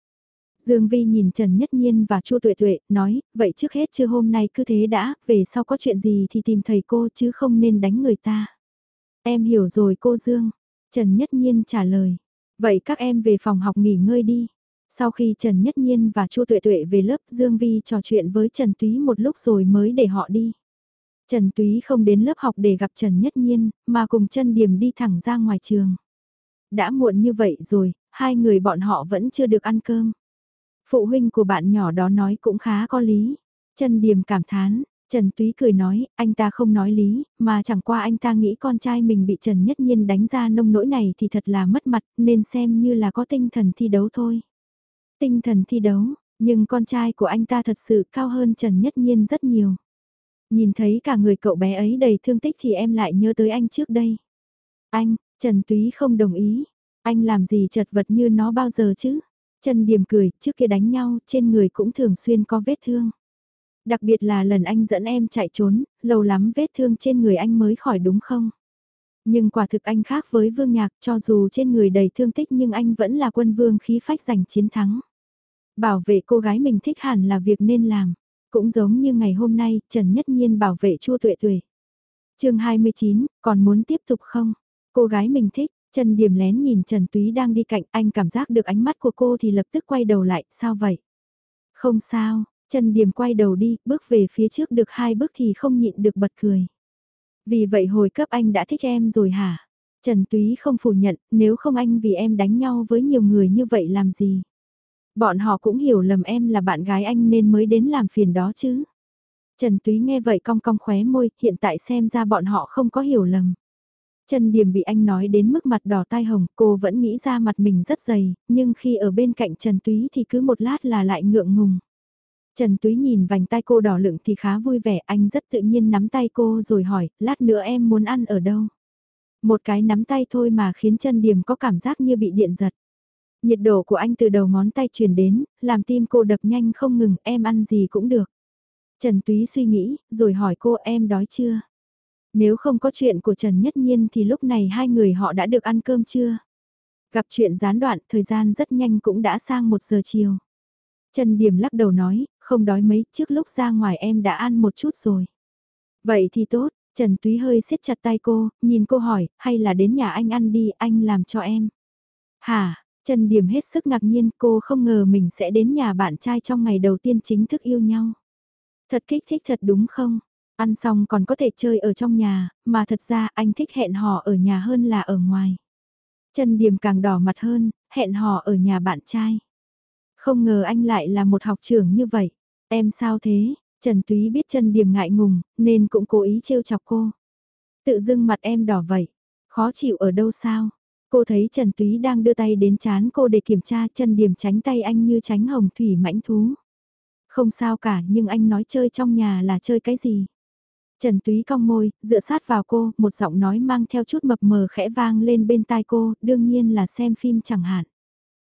Dương Vi nhìn Trần Nhất Nhiên và Chu Tuệ Tuệ, nói, vậy trước hết chưa hôm nay cứ thế đã, về sau có chuyện gì thì tìm thầy cô chứ không nên đánh người ta. Em hiểu rồi cô Dương. Trần Nhất Nhiên trả lời. Vậy các em về phòng học nghỉ ngơi đi. Sau khi Trần Nhất Nhiên và Chu Tuệ Tuệ về lớp Dương Vi trò chuyện với Trần Túy một lúc rồi mới để họ đi. Trần Túy không đến lớp học để gặp Trần Nhất Nhiên, mà cùng chân điểm đi thẳng ra ngoài trường. Đã muộn như vậy rồi, hai người bọn họ vẫn chưa được ăn cơm. Phụ huynh của bạn nhỏ đó nói cũng khá có lý. Trần Điềm cảm thán, Trần Túy cười nói, anh ta không nói lý, mà chẳng qua anh ta nghĩ con trai mình bị Trần Nhất Nhiên đánh ra nông nỗi này thì thật là mất mặt, nên xem như là có tinh thần thi đấu thôi. Tinh thần thi đấu, nhưng con trai của anh ta thật sự cao hơn Trần Nhất Nhiên rất nhiều. Nhìn thấy cả người cậu bé ấy đầy thương tích thì em lại nhớ tới anh trước đây. Anh, Trần Túy không đồng ý, anh làm gì chật vật như nó bao giờ chứ? Trần Điềm cười, trước kia đánh nhau, trên người cũng thường xuyên có vết thương. Đặc biệt là lần anh dẫn em chạy trốn, lâu lắm vết thương trên người anh mới khỏi đúng không? Nhưng quả thực anh khác với Vương Nhạc, cho dù trên người đầy thương tích nhưng anh vẫn là quân vương khí phách giành chiến thắng. Bảo vệ cô gái mình thích hẳn là việc nên làm. Cũng giống như ngày hôm nay, Trần Nhất Nhiên bảo vệ Chu Tuệ Tuệ. chương 29, còn muốn tiếp tục không? Cô gái mình thích, Trần Điềm lén nhìn Trần Túy đang đi cạnh anh cảm giác được ánh mắt của cô thì lập tức quay đầu lại, sao vậy? Không sao, Trần Điềm quay đầu đi, bước về phía trước được hai bước thì không nhịn được bật cười. Vì vậy hồi cấp anh đã thích em rồi hả? Trần Túy không phủ nhận, nếu không anh vì em đánh nhau với nhiều người như vậy làm gì? Bọn họ cũng hiểu lầm em là bạn gái anh nên mới đến làm phiền đó chứ. Trần Túy nghe vậy cong cong khóe môi, hiện tại xem ra bọn họ không có hiểu lầm. Trần Điểm bị anh nói đến mức mặt đỏ tai hồng, cô vẫn nghĩ ra mặt mình rất dày, nhưng khi ở bên cạnh Trần Túy thì cứ một lát là lại ngượng ngùng. Trần Túy nhìn vành tay cô đỏ lựng thì khá vui vẻ, anh rất tự nhiên nắm tay cô rồi hỏi, lát nữa em muốn ăn ở đâu? Một cái nắm tay thôi mà khiến chân điểm có cảm giác như bị điện giật. Nhiệt độ của anh từ đầu ngón tay truyền đến, làm tim cô đập nhanh không ngừng, em ăn gì cũng được. Trần Túy suy nghĩ, rồi hỏi cô em đói chưa? Nếu không có chuyện của Trần Nhất Nhiên thì lúc này hai người họ đã được ăn cơm chưa? Gặp chuyện gián đoạn, thời gian rất nhanh cũng đã sang một giờ chiều. Trần Điểm lắc đầu nói, không đói mấy, trước lúc ra ngoài em đã ăn một chút rồi. Vậy thì tốt, Trần Túy hơi siết chặt tay cô, nhìn cô hỏi, hay là đến nhà anh ăn đi, anh làm cho em. Hả, Trần Điểm hết sức ngạc nhiên, cô không ngờ mình sẽ đến nhà bạn trai trong ngày đầu tiên chính thức yêu nhau. Thật kích thích thật đúng không? Ăn xong còn có thể chơi ở trong nhà, mà thật ra anh thích hẹn hò ở nhà hơn là ở ngoài. Trần điềm càng đỏ mặt hơn, hẹn hò ở nhà bạn trai. Không ngờ anh lại là một học trưởng như vậy. Em sao thế? Trần Túy biết chân điềm ngại ngùng, nên cũng cố ý trêu chọc cô. Tự dưng mặt em đỏ vậy. Khó chịu ở đâu sao? Cô thấy Trần Túy đang đưa tay đến chán cô để kiểm tra chân điểm tránh tay anh như tránh hồng thủy mãnh thú. Không sao cả nhưng anh nói chơi trong nhà là chơi cái gì? Trần Túy cong môi, dựa sát vào cô, một giọng nói mang theo chút mập mờ khẽ vang lên bên tai cô, đương nhiên là xem phim chẳng hạn.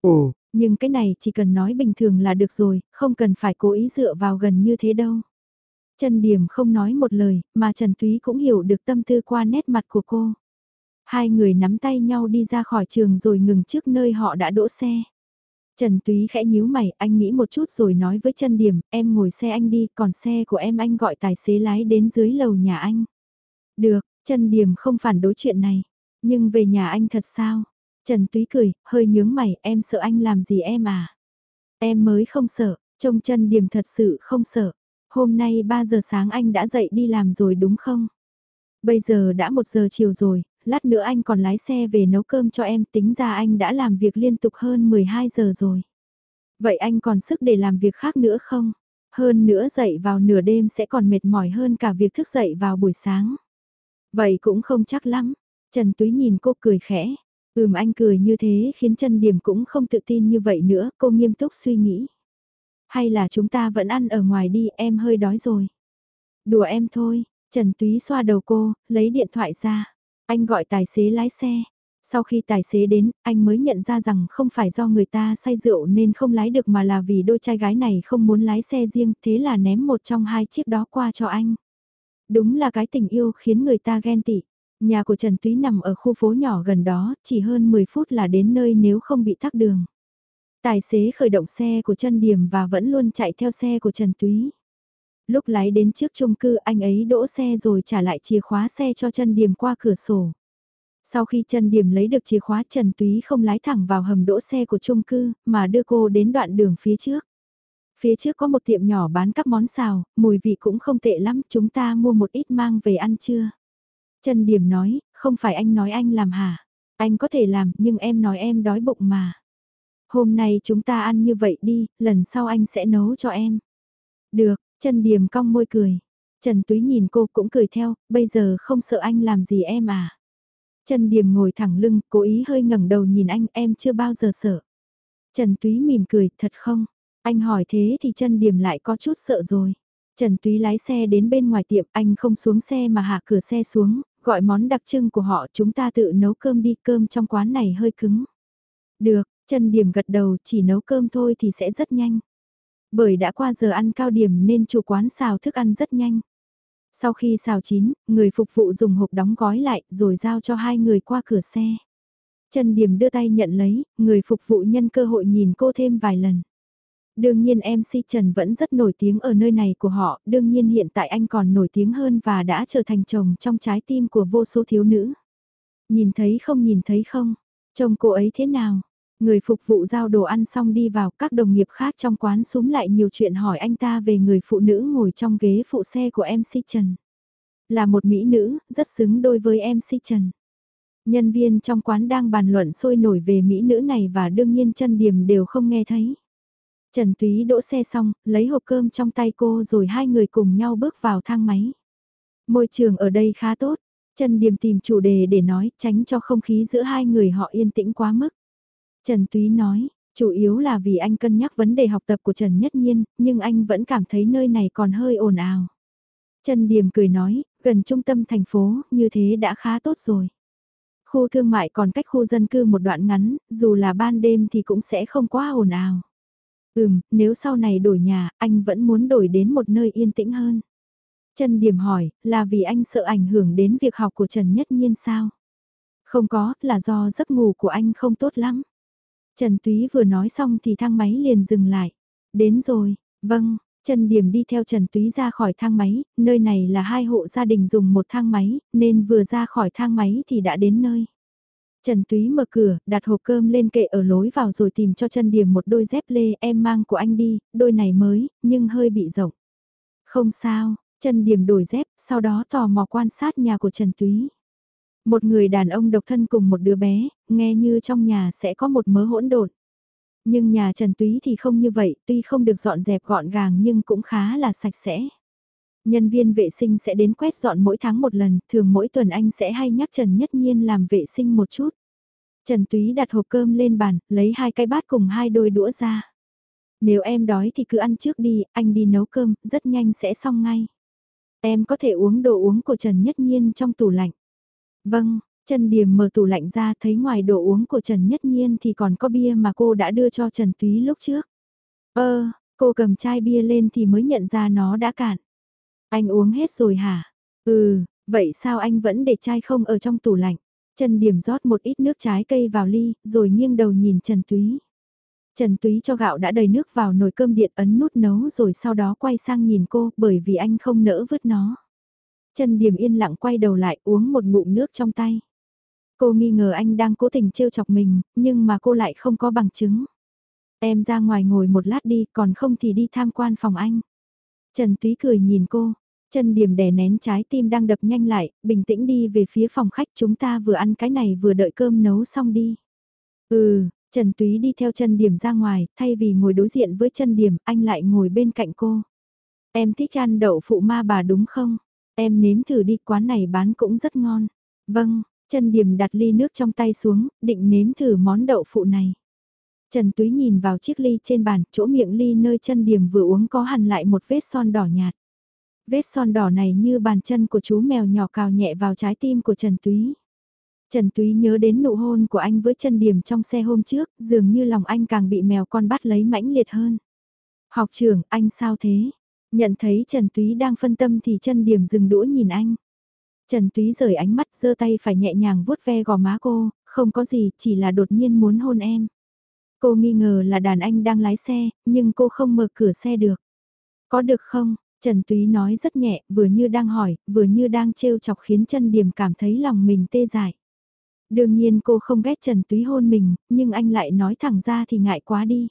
Ồ, nhưng cái này chỉ cần nói bình thường là được rồi, không cần phải cố ý dựa vào gần như thế đâu. Trần Điểm không nói một lời, mà Trần Túy cũng hiểu được tâm tư qua nét mặt của cô. Hai người nắm tay nhau đi ra khỏi trường rồi ngừng trước nơi họ đã đỗ xe. Trần Túy khẽ nhíu mày, anh nghĩ một chút rồi nói với Trần Điểm, em ngồi xe anh đi, còn xe của em anh gọi tài xế lái đến dưới lầu nhà anh. Được, Trần Điểm không phản đối chuyện này, nhưng về nhà anh thật sao? Trần Túy cười, hơi nhướng mày, em sợ anh làm gì em à? Em mới không sợ, trông chân điểm thật sự không sợ. Hôm nay 3 giờ sáng anh đã dậy đi làm rồi đúng không? Bây giờ đã 1 giờ chiều rồi, lát nữa anh còn lái xe về nấu cơm cho em tính ra anh đã làm việc liên tục hơn 12 giờ rồi. Vậy anh còn sức để làm việc khác nữa không? Hơn nữa dậy vào nửa đêm sẽ còn mệt mỏi hơn cả việc thức dậy vào buổi sáng. Vậy cũng không chắc lắm. Trần Túy nhìn cô cười khẽ. Ừm anh cười như thế khiến trần điểm cũng không tự tin như vậy nữa, cô nghiêm túc suy nghĩ. Hay là chúng ta vẫn ăn ở ngoài đi, em hơi đói rồi. Đùa em thôi, Trần Túy xoa đầu cô, lấy điện thoại ra. Anh gọi tài xế lái xe. Sau khi tài xế đến, anh mới nhận ra rằng không phải do người ta say rượu nên không lái được mà là vì đôi trai gái này không muốn lái xe riêng, thế là ném một trong hai chiếc đó qua cho anh. Đúng là cái tình yêu khiến người ta ghen tị. Nhà của Trần Túy nằm ở khu phố nhỏ gần đó, chỉ hơn 10 phút là đến nơi nếu không bị tắc đường. Tài xế khởi động xe của Trần Điểm và vẫn luôn chạy theo xe của Trần Túy. Lúc lái đến trước chung cư anh ấy đỗ xe rồi trả lại chìa khóa xe cho chân Điểm qua cửa sổ. Sau khi Trần Điểm lấy được chìa khóa Trần Túy không lái thẳng vào hầm đỗ xe của chung cư mà đưa cô đến đoạn đường phía trước. Phía trước có một tiệm nhỏ bán các món xào, mùi vị cũng không tệ lắm, chúng ta mua một ít mang về ăn chưa? Trần Điểm nói, không phải anh nói anh làm hả? Anh có thể làm, nhưng em nói em đói bụng mà. Hôm nay chúng ta ăn như vậy đi, lần sau anh sẽ nấu cho em. Được, Trần Điềm cong môi cười. Trần Túy nhìn cô cũng cười theo, bây giờ không sợ anh làm gì em à. Trần Điềm ngồi thẳng lưng, cố ý hơi ngẩng đầu nhìn anh, em chưa bao giờ sợ. Trần Túy mỉm cười, thật không? Anh hỏi thế thì Trần Điềm lại có chút sợ rồi. Trần Túy lái xe đến bên ngoài tiệm, anh không xuống xe mà hạ cửa xe xuống, gọi món đặc trưng của họ chúng ta tự nấu cơm đi, cơm trong quán này hơi cứng. Được, Trần Điểm gật đầu chỉ nấu cơm thôi thì sẽ rất nhanh. Bởi đã qua giờ ăn cao điểm nên chủ quán xào thức ăn rất nhanh. Sau khi xào chín, người phục vụ dùng hộp đóng gói lại rồi giao cho hai người qua cửa xe. Trần Điểm đưa tay nhận lấy, người phục vụ nhân cơ hội nhìn cô thêm vài lần. Đương nhiên MC Trần vẫn rất nổi tiếng ở nơi này của họ, đương nhiên hiện tại anh còn nổi tiếng hơn và đã trở thành chồng trong trái tim của vô số thiếu nữ. Nhìn thấy không nhìn thấy không? Chồng cô ấy thế nào? Người phục vụ giao đồ ăn xong đi vào, các đồng nghiệp khác trong quán súng lại nhiều chuyện hỏi anh ta về người phụ nữ ngồi trong ghế phụ xe của MC Trần. Là một mỹ nữ, rất xứng đôi với MC Trần. Nhân viên trong quán đang bàn luận sôi nổi về mỹ nữ này và đương nhiên chân điểm đều không nghe thấy. Trần Túy đỗ xe xong, lấy hộp cơm trong tay cô rồi hai người cùng nhau bước vào thang máy. Môi trường ở đây khá tốt, Trần Điềm tìm chủ đề để nói tránh cho không khí giữa hai người họ yên tĩnh quá mức. Trần Túy nói, chủ yếu là vì anh cân nhắc vấn đề học tập của Trần Nhất Nhiên, nhưng anh vẫn cảm thấy nơi này còn hơi ồn ào. Trần Điềm cười nói, gần trung tâm thành phố, như thế đã khá tốt rồi. Khu thương mại còn cách khu dân cư một đoạn ngắn, dù là ban đêm thì cũng sẽ không quá ồn ào. Ừm, nếu sau này đổi nhà, anh vẫn muốn đổi đến một nơi yên tĩnh hơn. Trần Điểm hỏi, là vì anh sợ ảnh hưởng đến việc học của Trần Nhất Nhiên sao? Không có, là do giấc ngủ của anh không tốt lắm. Trần Túy vừa nói xong thì thang máy liền dừng lại. Đến rồi, vâng, Trần Điểm đi theo Trần Túy ra khỏi thang máy, nơi này là hai hộ gia đình dùng một thang máy, nên vừa ra khỏi thang máy thì đã đến nơi. Trần Túy mở cửa, đặt hộp cơm lên kệ ở lối vào rồi tìm cho Trần Điểm một đôi dép lê em mang của anh đi, đôi này mới, nhưng hơi bị rộng. Không sao, Trần Điểm đổi dép, sau đó tò mò quan sát nhà của Trần Túy. Một người đàn ông độc thân cùng một đứa bé, nghe như trong nhà sẽ có một mớ hỗn độn. Nhưng nhà Trần Túy thì không như vậy, tuy không được dọn dẹp gọn gàng nhưng cũng khá là sạch sẽ. Nhân viên vệ sinh sẽ đến quét dọn mỗi tháng một lần, thường mỗi tuần anh sẽ hay nhắc Trần Nhất Nhiên làm vệ sinh một chút. Trần Túy đặt hộp cơm lên bàn, lấy hai cái bát cùng hai đôi đũa ra. Nếu em đói thì cứ ăn trước đi, anh đi nấu cơm, rất nhanh sẽ xong ngay. Em có thể uống đồ uống của Trần Nhất Nhiên trong tủ lạnh. Vâng, Trần Điềm mở tủ lạnh ra thấy ngoài đồ uống của Trần Nhất Nhiên thì còn có bia mà cô đã đưa cho Trần Túy lúc trước. Ơ, cô cầm chai bia lên thì mới nhận ra nó đã cạn. Anh uống hết rồi hả? Ừ, vậy sao anh vẫn để chai không ở trong tủ lạnh? Trần Điểm rót một ít nước trái cây vào ly, rồi nghiêng đầu nhìn Trần Túy. Trần Túy cho gạo đã đầy nước vào nồi cơm điện ấn nút nấu rồi sau đó quay sang nhìn cô bởi vì anh không nỡ vứt nó. Trần Điểm yên lặng quay đầu lại uống một ngụm nước trong tay. Cô nghi ngờ anh đang cố tình trêu chọc mình, nhưng mà cô lại không có bằng chứng. Em ra ngoài ngồi một lát đi, còn không thì đi tham quan phòng anh. Trần Túy cười nhìn cô, Trần Điểm đè nén trái tim đang đập nhanh lại, bình tĩnh đi về phía phòng khách chúng ta vừa ăn cái này vừa đợi cơm nấu xong đi. Ừ, Trần Túy đi theo Trần Điểm ra ngoài, thay vì ngồi đối diện với Trần Điểm, anh lại ngồi bên cạnh cô. Em thích ăn đậu phụ ma bà đúng không? Em nếm thử đi, quán này bán cũng rất ngon. Vâng, Trần Điểm đặt ly nước trong tay xuống, định nếm thử món đậu phụ này. Trần Túy nhìn vào chiếc ly trên bàn, chỗ miệng ly nơi chân điểm vừa uống có hẳn lại một vết son đỏ nhạt. Vết son đỏ này như bàn chân của chú mèo nhỏ cào nhẹ vào trái tim của Trần Túy. Trần Túy nhớ đến nụ hôn của anh với Trần Điểm trong xe hôm trước, dường như lòng anh càng bị mèo con bắt lấy mãnh liệt hơn. Học trưởng, anh sao thế? Nhận thấy Trần Túy đang phân tâm thì chân Điểm dừng đũa nhìn anh. Trần Túy rời ánh mắt giơ tay phải nhẹ nhàng vuốt ve gò má cô, không có gì, chỉ là đột nhiên muốn hôn em. Cô nghi ngờ là đàn anh đang lái xe, nhưng cô không mở cửa xe được. Có được không? Trần Túy nói rất nhẹ, vừa như đang hỏi, vừa như đang trêu chọc khiến chân điểm cảm thấy lòng mình tê dại. Đương nhiên cô không ghét Trần Túy hôn mình, nhưng anh lại nói thẳng ra thì ngại quá đi.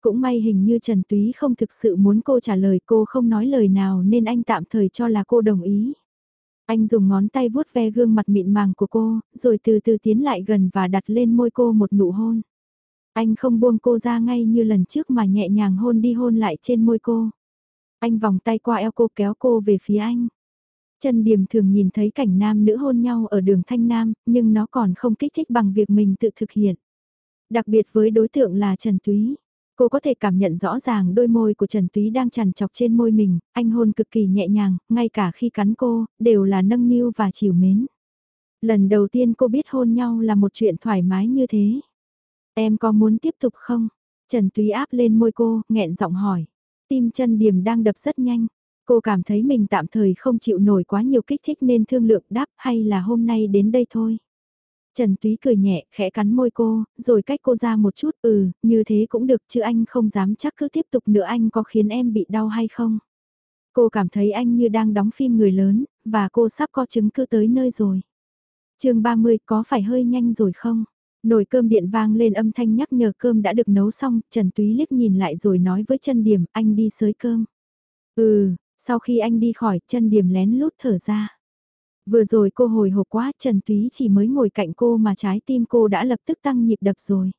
Cũng may hình như Trần Túy không thực sự muốn cô trả lời cô không nói lời nào nên anh tạm thời cho là cô đồng ý. Anh dùng ngón tay vuốt ve gương mặt mịn màng của cô, rồi từ từ tiến lại gần và đặt lên môi cô một nụ hôn. Anh không buông cô ra ngay như lần trước mà nhẹ nhàng hôn đi hôn lại trên môi cô. Anh vòng tay qua eo cô kéo cô về phía anh. Trần Điềm thường nhìn thấy cảnh nam nữ hôn nhau ở đường Thanh Nam, nhưng nó còn không kích thích bằng việc mình tự thực hiện. Đặc biệt với đối tượng là Trần Túy. Cô có thể cảm nhận rõ ràng đôi môi của Trần Túy đang chằn chọc trên môi mình, anh hôn cực kỳ nhẹ nhàng, ngay cả khi cắn cô, đều là nâng niu và chiều mến. Lần đầu tiên cô biết hôn nhau là một chuyện thoải mái như thế. Em có muốn tiếp tục không? Trần Túy áp lên môi cô, nghẹn giọng hỏi. Tim chân điểm đang đập rất nhanh. Cô cảm thấy mình tạm thời không chịu nổi quá nhiều kích thích nên thương lượng đáp hay là hôm nay đến đây thôi. Trần Túy cười nhẹ, khẽ cắn môi cô, rồi cách cô ra một chút, ừ, như thế cũng được chứ anh không dám chắc cứ tiếp tục nữa anh có khiến em bị đau hay không. Cô cảm thấy anh như đang đóng phim người lớn, và cô sắp có chứng cứ tới nơi rồi. chương 30 có phải hơi nhanh rồi không? Nồi cơm điện vang lên âm thanh nhắc nhở cơm đã được nấu xong, Trần Túy liếc nhìn lại rồi nói với chân điểm, anh đi sới cơm. Ừ, sau khi anh đi khỏi, chân điểm lén lút thở ra. Vừa rồi cô hồi hộp quá, Trần Túy chỉ mới ngồi cạnh cô mà trái tim cô đã lập tức tăng nhịp đập rồi.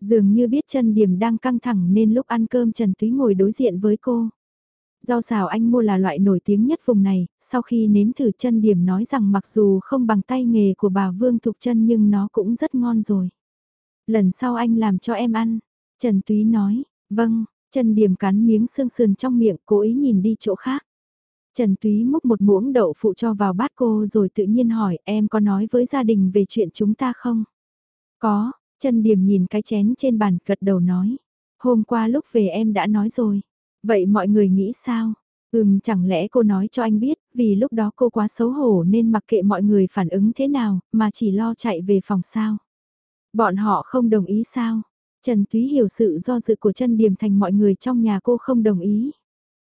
Dường như biết chân điểm đang căng thẳng nên lúc ăn cơm Trần Túy ngồi đối diện với cô. Rau xào anh mua là loại nổi tiếng nhất vùng này, sau khi nếm thử chân điểm nói rằng mặc dù không bằng tay nghề của bà Vương Thục chân nhưng nó cũng rất ngon rồi. Lần sau anh làm cho em ăn, Trần Túy nói, vâng, chân điểm cắn miếng xương sườn trong miệng cố ý nhìn đi chỗ khác. Trần Túy múc một muỗng đậu phụ cho vào bát cô rồi tự nhiên hỏi em có nói với gia đình về chuyện chúng ta không? Có, Trần Điểm nhìn cái chén trên bàn gật đầu nói. Hôm qua lúc về em đã nói rồi. Vậy mọi người nghĩ sao? Ừm chẳng lẽ cô nói cho anh biết, vì lúc đó cô quá xấu hổ nên mặc kệ mọi người phản ứng thế nào, mà chỉ lo chạy về phòng sao? Bọn họ không đồng ý sao? Trần Túy hiểu sự do dự của Trần Điểm thành mọi người trong nhà cô không đồng ý.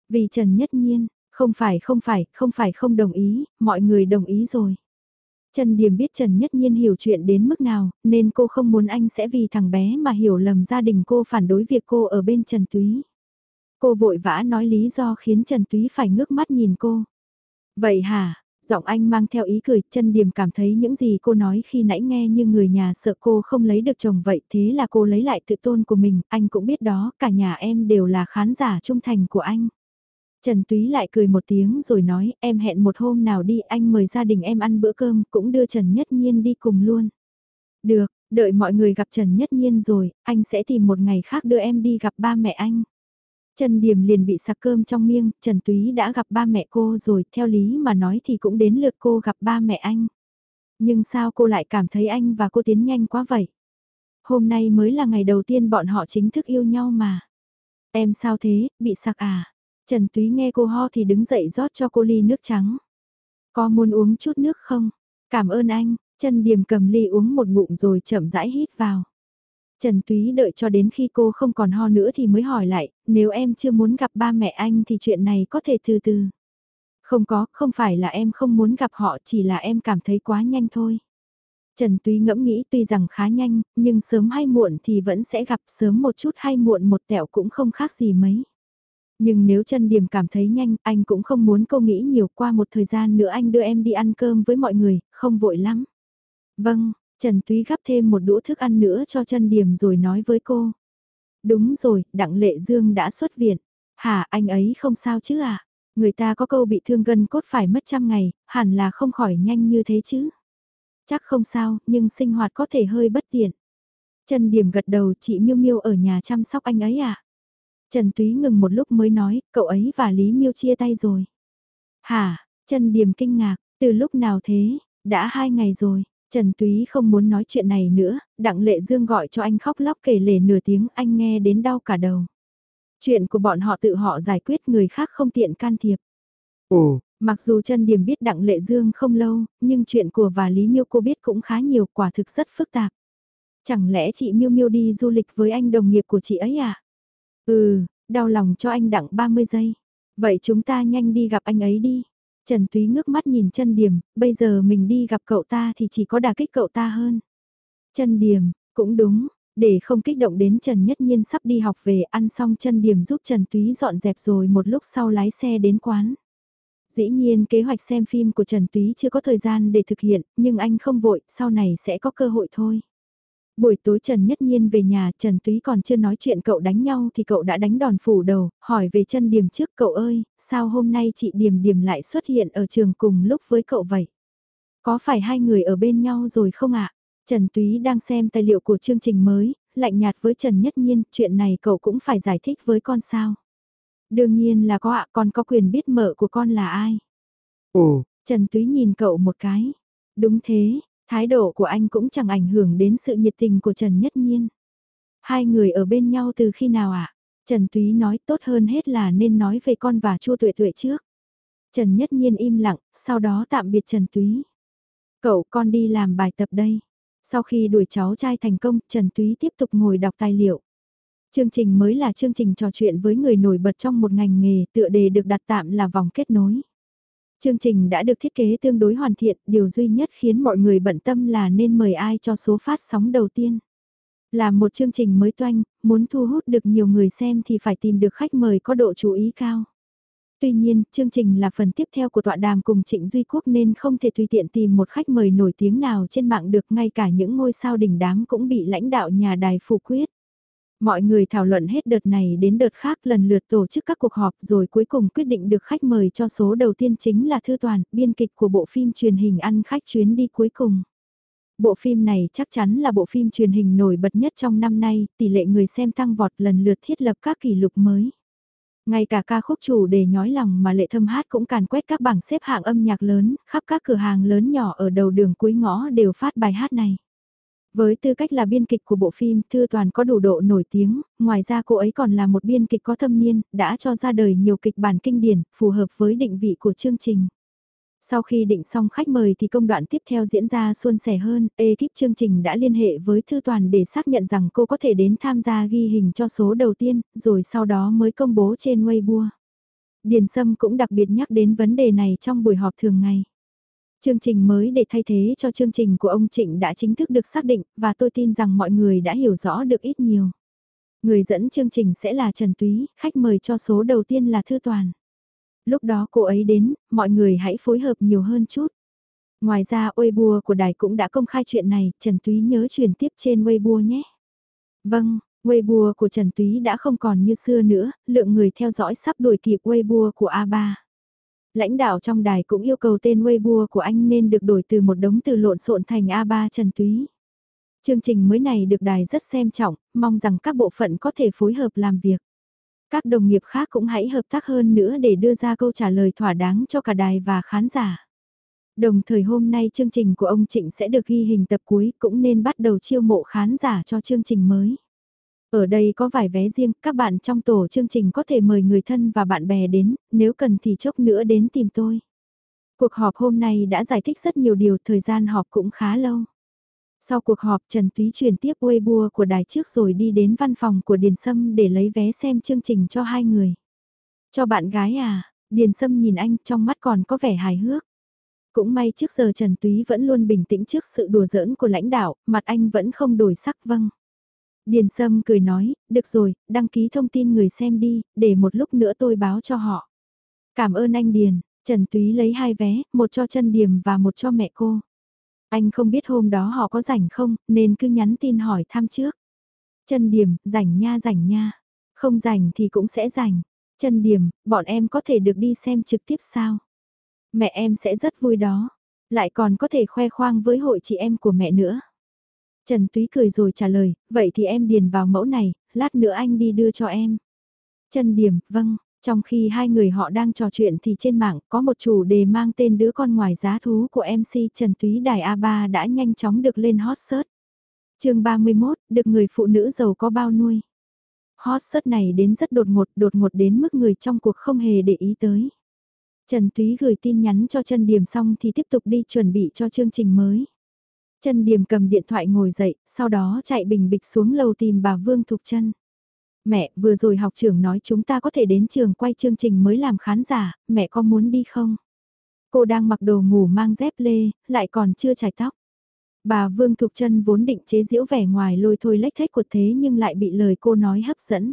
Vì Trần Nhất Nhiên, không phải không phải, không phải không đồng ý, mọi người đồng ý rồi. Trần Điềm biết Trần Nhất Nhiên hiểu chuyện đến mức nào, nên cô không muốn anh sẽ vì thằng bé mà hiểu lầm gia đình cô phản đối việc cô ở bên Trần Túy. Cô vội vã nói lý do khiến Trần Túy phải ngước mắt nhìn cô. Vậy hả? Giọng anh mang theo ý cười, chân Điềm cảm thấy những gì cô nói khi nãy nghe như người nhà sợ cô không lấy được chồng vậy, thế là cô lấy lại tự tôn của mình, anh cũng biết đó, cả nhà em đều là khán giả trung thành của anh. Trần Túy lại cười một tiếng rồi nói em hẹn một hôm nào đi anh mời gia đình em ăn bữa cơm cũng đưa Trần Nhất Nhiên đi cùng luôn. Được, đợi mọi người gặp Trần Nhất Nhiên rồi, anh sẽ tìm một ngày khác đưa em đi gặp ba mẹ anh. Trần Điềm liền bị sặc cơm trong miệng, Trần Túy đã gặp ba mẹ cô rồi, theo lý mà nói thì cũng đến lượt cô gặp ba mẹ anh. Nhưng sao cô lại cảm thấy anh và cô tiến nhanh quá vậy? Hôm nay mới là ngày đầu tiên bọn họ chính thức yêu nhau mà. Em sao thế, bị sặc à? Trần Túy nghe cô ho thì đứng dậy rót cho cô ly nước trắng. Có muốn uống chút nước không? Cảm ơn anh, Trần Điềm cầm ly uống một ngụm rồi chậm rãi hít vào. Trần Túy đợi cho đến khi cô không còn ho nữa thì mới hỏi lại, nếu em chưa muốn gặp ba mẹ anh thì chuyện này có thể từ từ. Không có, không phải là em không muốn gặp họ chỉ là em cảm thấy quá nhanh thôi. Trần Túy ngẫm nghĩ tuy rằng khá nhanh, nhưng sớm hay muộn thì vẫn sẽ gặp sớm một chút hay muộn một tẹo cũng không khác gì mấy. Nhưng nếu chân điểm cảm thấy nhanh, anh cũng không muốn cô nghĩ nhiều qua một thời gian nữa anh đưa em đi ăn cơm với mọi người, không vội lắm. Vâng, Trần Túy gắp thêm một đũa thức ăn nữa cho chân điểm rồi nói với cô. Đúng rồi, Đặng Lệ Dương đã xuất viện. Hả, anh ấy không sao chứ à? Người ta có câu bị thương gân cốt phải mất trăm ngày, hẳn là không khỏi nhanh như thế chứ. Chắc không sao, nhưng sinh hoạt có thể hơi bất tiện. Trần Điểm gật đầu chị Miêu Miêu ở nhà chăm sóc anh ấy à? Trần Túy ngừng một lúc mới nói, cậu ấy và Lý Miêu chia tay rồi. Hả, Trần Điềm kinh ngạc, từ lúc nào thế, đã hai ngày rồi. Trần Túy không muốn nói chuyện này nữa, Đặng Lệ Dương gọi cho anh khóc lóc kể lể nửa tiếng anh nghe đến đau cả đầu. Chuyện của bọn họ tự họ giải quyết người khác không tiện can thiệp. Ồ, mặc dù Trần Điềm biết Đặng Lệ Dương không lâu, nhưng chuyện của và Lý Miêu cô biết cũng khá nhiều quả thực rất phức tạp. Chẳng lẽ chị Miêu Miêu đi du lịch với anh đồng nghiệp của chị ấy à? Ừ, đau lòng cho anh đặng 30 giây. Vậy chúng ta nhanh đi gặp anh ấy đi. Trần Túy ngước mắt nhìn chân điểm, bây giờ mình đi gặp cậu ta thì chỉ có đả kích cậu ta hơn. Chân điểm, cũng đúng, để không kích động đến Trần Nhất Nhiên sắp đi học về ăn xong chân điểm giúp Trần Túy dọn dẹp rồi một lúc sau lái xe đến quán. Dĩ nhiên kế hoạch xem phim của Trần Túy chưa có thời gian để thực hiện, nhưng anh không vội, sau này sẽ có cơ hội thôi. Buổi tối Trần Nhất Nhiên về nhà, Trần Túy còn chưa nói chuyện cậu đánh nhau thì cậu đã đánh đòn phủ đầu, hỏi về chân điểm trước cậu ơi, sao hôm nay chị điểm điểm lại xuất hiện ở trường cùng lúc với cậu vậy? Có phải hai người ở bên nhau rồi không ạ? Trần Túy đang xem tài liệu của chương trình mới, lạnh nhạt với Trần Nhất Nhiên, chuyện này cậu cũng phải giải thích với con sao? Đương nhiên là có ạ, con có quyền biết mợ của con là ai? Ồ, Trần Túy nhìn cậu một cái. Đúng thế, Thái độ của anh cũng chẳng ảnh hưởng đến sự nhiệt tình của Trần Nhất Nhiên. Hai người ở bên nhau từ khi nào ạ? À? Trần Túy nói tốt hơn hết là nên nói về con và Chua Tuệ Tuệ trước. Trần Nhất Nhiên im lặng, sau đó tạm biệt Trần Túy. Cậu con đi làm bài tập đây. Sau khi đuổi cháu trai thành công, Trần Túy tiếp tục ngồi đọc tài liệu. Chương trình mới là chương trình trò chuyện với người nổi bật trong một ngành nghề tựa đề được đặt tạm là vòng kết nối. Chương trình đã được thiết kế tương đối hoàn thiện, điều duy nhất khiến mọi người bận tâm là nên mời ai cho số phát sóng đầu tiên. Là một chương trình mới toanh, muốn thu hút được nhiều người xem thì phải tìm được khách mời có độ chú ý cao. Tuy nhiên, chương trình là phần tiếp theo của tọa đàm cùng Trịnh Duy Quốc nên không thể tùy tiện tìm một khách mời nổi tiếng nào trên mạng được ngay cả những ngôi sao đỉnh đám cũng bị lãnh đạo nhà đài phủ quyết. Mọi người thảo luận hết đợt này đến đợt khác lần lượt tổ chức các cuộc họp rồi cuối cùng quyết định được khách mời cho số đầu tiên chính là Thư Toàn, biên kịch của bộ phim truyền hình ăn khách chuyến đi cuối cùng. Bộ phim này chắc chắn là bộ phim truyền hình nổi bật nhất trong năm nay, tỷ lệ người xem tăng vọt lần lượt thiết lập các kỷ lục mới. Ngay cả ca khúc chủ đề nhói lòng mà lệ thâm hát cũng càn quét các bảng xếp hạng âm nhạc lớn, khắp các cửa hàng lớn nhỏ ở đầu đường cuối ngõ đều phát bài hát này. Với tư cách là biên kịch của bộ phim, Thư Toàn có đủ độ nổi tiếng, ngoài ra cô ấy còn là một biên kịch có thâm niên, đã cho ra đời nhiều kịch bản kinh điển, phù hợp với định vị của chương trình. Sau khi định xong khách mời thì công đoạn tiếp theo diễn ra suôn sẻ hơn, ekip chương trình đã liên hệ với Thư Toàn để xác nhận rằng cô có thể đến tham gia ghi hình cho số đầu tiên, rồi sau đó mới công bố trên Weibo. Điền Sâm cũng đặc biệt nhắc đến vấn đề này trong buổi họp thường ngày. Chương trình mới để thay thế cho chương trình của ông Trịnh đã chính thức được xác định và tôi tin rằng mọi người đã hiểu rõ được ít nhiều. Người dẫn chương trình sẽ là Trần Túy, khách mời cho số đầu tiên là Thư Toàn. Lúc đó cô ấy đến, mọi người hãy phối hợp nhiều hơn chút. Ngoài ra Weibo của đài cũng đã công khai chuyện này, Trần Túy nhớ truyền tiếp trên Weibo nhé. Vâng, Weibo của Trần Túy đã không còn như xưa nữa, lượng người theo dõi sắp đuổi kịp Weibo của A3. Lãnh đạo trong đài cũng yêu cầu tên Weibo của anh nên được đổi từ một đống từ lộn xộn thành A3 Trần Túy. Chương trình mới này được đài rất xem trọng, mong rằng các bộ phận có thể phối hợp làm việc. Các đồng nghiệp khác cũng hãy hợp tác hơn nữa để đưa ra câu trả lời thỏa đáng cho cả đài và khán giả. Đồng thời hôm nay chương trình của ông Trịnh sẽ được ghi hình tập cuối cũng nên bắt đầu chiêu mộ khán giả cho chương trình mới. Ở đây có vài vé riêng, các bạn trong tổ chương trình có thể mời người thân và bạn bè đến, nếu cần thì chốc nữa đến tìm tôi. Cuộc họp hôm nay đã giải thích rất nhiều điều, thời gian họp cũng khá lâu. Sau cuộc họp Trần Túy chuyển tiếp Weibo của đài trước rồi đi đến văn phòng của Điền Sâm để lấy vé xem chương trình cho hai người. Cho bạn gái à, Điền Sâm nhìn anh trong mắt còn có vẻ hài hước. Cũng may trước giờ Trần Túy vẫn luôn bình tĩnh trước sự đùa giỡn của lãnh đạo, mặt anh vẫn không đổi sắc vâng. Điền Sâm cười nói, được rồi, đăng ký thông tin người xem đi, để một lúc nữa tôi báo cho họ. Cảm ơn anh Điền, Trần Túy lấy hai vé, một cho chân Điềm và một cho mẹ cô. Anh không biết hôm đó họ có rảnh không, nên cứ nhắn tin hỏi thăm trước. Chân Điềm, rảnh nha rảnh nha. Không rảnh thì cũng sẽ rảnh. Chân Điềm, bọn em có thể được đi xem trực tiếp sao? Mẹ em sẽ rất vui đó. Lại còn có thể khoe khoang với hội chị em của mẹ nữa. Trần Túy cười rồi trả lời, vậy thì em điền vào mẫu này, lát nữa anh đi đưa cho em. Trần Điểm, vâng, trong khi hai người họ đang trò chuyện thì trên mạng có một chủ đề mang tên đứa con ngoài giá thú của MC Trần Túy Đài A3 đã nhanh chóng được lên hot search. chương 31, được người phụ nữ giàu có bao nuôi. Hot search này đến rất đột ngột, đột ngột đến mức người trong cuộc không hề để ý tới. Trần Túy gửi tin nhắn cho Trần Điểm xong thì tiếp tục đi chuẩn bị cho chương trình mới. Trần Điềm cầm điện thoại ngồi dậy, sau đó chạy bình bịch xuống lầu tìm bà Vương Thục Trân. Mẹ, vừa rồi học trưởng nói chúng ta có thể đến trường quay chương trình mới làm khán giả, mẹ có muốn đi không? Cô đang mặc đồ ngủ mang dép lê, lại còn chưa chải tóc. Bà Vương Thục Trân vốn định chế giễu vẻ ngoài lôi thôi lách thách của thế nhưng lại bị lời cô nói hấp dẫn.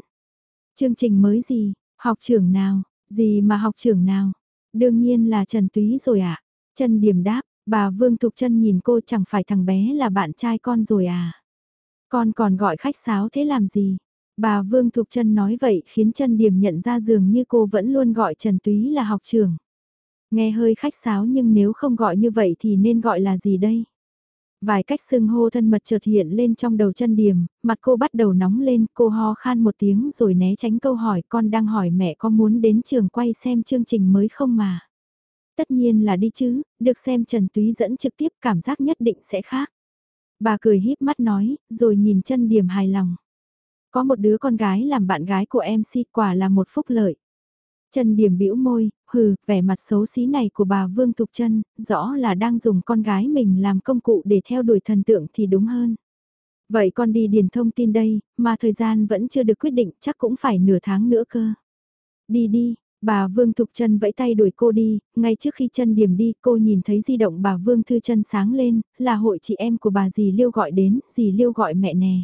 Chương trình mới gì, học trưởng nào, gì mà học trưởng nào? Đương nhiên là Trần Túy rồi ạ. À? Trần Điểm đáp, bà Vương Thục Trân nhìn cô chẳng phải thằng bé là bạn trai con rồi à? Con còn gọi khách sáo thế làm gì? Bà Vương Thục Trân nói vậy khiến chân Điểm nhận ra dường như cô vẫn luôn gọi Trần Túy là học trường. Nghe hơi khách sáo nhưng nếu không gọi như vậy thì nên gọi là gì đây? Vài cách xưng hô thân mật chợt hiện lên trong đầu chân điểm, mặt cô bắt đầu nóng lên, cô ho khan một tiếng rồi né tránh câu hỏi con đang hỏi mẹ có muốn đến trường quay xem chương trình mới không mà. Tất nhiên là đi chứ, được xem Trần Túy dẫn trực tiếp cảm giác nhất định sẽ khác. Bà cười híp mắt nói, rồi nhìn chân điểm hài lòng. Có một đứa con gái làm bạn gái của MC quả là một phúc lợi. Trần Điểm bĩu môi, hừ, vẻ mặt xấu xí này của bà Vương Thục Trân, rõ là đang dùng con gái mình làm công cụ để theo đuổi thần tượng thì đúng hơn. Vậy con đi điền thông tin đây, mà thời gian vẫn chưa được quyết định chắc cũng phải nửa tháng nữa cơ. Đi đi, bà Vương Thục Trân vẫy tay đuổi cô đi, ngay trước khi chân điểm đi cô nhìn thấy di động bà Vương Thư Trân sáng lên, là hội chị em của bà dì Liêu gọi đến, dì Liêu gọi mẹ nè.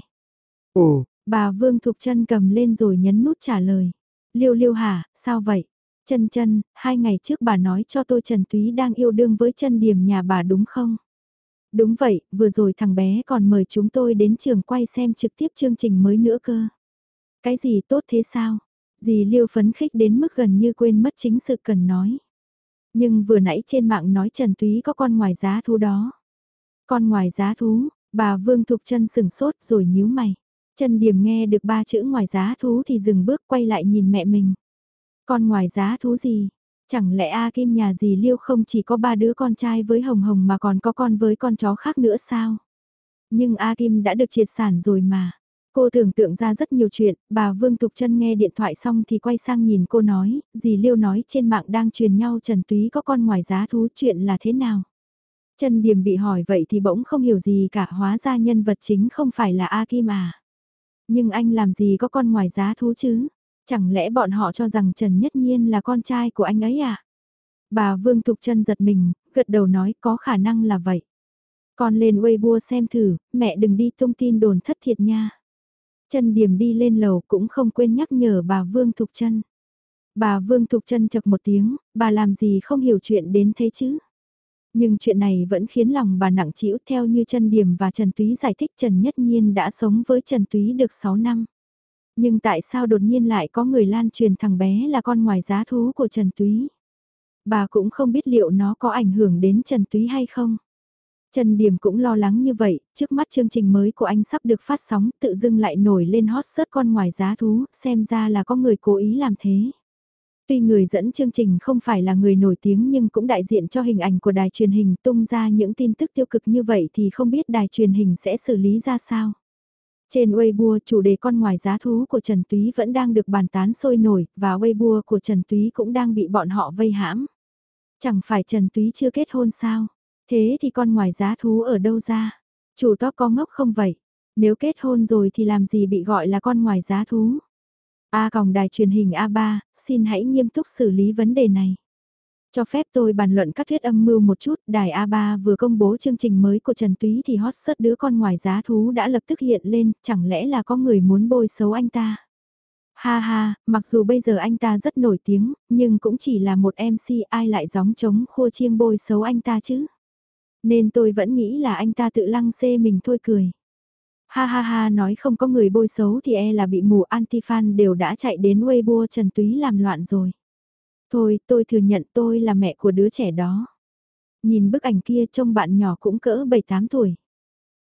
Ồ, Bà Vương Thục Trân cầm lên rồi nhấn nút trả lời. Liêu liêu hả, sao vậy? Chân chân, hai ngày trước bà nói cho tôi Trần Túy đang yêu đương với chân điểm nhà bà đúng không? Đúng vậy, vừa rồi thằng bé còn mời chúng tôi đến trường quay xem trực tiếp chương trình mới nữa cơ. Cái gì tốt thế sao? Dì Liêu phấn khích đến mức gần như quên mất chính sự cần nói. Nhưng vừa nãy trên mạng nói Trần Túy có con ngoài giá thú đó. Con ngoài giá thú, bà Vương Thục chân sừng sốt rồi nhíu mày. Trần Điểm nghe được ba chữ ngoài giá thú thì dừng bước quay lại nhìn mẹ mình. Con ngoài giá thú gì? Chẳng lẽ A Kim nhà dì Liêu không chỉ có ba đứa con trai với Hồng Hồng mà còn có con với con chó khác nữa sao? Nhưng A Kim đã được triệt sản rồi mà. Cô tưởng tượng ra rất nhiều chuyện, bà Vương Tục chân nghe điện thoại xong thì quay sang nhìn cô nói, dì Liêu nói trên mạng đang truyền nhau Trần Túy có con ngoài giá thú chuyện là thế nào? Trần Điềm bị hỏi vậy thì bỗng không hiểu gì cả hóa ra nhân vật chính không phải là A Kim à. Nhưng anh làm gì có con ngoài giá thú chứ? Chẳng lẽ bọn họ cho rằng Trần Nhất Nhiên là con trai của anh ấy à? Bà Vương Thục chân giật mình, gật đầu nói có khả năng là vậy. Con lên Weibo xem thử, mẹ đừng đi thông tin đồn thất thiệt nha. Trần Điểm đi lên lầu cũng không quên nhắc nhở bà Vương Thục chân. Bà Vương Thục chân chật một tiếng, bà làm gì không hiểu chuyện đến thế chứ? Nhưng chuyện này vẫn khiến lòng bà nặng trĩu theo như Trần Điểm và Trần Túy giải thích Trần Nhất Nhiên đã sống với Trần Túy được 6 năm. Nhưng tại sao đột nhiên lại có người lan truyền thằng bé là con ngoài giá thú của Trần Túy? Bà cũng không biết liệu nó có ảnh hưởng đến Trần Túy hay không. Trần Điểm cũng lo lắng như vậy, trước mắt chương trình mới của anh sắp được phát sóng tự dưng lại nổi lên hot search con ngoài giá thú, xem ra là có người cố ý làm thế. Tuy người dẫn chương trình không phải là người nổi tiếng nhưng cũng đại diện cho hình ảnh của đài truyền hình tung ra những tin tức tiêu cực như vậy thì không biết đài truyền hình sẽ xử lý ra sao. Trên Weibo chủ đề con ngoài giá thú của Trần Túy vẫn đang được bàn tán sôi nổi và Weibo của Trần Túy cũng đang bị bọn họ vây hãm. Chẳng phải Trần Túy chưa kết hôn sao? Thế thì con ngoài giá thú ở đâu ra? Chủ top có ngốc không vậy? Nếu kết hôn rồi thì làm gì bị gọi là con ngoài giá thú? A còng đài truyền hình A3, xin hãy nghiêm túc xử lý vấn đề này. Cho phép tôi bàn luận các thuyết âm mưu một chút, đài A3 vừa công bố chương trình mới của Trần Túy thì hot search đứa con ngoài giá thú đã lập tức hiện lên, chẳng lẽ là có người muốn bôi xấu anh ta? Ha ha, mặc dù bây giờ anh ta rất nổi tiếng, nhưng cũng chỉ là một MC ai lại gióng trống khua chiêng bôi xấu anh ta chứ? Nên tôi vẫn nghĩ là anh ta tự lăng xê mình thôi cười. Ha ha ha nói không có người bôi xấu thì e là bị mù anti-fan đều đã chạy đến Weibo Trần Túy làm loạn rồi. Thôi, tôi thừa nhận tôi là mẹ của đứa trẻ đó. Nhìn bức ảnh kia trông bạn nhỏ cũng cỡ 7-8 tuổi.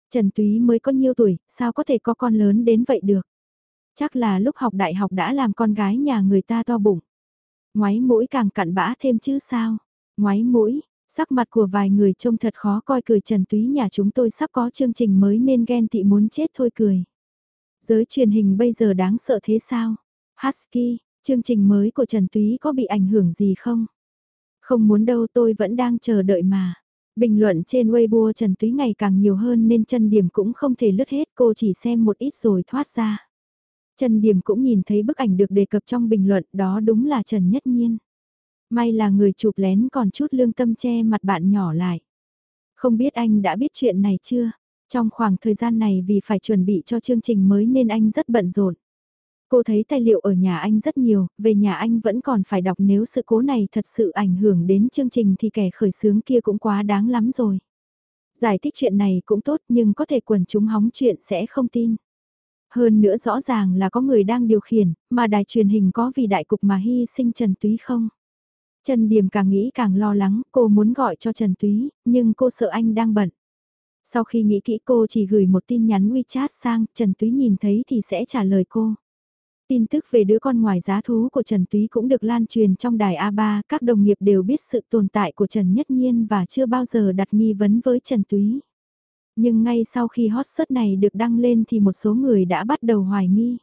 Trần Túy mới có nhiêu tuổi, sao có thể có con lớn đến vậy được? Chắc là lúc học đại học đã làm con gái nhà người ta to bụng. Ngoáy mũi càng cặn bã thêm chứ sao? Ngoáy mũi, sắc mặt của vài người trông thật khó coi cười Trần Túy nhà chúng tôi sắp có chương trình mới nên ghen tị muốn chết thôi cười. Giới truyền hình bây giờ đáng sợ thế sao? Husky, Chương trình mới của Trần Túy có bị ảnh hưởng gì không? Không muốn đâu tôi vẫn đang chờ đợi mà. Bình luận trên Weibo Trần Túy ngày càng nhiều hơn nên chân điểm cũng không thể lướt hết cô chỉ xem một ít rồi thoát ra. Trần Điểm cũng nhìn thấy bức ảnh được đề cập trong bình luận đó đúng là Trần Nhất Nhiên. May là người chụp lén còn chút lương tâm che mặt bạn nhỏ lại. Không biết anh đã biết chuyện này chưa? Trong khoảng thời gian này vì phải chuẩn bị cho chương trình mới nên anh rất bận rộn. Cô thấy tài liệu ở nhà anh rất nhiều, về nhà anh vẫn còn phải đọc nếu sự cố này thật sự ảnh hưởng đến chương trình thì kẻ khởi xướng kia cũng quá đáng lắm rồi. Giải thích chuyện này cũng tốt nhưng có thể quần chúng hóng chuyện sẽ không tin. Hơn nữa rõ ràng là có người đang điều khiển, mà đài truyền hình có vì đại cục mà hy sinh Trần Túy không? Trần Điềm càng nghĩ càng lo lắng, cô muốn gọi cho Trần Túy, nhưng cô sợ anh đang bận. Sau khi nghĩ kỹ cô chỉ gửi một tin nhắn WeChat sang, Trần Túy nhìn thấy thì sẽ trả lời cô. Tin tức về đứa con ngoài giá thú của Trần Túy cũng được lan truyền trong đài A3, các đồng nghiệp đều biết sự tồn tại của Trần Nhất Nhiên và chưa bao giờ đặt nghi vấn với Trần Túy. Nhưng ngay sau khi hot search này được đăng lên thì một số người đã bắt đầu hoài nghi.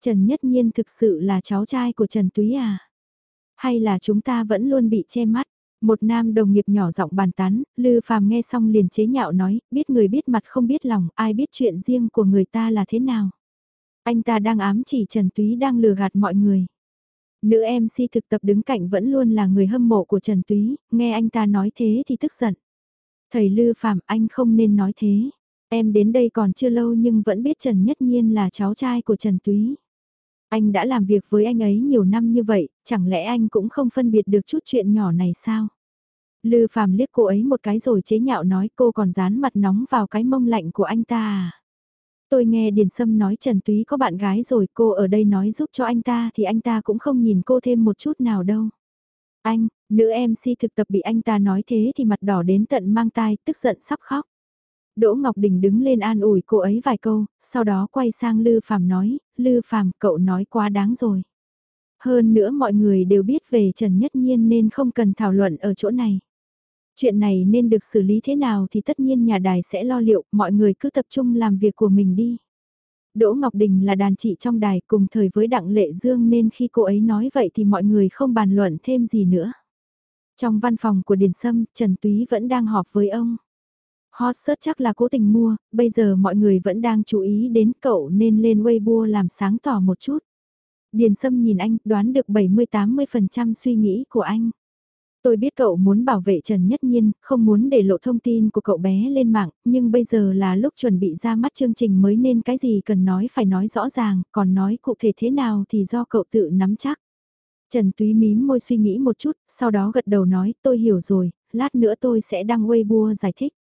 Trần Nhất Nhiên thực sự là cháu trai của Trần Túy à? Hay là chúng ta vẫn luôn bị che mắt? Một nam đồng nghiệp nhỏ giọng bàn tán, Lư Phàm nghe xong liền chế nhạo nói, biết người biết mặt không biết lòng, ai biết chuyện riêng của người ta là thế nào. Anh ta đang ám chỉ Trần Túy đang lừa gạt mọi người. Nữ MC thực tập đứng cạnh vẫn luôn là người hâm mộ của Trần Túy, nghe anh ta nói thế thì tức giận. Thầy Lư Phạm anh không nên nói thế. Em đến đây còn chưa lâu nhưng vẫn biết Trần Nhất Nhiên là cháu trai của Trần Túy. Anh đã làm việc với anh ấy nhiều năm như vậy, chẳng lẽ anh cũng không phân biệt được chút chuyện nhỏ này sao? Lư Phàm liếc cô ấy một cái rồi chế nhạo nói cô còn dán mặt nóng vào cái mông lạnh của anh ta à? Tôi nghe Điền Sâm nói Trần Túy có bạn gái rồi cô ở đây nói giúp cho anh ta thì anh ta cũng không nhìn cô thêm một chút nào đâu. Anh, nữ MC thực tập bị anh ta nói thế thì mặt đỏ đến tận mang tai, tức giận sắp khóc. Đỗ Ngọc Đình đứng lên an ủi cô ấy vài câu, sau đó quay sang Lư Phàm nói, Lư Phàm cậu nói quá đáng rồi. Hơn nữa mọi người đều biết về Trần Nhất Nhiên nên không cần thảo luận ở chỗ này. Chuyện này nên được xử lý thế nào thì tất nhiên nhà đài sẽ lo liệu, mọi người cứ tập trung làm việc của mình đi. Đỗ Ngọc Đình là đàn chị trong đài cùng thời với Đặng Lệ Dương nên khi cô ấy nói vậy thì mọi người không bàn luận thêm gì nữa. Trong văn phòng của Điền Sâm, Trần Túy vẫn đang họp với ông. Hot search chắc là cố tình mua, bây giờ mọi người vẫn đang chú ý đến cậu nên lên Weibo làm sáng tỏ một chút. Điền Sâm nhìn anh, đoán được 70-80% suy nghĩ của anh. Tôi biết cậu muốn bảo vệ Trần Nhất Nhiên, không muốn để lộ thông tin của cậu bé lên mạng, nhưng bây giờ là lúc chuẩn bị ra mắt chương trình mới nên cái gì cần nói phải nói rõ ràng, còn nói cụ thể thế nào thì do cậu tự nắm chắc. Trần Túy mím môi suy nghĩ một chút, sau đó gật đầu nói tôi hiểu rồi, lát nữa tôi sẽ đăng Weibo giải thích.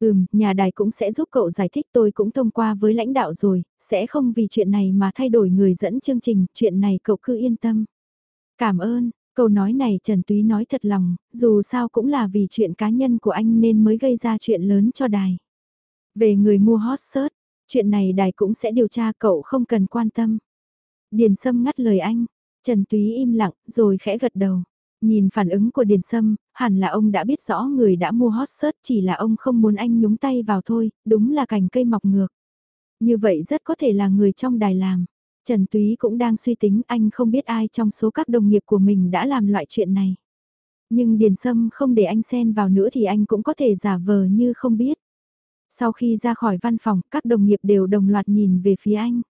Ừm, nhà đài cũng sẽ giúp cậu giải thích tôi cũng thông qua với lãnh đạo rồi, sẽ không vì chuyện này mà thay đổi người dẫn chương trình, chuyện này cậu cứ yên tâm. Cảm ơn, câu nói này Trần Túy nói thật lòng, dù sao cũng là vì chuyện cá nhân của anh nên mới gây ra chuyện lớn cho đài. Về người mua hot search, chuyện này đài cũng sẽ điều tra cậu không cần quan tâm. Điền Sâm ngắt lời anh, Trần Túy im lặng rồi khẽ gật đầu. Nhìn phản ứng của Điền Sâm, hẳn là ông đã biết rõ người đã mua hot search chỉ là ông không muốn anh nhúng tay vào thôi, đúng là cành cây mọc ngược. Như vậy rất có thể là người trong đài làm. Trần Túy cũng đang suy tính anh không biết ai trong số các đồng nghiệp của mình đã làm loại chuyện này. Nhưng Điền Sâm không để anh xen vào nữa thì anh cũng có thể giả vờ như không biết. Sau khi ra khỏi văn phòng, các đồng nghiệp đều đồng loạt nhìn về phía anh.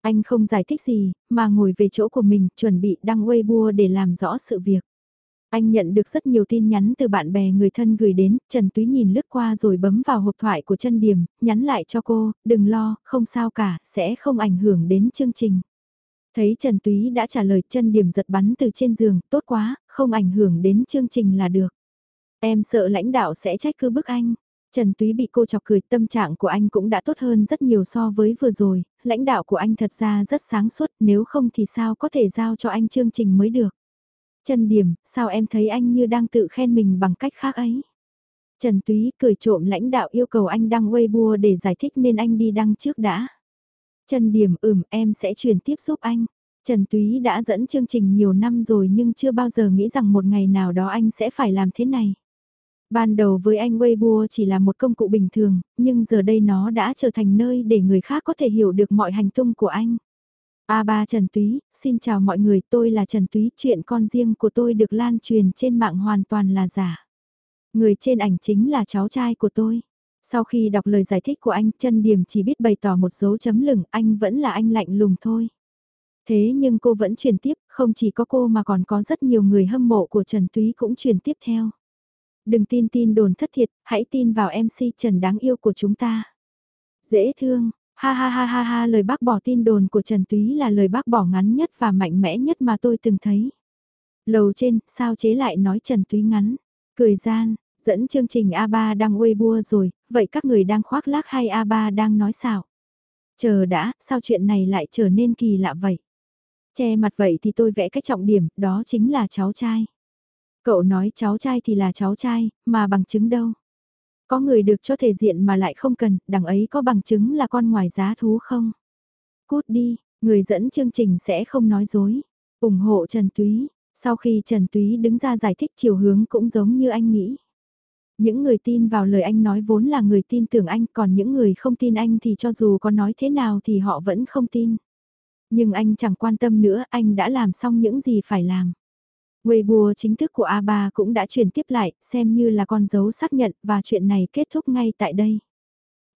Anh không giải thích gì, mà ngồi về chỗ của mình, chuẩn bị đăng Weibo để làm rõ sự việc. Anh nhận được rất nhiều tin nhắn từ bạn bè người thân gửi đến, Trần Túy nhìn lướt qua rồi bấm vào hộp thoại của chân điểm, nhắn lại cho cô, đừng lo, không sao cả, sẽ không ảnh hưởng đến chương trình. Thấy Trần Túy đã trả lời chân điểm giật bắn từ trên giường, tốt quá, không ảnh hưởng đến chương trình là được. Em sợ lãnh đạo sẽ trách cứ bức anh. Trần Túy bị cô chọc cười tâm trạng của anh cũng đã tốt hơn rất nhiều so với vừa rồi, lãnh đạo của anh thật ra rất sáng suốt nếu không thì sao có thể giao cho anh chương trình mới được. Trần Điểm, sao em thấy anh như đang tự khen mình bằng cách khác ấy? Trần Túy cười trộm lãnh đạo yêu cầu anh đăng Weibo để giải thích nên anh đi đăng trước đã. Trần Điểm ừm em sẽ truyền tiếp giúp anh. Trần Túy đã dẫn chương trình nhiều năm rồi nhưng chưa bao giờ nghĩ rằng một ngày nào đó anh sẽ phải làm thế này. Ban đầu với anh Weibo chỉ là một công cụ bình thường, nhưng giờ đây nó đã trở thành nơi để người khác có thể hiểu được mọi hành tung của anh. A3 Trần Túy, xin chào mọi người, tôi là Trần Túy, chuyện con riêng của tôi được lan truyền trên mạng hoàn toàn là giả. Người trên ảnh chính là cháu trai của tôi. Sau khi đọc lời giải thích của anh, chân điểm chỉ biết bày tỏ một dấu chấm lửng, anh vẫn là anh lạnh lùng thôi. Thế nhưng cô vẫn truyền tiếp, không chỉ có cô mà còn có rất nhiều người hâm mộ của Trần Túy cũng truyền tiếp theo. Đừng tin tin đồn thất thiệt, hãy tin vào MC Trần đáng yêu của chúng ta. Dễ thương, Ha ha ha ha ha lời bác bỏ tin đồn của Trần Túy là lời bác bỏ ngắn nhất và mạnh mẽ nhất mà tôi từng thấy. Lầu trên, sao chế lại nói Trần Túy ngắn. Cười gian, dẫn chương trình A3 đang uê bua rồi, vậy các người đang khoác lác hay A3 đang nói sao? Chờ đã, sao chuyện này lại trở nên kỳ lạ vậy? Che mặt vậy thì tôi vẽ cái trọng điểm, đó chính là cháu trai. Cậu nói cháu trai thì là cháu trai, mà bằng chứng đâu? Có người được cho thể diện mà lại không cần, đằng ấy có bằng chứng là con ngoài giá thú không? Cút đi, người dẫn chương trình sẽ không nói dối. ủng hộ Trần Túy, sau khi Trần Túy đứng ra giải thích chiều hướng cũng giống như anh nghĩ. Những người tin vào lời anh nói vốn là người tin tưởng anh, còn những người không tin anh thì cho dù có nói thế nào thì họ vẫn không tin. Nhưng anh chẳng quan tâm nữa, anh đã làm xong những gì phải làm. Weibo chính thức của A3 cũng đã truyền tiếp lại, xem như là con dấu xác nhận và chuyện này kết thúc ngay tại đây.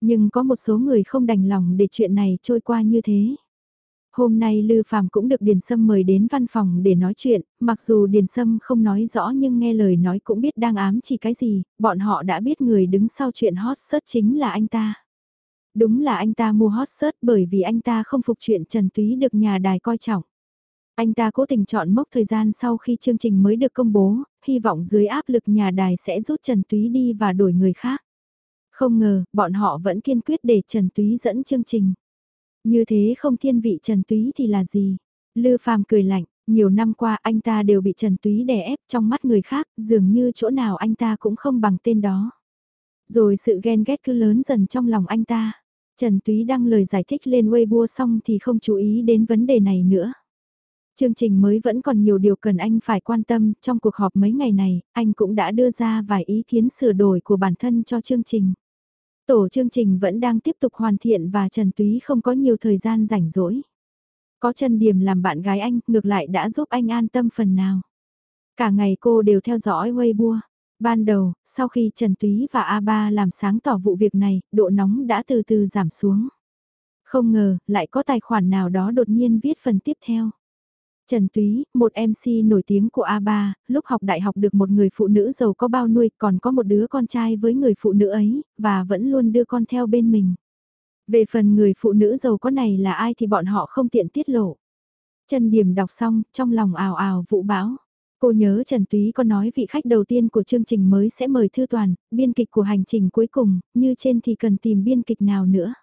Nhưng có một số người không đành lòng để chuyện này trôi qua như thế. Hôm nay Lư Phạm cũng được Điền Sâm mời đến văn phòng để nói chuyện, mặc dù Điền Sâm không nói rõ nhưng nghe lời nói cũng biết đang ám chỉ cái gì, bọn họ đã biết người đứng sau chuyện hot search chính là anh ta. Đúng là anh ta mua hot search bởi vì anh ta không phục chuyện Trần Túy được nhà đài coi trọng. Anh ta cố tình chọn mốc thời gian sau khi chương trình mới được công bố, hy vọng dưới áp lực nhà đài sẽ rút Trần Túy đi và đổi người khác. Không ngờ, bọn họ vẫn kiên quyết để Trần Túy dẫn chương trình. Như thế không thiên vị Trần Túy thì là gì? Lư Phàm cười lạnh, nhiều năm qua anh ta đều bị Trần Túy đè ép trong mắt người khác, dường như chỗ nào anh ta cũng không bằng tên đó. Rồi sự ghen ghét cứ lớn dần trong lòng anh ta. Trần Túy đăng lời giải thích lên Weibo xong thì không chú ý đến vấn đề này nữa. Chương trình mới vẫn còn nhiều điều cần anh phải quan tâm, trong cuộc họp mấy ngày này, anh cũng đã đưa ra vài ý kiến sửa đổi của bản thân cho chương trình. Tổ chương trình vẫn đang tiếp tục hoàn thiện và Trần Túy không có nhiều thời gian rảnh rỗi. Có Trần Điểm làm bạn gái anh, ngược lại đã giúp anh an tâm phần nào. Cả ngày cô đều theo dõi Weibo. Ban đầu, sau khi Trần Túy và A3 làm sáng tỏ vụ việc này, độ nóng đã từ từ giảm xuống. Không ngờ, lại có tài khoản nào đó đột nhiên viết phần tiếp theo. Trần Túy, một MC nổi tiếng của A3, lúc học đại học được một người phụ nữ giàu có bao nuôi còn có một đứa con trai với người phụ nữ ấy, và vẫn luôn đưa con theo bên mình. Về phần người phụ nữ giàu có này là ai thì bọn họ không tiện tiết lộ. Trần Điểm đọc xong, trong lòng ào ào vụ bão. Cô nhớ Trần Túy có nói vị khách đầu tiên của chương trình mới sẽ mời Thư Toàn, biên kịch của hành trình cuối cùng, như trên thì cần tìm biên kịch nào nữa.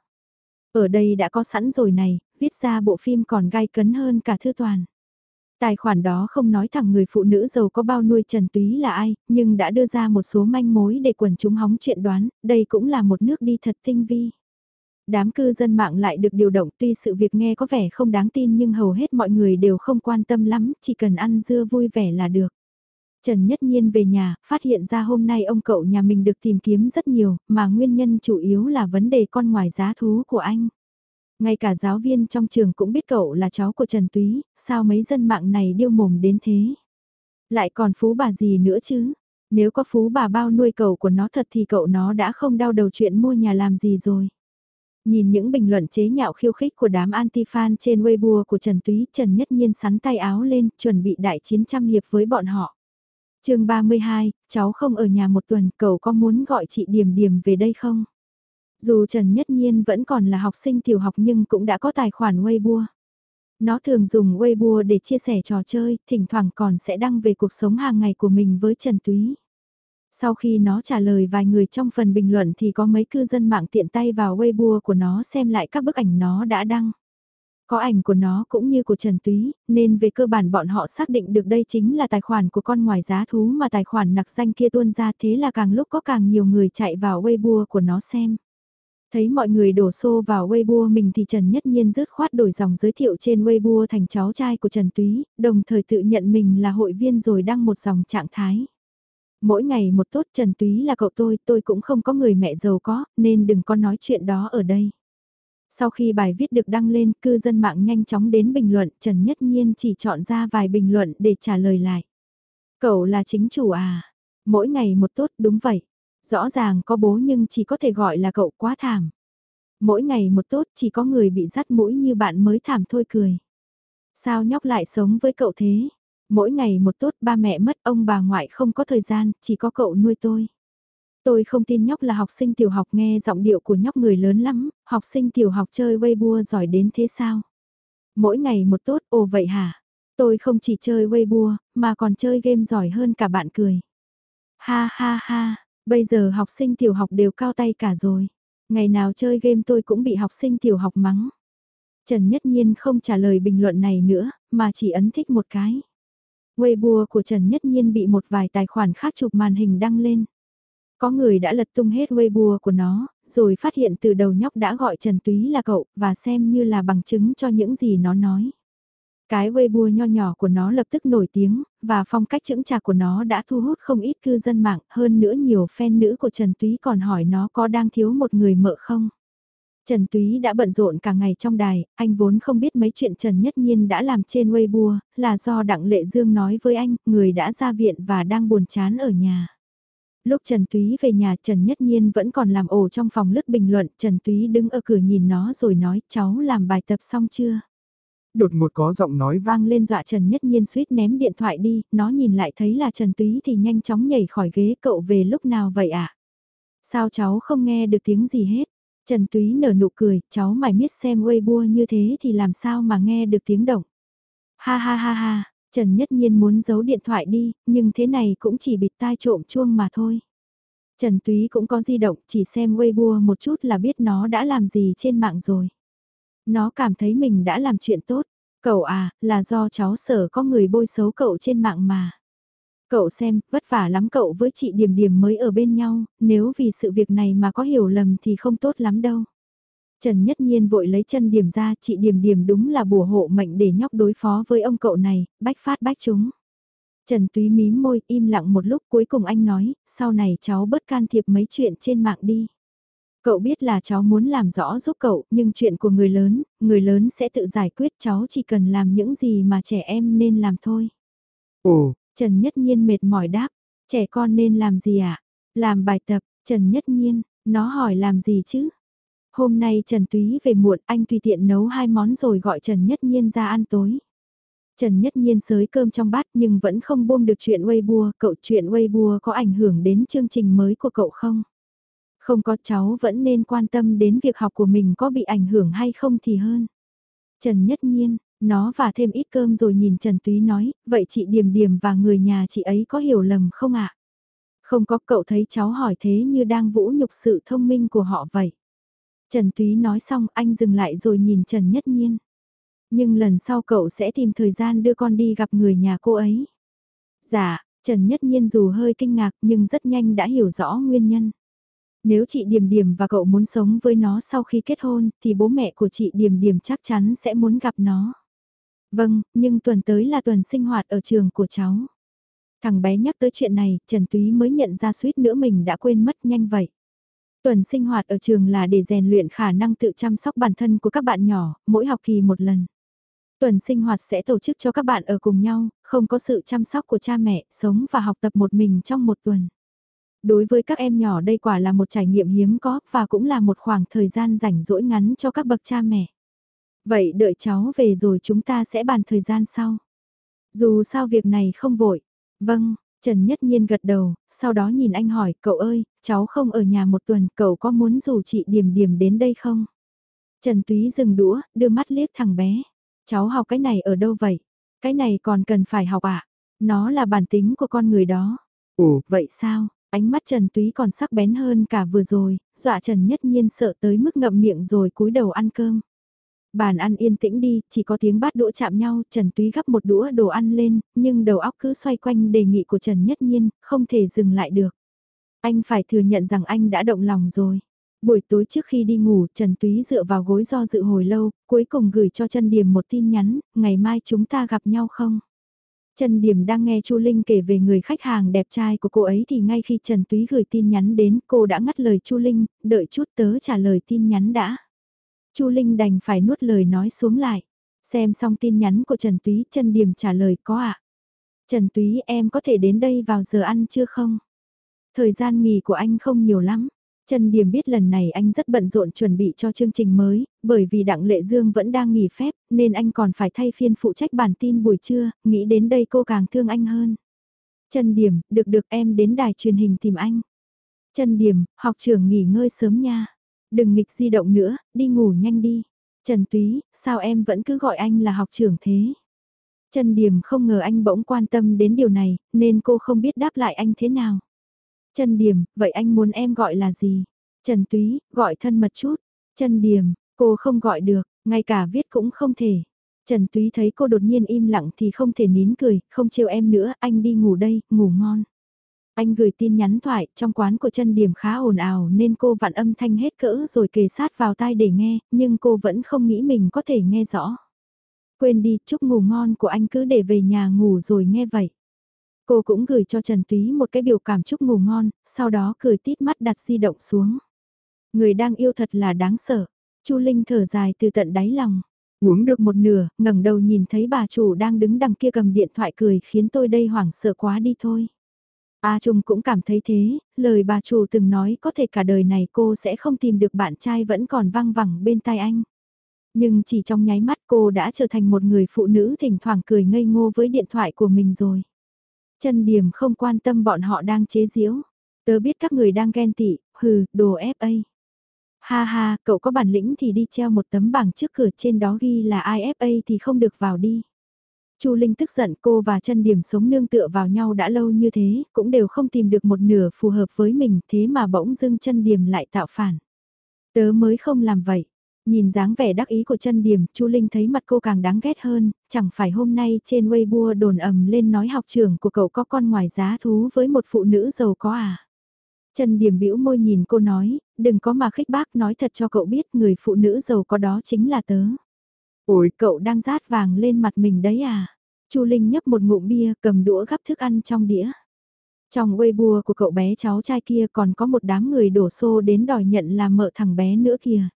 Ở đây đã có sẵn rồi này, viết ra bộ phim còn gai cấn hơn cả Thư Toàn. Tài khoản đó không nói thẳng người phụ nữ giàu có bao nuôi Trần Túy là ai, nhưng đã đưa ra một số manh mối để quần chúng hóng chuyện đoán, đây cũng là một nước đi thật tinh vi. Đám cư dân mạng lại được điều động tuy sự việc nghe có vẻ không đáng tin nhưng hầu hết mọi người đều không quan tâm lắm, chỉ cần ăn dưa vui vẻ là được. Trần Nhất Nhiên về nhà, phát hiện ra hôm nay ông cậu nhà mình được tìm kiếm rất nhiều, mà nguyên nhân chủ yếu là vấn đề con ngoài giá thú của anh. Ngay cả giáo viên trong trường cũng biết cậu là cháu của Trần Túy, sao mấy dân mạng này điêu mồm đến thế? Lại còn phú bà gì nữa chứ? Nếu có phú bà bao nuôi cậu của nó thật thì cậu nó đã không đau đầu chuyện mua nhà làm gì rồi. Nhìn những bình luận chế nhạo khiêu khích của đám anti-fan trên Weibo của Trần Túy, Trần Nhất Nhiên sắn tay áo lên, chuẩn bị đại chiến trăm hiệp với bọn họ. chương 32, cháu không ở nhà một tuần, cậu có muốn gọi chị Điểm Điểm về đây không? Dù Trần Nhất Nhiên vẫn còn là học sinh tiểu học nhưng cũng đã có tài khoản Weibo. Nó thường dùng Weibo để chia sẻ trò chơi, thỉnh thoảng còn sẽ đăng về cuộc sống hàng ngày của mình với Trần Túy. Sau khi nó trả lời vài người trong phần bình luận thì có mấy cư dân mạng tiện tay vào Weibo của nó xem lại các bức ảnh nó đã đăng. Có ảnh của nó cũng như của Trần Túy, nên về cơ bản bọn họ xác định được đây chính là tài khoản của con ngoài giá thú mà tài khoản nặc danh kia tuôn ra thế là càng lúc có càng nhiều người chạy vào Weibo của nó xem. Thấy mọi người đổ xô vào Weibo mình thì Trần Nhất Nhiên rớt khoát đổi dòng giới thiệu trên Weibo thành cháu trai của Trần Túy, đồng thời tự nhận mình là hội viên rồi đăng một dòng trạng thái. Mỗi ngày một tốt Trần Túy là cậu tôi, tôi cũng không có người mẹ giàu có, nên đừng có nói chuyện đó ở đây. Sau khi bài viết được đăng lên, cư dân mạng nhanh chóng đến bình luận, Trần Nhất Nhiên chỉ chọn ra vài bình luận để trả lời lại. Cậu là chính chủ à? Mỗi ngày một tốt, đúng vậy. Rõ ràng có bố nhưng chỉ có thể gọi là cậu quá thảm. Mỗi ngày một tốt chỉ có người bị rắt mũi như bạn mới thảm thôi cười. Sao nhóc lại sống với cậu thế? Mỗi ngày một tốt ba mẹ mất ông bà ngoại không có thời gian, chỉ có cậu nuôi tôi. Tôi không tin nhóc là học sinh tiểu học nghe giọng điệu của nhóc người lớn lắm, học sinh tiểu học chơi Weibo giỏi đến thế sao? Mỗi ngày một tốt, ồ vậy hả? Tôi không chỉ chơi Weibo, mà còn chơi game giỏi hơn cả bạn cười. Ha ha ha, bây giờ học sinh tiểu học đều cao tay cả rồi. Ngày nào chơi game tôi cũng bị học sinh tiểu học mắng. Trần Nhất Nhiên không trả lời bình luận này nữa, mà chỉ ấn thích một cái. Weibo của Trần Nhất Nhiên bị một vài tài khoản khác chụp màn hình đăng lên. Có người đã lật tung hết Weibo của nó, rồi phát hiện từ đầu nhóc đã gọi Trần Túy là cậu, và xem như là bằng chứng cho những gì nó nói. Cái Weibo nho nhỏ của nó lập tức nổi tiếng, và phong cách chững trà của nó đã thu hút không ít cư dân mạng, hơn nữa nhiều fan nữ của Trần Túy còn hỏi nó có đang thiếu một người mợ không. Trần Túy đã bận rộn cả ngày trong đài, anh vốn không biết mấy chuyện Trần Nhất Nhiên đã làm trên Weibo, là do Đặng Lệ Dương nói với anh, người đã ra viện và đang buồn chán ở nhà. Lúc Trần Túy về nhà Trần Nhất Nhiên vẫn còn làm ổ trong phòng lướt bình luận, Trần Túy đứng ở cửa nhìn nó rồi nói cháu làm bài tập xong chưa? Đột ngột có giọng nói vang lên dọa Trần Nhất Nhiên suýt ném điện thoại đi, nó nhìn lại thấy là Trần Túy thì nhanh chóng nhảy khỏi ghế cậu về lúc nào vậy ạ? À? Sao cháu không nghe được tiếng gì hết? Trần Túy nở nụ cười, cháu mải miết xem Weibo như thế thì làm sao mà nghe được tiếng động. Ha ha ha ha, Trần Nhất Nhiên muốn giấu điện thoại đi, nhưng thế này cũng chỉ bịt tai trộm chuông mà thôi. Trần Túy cũng có di động, chỉ xem Weibo một chút là biết nó đã làm gì trên mạng rồi. Nó cảm thấy mình đã làm chuyện tốt. Cậu à, là do cháu sở có người bôi xấu cậu trên mạng mà. Cậu xem, vất vả lắm cậu với chị Điềm Điềm mới ở bên nhau, nếu vì sự việc này mà có hiểu lầm thì không tốt lắm đâu. Trần Nhất Nhiên vội lấy chân điểm ra, chị Điềm Điềm đúng là bùa hộ mệnh để nhóc đối phó với ông cậu này, bách phát bách chúng. Trần Túy mím môi, im lặng một lúc cuối cùng anh nói, sau này cháu bớt can thiệp mấy chuyện trên mạng đi. Cậu biết là cháu muốn làm rõ giúp cậu, nhưng chuyện của người lớn, người lớn sẽ tự giải quyết cháu chỉ cần làm những gì mà trẻ em nên làm thôi. Ồ, Trần Nhất Nhiên mệt mỏi đáp, trẻ con nên làm gì ạ? À? Làm bài tập, Trần Nhất Nhiên, nó hỏi làm gì chứ? Hôm nay Trần Túy về muộn anh tùy tiện nấu hai món rồi gọi Trần Nhất Nhiên ra ăn tối. Trần Nhất Nhiên sới cơm trong bát nhưng vẫn không buông được chuyện Weibo, cậu chuyện Weibo có ảnh hưởng đến chương trình mới của cậu không? Không có cháu vẫn nên quan tâm đến việc học của mình có bị ảnh hưởng hay không thì hơn. Trần Nhất Nhiên, nó và thêm ít cơm rồi nhìn Trần Túy nói, vậy chị Điềm Điềm và người nhà chị ấy có hiểu lầm không ạ? Không có cậu thấy cháu hỏi thế như đang vũ nhục sự thông minh của họ vậy. Trần Túy nói xong anh dừng lại rồi nhìn Trần Nhất Nhiên. Nhưng lần sau cậu sẽ tìm thời gian đưa con đi gặp người nhà cô ấy. Dạ, Trần Nhất Nhiên dù hơi kinh ngạc nhưng rất nhanh đã hiểu rõ nguyên nhân. Nếu chị Điềm Điềm và cậu muốn sống với nó sau khi kết hôn thì bố mẹ của chị Điềm Điềm chắc chắn sẽ muốn gặp nó. Vâng, nhưng tuần tới là tuần sinh hoạt ở trường của cháu. Thằng bé nhắc tới chuyện này, Trần Túy mới nhận ra suýt nữa mình đã quên mất nhanh vậy. Tuần sinh hoạt ở trường là để rèn luyện khả năng tự chăm sóc bản thân của các bạn nhỏ, mỗi học kỳ một lần. Tuần sinh hoạt sẽ tổ chức cho các bạn ở cùng nhau, không có sự chăm sóc của cha mẹ, sống và học tập một mình trong một tuần. Đối với các em nhỏ đây quả là một trải nghiệm hiếm có và cũng là một khoảng thời gian rảnh rỗi ngắn cho các bậc cha mẹ. Vậy đợi cháu về rồi chúng ta sẽ bàn thời gian sau. Dù sao việc này không vội. Vâng, Trần Nhất Nhiên gật đầu, sau đó nhìn anh hỏi, cậu ơi, cháu không ở nhà một tuần, cậu có muốn rủ chị Điềm Điềm đến đây không? Trần Túy dừng đũa, đưa mắt liếc thằng bé. Cháu học cái này ở đâu vậy? Cái này còn cần phải học ạ? À? Nó là bản tính của con người đó. Ồ, vậy sao? Ánh mắt Trần Túy còn sắc bén hơn cả vừa rồi, dọa Trần Nhất Nhiên sợ tới mức ngậm miệng rồi cúi đầu ăn cơm. Bàn ăn yên tĩnh đi, chỉ có tiếng bát đũa chạm nhau, Trần Túy gắp một đũa đồ ăn lên, nhưng đầu óc cứ xoay quanh đề nghị của Trần Nhất Nhiên, không thể dừng lại được. Anh phải thừa nhận rằng anh đã động lòng rồi. Buổi tối trước khi đi ngủ, Trần Túy dựa vào gối do dự hồi lâu, cuối cùng gửi cho Trần Điềm một tin nhắn, ngày mai chúng ta gặp nhau không? Trần Điểm đang nghe Chu Linh kể về người khách hàng đẹp trai của cô ấy thì ngay khi Trần Túy gửi tin nhắn đến, cô đã ngắt lời Chu Linh, đợi chút tớ trả lời tin nhắn đã. Chu Linh đành phải nuốt lời nói xuống lại. Xem xong tin nhắn của Trần Túy, Trần Điểm trả lời có ạ. Trần Túy em có thể đến đây vào giờ ăn chưa không? Thời gian nghỉ của anh không nhiều lắm. Trần Điềm biết lần này anh rất bận rộn chuẩn bị cho chương trình mới, bởi vì Đặng Lệ Dương vẫn đang nghỉ phép, nên anh còn phải thay phiên phụ trách bản tin buổi trưa, nghĩ đến đây cô càng thương anh hơn. Trần Điềm, được được em đến đài truyền hình tìm anh. Trần Điềm, học trưởng nghỉ ngơi sớm nha. Đừng nghịch di động nữa, đi ngủ nhanh đi. Trần Túy, sao em vẫn cứ gọi anh là học trưởng thế? Trần Điềm không ngờ anh bỗng quan tâm đến điều này, nên cô không biết đáp lại anh thế nào. Trần Điềm, vậy anh muốn em gọi là gì? Trần Túy, gọi thân mật chút. Trần Điềm, cô không gọi được, ngay cả viết cũng không thể. Trần Túy thấy cô đột nhiên im lặng thì không thể nín cười, không trêu em nữa, anh đi ngủ đây, ngủ ngon. Anh gửi tin nhắn thoại, trong quán của Trần điểm khá ồn ào nên cô vặn âm thanh hết cỡ rồi kề sát vào tai để nghe, nhưng cô vẫn không nghĩ mình có thể nghe rõ. Quên đi, chúc ngủ ngon của anh cứ để về nhà ngủ rồi nghe vậy. Cô cũng gửi cho Trần Túy một cái biểu cảm chúc ngủ ngon, sau đó cười tít mắt đặt di động xuống. Người đang yêu thật là đáng sợ. Chu Linh thở dài từ tận đáy lòng. Uống được một nửa, ngẩng đầu nhìn thấy bà chủ đang đứng đằng kia cầm điện thoại cười khiến tôi đây hoảng sợ quá đi thôi. A Trung cũng cảm thấy thế, lời bà chủ từng nói có thể cả đời này cô sẽ không tìm được bạn trai vẫn còn văng vẳng bên tai anh. Nhưng chỉ trong nháy mắt cô đã trở thành một người phụ nữ thỉnh thoảng cười ngây ngô với điện thoại của mình rồi. Chân điểm không quan tâm bọn họ đang chế giễu. Tớ biết các người đang ghen tị, hừ, đồ FA. Ha ha, cậu có bản lĩnh thì đi treo một tấm bảng trước cửa trên đó ghi là IFA thì không được vào đi. Chu Linh tức giận cô và chân điểm sống nương tựa vào nhau đã lâu như thế, cũng đều không tìm được một nửa phù hợp với mình, thế mà bỗng dưng chân điểm lại tạo phản. Tớ mới không làm vậy. Nhìn dáng vẻ đắc ý của chân điểm, Chu Linh thấy mặt cô càng đáng ghét hơn, chẳng phải hôm nay trên Weibo đồn ầm lên nói học trưởng của cậu có con ngoài giá thú với một phụ nữ giàu có à. Chân điểm bĩu môi nhìn cô nói, đừng có mà khích bác nói thật cho cậu biết người phụ nữ giàu có đó chính là tớ. Ôi, cậu đang rát vàng lên mặt mình đấy à? Chu Linh nhấp một ngụm bia, cầm đũa gắp thức ăn trong đĩa. Trong Weibo của cậu bé cháu trai kia còn có một đám người đổ xô đến đòi nhận là mợ thằng bé nữa kìa.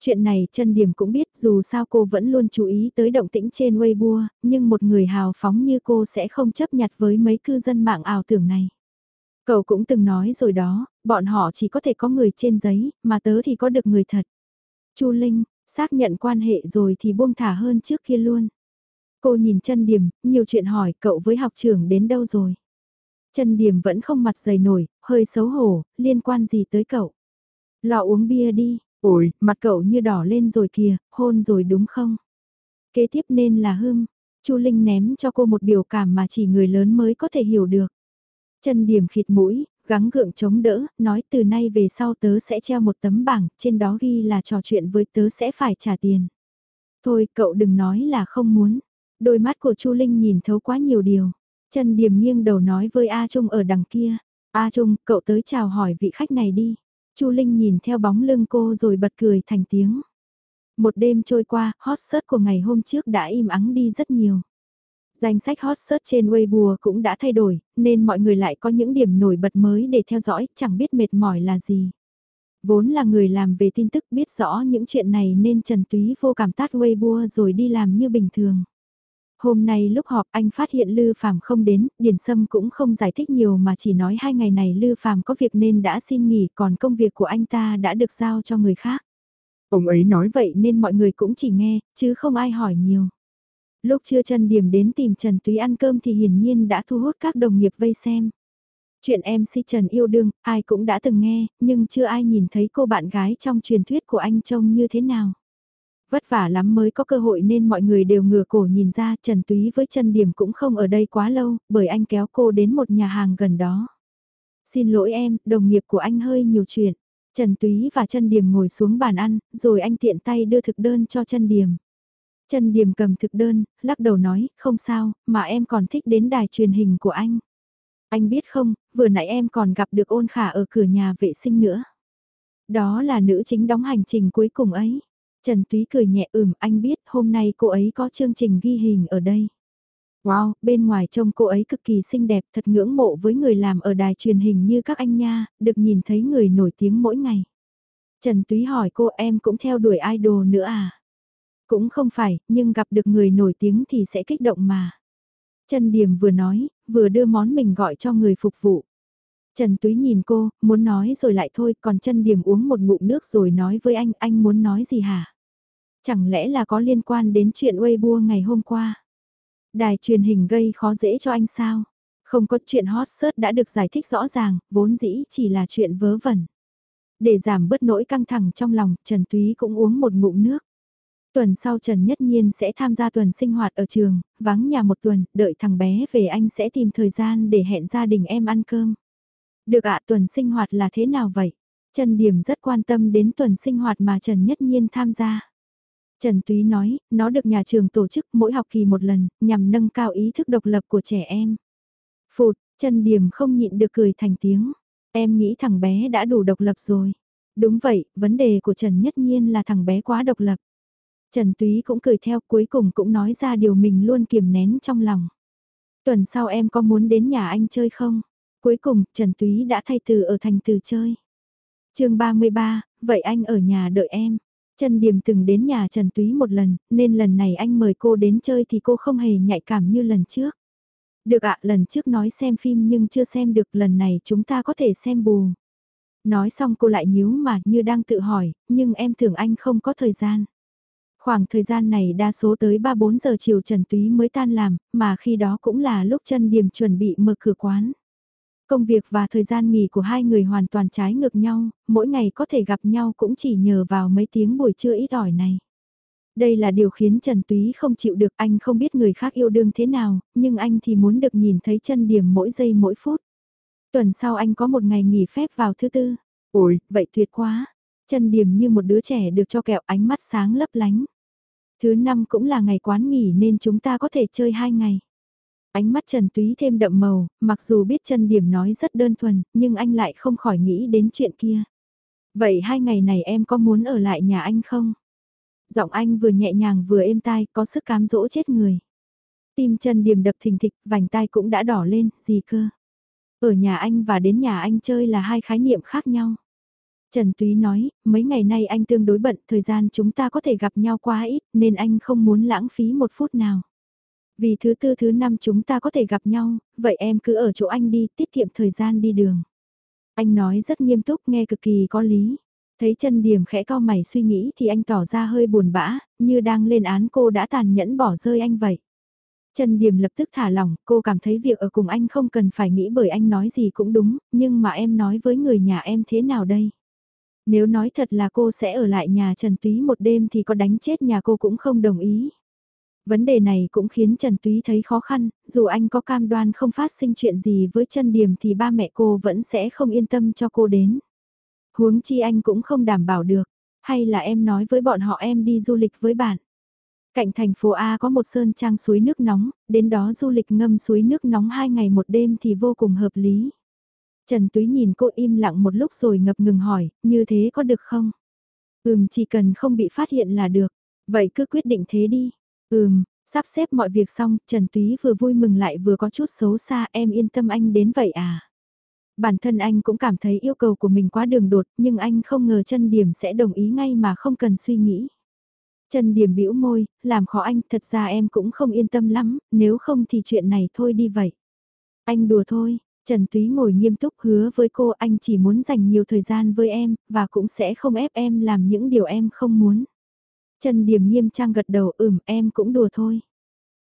Chuyện này chân điểm cũng biết dù sao cô vẫn luôn chú ý tới động tĩnh trên Weibo, nhưng một người hào phóng như cô sẽ không chấp nhặt với mấy cư dân mạng ảo tưởng này. Cậu cũng từng nói rồi đó, bọn họ chỉ có thể có người trên giấy, mà tớ thì có được người thật. Chu Linh, xác nhận quan hệ rồi thì buông thả hơn trước kia luôn. Cô nhìn chân điểm, nhiều chuyện hỏi cậu với học trưởng đến đâu rồi. Chân điểm vẫn không mặt dày nổi, hơi xấu hổ, liên quan gì tới cậu. Lọ uống bia đi, ôi, mặt cậu như đỏ lên rồi kìa, hôn rồi đúng không? Kế tiếp nên là hưng, Chu Linh ném cho cô một biểu cảm mà chỉ người lớn mới có thể hiểu được. Chân điểm khịt mũi, gắng gượng chống đỡ, nói từ nay về sau tớ sẽ treo một tấm bảng, trên đó ghi là trò chuyện với tớ sẽ phải trả tiền. Thôi cậu đừng nói là không muốn. Đôi mắt của Chu Linh nhìn thấu quá nhiều điều. Chân điểm nghiêng đầu nói với A Trung ở đằng kia. A Trung, cậu tới chào hỏi vị khách này đi. Chu Linh nhìn theo bóng lưng cô rồi bật cười thành tiếng. Một đêm trôi qua, hot search của ngày hôm trước đã im ắng đi rất nhiều. Danh sách hot search trên Weibo cũng đã thay đổi, nên mọi người lại có những điểm nổi bật mới để theo dõi, chẳng biết mệt mỏi là gì. Vốn là người làm về tin tức biết rõ những chuyện này nên Trần Túy vô cảm tát Weibo rồi đi làm như bình thường. Hôm nay lúc họp anh phát hiện Lư Phàm không đến, Điền Sâm cũng không giải thích nhiều mà chỉ nói hai ngày này Lư Phàm có việc nên đã xin nghỉ còn công việc của anh ta đã được giao cho người khác. Ông ấy nói vậy nên mọi người cũng chỉ nghe, chứ không ai hỏi nhiều. Lúc chưa Trần Điểm đến tìm Trần Túy ăn cơm thì hiển nhiên đã thu hút các đồng nghiệp vây xem. Chuyện MC Trần yêu đương, ai cũng đã từng nghe, nhưng chưa ai nhìn thấy cô bạn gái trong truyền thuyết của anh trông như thế nào. Vất vả lắm mới có cơ hội nên mọi người đều ngửa cổ nhìn ra Trần Túy với Trần Điểm cũng không ở đây quá lâu, bởi anh kéo cô đến một nhà hàng gần đó. Xin lỗi em, đồng nghiệp của anh hơi nhiều chuyện. Trần Túy và Trần Điểm ngồi xuống bàn ăn, rồi anh tiện tay đưa thực đơn cho Trần Điểm. Trần Điểm cầm thực đơn, lắc đầu nói, không sao, mà em còn thích đến đài truyền hình của anh. Anh biết không, vừa nãy em còn gặp được ôn khả ở cửa nhà vệ sinh nữa. Đó là nữ chính đóng hành trình cuối cùng ấy. Trần Túy cười nhẹ ừm anh biết hôm nay cô ấy có chương trình ghi hình ở đây. Wow, bên ngoài trông cô ấy cực kỳ xinh đẹp thật ngưỡng mộ với người làm ở đài truyền hình như các anh nha, được nhìn thấy người nổi tiếng mỗi ngày. Trần Túy hỏi cô em cũng theo đuổi idol nữa à? Cũng không phải, nhưng gặp được người nổi tiếng thì sẽ kích động mà. Trần Điểm vừa nói, vừa đưa món mình gọi cho người phục vụ. Trần Túy nhìn cô, muốn nói rồi lại thôi, còn Trần Điểm uống một ngụm nước rồi nói với anh, anh muốn nói gì hả? Chẳng lẽ là có liên quan đến chuyện Weibo ngày hôm qua? Đài truyền hình gây khó dễ cho anh sao? Không có chuyện hot search đã được giải thích rõ ràng, vốn dĩ chỉ là chuyện vớ vẩn. Để giảm bớt nỗi căng thẳng trong lòng, Trần Túy cũng uống một ngụm nước. Tuần sau Trần Nhất Nhiên sẽ tham gia tuần sinh hoạt ở trường, vắng nhà một tuần, đợi thằng bé về anh sẽ tìm thời gian để hẹn gia đình em ăn cơm. Được ạ tuần sinh hoạt là thế nào vậy? Trần Điểm rất quan tâm đến tuần sinh hoạt mà Trần Nhất Nhiên tham gia. Trần Túy nói, nó được nhà trường tổ chức mỗi học kỳ một lần, nhằm nâng cao ý thức độc lập của trẻ em. Phụt, Trần Điểm không nhịn được cười thành tiếng. Em nghĩ thằng bé đã đủ độc lập rồi. Đúng vậy, vấn đề của Trần Nhất Nhiên là thằng bé quá độc lập. Trần Túy cũng cười theo cuối cùng cũng nói ra điều mình luôn kiềm nén trong lòng. Tuần sau em có muốn đến nhà anh chơi không? Cuối cùng, Trần Túy đã thay từ ở thành từ chơi. chương 33, vậy anh ở nhà đợi em. Trần Điềm từng đến nhà Trần Túy một lần, nên lần này anh mời cô đến chơi thì cô không hề nhạy cảm như lần trước. Được ạ, lần trước nói xem phim nhưng chưa xem được, lần này chúng ta có thể xem bù. Nói xong cô lại nhíu mà như đang tự hỏi, nhưng em tưởng anh không có thời gian. Khoảng thời gian này đa số tới 3-4 giờ chiều Trần Túy mới tan làm, mà khi đó cũng là lúc Trần Điềm chuẩn bị mở cửa quán. Công việc và thời gian nghỉ của hai người hoàn toàn trái ngược nhau, mỗi ngày có thể gặp nhau cũng chỉ nhờ vào mấy tiếng buổi trưa ít ỏi này. Đây là điều khiến Trần Túy không chịu được anh không biết người khác yêu đương thế nào, nhưng anh thì muốn được nhìn thấy chân điểm mỗi giây mỗi phút. Tuần sau anh có một ngày nghỉ phép vào thứ tư. Ôi, vậy tuyệt quá. Chân điểm như một đứa trẻ được cho kẹo ánh mắt sáng lấp lánh. Thứ năm cũng là ngày quán nghỉ nên chúng ta có thể chơi hai ngày. Ánh mắt Trần Túy thêm đậm màu, mặc dù biết chân điểm nói rất đơn thuần, nhưng anh lại không khỏi nghĩ đến chuyện kia. Vậy hai ngày này em có muốn ở lại nhà anh không? Giọng anh vừa nhẹ nhàng vừa êm tai, có sức cám dỗ chết người. Tim Trần điểm đập thình thịch, vành tai cũng đã đỏ lên, gì cơ? Ở nhà anh và đến nhà anh chơi là hai khái niệm khác nhau. Trần Túy nói, mấy ngày nay anh tương đối bận, thời gian chúng ta có thể gặp nhau quá ít, nên anh không muốn lãng phí một phút nào. Vì thứ tư thứ năm chúng ta có thể gặp nhau, vậy em cứ ở chỗ anh đi, tiết kiệm thời gian đi đường. Anh nói rất nghiêm túc nghe cực kỳ có lý. Thấy chân điểm khẽ cao mày suy nghĩ thì anh tỏ ra hơi buồn bã, như đang lên án cô đã tàn nhẫn bỏ rơi anh vậy. Chân điểm lập tức thả lỏng, cô cảm thấy việc ở cùng anh không cần phải nghĩ bởi anh nói gì cũng đúng, nhưng mà em nói với người nhà em thế nào đây? Nếu nói thật là cô sẽ ở lại nhà Trần Túy một đêm thì có đánh chết nhà cô cũng không đồng ý. Vấn đề này cũng khiến Trần Túy thấy khó khăn, dù anh có cam đoan không phát sinh chuyện gì với chân điểm thì ba mẹ cô vẫn sẽ không yên tâm cho cô đến. Huống chi anh cũng không đảm bảo được, hay là em nói với bọn họ em đi du lịch với bạn. Cạnh thành phố A có một sơn trang suối nước nóng, đến đó du lịch ngâm suối nước nóng hai ngày một đêm thì vô cùng hợp lý. Trần Túy nhìn cô im lặng một lúc rồi ngập ngừng hỏi, như thế có được không? Ừm chỉ cần không bị phát hiện là được, vậy cứ quyết định thế đi. Ừm, sắp xếp mọi việc xong, Trần Túy vừa vui mừng lại vừa có chút xấu xa em yên tâm anh đến vậy à? Bản thân anh cũng cảm thấy yêu cầu của mình quá đường đột nhưng anh không ngờ chân điểm sẽ đồng ý ngay mà không cần suy nghĩ. Trần điểm bĩu môi, làm khó anh, thật ra em cũng không yên tâm lắm, nếu không thì chuyện này thôi đi vậy. Anh đùa thôi, Trần Túy ngồi nghiêm túc hứa với cô anh chỉ muốn dành nhiều thời gian với em, và cũng sẽ không ép em làm những điều em không muốn. Trần Điểm nghiêm trang gật đầu ừm em cũng đùa thôi.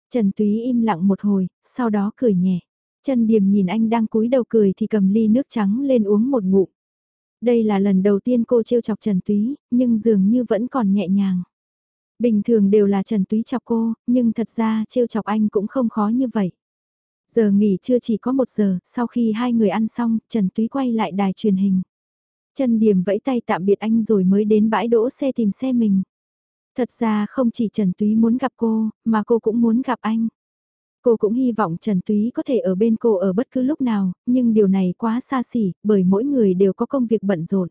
Trần Túy im lặng một hồi, sau đó cười nhẹ. Trần Điểm nhìn anh đang cúi đầu cười thì cầm ly nước trắng lên uống một ngụm. Đây là lần đầu tiên cô trêu chọc Trần Túy, nhưng dường như vẫn còn nhẹ nhàng. Bình thường đều là Trần Túy chọc cô, nhưng thật ra trêu chọc anh cũng không khó như vậy. Giờ nghỉ chưa chỉ có một giờ, sau khi hai người ăn xong, Trần Túy quay lại đài truyền hình. Trần Điểm vẫy tay tạm biệt anh rồi mới đến bãi đỗ xe tìm xe mình. Thật ra không chỉ Trần Túy muốn gặp cô, mà cô cũng muốn gặp anh. Cô cũng hy vọng Trần Túy có thể ở bên cô ở bất cứ lúc nào, nhưng điều này quá xa xỉ, bởi mỗi người đều có công việc bận rộn.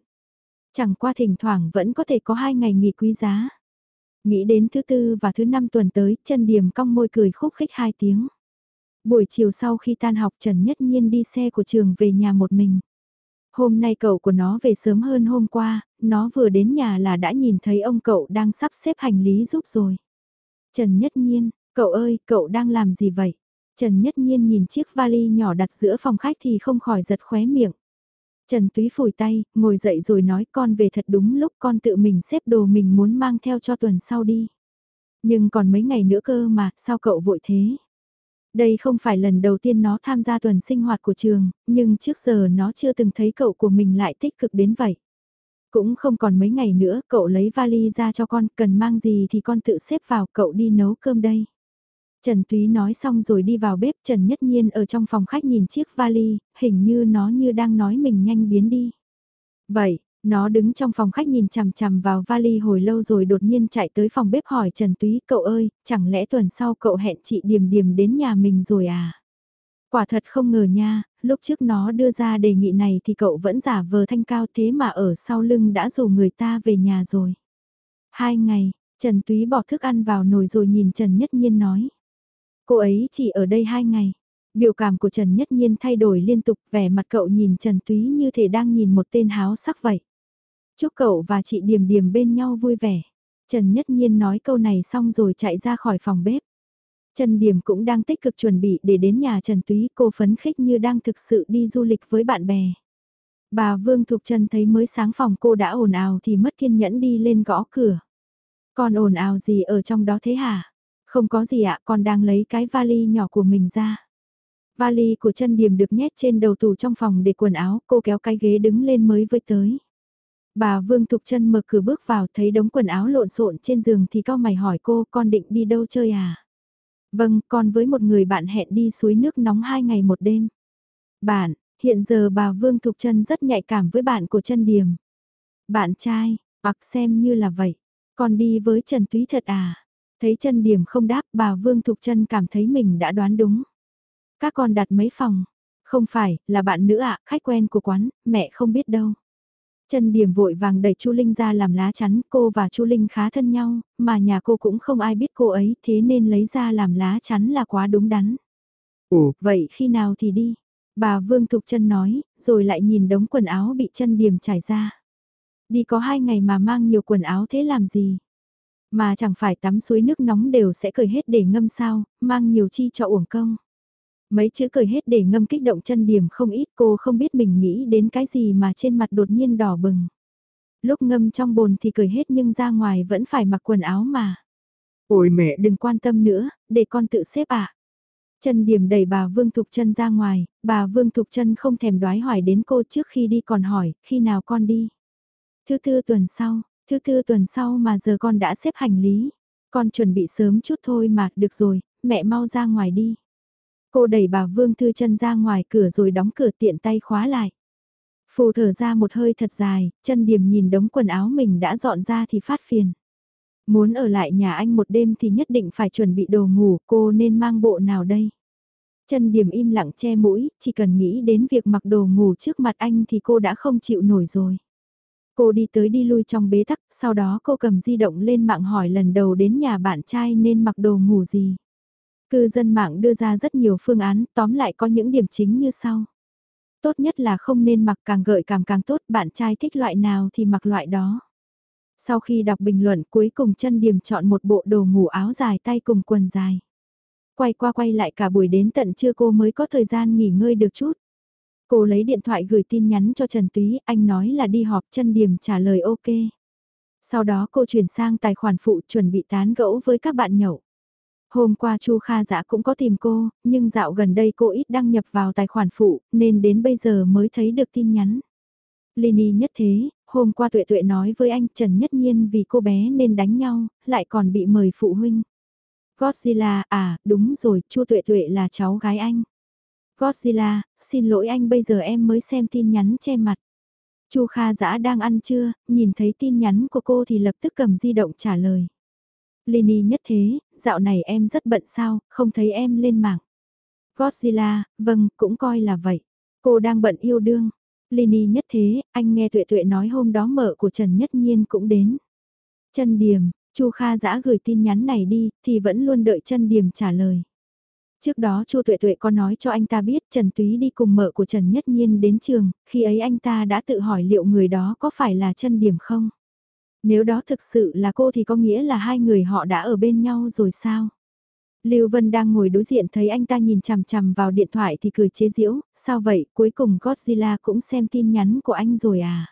Chẳng qua thỉnh thoảng vẫn có thể có hai ngày nghỉ quý giá. Nghĩ đến thứ tư và thứ năm tuần tới, Trần Điểm cong môi cười khúc khích hai tiếng. Buổi chiều sau khi tan học Trần Nhất Nhiên đi xe của trường về nhà một mình. Hôm nay cậu của nó về sớm hơn hôm qua, nó vừa đến nhà là đã nhìn thấy ông cậu đang sắp xếp hành lý giúp rồi. Trần Nhất Nhiên, cậu ơi, cậu đang làm gì vậy? Trần Nhất Nhiên nhìn chiếc vali nhỏ đặt giữa phòng khách thì không khỏi giật khóe miệng. Trần Túy phủi tay, ngồi dậy rồi nói con về thật đúng lúc con tự mình xếp đồ mình muốn mang theo cho tuần sau đi. Nhưng còn mấy ngày nữa cơ mà, sao cậu vội thế? Đây không phải lần đầu tiên nó tham gia tuần sinh hoạt của trường, nhưng trước giờ nó chưa từng thấy cậu của mình lại tích cực đến vậy. Cũng không còn mấy ngày nữa, cậu lấy vali ra cho con, cần mang gì thì con tự xếp vào, cậu đi nấu cơm đây. Trần Túy nói xong rồi đi vào bếp, Trần Nhất Nhiên ở trong phòng khách nhìn chiếc vali, hình như nó như đang nói mình nhanh biến đi. Vậy, nó đứng trong phòng khách nhìn chằm chằm vào vali hồi lâu rồi đột nhiên chạy tới phòng bếp hỏi Trần Túy, cậu ơi, chẳng lẽ tuần sau cậu hẹn chị Điềm Điềm đến nhà mình rồi à? Quả thật không ngờ nha, lúc trước nó đưa ra đề nghị này thì cậu vẫn giả vờ thanh cao thế mà ở sau lưng đã rủ người ta về nhà rồi. Hai ngày, Trần Túy bỏ thức ăn vào nồi rồi nhìn Trần Nhất Nhiên nói. Cô ấy chỉ ở đây hai ngày. Biểu cảm của Trần Nhất Nhiên thay đổi liên tục vẻ mặt cậu nhìn Trần Túy như thể đang nhìn một tên háo sắc vậy. Chúc cậu và chị Điềm Điềm bên nhau vui vẻ. Trần Nhất Nhiên nói câu này xong rồi chạy ra khỏi phòng bếp. Trần Điểm cũng đang tích cực chuẩn bị để đến nhà Trần Túy cô phấn khích như đang thực sự đi du lịch với bạn bè. Bà Vương Thục Trần thấy mới sáng phòng cô đã ồn ào thì mất kiên nhẫn đi lên gõ cửa. Còn ồn ào gì ở trong đó thế hả? Không có gì ạ, con đang lấy cái vali nhỏ của mình ra. Vali của Trần điểm được nhét trên đầu tủ trong phòng để quần áo, cô kéo cái ghế đứng lên mới với tới. Bà Vương Thục chân mở cửa bước vào thấy đống quần áo lộn xộn trên giường thì cao mày hỏi cô con định đi đâu chơi à? Vâng, con với một người bạn hẹn đi suối nước nóng hai ngày một đêm. Bạn, hiện giờ bà Vương Thục chân rất nhạy cảm với bạn của chân điểm. Bạn trai, hoặc xem như là vậy. Con đi với Trần Túy thật à? Thấy chân điểm không đáp bà Vương Thục chân cảm thấy mình đã đoán đúng. Các con đặt mấy phòng? Không phải, là bạn nữ ạ, khách quen của quán, mẹ không biết đâu. Trần Điểm vội vàng đẩy Chu Linh ra làm lá chắn, cô và Chu Linh khá thân nhau, mà nhà cô cũng không ai biết cô ấy, thế nên lấy ra làm lá chắn là quá đúng đắn. Ồ, vậy khi nào thì đi? Bà Vương Thục Trân nói, rồi lại nhìn đống quần áo bị Trần Điểm trải ra. Đi có hai ngày mà mang nhiều quần áo thế làm gì? Mà chẳng phải tắm suối nước nóng đều sẽ cởi hết để ngâm sao, mang nhiều chi cho uổng công. Mấy chữ cười hết để ngâm kích động chân điểm không ít cô không biết mình nghĩ đến cái gì mà trên mặt đột nhiên đỏ bừng. Lúc ngâm trong bồn thì cười hết nhưng ra ngoài vẫn phải mặc quần áo mà. Ôi mẹ đừng quan tâm nữa, để con tự xếp ạ. À. Chân điểm đẩy bà Vương Thục chân ra ngoài, bà Vương Thục chân không thèm đoái hỏi đến cô trước khi đi còn hỏi, khi nào con đi. Thứ tư tuần sau, thứ tư tuần sau mà giờ con đã xếp hành lý. Con chuẩn bị sớm chút thôi mà, được rồi, mẹ mau ra ngoài đi. Cô đẩy bà Vương Thư chân ra ngoài cửa rồi đóng cửa tiện tay khóa lại. Phù thở ra một hơi thật dài, chân điểm nhìn đống quần áo mình đã dọn ra thì phát phiền. Muốn ở lại nhà anh một đêm thì nhất định phải chuẩn bị đồ ngủ, cô nên mang bộ nào đây? Chân điểm im lặng che mũi, chỉ cần nghĩ đến việc mặc đồ ngủ trước mặt anh thì cô đã không chịu nổi rồi. Cô đi tới đi lui trong bế tắc, sau đó cô cầm di động lên mạng hỏi lần đầu đến nhà bạn trai nên mặc đồ ngủ gì. Cư dân mạng đưa ra rất nhiều phương án, tóm lại có những điểm chính như sau. Tốt nhất là không nên mặc càng gợi cảm càng tốt, bạn trai thích loại nào thì mặc loại đó. Sau khi đọc bình luận cuối cùng chân điểm chọn một bộ đồ ngủ áo dài tay cùng quần dài. Quay qua quay lại cả buổi đến tận trưa cô mới có thời gian nghỉ ngơi được chút. Cô lấy điện thoại gửi tin nhắn cho Trần Túy, anh nói là đi họp chân điểm trả lời ok. Sau đó cô chuyển sang tài khoản phụ chuẩn bị tán gẫu với các bạn nhậu. Hôm qua Chu Kha Dã cũng có tìm cô, nhưng dạo gần đây cô ít đăng nhập vào tài khoản phụ, nên đến bây giờ mới thấy được tin nhắn. Lini nhất thế, hôm qua Tuệ Tuệ nói với anh Trần Nhất Nhiên vì cô bé nên đánh nhau, lại còn bị mời phụ huynh. Godzilla, à, đúng rồi, Chu Tuệ Tuệ là cháu gái anh. Godzilla, xin lỗi anh bây giờ em mới xem tin nhắn che mặt. Chu Kha Dã đang ăn trưa, nhìn thấy tin nhắn của cô thì lập tức cầm di động trả lời. Lini nhất thế, dạo này em rất bận sao, không thấy em lên mạng. Godzilla, vâng, cũng coi là vậy. Cô đang bận yêu đương. Lini nhất thế, anh nghe tuệ tuệ nói hôm đó mở của Trần Nhất Nhiên cũng đến. Trần Điềm, Chu Kha giã gửi tin nhắn này đi, thì vẫn luôn đợi Trần Điềm trả lời. Trước đó Chu Tuệ Tuệ có nói cho anh ta biết Trần Túy đi cùng mở của Trần Nhất Nhiên đến trường, khi ấy anh ta đã tự hỏi liệu người đó có phải là Trần điểm không? Nếu đó thực sự là cô thì có nghĩa là hai người họ đã ở bên nhau rồi sao? Lưu Vân đang ngồi đối diện thấy anh ta nhìn chằm chằm vào điện thoại thì cười chế giễu, sao vậy, cuối cùng Godzilla cũng xem tin nhắn của anh rồi à?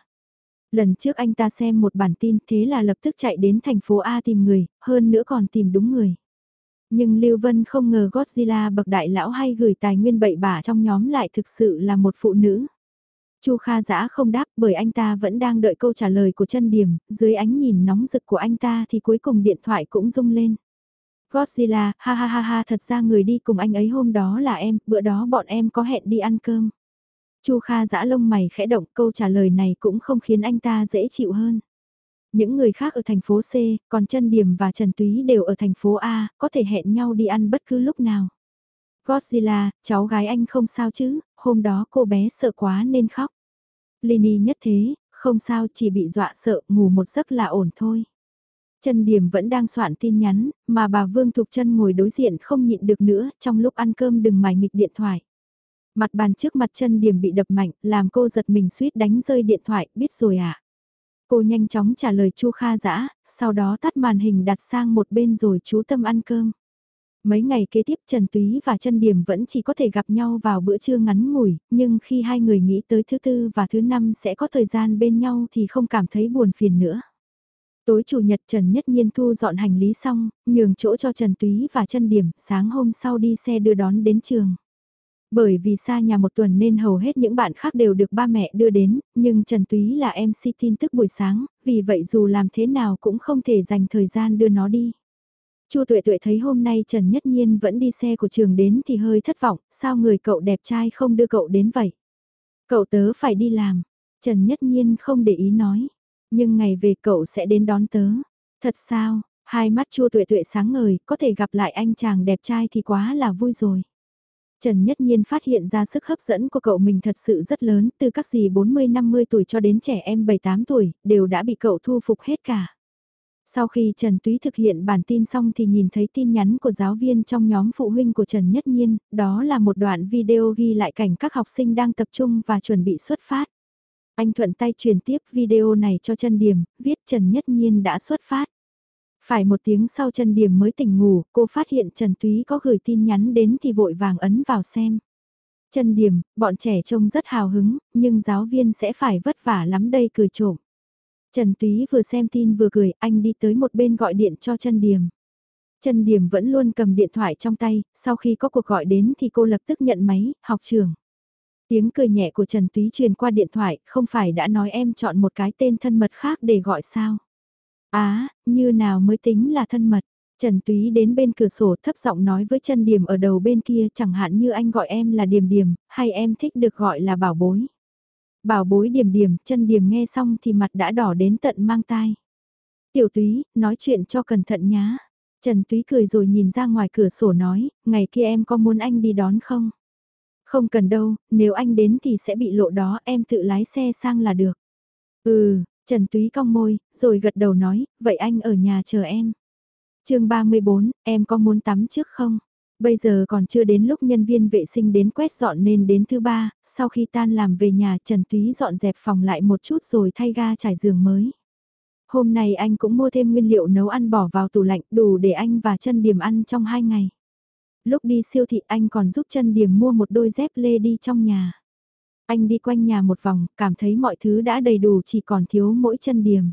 Lần trước anh ta xem một bản tin thế là lập tức chạy đến thành phố A tìm người, hơn nữa còn tìm đúng người. Nhưng Lưu Vân không ngờ Godzilla bậc đại lão hay gửi tài nguyên bậy bạ trong nhóm lại thực sự là một phụ nữ. Chu Kha Dã không đáp bởi anh ta vẫn đang đợi câu trả lời của chân điểm, dưới ánh nhìn nóng rực của anh ta thì cuối cùng điện thoại cũng rung lên. Godzilla, ha ha ha ha thật ra người đi cùng anh ấy hôm đó là em, bữa đó bọn em có hẹn đi ăn cơm. Chu Kha Dã lông mày khẽ động câu trả lời này cũng không khiến anh ta dễ chịu hơn. Những người khác ở thành phố C, còn Trân điểm và Trần Túy đều ở thành phố A, có thể hẹn nhau đi ăn bất cứ lúc nào. Godzilla, cháu gái anh không sao chứ, hôm đó cô bé sợ quá nên khóc. Lini nhất thế, không sao chỉ bị dọa sợ, ngủ một giấc là ổn thôi. Trần Điểm vẫn đang soạn tin nhắn, mà bà Vương Thục Trân ngồi đối diện không nhịn được nữa, trong lúc ăn cơm đừng mải nghịch điện thoại. Mặt bàn trước mặt Trần Điểm bị đập mạnh, làm cô giật mình suýt đánh rơi điện thoại, biết rồi à. Cô nhanh chóng trả lời Chu Kha Dã, sau đó tắt màn hình đặt sang một bên rồi chú tâm ăn cơm. Mấy ngày kế tiếp Trần Túy và Trân Điểm vẫn chỉ có thể gặp nhau vào bữa trưa ngắn ngủi, nhưng khi hai người nghĩ tới thứ tư và thứ năm sẽ có thời gian bên nhau thì không cảm thấy buồn phiền nữa. Tối chủ nhật Trần Nhất Nhiên thu dọn hành lý xong, nhường chỗ cho Trần Túy và Trân Điểm, sáng hôm sau đi xe đưa đón đến trường. Bởi vì xa nhà một tuần nên hầu hết những bạn khác đều được ba mẹ đưa đến, nhưng Trần Túy là MC tin tức buổi sáng, vì vậy dù làm thế nào cũng không thể dành thời gian đưa nó đi. Chu Tuệ Tuệ thấy hôm nay Trần Nhất Nhiên vẫn đi xe của trường đến thì hơi thất vọng, sao người cậu đẹp trai không đưa cậu đến vậy? Cậu tớ phải đi làm. Trần Nhất Nhiên không để ý nói. Nhưng ngày về cậu sẽ đến đón tớ. Thật sao, hai mắt Chu Tuệ Tuệ sáng ngời, có thể gặp lại anh chàng đẹp trai thì quá là vui rồi. Trần Nhất Nhiên phát hiện ra sức hấp dẫn của cậu mình thật sự rất lớn, từ các gì 40-50 tuổi cho đến trẻ em 7-8 tuổi, đều đã bị cậu thu phục hết cả. Sau khi Trần Túy thực hiện bản tin xong thì nhìn thấy tin nhắn của giáo viên trong nhóm phụ huynh của Trần Nhất Nhiên, đó là một đoạn video ghi lại cảnh các học sinh đang tập trung và chuẩn bị xuất phát. Anh thuận tay truyền tiếp video này cho Trần Điểm, viết Trần Nhất Nhiên đã xuất phát. Phải một tiếng sau Trần Điểm mới tỉnh ngủ, cô phát hiện Trần Túy có gửi tin nhắn đến thì vội vàng ấn vào xem. Trần Điểm, bọn trẻ trông rất hào hứng, nhưng giáo viên sẽ phải vất vả lắm đây cười trộm. Trần Túy vừa xem tin vừa cười, anh đi tới một bên gọi điện cho Trần Điểm. Trần Điểm vẫn luôn cầm điện thoại trong tay, sau khi có cuộc gọi đến thì cô lập tức nhận máy, học trường. Tiếng cười nhẹ của Trần Túy truyền qua điện thoại, không phải đã nói em chọn một cái tên thân mật khác để gọi sao? Á, như nào mới tính là thân mật? Trần Túy đến bên cửa sổ thấp giọng nói với Trần Điểm ở đầu bên kia chẳng hạn như anh gọi em là Điểm Điểm, hay em thích được gọi là bảo bối. Bảo bối điểm điểm, chân điểm nghe xong thì mặt đã đỏ đến tận mang tai. Tiểu túy, nói chuyện cho cẩn thận nhá. Trần túy cười rồi nhìn ra ngoài cửa sổ nói, ngày kia em có muốn anh đi đón không? Không cần đâu, nếu anh đến thì sẽ bị lộ đó, em tự lái xe sang là được. Ừ, Trần túy cong môi, rồi gật đầu nói, vậy anh ở nhà chờ em. chương 34, em có muốn tắm trước không? Bây giờ còn chưa đến lúc nhân viên vệ sinh đến quét dọn nên đến thứ ba, sau khi tan làm về nhà Trần Túy dọn dẹp phòng lại một chút rồi thay ga trải giường mới. Hôm nay anh cũng mua thêm nguyên liệu nấu ăn bỏ vào tủ lạnh đủ để anh và chân điểm ăn trong hai ngày. Lúc đi siêu thị anh còn giúp chân điểm mua một đôi dép lê đi trong nhà. Anh đi quanh nhà một vòng, cảm thấy mọi thứ đã đầy đủ chỉ còn thiếu mỗi chân điểm.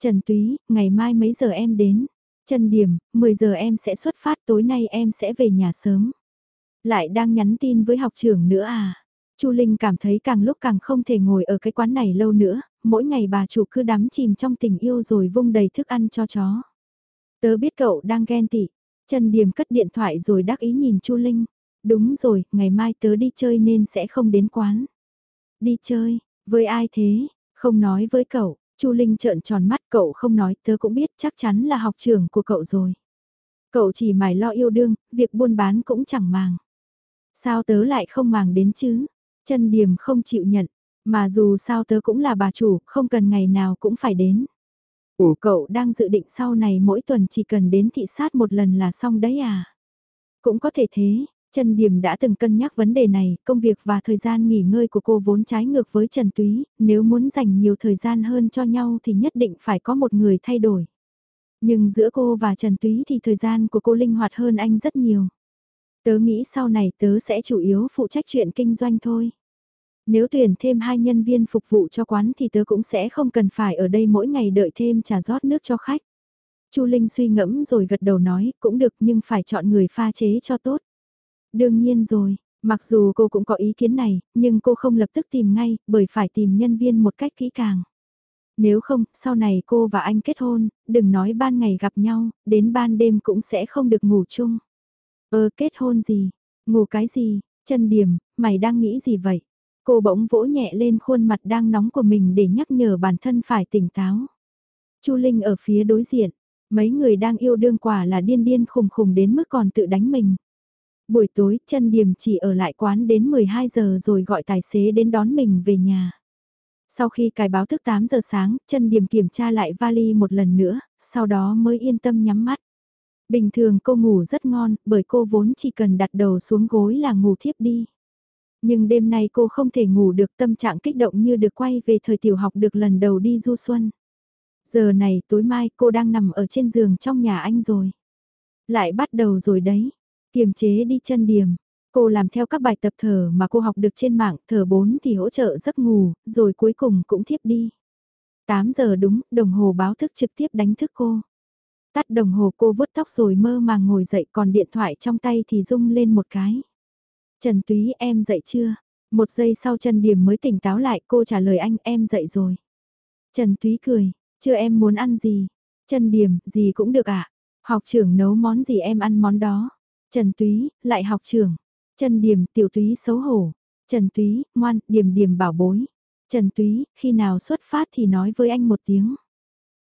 Trần Túy, ngày mai mấy giờ em đến? Trần Điểm, 10 giờ em sẽ xuất phát tối nay em sẽ về nhà sớm. Lại đang nhắn tin với học trưởng nữa à? Chu Linh cảm thấy càng lúc càng không thể ngồi ở cái quán này lâu nữa, mỗi ngày bà chủ cứ đắm chìm trong tình yêu rồi vung đầy thức ăn cho chó. Tớ biết cậu đang ghen tị. Trần Điểm cất điện thoại rồi đắc ý nhìn Chu Linh. Đúng rồi, ngày mai tớ đi chơi nên sẽ không đến quán. Đi chơi, với ai thế? Không nói với cậu, Chu Linh trợn tròn mắt cậu không nói tớ cũng biết chắc chắn là học trưởng của cậu rồi. Cậu chỉ mải lo yêu đương, việc buôn bán cũng chẳng màng. Sao tớ lại không màng đến chứ? Chân điểm không chịu nhận, mà dù sao tớ cũng là bà chủ, không cần ngày nào cũng phải đến. Ủa cậu đang dự định sau này mỗi tuần chỉ cần đến thị sát một lần là xong đấy à? Cũng có thể thế, Trần Điểm đã từng cân nhắc vấn đề này, công việc và thời gian nghỉ ngơi của cô vốn trái ngược với Trần Túy, nếu muốn dành nhiều thời gian hơn cho nhau thì nhất định phải có một người thay đổi. Nhưng giữa cô và Trần Túy thì thời gian của cô linh hoạt hơn anh rất nhiều. Tớ nghĩ sau này tớ sẽ chủ yếu phụ trách chuyện kinh doanh thôi. Nếu tuyển thêm hai nhân viên phục vụ cho quán thì tớ cũng sẽ không cần phải ở đây mỗi ngày đợi thêm trà rót nước cho khách. Chu Linh suy ngẫm rồi gật đầu nói, cũng được nhưng phải chọn người pha chế cho tốt. Đương nhiên rồi, mặc dù cô cũng có ý kiến này, nhưng cô không lập tức tìm ngay, bởi phải tìm nhân viên một cách kỹ càng. Nếu không, sau này cô và anh kết hôn, đừng nói ban ngày gặp nhau, đến ban đêm cũng sẽ không được ngủ chung. Ơ kết hôn gì? Ngủ cái gì? Chân điểm, mày đang nghĩ gì vậy? Cô bỗng vỗ nhẹ lên khuôn mặt đang nóng của mình để nhắc nhở bản thân phải tỉnh táo. Chu Linh ở phía đối diện, mấy người đang yêu đương quả là điên điên khùng khùng đến mức còn tự đánh mình. Buổi tối, chân điểm chỉ ở lại quán đến 12 giờ rồi gọi tài xế đến đón mình về nhà. Sau khi cài báo thức 8 giờ sáng, chân điểm kiểm tra lại vali một lần nữa, sau đó mới yên tâm nhắm mắt. Bình thường cô ngủ rất ngon, bởi cô vốn chỉ cần đặt đầu xuống gối là ngủ thiếp đi. Nhưng đêm nay cô không thể ngủ được tâm trạng kích động như được quay về thời tiểu học được lần đầu đi du xuân. Giờ này tối mai cô đang nằm ở trên giường trong nhà anh rồi. Lại bắt đầu rồi đấy, Kiềm chế đi chân điểm. Cô làm theo các bài tập thở mà cô học được trên mạng, thở 4 thì hỗ trợ giấc ngủ, rồi cuối cùng cũng thiếp đi. 8 giờ đúng, đồng hồ báo thức trực tiếp đánh thức cô. Tắt đồng hồ cô vuốt tóc rồi mơ màng ngồi dậy còn điện thoại trong tay thì rung lên một cái. Trần Túy em dậy chưa? Một giây sau Trần Điểm mới tỉnh táo lại cô trả lời anh em dậy rồi. Trần Túy cười, chưa em muốn ăn gì? Trần Điểm, gì cũng được ạ. À? Học trưởng nấu món gì em ăn món đó. Trần Túy, lại học trưởng. Trần Điểm, tiểu Túy xấu hổ. Trần Túy, ngoan, Điểm Điểm bảo bối. Trần Túy, khi nào xuất phát thì nói với anh một tiếng.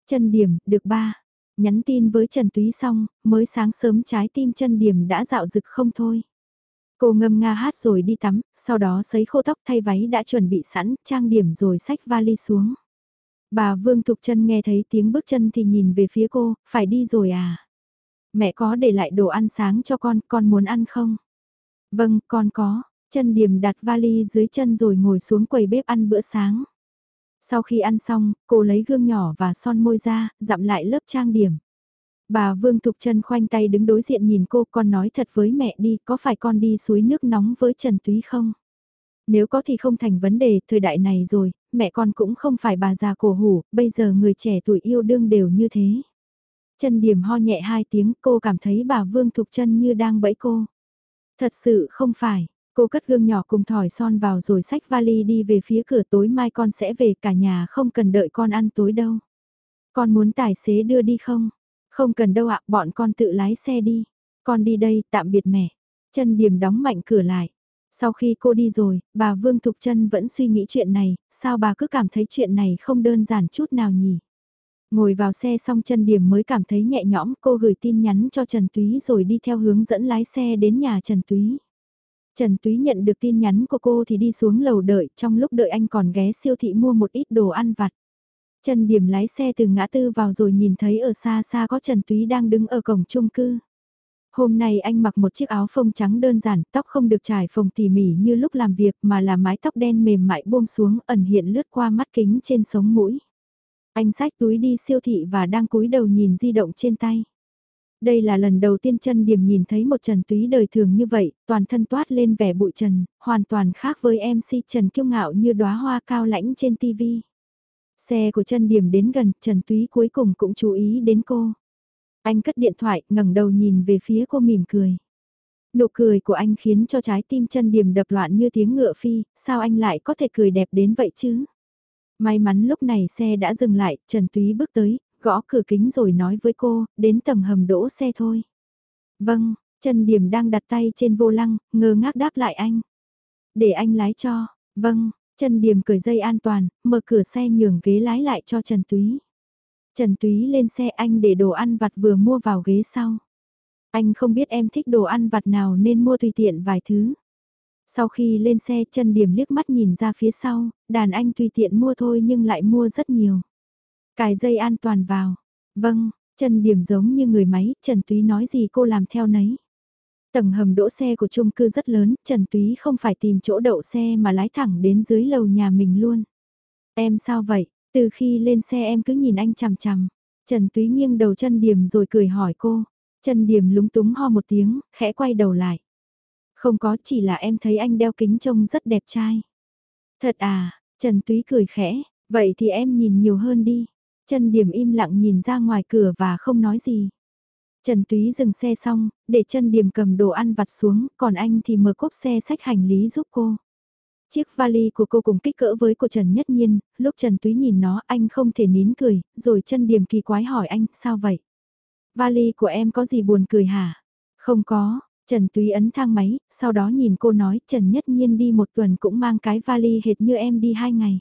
Trần Điểm, được ba. Nhắn tin với Trần Túy xong, mới sáng sớm trái tim Trần Điểm đã dạo rực không thôi. Cô ngâm nga hát rồi đi tắm, sau đó sấy khô tóc thay váy đã chuẩn bị sẵn, trang điểm rồi xách vali xuống. Bà Vương Thục Trân nghe thấy tiếng bước chân thì nhìn về phía cô, phải đi rồi à? Mẹ có để lại đồ ăn sáng cho con, con muốn ăn không? Vâng, con có. Chân điểm đặt vali dưới chân rồi ngồi xuống quầy bếp ăn bữa sáng. Sau khi ăn xong, cô lấy gương nhỏ và son môi ra, dặm lại lớp trang điểm. Bà Vương Thục Trân khoanh tay đứng đối diện nhìn cô, con nói thật với mẹ đi, có phải con đi suối nước nóng với Trần Túy không? Nếu có thì không thành vấn đề, thời đại này rồi, mẹ con cũng không phải bà già cổ hủ, bây giờ người trẻ tuổi yêu đương đều như thế. Chân Điểm ho nhẹ hai tiếng, cô cảm thấy bà Vương Thục chân như đang bẫy cô. Thật sự không phải, cô cất gương nhỏ cùng thỏi son vào rồi xách vali đi về phía cửa tối mai con sẽ về cả nhà không cần đợi con ăn tối đâu. Con muốn tài xế đưa đi không? Không cần đâu ạ, bọn con tự lái xe đi. Con đi đây, tạm biệt mẹ. Chân Điểm đóng mạnh cửa lại. Sau khi cô đi rồi, bà Vương Thục Trân vẫn suy nghĩ chuyện này, sao bà cứ cảm thấy chuyện này không đơn giản chút nào nhỉ? Ngồi vào xe xong chân điểm mới cảm thấy nhẹ nhõm, cô gửi tin nhắn cho Trần Túy rồi đi theo hướng dẫn lái xe đến nhà Trần Túy. Trần Túy nhận được tin nhắn của cô thì đi xuống lầu đợi, trong lúc đợi anh còn ghé siêu thị mua một ít đồ ăn vặt. Trần Điểm lái xe từ ngã tư vào rồi nhìn thấy ở xa xa có Trần Túy đang đứng ở cổng chung cư. Hôm nay anh mặc một chiếc áo phông trắng đơn giản, tóc không được trải phồng tỉ mỉ như lúc làm việc mà là mái tóc đen mềm mại buông xuống ẩn hiện lướt qua mắt kính trên sống mũi. Anh xách túi đi siêu thị và đang cúi đầu nhìn di động trên tay. Đây là lần đầu tiên chân điểm nhìn thấy một Trần Túy đời thường như vậy, toàn thân toát lên vẻ bụi trần, hoàn toàn khác với MC Trần kiêu ngạo như đóa hoa cao lãnh trên TV. Xe của chân điểm đến gần, Trần Túy cuối cùng cũng chú ý đến cô. Anh cất điện thoại, ngẩng đầu nhìn về phía cô mỉm cười. Nụ cười của anh khiến cho trái tim chân điểm đập loạn như tiếng ngựa phi, sao anh lại có thể cười đẹp đến vậy chứ? May mắn lúc này xe đã dừng lại, Trần Túy bước tới, gõ cửa kính rồi nói với cô, đến tầng hầm đỗ xe thôi. Vâng, Trần Điểm đang đặt tay trên vô lăng, ngơ ngác đáp lại anh. Để anh lái cho, vâng, Trần Điểm cởi dây an toàn, mở cửa xe nhường ghế lái lại cho Trần Túy. Trần Túy lên xe anh để đồ ăn vặt vừa mua vào ghế sau. Anh không biết em thích đồ ăn vặt nào nên mua tùy tiện vài thứ. Sau khi lên xe chân Điểm liếc mắt nhìn ra phía sau, đàn anh tùy tiện mua thôi nhưng lại mua rất nhiều. Cài dây an toàn vào. Vâng, chân Điểm giống như người máy, Trần Túy nói gì cô làm theo nấy. Tầng hầm đỗ xe của chung cư rất lớn, Trần Túy không phải tìm chỗ đậu xe mà lái thẳng đến dưới lầu nhà mình luôn. Em sao vậy? Từ khi lên xe em cứ nhìn anh chằm chằm. Trần Túy nghiêng đầu chân điểm rồi cười hỏi cô. chân điểm lúng túng ho một tiếng, khẽ quay đầu lại. Không có chỉ là em thấy anh đeo kính trông rất đẹp trai. Thật à, Trần Túy cười khẽ, vậy thì em nhìn nhiều hơn đi. Trần Điểm im lặng nhìn ra ngoài cửa và không nói gì. Trần Túy dừng xe xong, để chân Điểm cầm đồ ăn vặt xuống, còn anh thì mở cốp xe sách hành lý giúp cô. Chiếc vali của cô cùng kích cỡ với của Trần Nhất Nhiên, lúc Trần Túy nhìn nó anh không thể nín cười, rồi chân Điểm kỳ quái hỏi anh, sao vậy? Vali của em có gì buồn cười hả? Không có, Trần Túy ấn thang máy, sau đó nhìn cô nói Trần Nhất Nhiên đi một tuần cũng mang cái vali hệt như em đi hai ngày.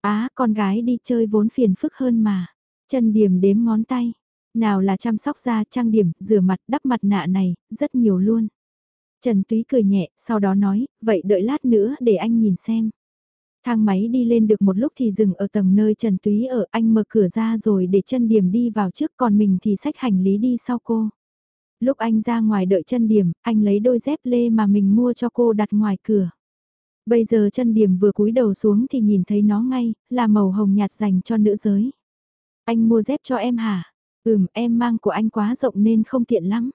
Á, con gái đi chơi vốn phiền phức hơn mà. Trần Điểm đếm ngón tay. Nào là chăm sóc da, trang điểm, rửa mặt, đắp mặt nạ này, rất nhiều luôn. Trần Túy cười nhẹ, sau đó nói, vậy đợi lát nữa để anh nhìn xem. Thang máy đi lên được một lúc thì dừng ở tầng nơi Trần Túy ở, anh mở cửa ra rồi để chân điểm đi vào trước còn mình thì xách hành lý đi sau cô. Lúc anh ra ngoài đợi chân điểm, anh lấy đôi dép lê mà mình mua cho cô đặt ngoài cửa. Bây giờ chân điểm vừa cúi đầu xuống thì nhìn thấy nó ngay, là màu hồng nhạt dành cho nữ giới. Anh mua dép cho em hả? Ừm, em mang của anh quá rộng nên không tiện lắm.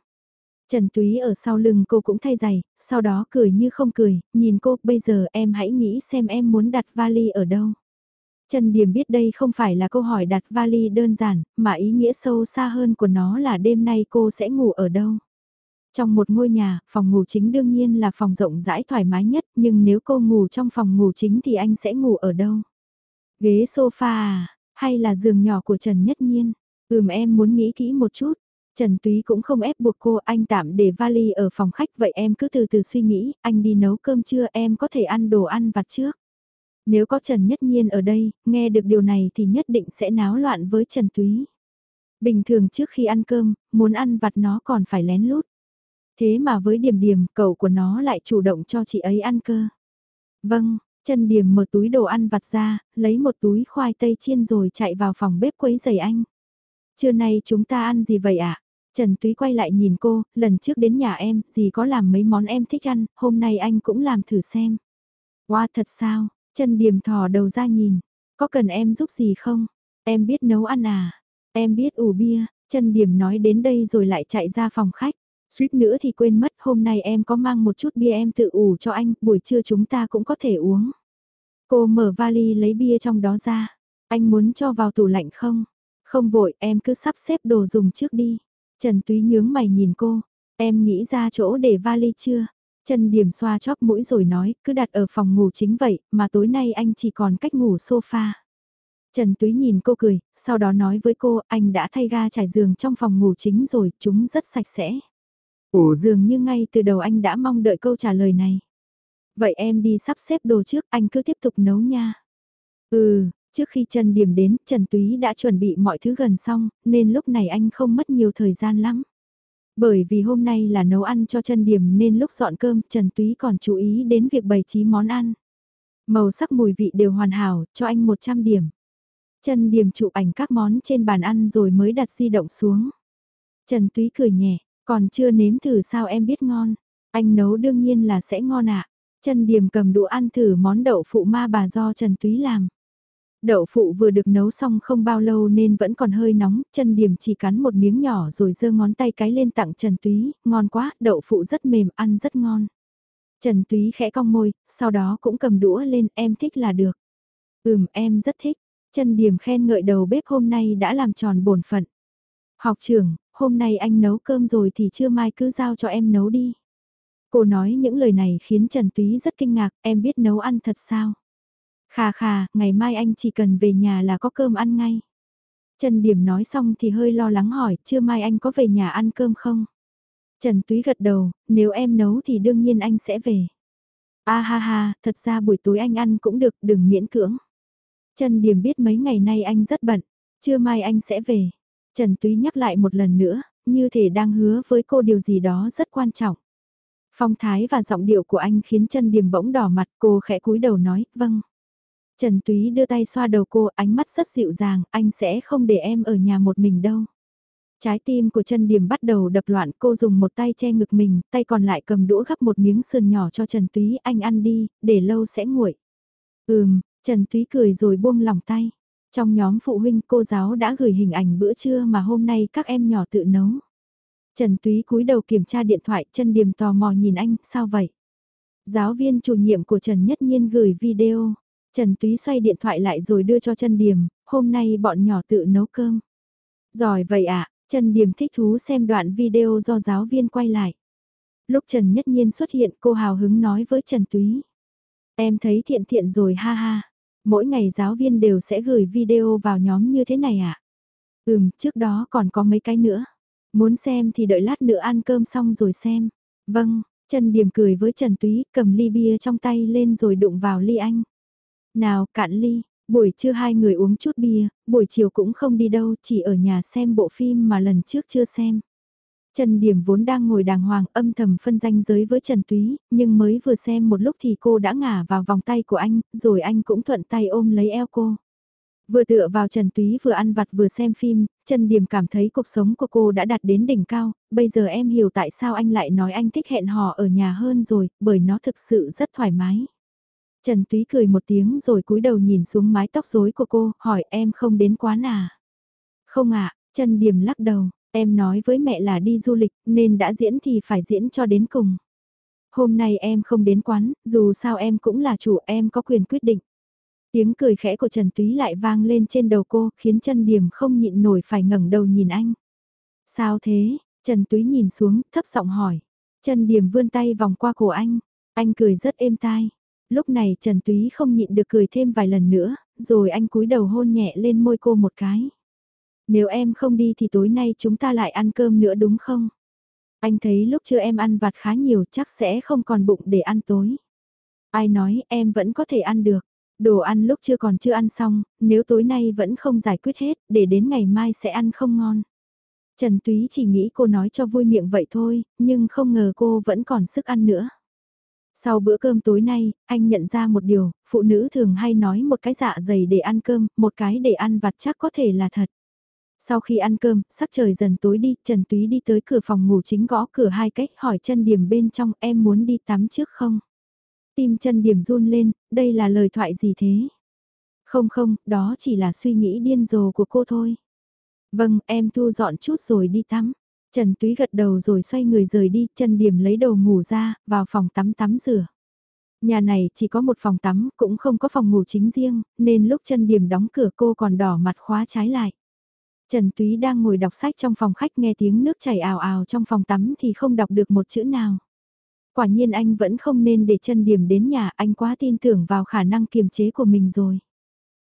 Trần Túy ở sau lưng cô cũng thay giày, sau đó cười như không cười, nhìn cô, bây giờ em hãy nghĩ xem em muốn đặt vali ở đâu. Trần Điểm biết đây không phải là câu hỏi đặt vali đơn giản, mà ý nghĩa sâu xa hơn của nó là đêm nay cô sẽ ngủ ở đâu. Trong một ngôi nhà, phòng ngủ chính đương nhiên là phòng rộng rãi thoải mái nhất, nhưng nếu cô ngủ trong phòng ngủ chính thì anh sẽ ngủ ở đâu? Ghế sofa à, hay là giường nhỏ của Trần Nhất Nhiên? Ừm em muốn nghĩ kỹ một chút. Trần Túy cũng không ép buộc cô, anh tạm để vali ở phòng khách vậy em cứ từ từ suy nghĩ, anh đi nấu cơm trưa em có thể ăn đồ ăn vặt trước. Nếu có Trần Nhất Nhiên ở đây, nghe được điều này thì nhất định sẽ náo loạn với Trần Túy. Bình thường trước khi ăn cơm, muốn ăn vặt nó còn phải lén lút. Thế mà với điểm điểm, cậu của nó lại chủ động cho chị ấy ăn cơ. Vâng, chân điểm mở túi đồ ăn vặt ra, lấy một túi khoai tây chiên rồi chạy vào phòng bếp quấy giày anh. Trưa nay chúng ta ăn gì vậy ạ? À? Trần Túy quay lại nhìn cô, lần trước đến nhà em, gì có làm mấy món em thích ăn, hôm nay anh cũng làm thử xem. Wow, thật sao? Trần Điềm thò đầu ra nhìn. Có cần em giúp gì không? Em biết nấu ăn à? Em biết ủ bia. Trần Điềm nói đến đây rồi lại chạy ra phòng khách. Suýt nữa thì quên mất hôm nay em có mang một chút bia em tự ủ cho anh, buổi trưa chúng ta cũng có thể uống. Cô mở vali lấy bia trong đó ra. Anh muốn cho vào tủ lạnh không? Không vội, em cứ sắp xếp đồ dùng trước đi. Trần Túy nhướng mày nhìn cô. Em nghĩ ra chỗ để vali chưa? Trần Điểm xoa chóp mũi rồi nói, cứ đặt ở phòng ngủ chính vậy, mà tối nay anh chỉ còn cách ngủ sofa. Trần Túy nhìn cô cười, sau đó nói với cô, anh đã thay ga trải giường trong phòng ngủ chính rồi, chúng rất sạch sẽ. Ủa dường như ngay từ đầu anh đã mong đợi câu trả lời này. Vậy em đi sắp xếp đồ trước, anh cứ tiếp tục nấu nha. Ừ, trước khi Trần Điểm đến, Trần Túy đã chuẩn bị mọi thứ gần xong, nên lúc này anh không mất nhiều thời gian lắm. Bởi vì hôm nay là nấu ăn cho chân Điểm nên lúc dọn cơm Trần Túy còn chú ý đến việc bày trí món ăn. Màu sắc mùi vị đều hoàn hảo, cho anh 100 điểm. Trần Điểm chụp ảnh các món trên bàn ăn rồi mới đặt di động xuống. Trần Túy cười nhẹ, còn chưa nếm thử sao em biết ngon. Anh nấu đương nhiên là sẽ ngon ạ. Trần Điểm cầm đũa ăn thử món đậu phụ ma bà do Trần Túy làm. Đậu phụ vừa được nấu xong không bao lâu nên vẫn còn hơi nóng, chân Điểm chỉ cắn một miếng nhỏ rồi giơ ngón tay cái lên tặng Trần Túy, ngon quá, đậu phụ rất mềm, ăn rất ngon. Trần Túy khẽ cong môi, sau đó cũng cầm đũa lên, em thích là được. Ừm, em rất thích. Trần Điểm khen ngợi đầu bếp hôm nay đã làm tròn bổn phận. Học trưởng, hôm nay anh nấu cơm rồi thì chưa mai cứ giao cho em nấu đi. Cô nói những lời này khiến Trần Túy rất kinh ngạc, em biết nấu ăn thật sao? Khà khà, ngày mai anh chỉ cần về nhà là có cơm ăn ngay. Trần Điểm nói xong thì hơi lo lắng hỏi, chưa mai anh có về nhà ăn cơm không? Trần Túy gật đầu, nếu em nấu thì đương nhiên anh sẽ về. A ha ha, thật ra buổi tối anh ăn cũng được, đừng miễn cưỡng. Trần Điểm biết mấy ngày nay anh rất bận, chưa mai anh sẽ về. Trần Túy nhắc lại một lần nữa, như thể đang hứa với cô điều gì đó rất quan trọng. Phong thái và giọng điệu của anh khiến chân điểm bỗng đỏ mặt cô khẽ cúi đầu nói, vâng. Trần Túy đưa tay xoa đầu cô, ánh mắt rất dịu dàng, anh sẽ không để em ở nhà một mình đâu. Trái tim của chân điểm bắt đầu đập loạn cô dùng một tay che ngực mình, tay còn lại cầm đũa gắp một miếng sườn nhỏ cho Trần Túy anh ăn đi, để lâu sẽ nguội. Ừm, Trần Túy cười rồi buông lòng tay. Trong nhóm phụ huynh cô giáo đã gửi hình ảnh bữa trưa mà hôm nay các em nhỏ tự nấu. Trần Túy cúi đầu kiểm tra điện thoại chân điểm tò mò nhìn anh, sao vậy? Giáo viên chủ nhiệm của Trần Nhất Nhiên gửi video. Trần Túy xoay điện thoại lại rồi đưa cho chân điểm, hôm nay bọn nhỏ tự nấu cơm. Giỏi vậy ạ, à, Trần Điểm thích thú xem đoạn video do giáo viên quay lại. Lúc Trần Nhất Nhiên xuất hiện cô hào hứng nói với Trần Túy. Em thấy thiện thiện rồi ha ha. Mỗi ngày giáo viên đều sẽ gửi video vào nhóm như thế này à? Ừm, trước đó còn có mấy cái nữa. Muốn xem thì đợi lát nữa ăn cơm xong rồi xem. Vâng, Trần Điểm cười với Trần Túy, cầm ly bia trong tay lên rồi đụng vào ly anh. Nào, cạn ly, buổi trưa hai người uống chút bia, buổi chiều cũng không đi đâu, chỉ ở nhà xem bộ phim mà lần trước chưa xem. Trần Điểm vốn đang ngồi đàng hoàng âm thầm phân danh giới với Trần Túy, nhưng mới vừa xem một lúc thì cô đã ngả vào vòng tay của anh, rồi anh cũng thuận tay ôm lấy eo cô. Vừa tựa vào Trần Túy vừa ăn vặt vừa xem phim, Trần Điểm cảm thấy cuộc sống của cô đã đạt đến đỉnh cao, bây giờ em hiểu tại sao anh lại nói anh thích hẹn hò ở nhà hơn rồi, bởi nó thực sự rất thoải mái. Trần Túy cười một tiếng rồi cúi đầu nhìn xuống mái tóc rối của cô, hỏi em không đến quán à? Không ạ, Trần Điểm lắc đầu, em nói với mẹ là đi du lịch nên đã diễn thì phải diễn cho đến cùng. Hôm nay em không đến quán, dù sao em cũng là chủ em có quyền quyết định. Tiếng cười khẽ của Trần Túy lại vang lên trên đầu cô khiến Trần điểm không nhịn nổi phải ngẩng đầu nhìn anh. Sao thế, Trần Túy nhìn xuống, thấp giọng hỏi. Trần Điểm vươn tay vòng qua cổ anh. Anh cười rất êm tai. Lúc này Trần Túy không nhịn được cười thêm vài lần nữa, rồi anh cúi đầu hôn nhẹ lên môi cô một cái. Nếu em không đi thì tối nay chúng ta lại ăn cơm nữa đúng không? Anh thấy lúc chưa em ăn vặt khá nhiều chắc sẽ không còn bụng để ăn tối. Ai nói em vẫn có thể ăn được. Đồ ăn lúc chưa còn chưa ăn xong, nếu tối nay vẫn không giải quyết hết, để đến ngày mai sẽ ăn không ngon. Trần Túy chỉ nghĩ cô nói cho vui miệng vậy thôi, nhưng không ngờ cô vẫn còn sức ăn nữa. Sau bữa cơm tối nay, anh nhận ra một điều, phụ nữ thường hay nói một cái dạ dày để ăn cơm, một cái để ăn vặt chắc có thể là thật. Sau khi ăn cơm, sắc trời dần tối đi, Trần Túy đi tới cửa phòng ngủ chính gõ cửa hai cách hỏi chân điểm bên trong em muốn đi tắm trước không? Tim chân điểm run lên, đây là lời thoại gì thế? Không không, đó chỉ là suy nghĩ điên rồ của cô thôi. Vâng, em thu dọn chút rồi đi tắm. Trần Túy gật đầu rồi xoay người rời đi, chân điểm lấy đồ ngủ ra, vào phòng tắm tắm rửa. Nhà này chỉ có một phòng tắm, cũng không có phòng ngủ chính riêng, nên lúc chân điểm đóng cửa cô còn đỏ mặt khóa trái lại. Trần Túy đang ngồi đọc sách trong phòng khách nghe tiếng nước chảy ào ào trong phòng tắm thì không đọc được một chữ nào. Quả nhiên anh vẫn không nên để chân điểm đến nhà, anh quá tin tưởng vào khả năng kiềm chế của mình rồi.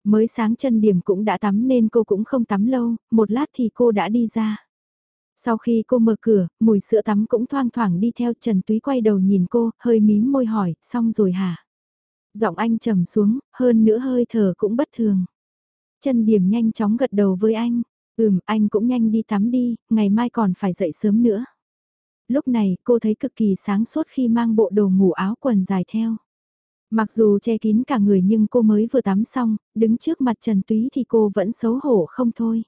Mới sáng chân điểm cũng đã tắm nên cô cũng không tắm lâu, một lát thì cô đã đi ra. Sau khi cô mở cửa, mùi sữa tắm cũng thoang thoảng đi theo Trần Túy quay đầu nhìn cô, hơi mím môi hỏi, xong rồi hả? Giọng anh trầm xuống, hơn nữa hơi thở cũng bất thường. Trần điểm nhanh chóng gật đầu với anh. Ừm, anh cũng nhanh đi tắm đi, ngày mai còn phải dậy sớm nữa. Lúc này cô thấy cực kỳ sáng suốt khi mang bộ đồ ngủ áo quần dài theo. Mặc dù che kín cả người nhưng cô mới vừa tắm xong, đứng trước mặt Trần Túy thì cô vẫn xấu hổ không thôi.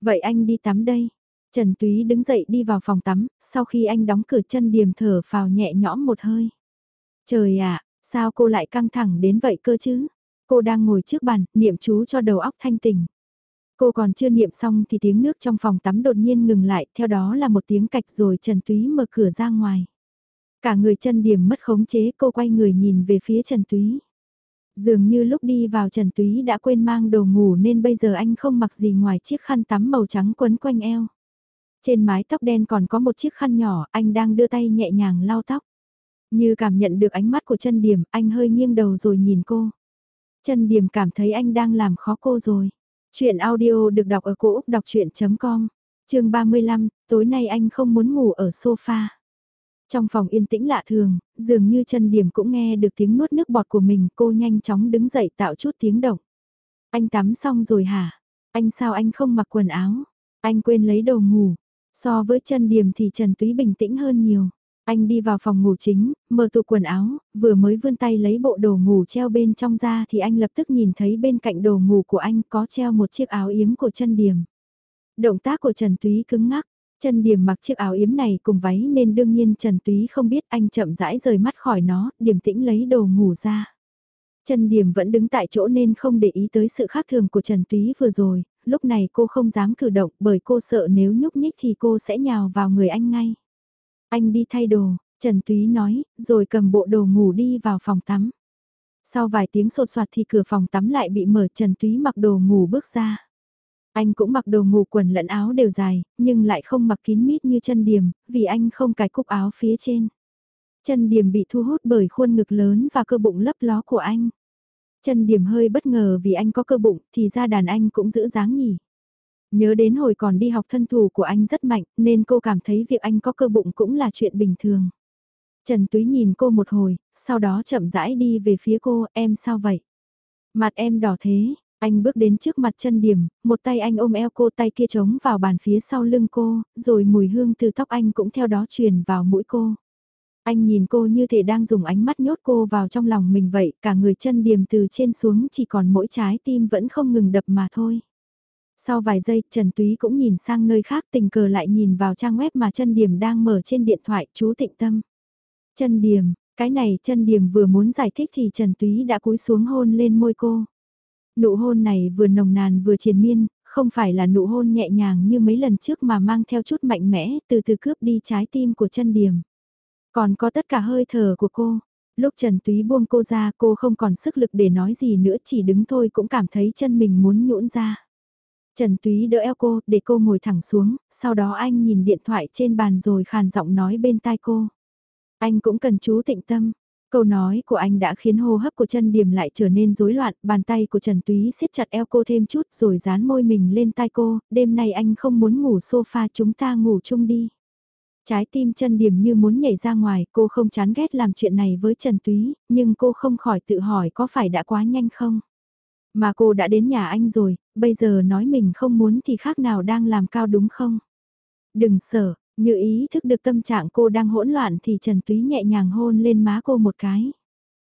Vậy anh đi tắm đây. Trần Túy đứng dậy đi vào phòng tắm, sau khi anh đóng cửa chân điềm thở vào nhẹ nhõm một hơi. Trời ạ, sao cô lại căng thẳng đến vậy cơ chứ? Cô đang ngồi trước bàn, niệm chú cho đầu óc thanh tỉnh. Cô còn chưa niệm xong thì tiếng nước trong phòng tắm đột nhiên ngừng lại, theo đó là một tiếng cạch rồi Trần Túy mở cửa ra ngoài. Cả người chân điểm mất khống chế cô quay người nhìn về phía Trần Túy. Dường như lúc đi vào Trần Túy đã quên mang đồ ngủ nên bây giờ anh không mặc gì ngoài chiếc khăn tắm màu trắng quấn quanh eo. Trên mái tóc đen còn có một chiếc khăn nhỏ, anh đang đưa tay nhẹ nhàng lau tóc. Như cảm nhận được ánh mắt của chân điểm, anh hơi nghiêng đầu rồi nhìn cô. Chân điểm cảm thấy anh đang làm khó cô rồi. Chuyện audio được đọc ở cổ Úc đọc chuyện.com, chương 35, tối nay anh không muốn ngủ ở sofa. Trong phòng yên tĩnh lạ thường, dường như chân điểm cũng nghe được tiếng nuốt nước bọt của mình, cô nhanh chóng đứng dậy tạo chút tiếng động. Anh tắm xong rồi hả? Anh sao anh không mặc quần áo? Anh quên lấy đồ ngủ. So với chân điểm thì Trần Túy bình tĩnh hơn nhiều. Anh đi vào phòng ngủ chính, mở tủ quần áo, vừa mới vươn tay lấy bộ đồ ngủ treo bên trong ra thì anh lập tức nhìn thấy bên cạnh đồ ngủ của anh có treo một chiếc áo yếm của chân điểm. Động tác của Trần Túy cứng ngắc, chân điểm mặc chiếc áo yếm này cùng váy nên đương nhiên Trần Túy không biết anh chậm rãi rời mắt khỏi nó, điểm tĩnh lấy đồ ngủ ra. Trần Điểm vẫn đứng tại chỗ nên không để ý tới sự khác thường của Trần Túy vừa rồi, lúc này cô không dám cử động bởi cô sợ nếu nhúc nhích thì cô sẽ nhào vào người anh ngay. Anh đi thay đồ, Trần Túy nói, rồi cầm bộ đồ ngủ đi vào phòng tắm. Sau vài tiếng sột soạt thì cửa phòng tắm lại bị mở Trần Túy mặc đồ ngủ bước ra. Anh cũng mặc đồ ngủ quần lẫn áo đều dài, nhưng lại không mặc kín mít như chân điểm, vì anh không cài cúc áo phía trên. Chân điểm bị thu hút bởi khuôn ngực lớn và cơ bụng lấp ló của anh. Chân điểm hơi bất ngờ vì anh có cơ bụng thì ra đàn anh cũng giữ dáng nhỉ. Nhớ đến hồi còn đi học thân thủ của anh rất mạnh, nên cô cảm thấy việc anh có cơ bụng cũng là chuyện bình thường. Trần Túy nhìn cô một hồi, sau đó chậm rãi đi về phía cô, em sao vậy? Mặt em đỏ thế, anh bước đến trước mặt chân điểm, một tay anh ôm eo cô tay kia trống vào bàn phía sau lưng cô, rồi mùi hương từ tóc anh cũng theo đó truyền vào mũi cô. Anh nhìn cô như thể đang dùng ánh mắt nhốt cô vào trong lòng mình vậy, cả người chân điểm từ trên xuống chỉ còn mỗi trái tim vẫn không ngừng đập mà thôi. Sau vài giây, Trần Túy cũng nhìn sang nơi khác tình cờ lại nhìn vào trang web mà chân điểm đang mở trên điện thoại, chú tịnh tâm. Chân điểm, cái này chân điểm vừa muốn giải thích thì Trần Túy đã cúi xuống hôn lên môi cô. Nụ hôn này vừa nồng nàn vừa triền miên, không phải là nụ hôn nhẹ nhàng như mấy lần trước mà mang theo chút mạnh mẽ, từ từ cướp đi trái tim của chân điểm. Còn có tất cả hơi thở của cô. Lúc Trần Túy buông cô ra cô không còn sức lực để nói gì nữa chỉ đứng thôi cũng cảm thấy chân mình muốn nhũn ra. Trần Túy đỡ eo cô, để cô ngồi thẳng xuống, sau đó anh nhìn điện thoại trên bàn rồi khàn giọng nói bên tai cô. Anh cũng cần chú tịnh tâm. Câu nói của anh đã khiến hô hấp của chân điểm lại trở nên rối loạn, bàn tay của Trần Túy siết chặt eo cô thêm chút rồi dán môi mình lên tai cô, đêm nay anh không muốn ngủ sofa chúng ta ngủ chung đi. Trái tim chân điểm như muốn nhảy ra ngoài, cô không chán ghét làm chuyện này với Trần Túy, nhưng cô không khỏi tự hỏi có phải đã quá nhanh không? Mà cô đã đến nhà anh rồi, bây giờ nói mình không muốn thì khác nào đang làm cao đúng không? Đừng sợ, như ý thức được tâm trạng cô đang hỗn loạn thì Trần Túy nhẹ nhàng hôn lên má cô một cái.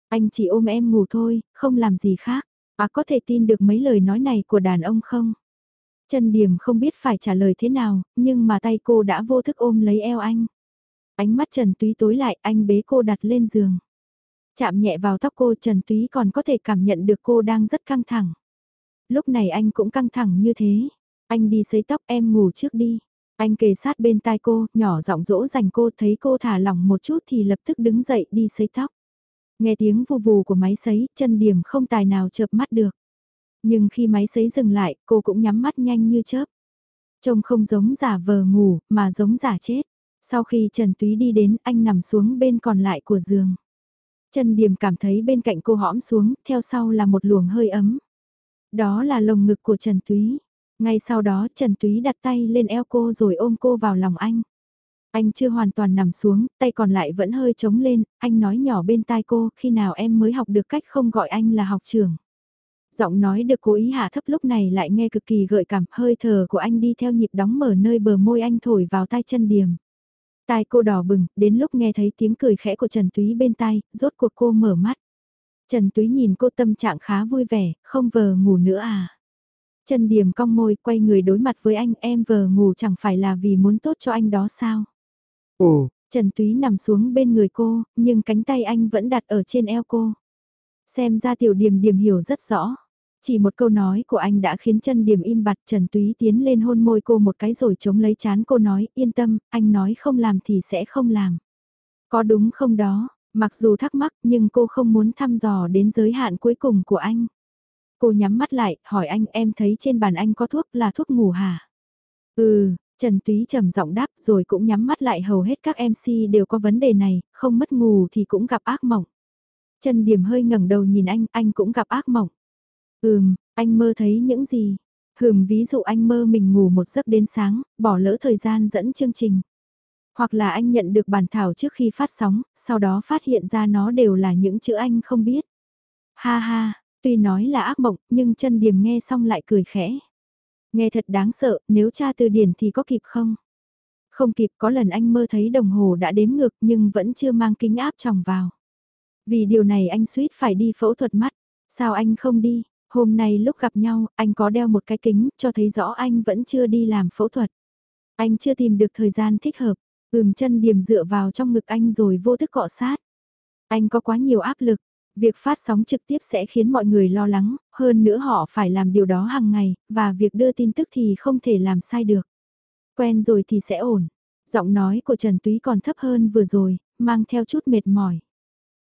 Anh chỉ ôm em ngủ thôi, không làm gì khác. À có thể tin được mấy lời nói này của đàn ông không? Trần Điểm không biết phải trả lời thế nào, nhưng mà tay cô đã vô thức ôm lấy eo anh. Ánh mắt Trần Túy tối lại, anh bế cô đặt lên giường. Chạm nhẹ vào tóc cô Trần Túy còn có thể cảm nhận được cô đang rất căng thẳng. Lúc này anh cũng căng thẳng như thế. Anh đi sấy tóc em ngủ trước đi. Anh kề sát bên tai cô, nhỏ giọng dỗ dành cô thấy cô thả lỏng một chút thì lập tức đứng dậy đi sấy tóc. Nghe tiếng vù vù của máy sấy, chân điểm không tài nào chợp mắt được. Nhưng khi máy sấy dừng lại, cô cũng nhắm mắt nhanh như chớp. Trông không giống giả vờ ngủ, mà giống giả chết. Sau khi Trần Túy đi đến, anh nằm xuống bên còn lại của giường. Trần Điềm cảm thấy bên cạnh cô hõm xuống, theo sau là một luồng hơi ấm. Đó là lồng ngực của Trần Túy. Ngay sau đó Trần Túy đặt tay lên eo cô rồi ôm cô vào lòng anh. Anh chưa hoàn toàn nằm xuống, tay còn lại vẫn hơi trống lên, anh nói nhỏ bên tai cô, khi nào em mới học được cách không gọi anh là học trưởng. Giọng nói được cố ý hạ thấp lúc này lại nghe cực kỳ gợi cảm, hơi thở của anh đi theo nhịp đóng mở nơi bờ môi anh thổi vào tai chân điềm. Tai cô đỏ bừng, đến lúc nghe thấy tiếng cười khẽ của Trần Túy bên tai, rốt cuộc cô mở mắt. Trần Túy nhìn cô tâm trạng khá vui vẻ, không vờ ngủ nữa à. Trần Điềm cong môi, quay người đối mặt với anh, em vờ ngủ chẳng phải là vì muốn tốt cho anh đó sao? Ồ, Trần Túy nằm xuống bên người cô, nhưng cánh tay anh vẫn đặt ở trên eo cô. Xem ra tiểu Điềm Điềm hiểu rất rõ. Chỉ một câu nói của anh đã khiến chân điểm im bặt Trần Túy tiến lên hôn môi cô một cái rồi chống lấy chán cô nói yên tâm, anh nói không làm thì sẽ không làm. Có đúng không đó, mặc dù thắc mắc nhưng cô không muốn thăm dò đến giới hạn cuối cùng của anh. Cô nhắm mắt lại, hỏi anh em thấy trên bàn anh có thuốc là thuốc ngủ hả? Ừ, Trần Túy trầm giọng đáp rồi cũng nhắm mắt lại hầu hết các MC đều có vấn đề này, không mất ngủ thì cũng gặp ác mộng. Trần Điểm hơi ngẩng đầu nhìn anh, anh cũng gặp ác mộng. Ừm, anh mơ thấy những gì? Hừm ví dụ anh mơ mình ngủ một giấc đến sáng, bỏ lỡ thời gian dẫn chương trình. Hoặc là anh nhận được bản thảo trước khi phát sóng, sau đó phát hiện ra nó đều là những chữ anh không biết. Ha ha, tuy nói là ác mộng, nhưng chân điểm nghe xong lại cười khẽ. Nghe thật đáng sợ, nếu tra từ điển thì có kịp không? Không kịp có lần anh mơ thấy đồng hồ đã đếm ngược nhưng vẫn chưa mang kính áp tròng vào. Vì điều này anh suýt phải đi phẫu thuật mắt. Sao anh không đi? Hôm nay lúc gặp nhau, anh có đeo một cái kính, cho thấy rõ anh vẫn chưa đi làm phẫu thuật. Anh chưa tìm được thời gian thích hợp, ừm chân điểm dựa vào trong ngực anh rồi vô thức cọ sát. Anh có quá nhiều áp lực, việc phát sóng trực tiếp sẽ khiến mọi người lo lắng, hơn nữa họ phải làm điều đó hàng ngày, và việc đưa tin tức thì không thể làm sai được. Quen rồi thì sẽ ổn. Giọng nói của Trần Túy còn thấp hơn vừa rồi, mang theo chút mệt mỏi.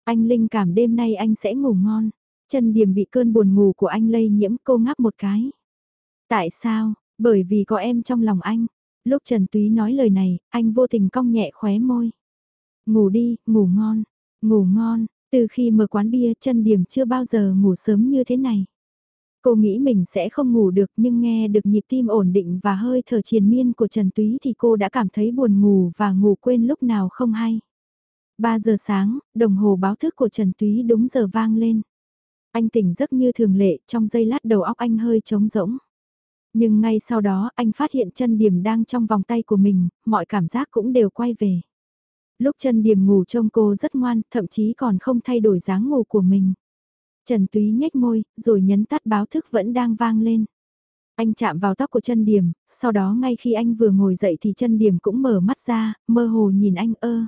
Anh linh cảm đêm nay anh sẽ ngủ ngon. Chân điểm bị cơn buồn ngủ của anh lây nhiễm cô ngáp một cái. Tại sao? Bởi vì có em trong lòng anh. Lúc Trần Túy nói lời này, anh vô tình cong nhẹ khóe môi. Ngủ đi, ngủ ngon, ngủ ngon, từ khi mở quán bia chân điểm chưa bao giờ ngủ sớm như thế này. Cô nghĩ mình sẽ không ngủ được nhưng nghe được nhịp tim ổn định và hơi thở triền miên của Trần Túy thì cô đã cảm thấy buồn ngủ và ngủ quên lúc nào không hay. 3 giờ sáng, đồng hồ báo thức của Trần Túy đúng giờ vang lên. Anh tỉnh giấc như thường lệ, trong giây lát đầu óc anh hơi trống rỗng. Nhưng ngay sau đó anh phát hiện chân điểm đang trong vòng tay của mình, mọi cảm giác cũng đều quay về. Lúc chân điểm ngủ trông cô rất ngoan, thậm chí còn không thay đổi dáng ngủ của mình. Trần Túy nhếch môi, rồi nhấn tắt báo thức vẫn đang vang lên. Anh chạm vào tóc của chân điểm, sau đó ngay khi anh vừa ngồi dậy thì chân điểm cũng mở mắt ra, mơ hồ nhìn anh ơ.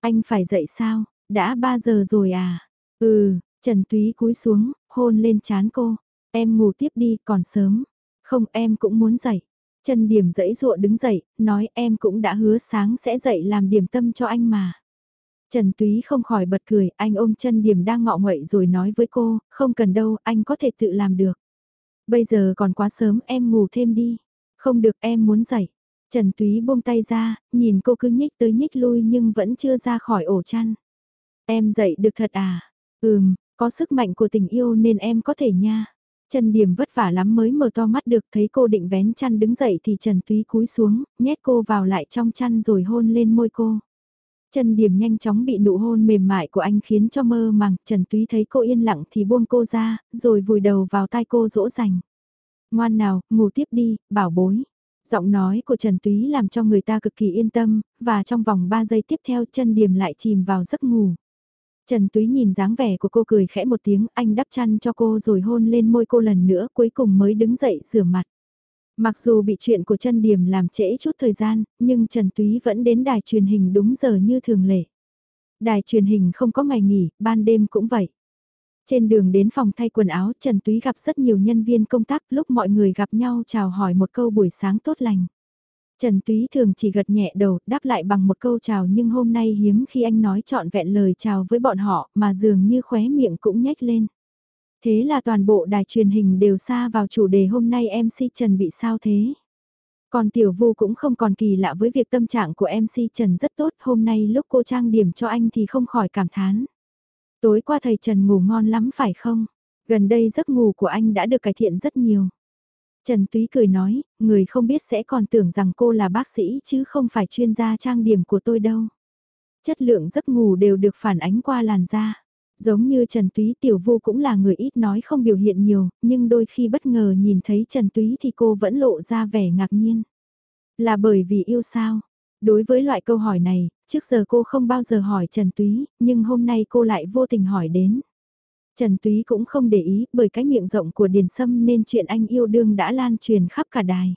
Anh phải dậy sao, đã 3 giờ rồi à? Ừ, Trần Túy cúi xuống, hôn lên chán cô. Em ngủ tiếp đi, còn sớm. Không em cũng muốn dậy. Trần Điểm dẫy dụa đứng dậy, nói em cũng đã hứa sáng sẽ dậy làm điểm tâm cho anh mà. Trần Túy không khỏi bật cười, anh ôm chân Điểm đang ngọ nguậy rồi nói với cô, không cần đâu, anh có thể tự làm được. Bây giờ còn quá sớm em ngủ thêm đi. Không được em muốn dậy. Trần Túy buông tay ra, nhìn cô cứ nhích tới nhích lui nhưng vẫn chưa ra khỏi ổ chăn. Em dậy được thật à? Ừm, có sức mạnh của tình yêu nên em có thể nha. Trần Điểm vất vả lắm mới mở to mắt được thấy cô định vén chăn đứng dậy thì Trần Túy cúi xuống, nhét cô vào lại trong chăn rồi hôn lên môi cô. Trần Điểm nhanh chóng bị nụ hôn mềm mại của anh khiến cho mơ màng, Trần Túy thấy cô yên lặng thì buông cô ra, rồi vùi đầu vào tai cô dỗ dành. Ngoan nào, ngủ tiếp đi, bảo bối. Giọng nói của Trần Túy làm cho người ta cực kỳ yên tâm, và trong vòng 3 giây tiếp theo Trần Điểm lại chìm vào giấc ngủ. Trần Túy nhìn dáng vẻ của cô cười khẽ một tiếng, anh đắp chăn cho cô rồi hôn lên môi cô lần nữa cuối cùng mới đứng dậy rửa mặt. Mặc dù bị chuyện của chân điểm làm trễ chút thời gian, nhưng Trần Túy vẫn đến đài truyền hình đúng giờ như thường lệ. Đài truyền hình không có ngày nghỉ, ban đêm cũng vậy. Trên đường đến phòng thay quần áo, Trần Túy gặp rất nhiều nhân viên công tác lúc mọi người gặp nhau chào hỏi một câu buổi sáng tốt lành. Trần Túy thường chỉ gật nhẹ đầu, đáp lại bằng một câu chào nhưng hôm nay hiếm khi anh nói trọn vẹn lời chào với bọn họ mà dường như khóe miệng cũng nhếch lên. Thế là toàn bộ đài truyền hình đều xa vào chủ đề hôm nay MC Trần bị sao thế. Còn Tiểu Vu cũng không còn kỳ lạ với việc tâm trạng của MC Trần rất tốt, hôm nay lúc cô trang điểm cho anh thì không khỏi cảm thán. Tối qua thầy Trần ngủ ngon lắm phải không? Gần đây giấc ngủ của anh đã được cải thiện rất nhiều. Trần Túy cười nói, người không biết sẽ còn tưởng rằng cô là bác sĩ chứ không phải chuyên gia trang điểm của tôi đâu. Chất lượng giấc ngủ đều được phản ánh qua làn da. Giống như Trần Túy Tiểu Vu cũng là người ít nói không biểu hiện nhiều, nhưng đôi khi bất ngờ nhìn thấy Trần Túy thì cô vẫn lộ ra vẻ ngạc nhiên. Là bởi vì yêu sao? Đối với loại câu hỏi này, trước giờ cô không bao giờ hỏi Trần Túy, nhưng hôm nay cô lại vô tình hỏi đến. Trần Túy cũng không để ý bởi cái miệng rộng của Điền Sâm nên chuyện anh yêu đương đã lan truyền khắp cả đài.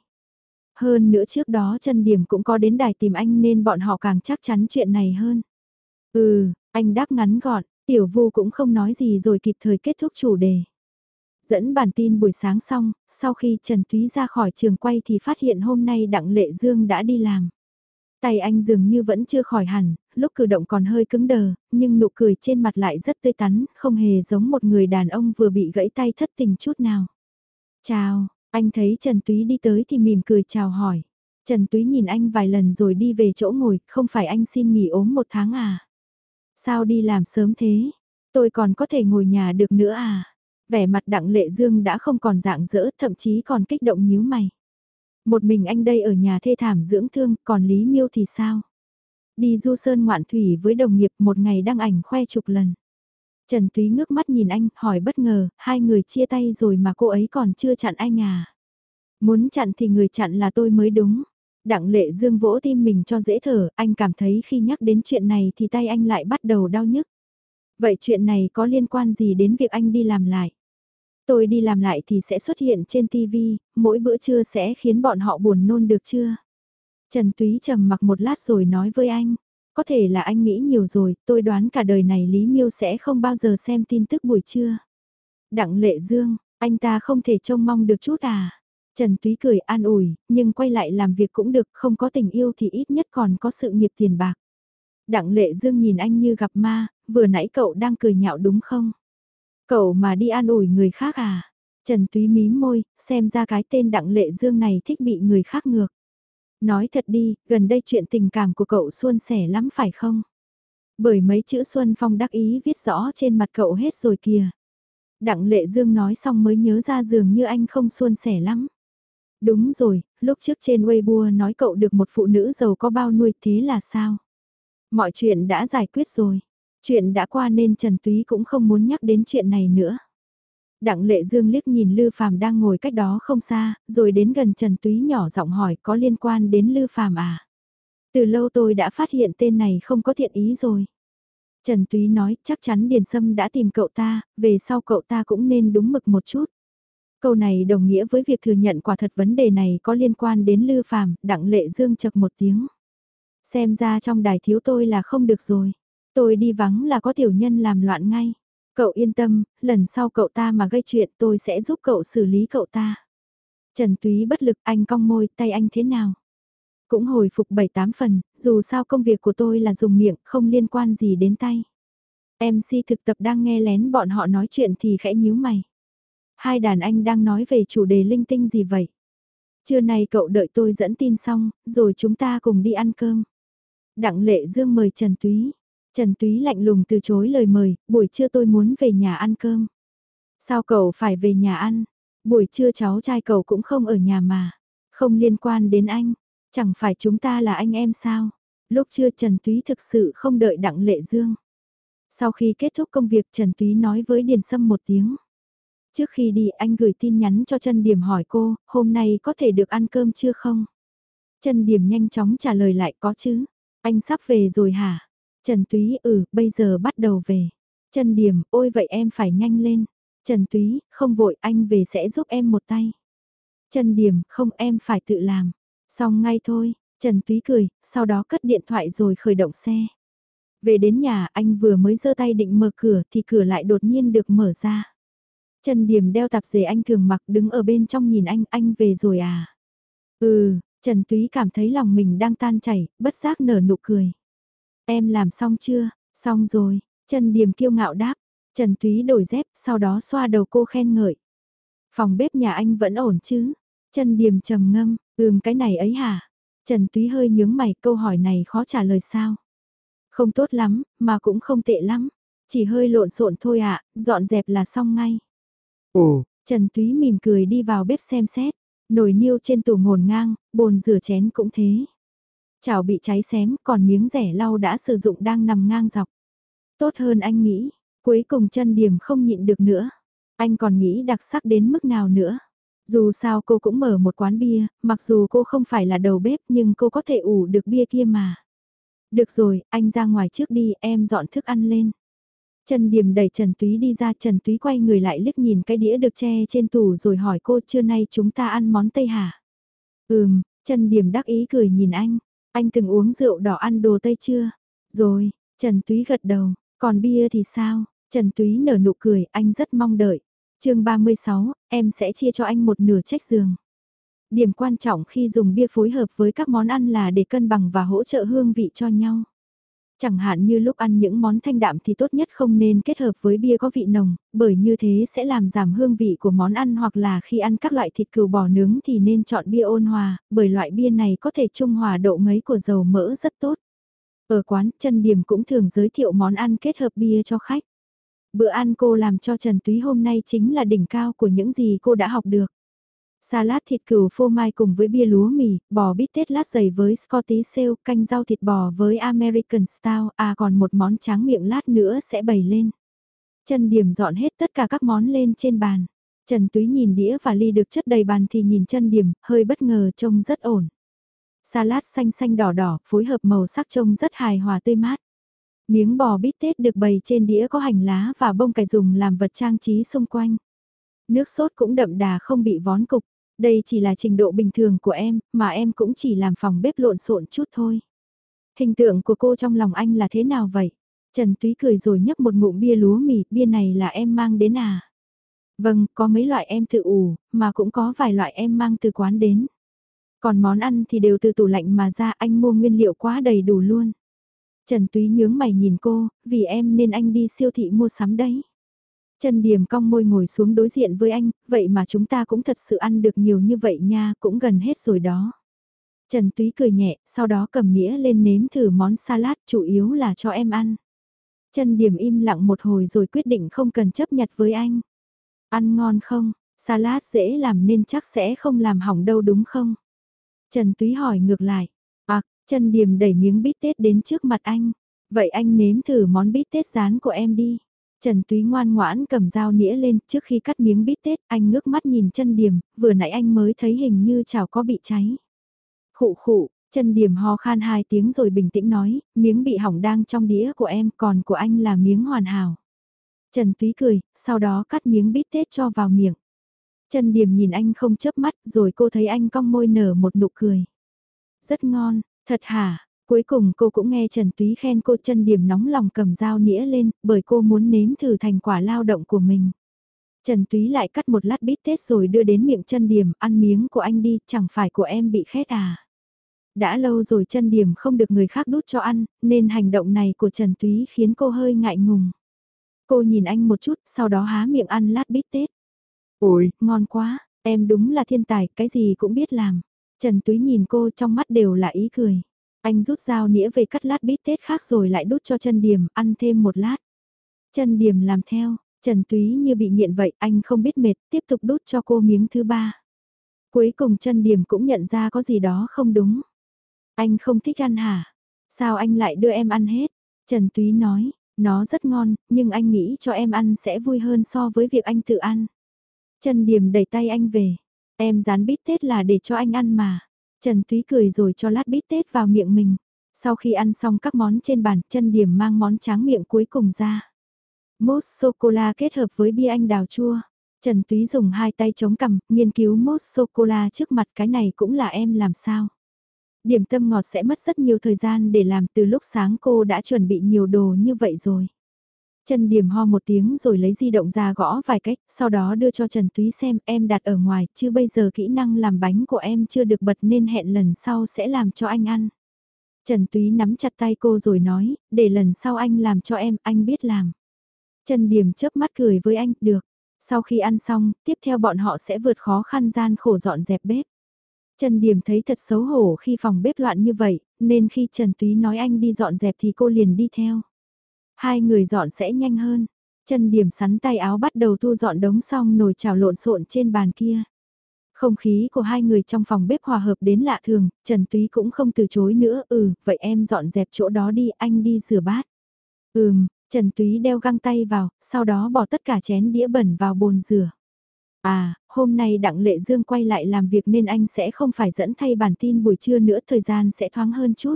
Hơn nữa trước đó Trần Điểm cũng có đến đài tìm anh nên bọn họ càng chắc chắn chuyện này hơn. Ừ, anh đáp ngắn gọn, Tiểu Vu cũng không nói gì rồi kịp thời kết thúc chủ đề. Dẫn bản tin buổi sáng xong, sau khi Trần Túy ra khỏi trường quay thì phát hiện hôm nay Đặng Lệ Dương đã đi làm. Tay anh dường như vẫn chưa khỏi hẳn, lúc cử động còn hơi cứng đờ, nhưng nụ cười trên mặt lại rất tươi tắn, không hề giống một người đàn ông vừa bị gãy tay thất tình chút nào. Chào, anh thấy Trần Túy đi tới thì mỉm cười chào hỏi. Trần Túy nhìn anh vài lần rồi đi về chỗ ngồi, không phải anh xin nghỉ ốm một tháng à? Sao đi làm sớm thế? Tôi còn có thể ngồi nhà được nữa à? Vẻ mặt đặng lệ dương đã không còn dạng dỡ, thậm chí còn kích động nhíu mày. Một mình anh đây ở nhà thê thảm dưỡng thương, còn Lý Miêu thì sao? Đi du sơn ngoạn thủy với đồng nghiệp một ngày đăng ảnh khoe chục lần. Trần Túy ngước mắt nhìn anh, hỏi bất ngờ, hai người chia tay rồi mà cô ấy còn chưa chặn anh à? Muốn chặn thì người chặn là tôi mới đúng. Đặng lệ dương vỗ tim mình cho dễ thở, anh cảm thấy khi nhắc đến chuyện này thì tay anh lại bắt đầu đau nhức. Vậy chuyện này có liên quan gì đến việc anh đi làm lại? Tôi đi làm lại thì sẽ xuất hiện trên TV, mỗi bữa trưa sẽ khiến bọn họ buồn nôn được chưa? Trần Túy trầm mặc một lát rồi nói với anh, có thể là anh nghĩ nhiều rồi, tôi đoán cả đời này Lý Miêu sẽ không bao giờ xem tin tức buổi trưa. Đặng Lệ Dương, anh ta không thể trông mong được chút à? Trần Túy cười an ủi, nhưng quay lại làm việc cũng được, không có tình yêu thì ít nhất còn có sự nghiệp tiền bạc. Đặng Lệ Dương nhìn anh như gặp ma, vừa nãy cậu đang cười nhạo đúng không? Cậu mà đi an ủi người khác à? Trần Túy mí môi, xem ra cái tên Đặng Lệ Dương này thích bị người khác ngược. Nói thật đi, gần đây chuyện tình cảm của cậu xuân sẻ lắm phải không? Bởi mấy chữ Xuân Phong đắc ý viết rõ trên mặt cậu hết rồi kìa. Đặng Lệ Dương nói xong mới nhớ ra dường như anh không xuân sẻ lắm. Đúng rồi, lúc trước trên Weibo nói cậu được một phụ nữ giàu có bao nuôi thế là sao? Mọi chuyện đã giải quyết rồi. Chuyện đã qua nên Trần Túy cũng không muốn nhắc đến chuyện này nữa. Đặng Lệ Dương liếc nhìn Lư Phàm đang ngồi cách đó không xa, rồi đến gần Trần Túy nhỏ giọng hỏi có liên quan đến Lư Phàm à? Từ lâu tôi đã phát hiện tên này không có thiện ý rồi. Trần Túy nói chắc chắn Điền Sâm đã tìm cậu ta, về sau cậu ta cũng nên đúng mực một chút. Câu này đồng nghĩa với việc thừa nhận quả thật vấn đề này có liên quan đến Lư Phàm, Đặng Lệ Dương chật một tiếng. Xem ra trong đài thiếu tôi là không được rồi. Tôi đi vắng là có tiểu nhân làm loạn ngay. Cậu yên tâm, lần sau cậu ta mà gây chuyện tôi sẽ giúp cậu xử lý cậu ta. Trần Túy bất lực anh cong môi tay anh thế nào? Cũng hồi phục 7-8 phần, dù sao công việc của tôi là dùng miệng không liên quan gì đến tay. MC thực tập đang nghe lén bọn họ nói chuyện thì khẽ nhíu mày. Hai đàn anh đang nói về chủ đề linh tinh gì vậy? Trưa nay cậu đợi tôi dẫn tin xong, rồi chúng ta cùng đi ăn cơm. Đặng Lệ Dương mời Trần Túy. Trần Túy lạnh lùng từ chối lời mời, buổi trưa tôi muốn về nhà ăn cơm. Sao cậu phải về nhà ăn? Buổi trưa cháu trai cậu cũng không ở nhà mà. Không liên quan đến anh. Chẳng phải chúng ta là anh em sao? Lúc trưa Trần Túy thực sự không đợi Đặng Lệ Dương. Sau khi kết thúc công việc Trần Túy nói với Điền Sâm một tiếng. Trước khi đi anh gửi tin nhắn cho Trần Điểm hỏi cô, hôm nay có thể được ăn cơm chưa không? Trần Điểm nhanh chóng trả lời lại có chứ. Anh sắp về rồi hả? Trần Túy ừ, bây giờ bắt đầu về. Trần Điểm, ôi vậy em phải nhanh lên. Trần Túy, không vội anh về sẽ giúp em một tay. Trần Điểm, không em phải tự làm. Xong ngay thôi, Trần Túy cười, sau đó cất điện thoại rồi khởi động xe. Về đến nhà anh vừa mới giơ tay định mở cửa thì cửa lại đột nhiên được mở ra. Trần Điểm đeo tạp dề anh thường mặc đứng ở bên trong nhìn anh, anh về rồi à? Ừ, Trần Túy cảm thấy lòng mình đang tan chảy, bất giác nở nụ cười. Em làm xong chưa? Xong rồi, Trần Điểm kiêu ngạo đáp. Trần Túy đổi dép, sau đó xoa đầu cô khen ngợi. Phòng bếp nhà anh vẫn ổn chứ? Trần Điểm trầm ngâm, ừm cái này ấy hả? Trần Túy hơi nhướng mày câu hỏi này khó trả lời sao? Không tốt lắm, mà cũng không tệ lắm. Chỉ hơi lộn xộn thôi ạ, dọn dẹp là xong ngay. Ồ, Trần Túy mỉm cười đi vào bếp xem xét. Nồi niêu trên tủ ngổn ngang, bồn rửa chén cũng thế. Chảo bị cháy xém, còn miếng rẻ lau đã sử dụng đang nằm ngang dọc. Tốt hơn anh nghĩ, cuối cùng chân điểm không nhịn được nữa. Anh còn nghĩ đặc sắc đến mức nào nữa. Dù sao cô cũng mở một quán bia, mặc dù cô không phải là đầu bếp nhưng cô có thể ủ được bia kia mà. Được rồi, anh ra ngoài trước đi, em dọn thức ăn lên. Trần điềm đẩy Trần Túy đi ra, Trần Túy quay người lại liếc nhìn cái đĩa được che trên tủ rồi hỏi cô trưa nay chúng ta ăn món Tây hả? Ừm, Trần điềm đắc ý cười nhìn anh, anh từng uống rượu đỏ ăn đồ Tây chưa? Rồi, Trần Túy gật đầu, còn bia thì sao? Trần Túy nở nụ cười, anh rất mong đợi. chương 36, em sẽ chia cho anh một nửa trách giường. Điểm quan trọng khi dùng bia phối hợp với các món ăn là để cân bằng và hỗ trợ hương vị cho nhau. Chẳng hạn như lúc ăn những món thanh đạm thì tốt nhất không nên kết hợp với bia có vị nồng, bởi như thế sẽ làm giảm hương vị của món ăn hoặc là khi ăn các loại thịt cừu bò nướng thì nên chọn bia ôn hòa, bởi loại bia này có thể trung hòa độ ngấy của dầu mỡ rất tốt. Ở quán, Trần Điểm cũng thường giới thiệu món ăn kết hợp bia cho khách. Bữa ăn cô làm cho Trần Túy hôm nay chính là đỉnh cao của những gì cô đã học được. Salad thịt cừu phô mai cùng với bia lúa mì, bò bít tết lát dày với Scottish Sale, canh rau thịt bò với American Style, à còn một món tráng miệng lát nữa sẽ bày lên. Trần Điểm dọn hết tất cả các món lên trên bàn. Trần Túy nhìn đĩa và ly được chất đầy bàn thì nhìn chân Điểm, hơi bất ngờ trông rất ổn. Salad xanh xanh đỏ đỏ, phối hợp màu sắc trông rất hài hòa tươi mát. Miếng bò bít tết được bày trên đĩa có hành lá và bông cải dùng làm vật trang trí xung quanh. Nước sốt cũng đậm đà không bị vón cục. Đây chỉ là trình độ bình thường của em, mà em cũng chỉ làm phòng bếp lộn xộn chút thôi. Hình tượng của cô trong lòng anh là thế nào vậy? Trần Túy cười rồi nhấp một ngụm bia lúa mì, bia này là em mang đến à? Vâng, có mấy loại em tự ủ, mà cũng có vài loại em mang từ quán đến. Còn món ăn thì đều từ tủ lạnh mà ra anh mua nguyên liệu quá đầy đủ luôn. Trần Túy nhướng mày nhìn cô, vì em nên anh đi siêu thị mua sắm đấy. Trần Điềm cong môi ngồi xuống đối diện với anh, vậy mà chúng ta cũng thật sự ăn được nhiều như vậy nha, cũng gần hết rồi đó. Trần Túy cười nhẹ, sau đó cầm nĩa lên nếm thử món salad chủ yếu là cho em ăn. Trần Điềm im lặng một hồi rồi quyết định không cần chấp nhặt với anh. Ăn ngon không? Salad dễ làm nên chắc sẽ không làm hỏng đâu đúng không? Trần Túy hỏi ngược lại. À, Trần Điềm đẩy miếng bít tết đến trước mặt anh. Vậy anh nếm thử món bít tết rán của em đi. Trần Túy ngoan ngoãn cầm dao nĩa lên trước khi cắt miếng bít tết anh ngước mắt nhìn chân điểm, vừa nãy anh mới thấy hình như chảo có bị cháy. Khụ khụ, chân điểm ho khan hai tiếng rồi bình tĩnh nói, miếng bị hỏng đang trong đĩa của em còn của anh là miếng hoàn hảo. Trần Túy cười, sau đó cắt miếng bít tết cho vào miệng. Trần Điểm nhìn anh không chớp mắt rồi cô thấy anh cong môi nở một nụ cười. Rất ngon, thật hả, Cuối cùng cô cũng nghe Trần Túy khen cô chân điểm nóng lòng cầm dao nĩa lên, bởi cô muốn nếm thử thành quả lao động của mình. Trần Túy lại cắt một lát bít tết rồi đưa đến miệng chân điểm, ăn miếng của anh đi, chẳng phải của em bị khét à. Đã lâu rồi chân điểm không được người khác đút cho ăn, nên hành động này của Trần Túy khiến cô hơi ngại ngùng. Cô nhìn anh một chút, sau đó há miệng ăn lát bít tết. Ôi, ngon quá, em đúng là thiên tài, cái gì cũng biết làm. Trần Túy nhìn cô trong mắt đều là ý cười. Anh rút dao nĩa về cắt lát bít tết khác rồi lại đút cho chân điểm, ăn thêm một lát. Chân điểm làm theo, Trần Túy như bị nghiện vậy, anh không biết mệt, tiếp tục đút cho cô miếng thứ ba. Cuối cùng chân điểm cũng nhận ra có gì đó không đúng. Anh không thích ăn hả? Sao anh lại đưa em ăn hết? Trần Túy nói, nó rất ngon, nhưng anh nghĩ cho em ăn sẽ vui hơn so với việc anh tự ăn. Trần Điểm đẩy tay anh về. Em dán bít tết là để cho anh ăn mà. Trần Túy cười rồi cho lát bít tết vào miệng mình. Sau khi ăn xong các món trên bàn, chân điểm mang món tráng miệng cuối cùng ra. Mousse sô-cô-la kết hợp với bia anh đào chua. Trần Túy dùng hai tay chống cằm, nghiên cứu mousse sô-cô-la trước mặt cái này cũng là em làm sao. Điểm tâm ngọt sẽ mất rất nhiều thời gian để làm từ lúc sáng cô đã chuẩn bị nhiều đồ như vậy rồi. Trần Điểm ho một tiếng rồi lấy di động ra gõ vài cách, sau đó đưa cho Trần Túy xem em đặt ở ngoài, chứ bây giờ kỹ năng làm bánh của em chưa được bật nên hẹn lần sau sẽ làm cho anh ăn. Trần Túy nắm chặt tay cô rồi nói, để lần sau anh làm cho em, anh biết làm. Trần Điểm chớp mắt cười với anh, được. Sau khi ăn xong, tiếp theo bọn họ sẽ vượt khó khăn gian khổ dọn dẹp bếp. Trần Điểm thấy thật xấu hổ khi phòng bếp loạn như vậy, nên khi Trần Túy nói anh đi dọn dẹp thì cô liền đi theo. Hai người dọn sẽ nhanh hơn. Trần Điểm sắn tay áo bắt đầu thu dọn đống xong nồi chảo lộn xộn trên bàn kia. Không khí của hai người trong phòng bếp hòa hợp đến lạ thường, Trần Túy cũng không từ chối nữa, ừ, vậy em dọn dẹp chỗ đó đi, anh đi rửa bát. Ừm, Trần Túy đeo găng tay vào, sau đó bỏ tất cả chén đĩa bẩn vào bồn rửa. À, hôm nay Đặng Lệ Dương quay lại làm việc nên anh sẽ không phải dẫn thay bản tin buổi trưa nữa thời gian sẽ thoáng hơn chút.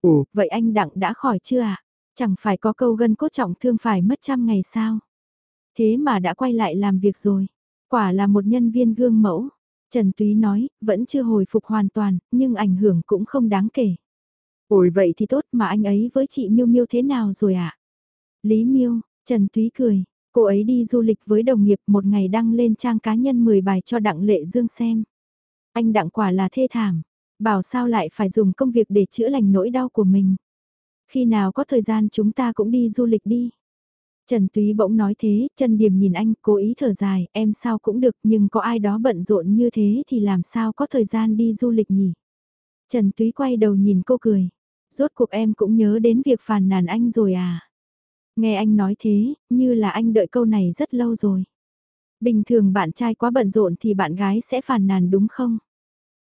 ồ, Vậy anh Đặng đã khỏi chưa ạ? Chẳng phải có câu gân cốt trọng thương phải mất trăm ngày sao? Thế mà đã quay lại làm việc rồi. Quả là một nhân viên gương mẫu. Trần Túy nói, vẫn chưa hồi phục hoàn toàn, nhưng ảnh hưởng cũng không đáng kể. Ôi vậy thì tốt mà anh ấy với chị Miêu Miêu thế nào rồi ạ? À? Lý Miêu, Trần Túy cười, cô ấy đi du lịch với đồng nghiệp một ngày đăng lên trang cá nhân 10 bài cho Đặng Lệ Dương xem. Anh Đặng quả là thê thảm, bảo sao lại phải dùng công việc để chữa lành nỗi đau của mình. Khi nào có thời gian chúng ta cũng đi du lịch đi. Trần Túy bỗng nói thế, Trần Điềm nhìn anh, cố ý thở dài, em sao cũng được nhưng có ai đó bận rộn như thế thì làm sao có thời gian đi du lịch nhỉ? Trần Túy quay đầu nhìn cô cười, rốt cuộc em cũng nhớ đến việc phàn nàn anh rồi à? Nghe anh nói thế, như là anh đợi câu này rất lâu rồi. Bình thường bạn trai quá bận rộn thì bạn gái sẽ phàn nàn đúng không?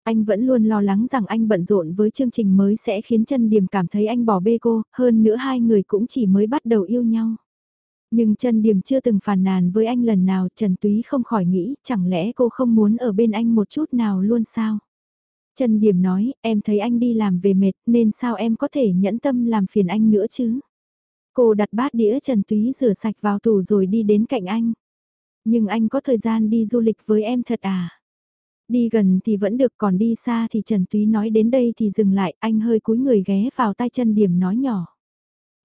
Anh vẫn luôn lo lắng rằng anh bận rộn với chương trình mới sẽ khiến chân điềm cảm thấy anh bỏ bê cô, hơn nữa hai người cũng chỉ mới bắt đầu yêu nhau. Nhưng chân điềm chưa từng phàn nàn với anh lần nào Trần Túy không khỏi nghĩ chẳng lẽ cô không muốn ở bên anh một chút nào luôn sao? Trần điềm nói, em thấy anh đi làm về mệt nên sao em có thể nhẫn tâm làm phiền anh nữa chứ? Cô đặt bát đĩa Trần Túy rửa sạch vào tủ rồi đi đến cạnh anh. Nhưng anh có thời gian đi du lịch với em thật à? Đi gần thì vẫn được còn đi xa thì Trần Túy nói đến đây thì dừng lại, anh hơi cúi người ghé vào tay chân điểm nói nhỏ.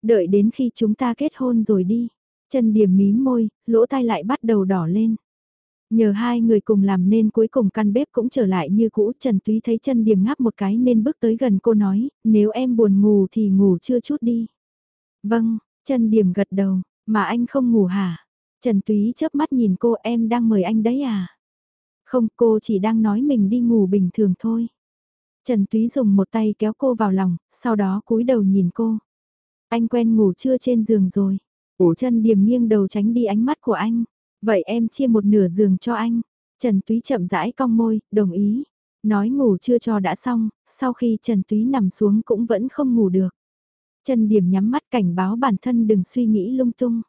Đợi đến khi chúng ta kết hôn rồi đi. Chân điểm mím môi, lỗ tai lại bắt đầu đỏ lên. Nhờ hai người cùng làm nên cuối cùng căn bếp cũng trở lại như cũ, Trần Túy thấy chân điểm ngáp một cái nên bước tới gần cô nói, nếu em buồn ngủ thì ngủ chưa chút đi. Vâng, chân điểm gật đầu, mà anh không ngủ hả? Trần Túy chớp mắt nhìn cô em đang mời anh đấy à? Không cô chỉ đang nói mình đi ngủ bình thường thôi. Trần Túy dùng một tay kéo cô vào lòng, sau đó cúi đầu nhìn cô. Anh quen ngủ chưa trên giường rồi. ủ chân điểm nghiêng đầu tránh đi ánh mắt của anh. Vậy em chia một nửa giường cho anh. Trần Túy chậm rãi cong môi, đồng ý. Nói ngủ chưa cho đã xong, sau khi Trần Túy nằm xuống cũng vẫn không ngủ được. Trần Điểm nhắm mắt cảnh báo bản thân đừng suy nghĩ lung tung.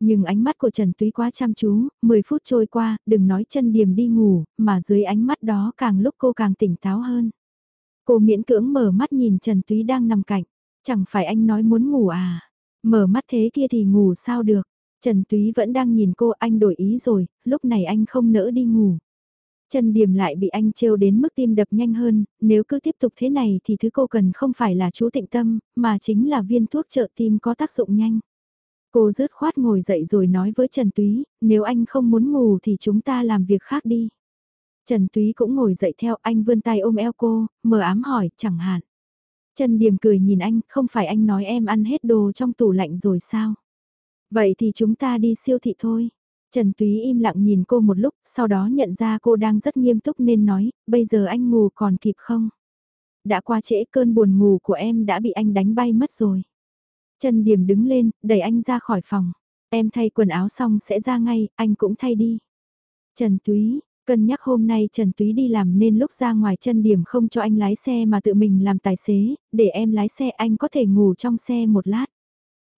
Nhưng ánh mắt của Trần Túy quá chăm chú, 10 phút trôi qua, đừng nói chân điểm đi ngủ, mà dưới ánh mắt đó càng lúc cô càng tỉnh táo hơn. Cô miễn cưỡng mở mắt nhìn Trần Túy đang nằm cạnh, chẳng phải anh nói muốn ngủ à, mở mắt thế kia thì ngủ sao được. Trần Túy vẫn đang nhìn cô anh đổi ý rồi, lúc này anh không nỡ đi ngủ. Trần Điềm lại bị anh trêu đến mức tim đập nhanh hơn, nếu cứ tiếp tục thế này thì thứ cô cần không phải là chú tịnh tâm, mà chính là viên thuốc trợ tim có tác dụng nhanh. Cô rớt khoát ngồi dậy rồi nói với Trần Túy, nếu anh không muốn ngủ thì chúng ta làm việc khác đi. Trần Túy cũng ngồi dậy theo anh vươn tay ôm eo cô, mờ ám hỏi, chẳng hạn. Trần Điềm cười nhìn anh, không phải anh nói em ăn hết đồ trong tủ lạnh rồi sao? Vậy thì chúng ta đi siêu thị thôi. Trần Túy im lặng nhìn cô một lúc, sau đó nhận ra cô đang rất nghiêm túc nên nói, bây giờ anh ngủ còn kịp không? Đã qua trễ cơn buồn ngủ của em đã bị anh đánh bay mất rồi. Trần Điểm đứng lên, đẩy anh ra khỏi phòng. Em thay quần áo xong sẽ ra ngay, anh cũng thay đi. Trần Túy, cân nhắc hôm nay Trần Túy đi làm nên lúc ra ngoài chân điểm không cho anh lái xe mà tự mình làm tài xế, để em lái xe anh có thể ngủ trong xe một lát.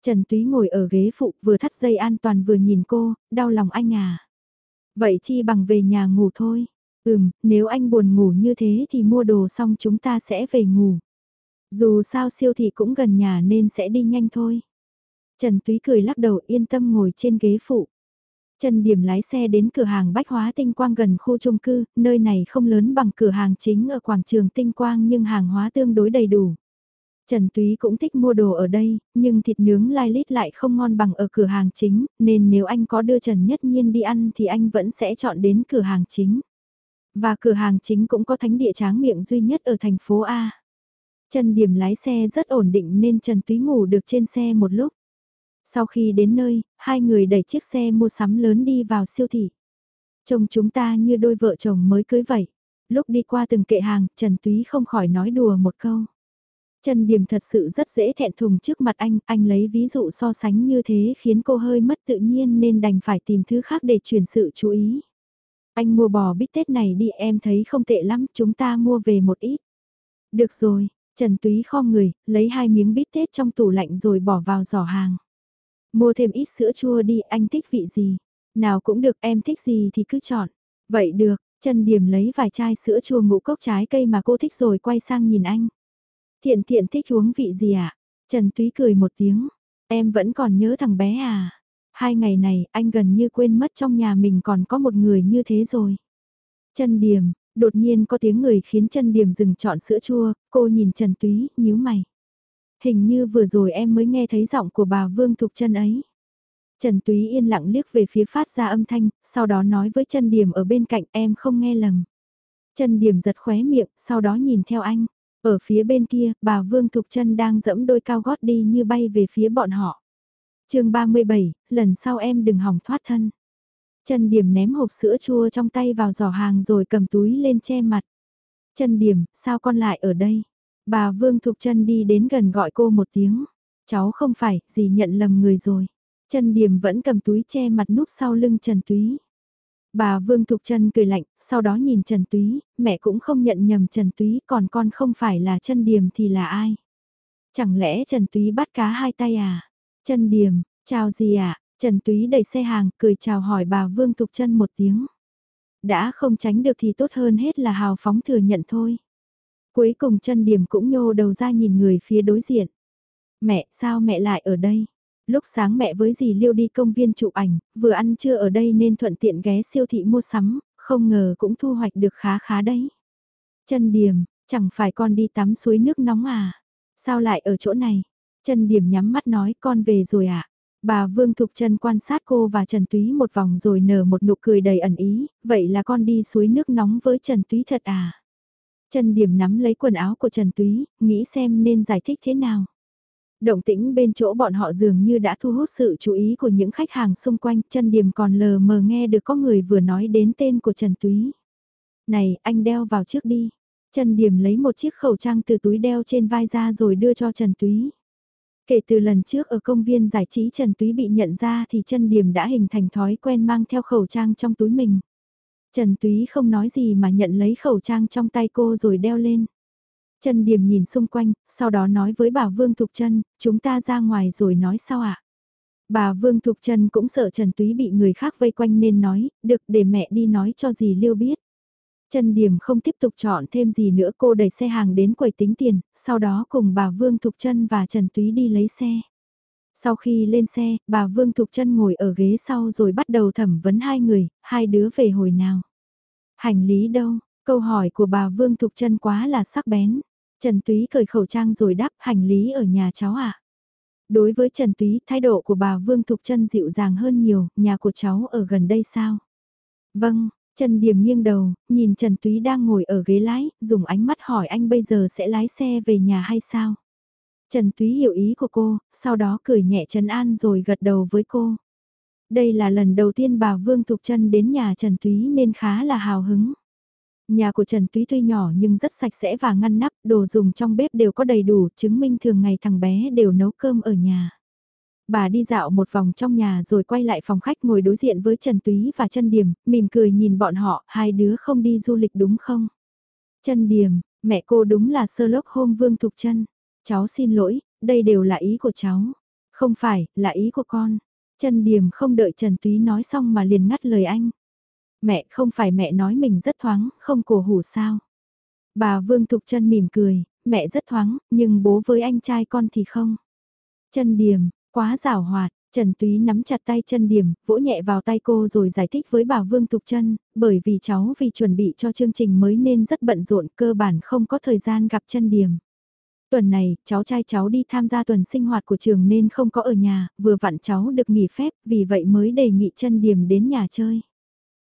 Trần Túy ngồi ở ghế phụ vừa thắt dây an toàn vừa nhìn cô, đau lòng anh à. Vậy chi bằng về nhà ngủ thôi. Ừm, nếu anh buồn ngủ như thế thì mua đồ xong chúng ta sẽ về ngủ. Dù sao siêu thị cũng gần nhà nên sẽ đi nhanh thôi. Trần Túy cười lắc đầu yên tâm ngồi trên ghế phụ. Trần Điểm lái xe đến cửa hàng bách hóa tinh quang gần khu trung cư, nơi này không lớn bằng cửa hàng chính ở quảng trường tinh quang nhưng hàng hóa tương đối đầy đủ. Trần Túy cũng thích mua đồ ở đây, nhưng thịt nướng lai lít lại không ngon bằng ở cửa hàng chính, nên nếu anh có đưa Trần Nhất Nhiên đi ăn thì anh vẫn sẽ chọn đến cửa hàng chính. Và cửa hàng chính cũng có thánh địa tráng miệng duy nhất ở thành phố A. Trần Điểm lái xe rất ổn định nên Trần Túy ngủ được trên xe một lúc. Sau khi đến nơi, hai người đẩy chiếc xe mua sắm lớn đi vào siêu thị. Chồng chúng ta như đôi vợ chồng mới cưới vậy. Lúc đi qua từng kệ hàng, Trần Túy không khỏi nói đùa một câu. Trần Điểm thật sự rất dễ thẹn thùng trước mặt anh, anh lấy ví dụ so sánh như thế khiến cô hơi mất tự nhiên nên đành phải tìm thứ khác để chuyển sự chú ý. Anh mua bò bít tết này đi em thấy không tệ lắm, chúng ta mua về một ít. Được rồi, Trần Túy kho người, lấy hai miếng bít tết trong tủ lạnh rồi bỏ vào giỏ hàng. Mua thêm ít sữa chua đi, anh thích vị gì? Nào cũng được, em thích gì thì cứ chọn. Vậy được, Trần Điểm lấy vài chai sữa chua ngũ cốc trái cây mà cô thích rồi quay sang nhìn anh. Thiện thiện thích uống vị gì ạ? À? Trần Túy cười một tiếng. Em vẫn còn nhớ thằng bé à? Hai ngày này anh gần như quên mất trong nhà mình còn có một người như thế rồi. Trần Điểm, đột nhiên có tiếng người khiến Trần Điểm dừng chọn sữa chua, cô nhìn Trần Túy, nhíu mày. Hình như vừa rồi em mới nghe thấy giọng của bà Vương Thục chân ấy. Trần Túy yên lặng liếc về phía phát ra âm thanh, sau đó nói với Trần Điểm ở bên cạnh em không nghe lầm. Trần Điểm giật khóe miệng, sau đó nhìn theo anh. Ở phía bên kia, bà Vương Thục chân đang dẫm đôi cao gót đi như bay về phía bọn họ. chương 37, lần sau em đừng hỏng thoát thân. Trần Điểm ném hộp sữa chua trong tay vào giỏ hàng rồi cầm túi lên che mặt. Trần Điểm, sao con lại ở đây? Bà Vương Thục chân đi đến gần gọi cô một tiếng. Cháu không phải, gì nhận lầm người rồi. Trần Điểm vẫn cầm túi che mặt núp sau lưng Trần Túy. Bà Vương Thục Trân cười lạnh, sau đó nhìn Trần Túy, mẹ cũng không nhận nhầm Trần Túy, còn con không phải là Trần Điềm thì là ai? Chẳng lẽ Trần Túy bắt cá hai tay à? Trần Điềm, chào gì ạ? À? Trần Túy đẩy xe hàng, cười chào hỏi bà Vương Thục Trân một tiếng. Đã không tránh được thì tốt hơn hết là hào phóng thừa nhận thôi. Cuối cùng chân Điềm cũng nhô đầu ra nhìn người phía đối diện. Mẹ, sao mẹ lại ở đây? Lúc sáng mẹ với dì Liêu đi công viên chụp ảnh, vừa ăn trưa ở đây nên thuận tiện ghé siêu thị mua sắm, không ngờ cũng thu hoạch được khá khá đấy. Chân Điểm, chẳng phải con đi tắm suối nước nóng à? Sao lại ở chỗ này? Chân Điểm nhắm mắt nói con về rồi ạ. À? Bà Vương Thục Trân quan sát cô và Trần Túy một vòng rồi nở một nụ cười đầy ẩn ý, vậy là con đi suối nước nóng với Trần Túy thật à? Trần Điểm nắm lấy quần áo của Trần Túy, nghĩ xem nên giải thích thế nào. Động tĩnh bên chỗ bọn họ dường như đã thu hút sự chú ý của những khách hàng xung quanh, trần điểm còn lờ mờ nghe được có người vừa nói đến tên của Trần Túy. Này, anh đeo vào trước đi. Trần Điểm lấy một chiếc khẩu trang từ túi đeo trên vai ra rồi đưa cho Trần Túy. Kể từ lần trước ở công viên giải trí Trần Túy bị nhận ra thì Trần Điểm đã hình thành thói quen mang theo khẩu trang trong túi mình. Trần Túy không nói gì mà nhận lấy khẩu trang trong tay cô rồi đeo lên. Trần Điềm nhìn xung quanh, sau đó nói với bà Vương Thục Trân, chúng ta ra ngoài rồi nói sao ạ? Bà Vương Thục Trân cũng sợ Trần Túy bị người khác vây quanh nên nói, được để mẹ đi nói cho dì Liêu biết. Trần Điểm không tiếp tục chọn thêm gì nữa cô đẩy xe hàng đến quầy tính tiền, sau đó cùng bà Vương Thục Trân và Trần Túy đi lấy xe. Sau khi lên xe, bà Vương Thục Trân ngồi ở ghế sau rồi bắt đầu thẩm vấn hai người, hai đứa về hồi nào. Hành lý đâu? Câu hỏi của bà Vương Thục Trân quá là sắc bén. Trần Túy cởi khẩu trang rồi đáp hành lý ở nhà cháu ạ. À? Đối với Trần Túy, thái độ của bà Vương Thục Trân dịu dàng hơn nhiều, nhà của cháu ở gần đây sao? Vâng, Trần Điểm nghiêng đầu, nhìn Trần Túy đang ngồi ở ghế lái, dùng ánh mắt hỏi anh bây giờ sẽ lái xe về nhà hay sao? Trần Túy hiểu ý của cô, sau đó cười nhẹ Trần an rồi gật đầu với cô. Đây là lần đầu tiên bà Vương Thục Trân đến nhà Trần Túy nên khá là hào hứng. Nhà của Trần Túy tuy nhỏ nhưng rất sạch sẽ và ngăn nắp, đồ dùng trong bếp đều có đầy đủ, chứng minh thường ngày thằng bé đều nấu cơm ở nhà. Bà đi dạo một vòng trong nhà rồi quay lại phòng khách ngồi đối diện với Trần Túy và Trân Điểm, mỉm cười nhìn bọn họ, hai đứa không đi du lịch đúng không? Trân Điểm, mẹ cô đúng là Sherlock Holmes Vương Thục Trân. Cháu xin lỗi, đây đều là ý của cháu. Không phải, là ý của con. Trần Điểm không đợi Trần Túy nói xong mà liền ngắt lời anh. Mẹ không phải mẹ nói mình rất thoáng, không cổ hủ sao. Bà Vương Thục Trân mỉm cười, mẹ rất thoáng, nhưng bố với anh trai con thì không. Trần Điểm, quá rào hoạt, Trần Túy nắm chặt tay chân điểm, vỗ nhẹ vào tay cô rồi giải thích với bà Vương Thục Trân, bởi vì cháu vì chuẩn bị cho chương trình mới nên rất bận rộn cơ bản không có thời gian gặp chân điểm. Tuần này, cháu trai cháu đi tham gia tuần sinh hoạt của trường nên không có ở nhà, vừa vặn cháu được nghỉ phép, vì vậy mới đề nghị chân điểm đến nhà chơi.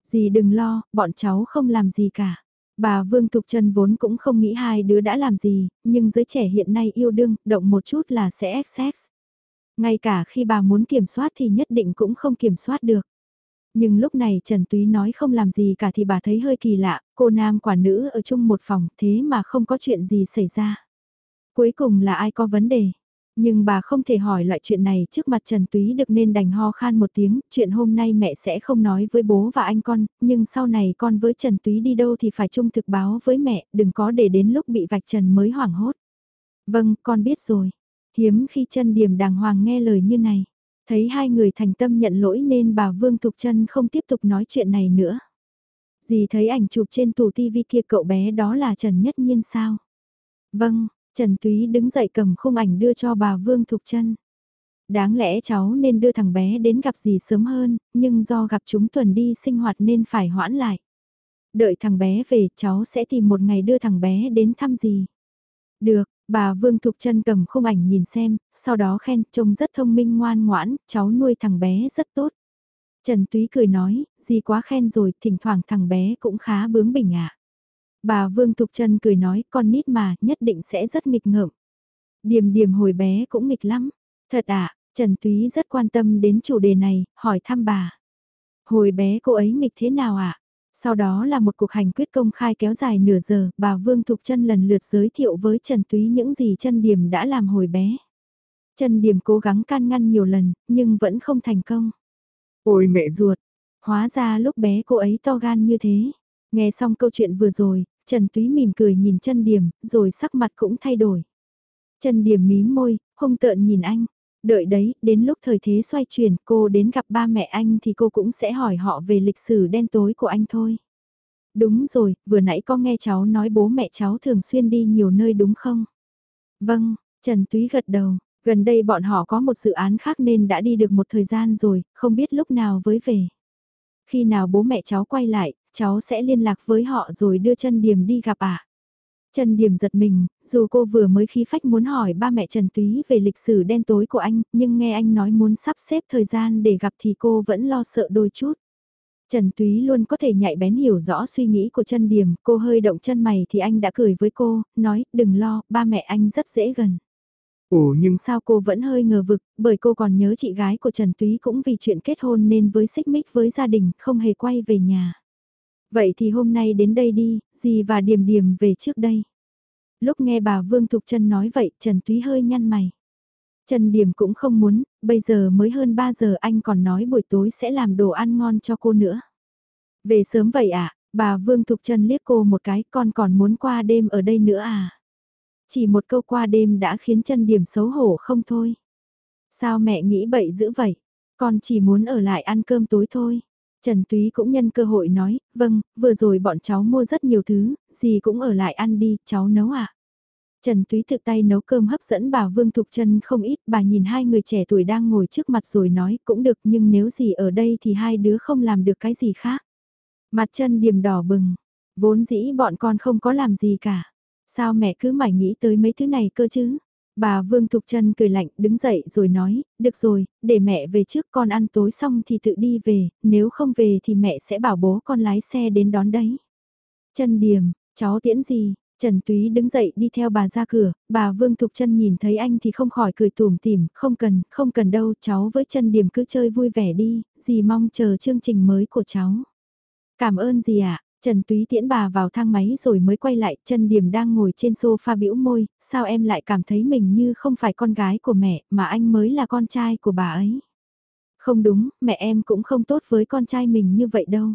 Dì đừng lo, bọn cháu không làm gì cả. Bà Vương Thục Trân vốn cũng không nghĩ hai đứa đã làm gì, nhưng giới trẻ hiện nay yêu đương, động một chút là sẽ XX. Ngay cả khi bà muốn kiểm soát thì nhất định cũng không kiểm soát được. Nhưng lúc này Trần Túy nói không làm gì cả thì bà thấy hơi kỳ lạ, cô nam quả nữ ở chung một phòng thế mà không có chuyện gì xảy ra. Cuối cùng là ai có vấn đề? Nhưng bà không thể hỏi loại chuyện này trước mặt Trần Túy được nên đành ho khan một tiếng, chuyện hôm nay mẹ sẽ không nói với bố và anh con, nhưng sau này con với Trần Túy đi đâu thì phải trung thực báo với mẹ, đừng có để đến lúc bị vạch trần mới hoảng hốt. Vâng, con biết rồi. Hiếm khi chân điểm đàng hoàng nghe lời như này. Thấy hai người thành tâm nhận lỗi nên bà Vương Thục Trân không tiếp tục nói chuyện này nữa. Dì thấy ảnh chụp trên tủ tivi kia cậu bé đó là Trần Nhất Nhiên sao? Vâng, Trần Túy đứng dậy cầm khung ảnh đưa cho bà Vương Thục Trân. Đáng lẽ cháu nên đưa thằng bé đến gặp dì sớm hơn, nhưng do gặp chúng tuần đi sinh hoạt nên phải hoãn lại. Đợi thằng bé về cháu sẽ tìm một ngày đưa thằng bé đến thăm dì. Được, Bà Vương Thục Trân cầm khung ảnh nhìn xem, sau đó khen trông rất thông minh ngoan ngoãn, cháu nuôi thằng bé rất tốt. Trần Túy cười nói, gì quá khen rồi, thỉnh thoảng thằng bé cũng khá bướng bỉnh ạ. Bà Vương Thục Trân cười nói, con nít mà, nhất định sẽ rất nghịch ngợm. Điềm điềm hồi bé cũng nghịch lắm. Thật ạ, Trần Túy rất quan tâm đến chủ đề này, hỏi thăm bà. Hồi bé cô ấy nghịch thế nào ạ? Sau đó là một cuộc hành quyết công khai kéo dài nửa giờ, bà Vương Thục Trân lần lượt giới thiệu với Trần Túy những gì chân điểm đã làm hồi bé. Trần điểm cố gắng can ngăn nhiều lần, nhưng vẫn không thành công. Ôi mẹ ruột, hóa ra lúc bé cô ấy to gan như thế. Nghe xong câu chuyện vừa rồi, Trần Túy mỉm cười nhìn chân điểm, rồi sắc mặt cũng thay đổi. Trần điểm mím môi, hung tợn nhìn anh. Đợi đấy, đến lúc thời thế xoay chuyển cô đến gặp ba mẹ anh thì cô cũng sẽ hỏi họ về lịch sử đen tối của anh thôi. Đúng rồi, vừa nãy có nghe cháu nói bố mẹ cháu thường xuyên đi nhiều nơi đúng không? Vâng, Trần Túy gật đầu, gần đây bọn họ có một dự án khác nên đã đi được một thời gian rồi, không biết lúc nào với về. Khi nào bố mẹ cháu quay lại, cháu sẽ liên lạc với họ rồi đưa chân điểm đi gặp ạ. À? Trần Điểm giật mình, dù cô vừa mới khí phách muốn hỏi ba mẹ Trần Túy về lịch sử đen tối của anh, nhưng nghe anh nói muốn sắp xếp thời gian để gặp thì cô vẫn lo sợ đôi chút. Trần Túy luôn có thể nhạy bén hiểu rõ suy nghĩ của Trần Điểm, cô hơi động chân mày thì anh đã cười với cô, nói, đừng lo, ba mẹ anh rất dễ gần. Ồ nhưng sao cô vẫn hơi ngờ vực, bởi cô còn nhớ chị gái của Trần Túy cũng vì chuyện kết hôn nên với xích mích với gia đình, không hề quay về nhà. Vậy thì hôm nay đến đây đi, dì và điểm điểm về trước đây. Lúc nghe bà Vương Thục Trân nói vậy, Trần Túy hơi nhăn mày. Trần điểm cũng không muốn, bây giờ mới hơn 3 giờ anh còn nói buổi tối sẽ làm đồ ăn ngon cho cô nữa. Về sớm vậy à, bà Vương Thục Trân liếc cô một cái, con còn muốn qua đêm ở đây nữa à? Chỉ một câu qua đêm đã khiến Trần điểm xấu hổ không thôi. Sao mẹ nghĩ bậy dữ vậy? Con chỉ muốn ở lại ăn cơm tối thôi. Trần Túy cũng nhân cơ hội nói, vâng, vừa rồi bọn cháu mua rất nhiều thứ, gì cũng ở lại ăn đi, cháu nấu ạ. À? Trần Túy thực tay nấu cơm hấp dẫn bà Vương Thục Trân không ít, bà nhìn hai người trẻ tuổi đang ngồi trước mặt rồi nói cũng được nhưng nếu gì ở đây thì hai đứa không làm được cái gì khác. Mặt chân điểm đỏ bừng, vốn dĩ bọn con không có làm gì cả. Sao mẹ cứ mải nghĩ tới mấy thứ này cơ chứ? Bà Vương Thục Trân cười lạnh đứng dậy rồi nói, được rồi, để mẹ về trước con ăn tối xong thì tự đi về, nếu không về thì mẹ sẽ bảo bố con lái xe đến đón đấy. Trân Điềm, cháu tiễn gì? Trần Túy đứng dậy đi theo bà ra cửa, bà Vương Thục Trân nhìn thấy anh thì không khỏi cười tủm tỉm, không cần, không cần đâu, cháu với Trân Điềm cứ chơi vui vẻ đi, dì mong chờ chương trình mới của cháu. Cảm ơn dì ạ, Trần Túy tiễn bà vào thang máy rồi mới quay lại, Trần điểm đang ngồi trên sofa bĩu môi, sao em lại cảm thấy mình như không phải con gái của mẹ, mà anh mới là con trai của bà ấy. Không đúng, mẹ em cũng không tốt với con trai mình như vậy đâu.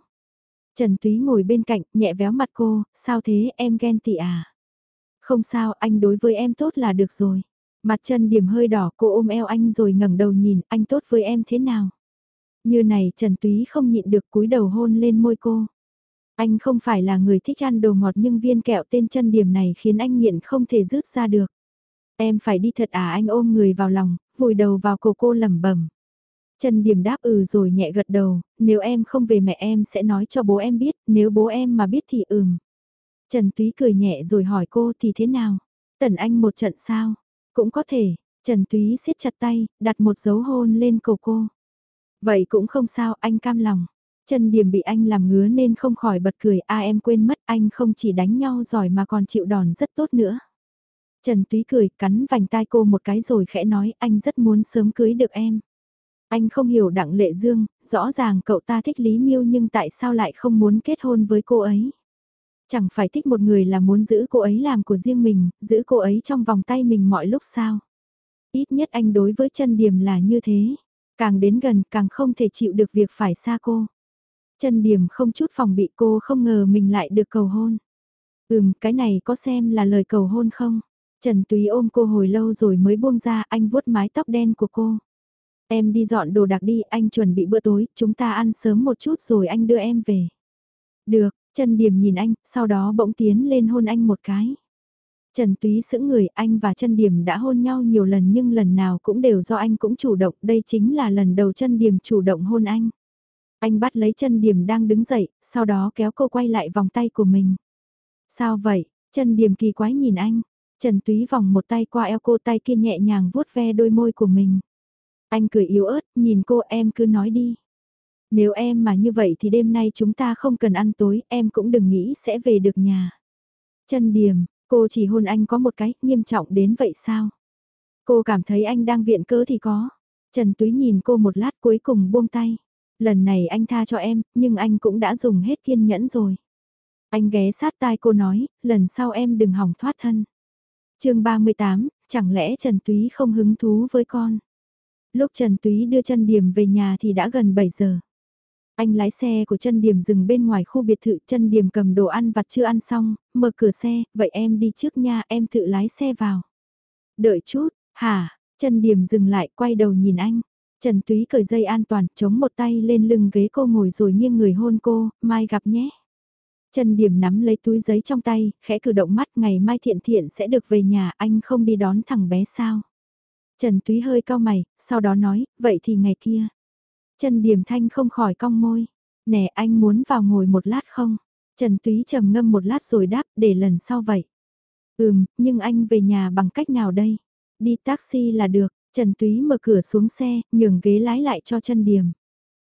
Trần Túy ngồi bên cạnh, nhẹ véo mặt cô, sao thế, em ghen tị à? Không sao, anh đối với em tốt là được rồi. Mặt Trần điểm hơi đỏ, cô ôm eo anh rồi ngẩng đầu nhìn, anh tốt với em thế nào? Như này Trần Túy không nhịn được cúi đầu hôn lên môi cô. Anh không phải là người thích ăn đồ ngọt nhưng viên kẹo tên chân điểm này khiến anh nghiện không thể rứt ra được. Em phải đi thật à anh ôm người vào lòng, vùi đầu vào cổ cô lẩm bẩm. Trần Điểm đáp ừ rồi nhẹ gật đầu, nếu em không về mẹ em sẽ nói cho bố em biết, nếu bố em mà biết thì ừm. Trần Túy cười nhẹ rồi hỏi cô thì thế nào? Tần anh một trận sao? Cũng có thể, Trần Túy siết chặt tay, đặt một dấu hôn lên cổ cô. Vậy cũng không sao, anh cam lòng. Trần Điểm bị anh làm ngứa nên không khỏi bật cười, a em quên mất anh không chỉ đánh nhau giỏi mà còn chịu đòn rất tốt nữa. Trần Túy cười, cắn vành tai cô một cái rồi khẽ nói, anh rất muốn sớm cưới được em. Anh không hiểu Đặng Lệ Dương, rõ ràng cậu ta thích Lý Miêu nhưng tại sao lại không muốn kết hôn với cô ấy. Chẳng phải thích một người là muốn giữ cô ấy làm của riêng mình, giữ cô ấy trong vòng tay mình mọi lúc sao. Ít nhất anh đối với chân điểm là như thế. Càng đến gần càng không thể chịu được việc phải xa cô. Chân điểm không chút phòng bị cô không ngờ mình lại được cầu hôn. Ừm, cái này có xem là lời cầu hôn không? Trần Túy ôm cô hồi lâu rồi mới buông ra anh vuốt mái tóc đen của cô. Em đi dọn đồ đạc đi, anh chuẩn bị bữa tối, chúng ta ăn sớm một chút rồi anh đưa em về. Được, Trần Điểm nhìn anh, sau đó bỗng tiến lên hôn anh một cái. Trần Túy sững người, anh và Trần Điểm đã hôn nhau nhiều lần nhưng lần nào cũng đều do anh cũng chủ động, đây chính là lần đầu Trần Điểm chủ động hôn anh. Anh bắt lấy chân Điểm đang đứng dậy, sau đó kéo cô quay lại vòng tay của mình. Sao vậy? chân Điểm kỳ quái nhìn anh. Trần Túy vòng một tay qua eo cô tay kia nhẹ nhàng vuốt ve đôi môi của mình. Anh cười yếu ớt, nhìn cô em cứ nói đi. Nếu em mà như vậy thì đêm nay chúng ta không cần ăn tối, em cũng đừng nghĩ sẽ về được nhà. Chân điểm, cô chỉ hôn anh có một cái, nghiêm trọng đến vậy sao? Cô cảm thấy anh đang viện cớ thì có. Trần Túy nhìn cô một lát cuối cùng buông tay. Lần này anh tha cho em, nhưng anh cũng đã dùng hết kiên nhẫn rồi. Anh ghé sát tai cô nói, lần sau em đừng hỏng thoát thân. chương 38, chẳng lẽ Trần Túy không hứng thú với con? Lúc Trần Túy đưa chân điểm về nhà thì đã gần 7 giờ. Anh lái xe của chân điểm dừng bên ngoài khu biệt thự chân điểm cầm đồ ăn vặt chưa ăn xong, mở cửa xe, vậy em đi trước nha, em tự lái xe vào. Đợi chút, hả, chân điểm dừng lại quay đầu nhìn anh. Trần Túy cởi dây an toàn, chống một tay lên lưng ghế cô ngồi rồi nghiêng người hôn cô, mai gặp nhé. Trần Điểm nắm lấy túi giấy trong tay, khẽ cử động mắt ngày mai thiện thiện sẽ được về nhà, anh không đi đón thằng bé sao. Trần Túy hơi cao mày, sau đó nói, vậy thì ngày kia. Trần Điểm Thanh không khỏi cong môi. Nè anh muốn vào ngồi một lát không? Trần Túy trầm ngâm một lát rồi đáp để lần sau vậy. Ừm, nhưng anh về nhà bằng cách nào đây? Đi taxi là được, Trần Túy mở cửa xuống xe, nhường ghế lái lại cho chân Điềm.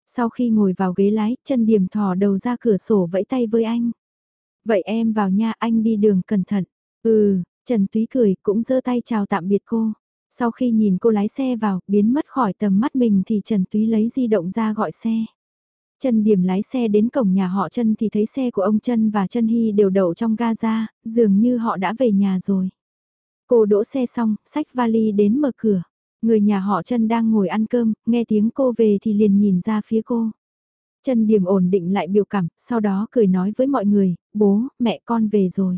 Sau khi ngồi vào ghế lái, chân Điềm thò đầu ra cửa sổ vẫy tay với anh. Vậy em vào nha, anh đi đường cẩn thận. Ừ, Trần Túy cười, cũng giơ tay chào tạm biệt cô. Sau khi nhìn cô lái xe vào, biến mất khỏi tầm mắt mình thì Trần Túy lấy di động ra gọi xe. Trần Điểm lái xe đến cổng nhà họ Trần thì thấy xe của ông Trần và Trần Hy đều đậu trong gaza, dường như họ đã về nhà rồi. Cô đỗ xe xong, xách vali đến mở cửa. Người nhà họ Trân đang ngồi ăn cơm, nghe tiếng cô về thì liền nhìn ra phía cô. Trân Điểm ổn định lại biểu cảm, sau đó cười nói với mọi người, bố, mẹ con về rồi.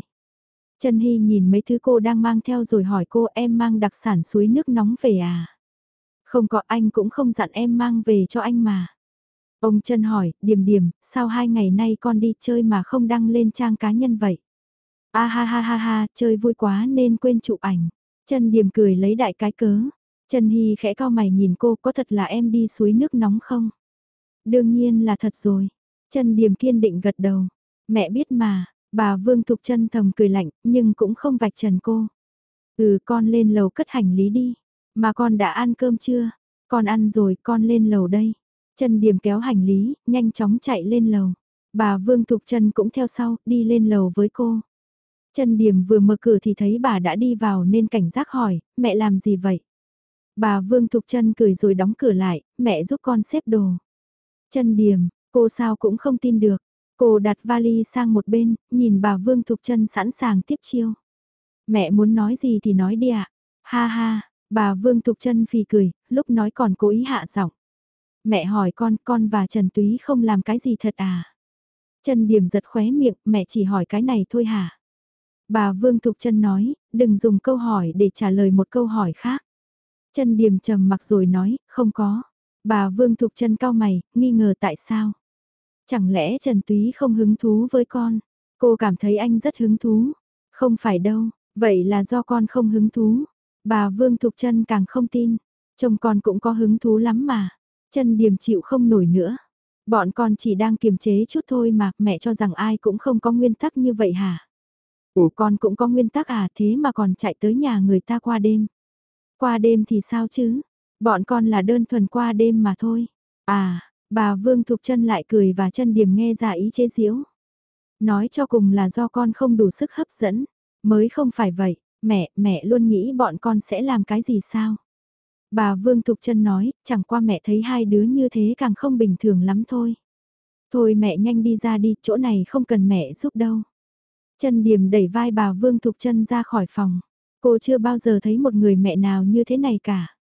Trần Hy nhìn mấy thứ cô đang mang theo rồi hỏi cô em mang đặc sản suối nước nóng về à? Không có anh cũng không dặn em mang về cho anh mà. Ông Trần hỏi, điểm điểm, sao hai ngày nay con đi chơi mà không đăng lên trang cá nhân vậy? A ha ha ha ha, chơi vui quá nên quên chụp ảnh. Trần Điểm cười lấy đại cái cớ. Trần Hy khẽ cao mày nhìn cô có thật là em đi suối nước nóng không? Đương nhiên là thật rồi. Trần Điềm kiên định gật đầu. Mẹ biết mà, Bà Vương Thục Trân thầm cười lạnh, nhưng cũng không vạch trần cô. Ừ con lên lầu cất hành lý đi. Mà con đã ăn cơm chưa? Con ăn rồi, con lên lầu đây. Trần Điềm kéo hành lý, nhanh chóng chạy lên lầu. Bà Vương Thục Trân cũng theo sau, đi lên lầu với cô. Trần Điềm vừa mở cửa thì thấy bà đã đi vào nên cảnh giác hỏi, mẹ làm gì vậy? Bà Vương Thục Trân cười rồi đóng cửa lại, mẹ giúp con xếp đồ. Trân Điểm, cô sao cũng không tin được. Cô đặt vali sang một bên, nhìn bà Vương Thục Trân sẵn sàng tiếp chiêu. Mẹ muốn nói gì thì nói đi ạ. Ha ha, bà Vương Thục Trân phì cười, lúc nói còn cố ý hạ giọng. Mẹ hỏi con, con và Trần Túy không làm cái gì thật à? Trần Điểm giật khóe miệng, mẹ chỉ hỏi cái này thôi hả? Bà Vương Thục Trân nói, đừng dùng câu hỏi để trả lời một câu hỏi khác. Trần điềm trầm mặc rồi nói, không có. Bà Vương Thục chân cao mày, nghi ngờ tại sao? Chẳng lẽ Trần Túy không hứng thú với con? Cô cảm thấy anh rất hứng thú. Không phải đâu, vậy là do con không hứng thú. Bà Vương Thục chân càng không tin. Chồng con cũng có hứng thú lắm mà. Trần điềm chịu không nổi nữa. Bọn con chỉ đang kiềm chế chút thôi mà mẹ cho rằng ai cũng không có nguyên tắc như vậy hả? Ủa con cũng có nguyên tắc à thế mà còn chạy tới nhà người ta qua đêm. Qua đêm thì sao chứ? Bọn con là đơn thuần qua đêm mà thôi. À, bà Vương Thục chân lại cười và chân điểm nghe ra ý chế giễu. Nói cho cùng là do con không đủ sức hấp dẫn. Mới không phải vậy, mẹ, mẹ luôn nghĩ bọn con sẽ làm cái gì sao? Bà Vương Thục chân nói, chẳng qua mẹ thấy hai đứa như thế càng không bình thường lắm thôi. Thôi mẹ nhanh đi ra đi, chỗ này không cần mẹ giúp đâu. Chân điểm đẩy vai bà Vương Thục chân ra khỏi phòng. Cô chưa bao giờ thấy một người mẹ nào như thế này cả.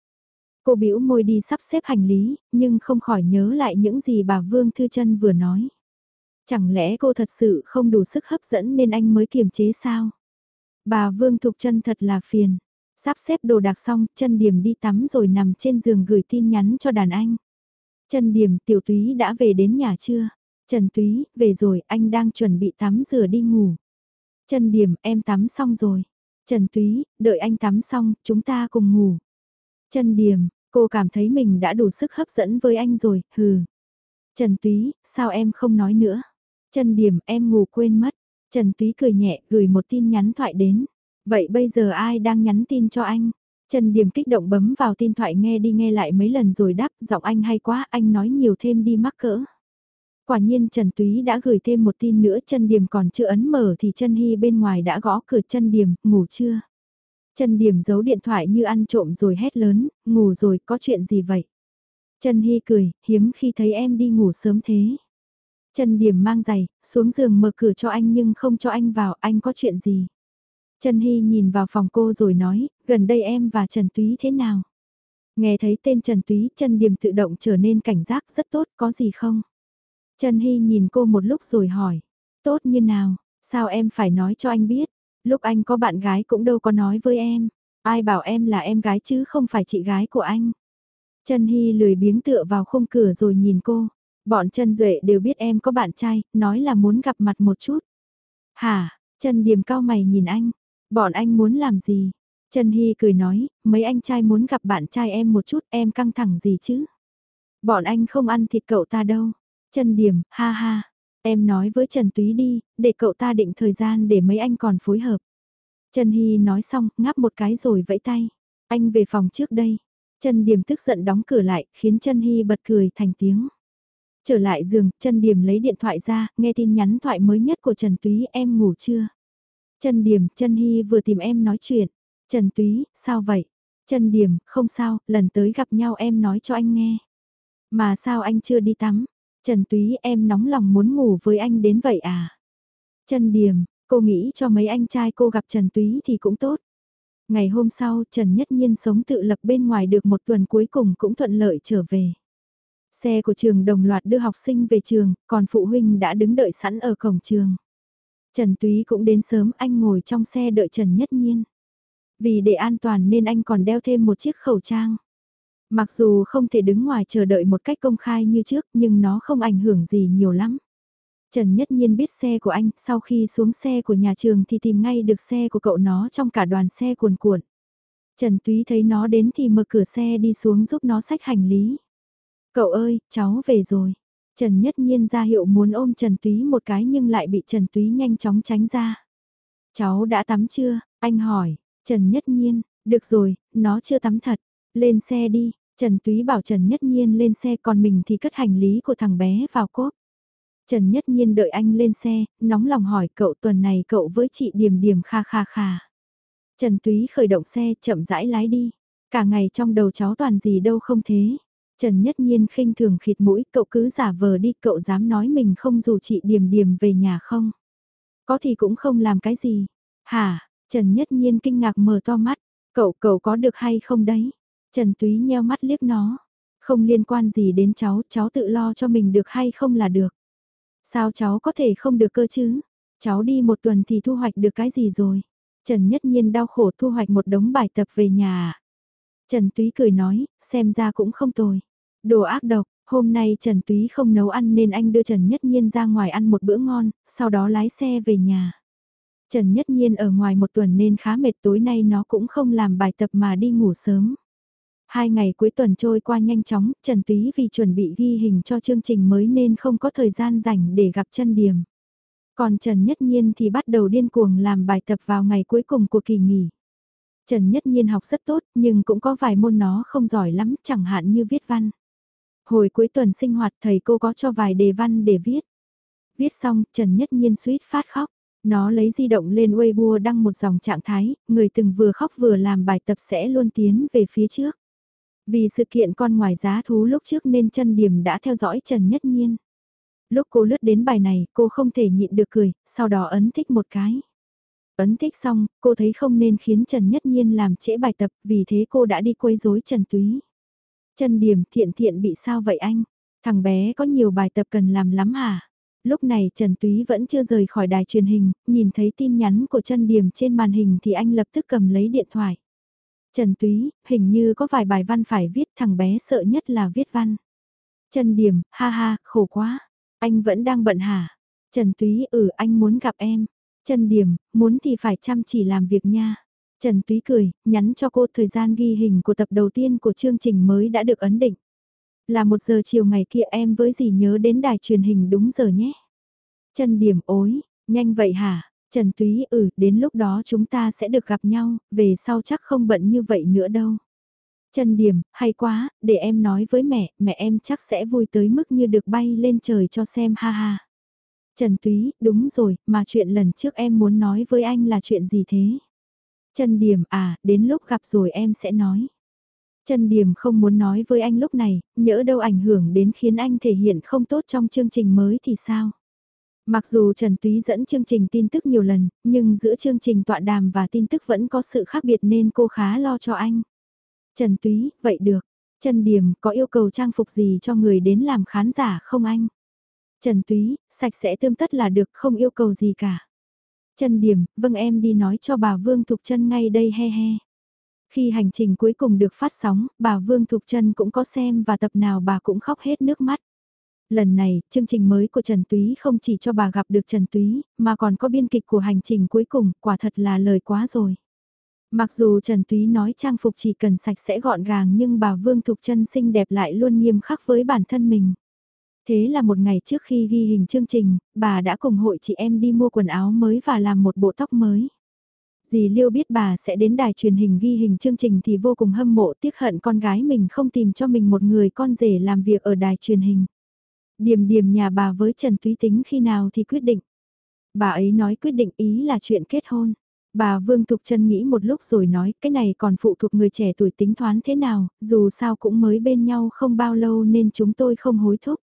Cô bĩu môi đi sắp xếp hành lý, nhưng không khỏi nhớ lại những gì bà Vương Thư chân vừa nói. Chẳng lẽ cô thật sự không đủ sức hấp dẫn nên anh mới kiềm chế sao? Bà Vương Thục chân thật là phiền. Sắp xếp đồ đạc xong, chân điểm đi tắm rồi nằm trên giường gửi tin nhắn cho đàn anh. Chân điểm tiểu túy đã về đến nhà chưa? Trần túy, về rồi, anh đang chuẩn bị tắm rửa đi ngủ. Trần Điểm, em tắm xong rồi. Trần Túy, đợi anh tắm xong, chúng ta cùng ngủ. Trần Điểm, cô cảm thấy mình đã đủ sức hấp dẫn với anh rồi, hừ. Trần Túy, sao em không nói nữa? Trần Điểm, em ngủ quên mất. Trần Túy cười nhẹ, gửi một tin nhắn thoại đến. Vậy bây giờ ai đang nhắn tin cho anh? Trần Điểm kích động bấm vào tin thoại nghe đi nghe lại mấy lần rồi đáp, giọng anh hay quá, anh nói nhiều thêm đi mắc cỡ. Quả nhiên Trần Túy đã gửi thêm một tin nữa chân điểm còn chưa ấn mở thì chân hy bên ngoài đã gõ cửa chân điểm, ngủ chưa? Chân điểm giấu điện thoại như ăn trộm rồi hét lớn, ngủ rồi có chuyện gì vậy? Chân hy cười, hiếm khi thấy em đi ngủ sớm thế. Chân điểm mang giày, xuống giường mở cửa cho anh nhưng không cho anh vào, anh có chuyện gì? Trần Hy nhìn vào phòng cô rồi nói, gần đây em và Trần Túy thế nào? Nghe thấy tên Trần Túy, chân điểm tự động trở nên cảnh giác rất tốt, có gì không? Trần Hy nhìn cô một lúc rồi hỏi, tốt như nào, sao em phải nói cho anh biết, lúc anh có bạn gái cũng đâu có nói với em, ai bảo em là em gái chứ không phải chị gái của anh. Trần Hy lười biếng tựa vào khung cửa rồi nhìn cô, bọn Trần Duệ đều biết em có bạn trai, nói là muốn gặp mặt một chút. Hả, Trần Điềm cao mày nhìn anh, bọn anh muốn làm gì? Trần Hy cười nói, mấy anh trai muốn gặp bạn trai em một chút em căng thẳng gì chứ? Bọn anh không ăn thịt cậu ta đâu. Trần Điểm, ha ha, em nói với Trần Túy đi, để cậu ta định thời gian để mấy anh còn phối hợp. Trần Hy nói xong, ngáp một cái rồi vẫy tay. Anh về phòng trước đây. Trần Điểm tức giận đóng cửa lại, khiến Trần Hy bật cười thành tiếng. Trở lại giường, Trần Điểm lấy điện thoại ra, nghe tin nhắn thoại mới nhất của Trần Túy em ngủ chưa? Trần Điểm, Trần Hy vừa tìm em nói chuyện. Trần Túy, sao vậy? Trần Điểm, không sao, lần tới gặp nhau em nói cho anh nghe. Mà sao anh chưa đi tắm? Trần Túy em nóng lòng muốn ngủ với anh đến vậy à? Trần Điềm, cô nghĩ cho mấy anh trai cô gặp Trần Túy thì cũng tốt. Ngày hôm sau Trần Nhất Nhiên sống tự lập bên ngoài được một tuần cuối cùng cũng thuận lợi trở về. Xe của trường đồng loạt đưa học sinh về trường, còn phụ huynh đã đứng đợi sẵn ở cổng trường. Trần Túy cũng đến sớm anh ngồi trong xe đợi Trần Nhất Nhiên. Vì để an toàn nên anh còn đeo thêm một chiếc khẩu trang. Mặc dù không thể đứng ngoài chờ đợi một cách công khai như trước nhưng nó không ảnh hưởng gì nhiều lắm. Trần Nhất Nhiên biết xe của anh, sau khi xuống xe của nhà trường thì tìm ngay được xe của cậu nó trong cả đoàn xe cuồn cuộn. Trần Túy thấy nó đến thì mở cửa xe đi xuống giúp nó xách hành lý. Cậu ơi, cháu về rồi. Trần Nhất Nhiên ra hiệu muốn ôm Trần Túy một cái nhưng lại bị Trần Túy nhanh chóng tránh ra. Cháu đã tắm chưa? Anh hỏi. Trần Nhất Nhiên, được rồi, nó chưa tắm thật. Lên xe đi, Trần Túy bảo Trần Nhất Nhiên lên xe còn mình thì cất hành lý của thằng bé vào cốp. Trần Nhất Nhiên đợi anh lên xe, nóng lòng hỏi cậu tuần này cậu với chị Điềm Điềm kha kha kha. Trần Túy khởi động xe chậm rãi lái đi. Cả ngày trong đầu cháu toàn gì đâu không thế. Trần Nhất Nhiên khinh thường khịt mũi cậu cứ giả vờ đi cậu dám nói mình không dù chị Điềm Điềm về nhà không. Có thì cũng không làm cái gì. Hả, Trần Nhất Nhiên kinh ngạc mở to mắt. Cậu cậu có được hay không đấy? Trần Túy nheo mắt liếc nó. Không liên quan gì đến cháu, cháu tự lo cho mình được hay không là được. Sao cháu có thể không được cơ chứ? Cháu đi một tuần thì thu hoạch được cái gì rồi? Trần Nhất Nhiên đau khổ thu hoạch một đống bài tập về nhà Trần Túy cười nói, xem ra cũng không tồi. Đồ ác độc, hôm nay Trần Túy không nấu ăn nên anh đưa Trần Nhất Nhiên ra ngoài ăn một bữa ngon, sau đó lái xe về nhà. Trần Nhất Nhiên ở ngoài một tuần nên khá mệt tối nay nó cũng không làm bài tập mà đi ngủ sớm. Hai ngày cuối tuần trôi qua nhanh chóng, Trần Túy vì chuẩn bị ghi hình cho chương trình mới nên không có thời gian rảnh để gặp chân điểm. Còn Trần Nhất Nhiên thì bắt đầu điên cuồng làm bài tập vào ngày cuối cùng của kỳ nghỉ. Trần Nhất Nhiên học rất tốt nhưng cũng có vài môn nó không giỏi lắm chẳng hạn như viết văn. Hồi cuối tuần sinh hoạt thầy cô có cho vài đề văn để viết. Viết xong Trần Nhất Nhiên suýt phát khóc. Nó lấy di động lên Weibo đăng một dòng trạng thái, người từng vừa khóc vừa làm bài tập sẽ luôn tiến về phía trước. Vì sự kiện con ngoài giá thú lúc trước nên chân điểm đã theo dõi Trần Nhất Nhiên. Lúc cô lướt đến bài này, cô không thể nhịn được cười, sau đó ấn thích một cái. Ấn thích xong, cô thấy không nên khiến Trần Nhất Nhiên làm trễ bài tập, vì thế cô đã đi quấy rối Trần Túy. Trần Điểm thiện thiện bị sao vậy anh? Thằng bé có nhiều bài tập cần làm lắm hả? Lúc này Trần Túy vẫn chưa rời khỏi đài truyền hình, nhìn thấy tin nhắn của Trần Điểm trên màn hình thì anh lập tức cầm lấy điện thoại. Trần Túy, hình như có vài bài văn phải viết thằng bé sợ nhất là viết văn. Trần Điểm, ha ha, khổ quá. Anh vẫn đang bận hả? Trần Túy, ừ anh muốn gặp em. Trần Điểm, muốn thì phải chăm chỉ làm việc nha. Trần Túy cười, nhắn cho cô thời gian ghi hình của tập đầu tiên của chương trình mới đã được ấn định. Là một giờ chiều ngày kia em với gì nhớ đến đài truyền hình đúng giờ nhé. Trần Điểm ối, nhanh vậy hả? Trần Túy ừ, đến lúc đó chúng ta sẽ được gặp nhau, về sau chắc không bận như vậy nữa đâu. Trần Điểm, hay quá, để em nói với mẹ, mẹ em chắc sẽ vui tới mức như được bay lên trời cho xem ha ha. Trần Túy, đúng rồi, mà chuyện lần trước em muốn nói với anh là chuyện gì thế? Trần Điểm, à, đến lúc gặp rồi em sẽ nói. Trần Điểm không muốn nói với anh lúc này, nhỡ đâu ảnh hưởng đến khiến anh thể hiện không tốt trong chương trình mới thì sao? Mặc dù Trần Túy dẫn chương trình tin tức nhiều lần, nhưng giữa chương trình tọa đàm và tin tức vẫn có sự khác biệt nên cô khá lo cho anh. Trần Túy, vậy được. Trần Điểm có yêu cầu trang phục gì cho người đến làm khán giả không anh? Trần Túy, sạch sẽ tươm tất là được không yêu cầu gì cả. Trần Điểm, vâng em đi nói cho bà Vương Thục Trân ngay đây he he. Khi hành trình cuối cùng được phát sóng, bà Vương Thục Trân cũng có xem và tập nào bà cũng khóc hết nước mắt. Lần này, chương trình mới của Trần Túy không chỉ cho bà gặp được Trần Túy, mà còn có biên kịch của hành trình cuối cùng, quả thật là lời quá rồi. Mặc dù Trần Túy nói trang phục chỉ cần sạch sẽ gọn gàng nhưng bà Vương Thục Trân xinh đẹp lại luôn nghiêm khắc với bản thân mình. Thế là một ngày trước khi ghi hình chương trình, bà đã cùng hội chị em đi mua quần áo mới và làm một bộ tóc mới. Dì Liêu biết bà sẽ đến đài truyền hình ghi hình chương trình thì vô cùng hâm mộ tiếc hận con gái mình không tìm cho mình một người con rể làm việc ở đài truyền hình. Điềm điềm nhà bà với Trần Túy tính khi nào thì quyết định. Bà ấy nói quyết định ý là chuyện kết hôn. Bà Vương Thục Trân nghĩ một lúc rồi nói cái này còn phụ thuộc người trẻ tuổi tính toán thế nào, dù sao cũng mới bên nhau không bao lâu nên chúng tôi không hối thúc.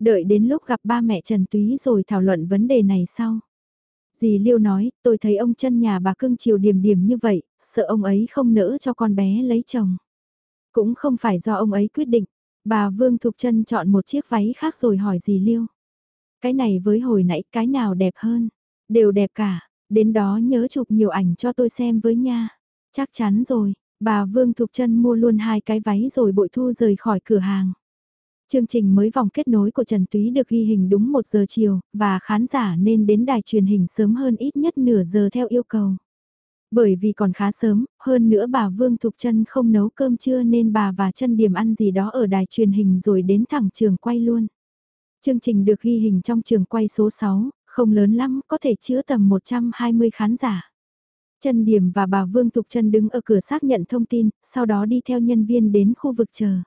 Đợi đến lúc gặp ba mẹ Trần Túy rồi thảo luận vấn đề này sau. Dì Liêu nói, tôi thấy ông chân nhà bà cưng chiều điểm điểm như vậy, sợ ông ấy không nỡ cho con bé lấy chồng. Cũng không phải do ông ấy quyết định, bà Vương Thục Trân chọn một chiếc váy khác rồi hỏi dì Liêu. Cái này với hồi nãy cái nào đẹp hơn? Đều đẹp cả, đến đó nhớ chụp nhiều ảnh cho tôi xem với nha. Chắc chắn rồi, bà Vương Thục Trân mua luôn hai cái váy rồi bội thu rời khỏi cửa hàng. Chương trình mới vòng kết nối của Trần Túy được ghi hình đúng 1 giờ chiều, và khán giả nên đến đài truyền hình sớm hơn ít nhất nửa giờ theo yêu cầu. Bởi vì còn khá sớm, hơn nữa bà Vương Thục Trân không nấu cơm trưa nên bà và chân điểm ăn gì đó ở đài truyền hình rồi đến thẳng trường quay luôn. Chương trình được ghi hình trong trường quay số 6, không lớn lắm, có thể chứa tầm 120 khán giả. Trần Điểm và bà Vương Thục Trân đứng ở cửa xác nhận thông tin, sau đó đi theo nhân viên đến khu vực chờ.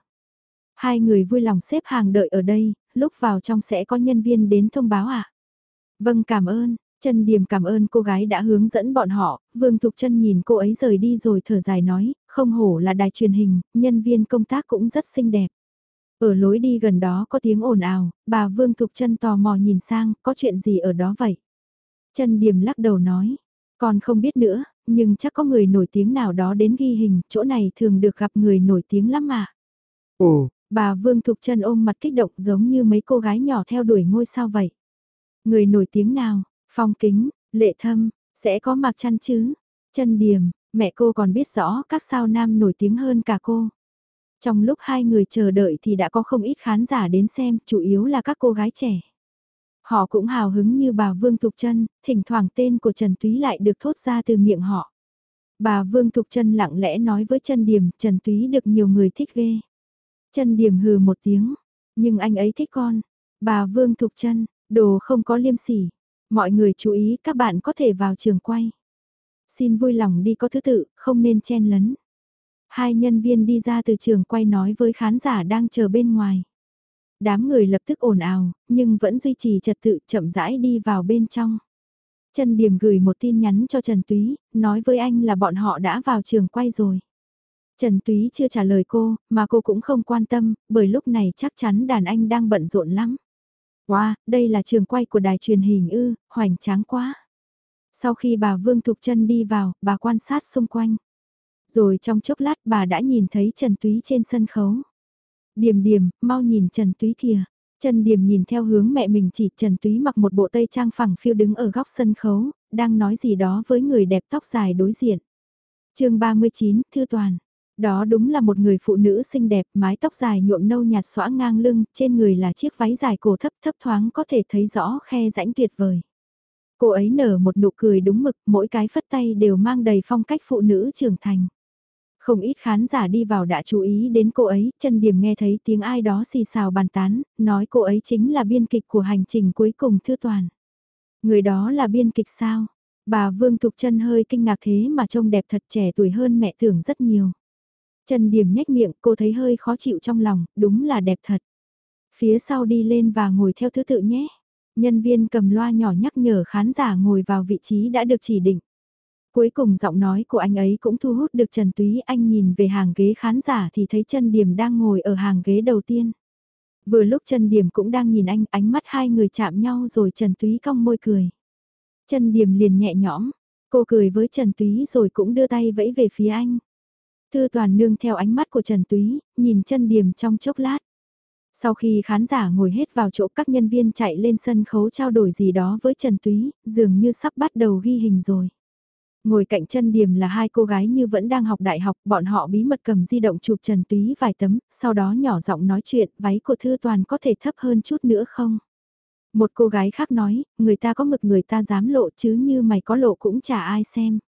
Hai người vui lòng xếp hàng đợi ở đây, lúc vào trong sẽ có nhân viên đến thông báo ạ. À? Vâng cảm ơn, Trần Điềm cảm ơn cô gái đã hướng dẫn bọn họ, Vương Thục Trân nhìn cô ấy rời đi rồi thở dài nói, không hổ là đài truyền hình, nhân viên công tác cũng rất xinh đẹp. Ở lối đi gần đó có tiếng ồn ào, bà Vương Thục Trân tò mò nhìn sang, có chuyện gì ở đó vậy? Trần Điềm lắc đầu nói, còn không biết nữa, nhưng chắc có người nổi tiếng nào đó đến ghi hình, chỗ này thường được gặp người nổi tiếng lắm mà. Ồ, bà Vương Thục Trân ôm mặt kích động giống như mấy cô gái nhỏ theo đuổi ngôi sao vậy. Người nổi tiếng nào, phong kính, lệ thâm, sẽ có mặc chăn chứ? Chân điểm, mẹ cô còn biết rõ các sao nam nổi tiếng hơn cả cô. Trong lúc hai người chờ đợi thì đã có không ít khán giả đến xem, chủ yếu là các cô gái trẻ. Họ cũng hào hứng như bà Vương Thục Trân, thỉnh thoảng tên của Trần Túy lại được thốt ra từ miệng họ. Bà Vương Thục Trân lặng lẽ nói với Trần Điểm, Trần Túy được nhiều người thích ghê. Trần Điểm hừ một tiếng, nhưng anh ấy thích con. Bà Vương Thục Trân, đồ không có liêm sỉ. Mọi người chú ý các bạn có thể vào trường quay. Xin vui lòng đi có thứ tự, không nên chen lấn. Hai nhân viên đi ra từ trường quay nói với khán giả đang chờ bên ngoài. Đám người lập tức ồn ào, nhưng vẫn duy trì trật tự chậm rãi đi vào bên trong. Trần Điểm gửi một tin nhắn cho Trần Túy, nói với anh là bọn họ đã vào trường quay rồi. Trần Túy chưa trả lời cô, mà cô cũng không quan tâm, bởi lúc này chắc chắn đàn anh đang bận rộn lắm. Wow, đây là trường quay của đài truyền hình ư, hoành tráng quá. Sau khi bà Vương Thục Trân đi vào, bà quan sát xung quanh. Rồi trong chốc lát bà đã nhìn thấy Trần Túy trên sân khấu. Điềm điềm, mau nhìn Trần Túy kìa. Trần Điềm nhìn theo hướng mẹ mình chỉ Trần Túy mặc một bộ tây trang phẳng phiêu đứng ở góc sân khấu, đang nói gì đó với người đẹp tóc dài đối diện. chương 39, Thư Toàn. Đó đúng là một người phụ nữ xinh đẹp, mái tóc dài nhuộm nâu nhạt xõa ngang lưng, trên người là chiếc váy dài cổ thấp thấp thoáng có thể thấy rõ khe rãnh tuyệt vời. Cô ấy nở một nụ cười đúng mực, mỗi cái phất tay đều mang đầy phong cách phụ nữ trưởng thành. Không ít khán giả đi vào đã chú ý đến cô ấy, chân điểm nghe thấy tiếng ai đó xì xào bàn tán, nói cô ấy chính là biên kịch của hành trình cuối cùng thư toàn. Người đó là biên kịch sao? Bà Vương Thục chân hơi kinh ngạc thế mà trông đẹp thật trẻ tuổi hơn mẹ tưởng rất nhiều. Trần Điểm nhếch miệng, cô thấy hơi khó chịu trong lòng, đúng là đẹp thật. Phía sau đi lên và ngồi theo thứ tự nhé. Nhân viên cầm loa nhỏ nhắc nhở khán giả ngồi vào vị trí đã được chỉ định. Cuối cùng giọng nói của anh ấy cũng thu hút được Trần Túy anh nhìn về hàng ghế khán giả thì thấy Trần điểm đang ngồi ở hàng ghế đầu tiên. Vừa lúc Trần Điểm cũng đang nhìn anh, ánh mắt hai người chạm nhau rồi Trần Túy cong môi cười. Trần Điểm liền nhẹ nhõm, cô cười với Trần Túy rồi cũng đưa tay vẫy về phía anh. Thư toàn nương theo ánh mắt của Trần Túy, nhìn chân Điểm trong chốc lát. Sau khi khán giả ngồi hết vào chỗ các nhân viên chạy lên sân khấu trao đổi gì đó với Trần Túy, dường như sắp bắt đầu ghi hình rồi. Ngồi cạnh chân điểm là hai cô gái như vẫn đang học đại học, bọn họ bí mật cầm di động chụp Trần Túy vài tấm, sau đó nhỏ giọng nói chuyện, váy của Thư Toàn có thể thấp hơn chút nữa không? Một cô gái khác nói, người ta có ngực người ta dám lộ chứ như mày có lộ cũng chả ai xem.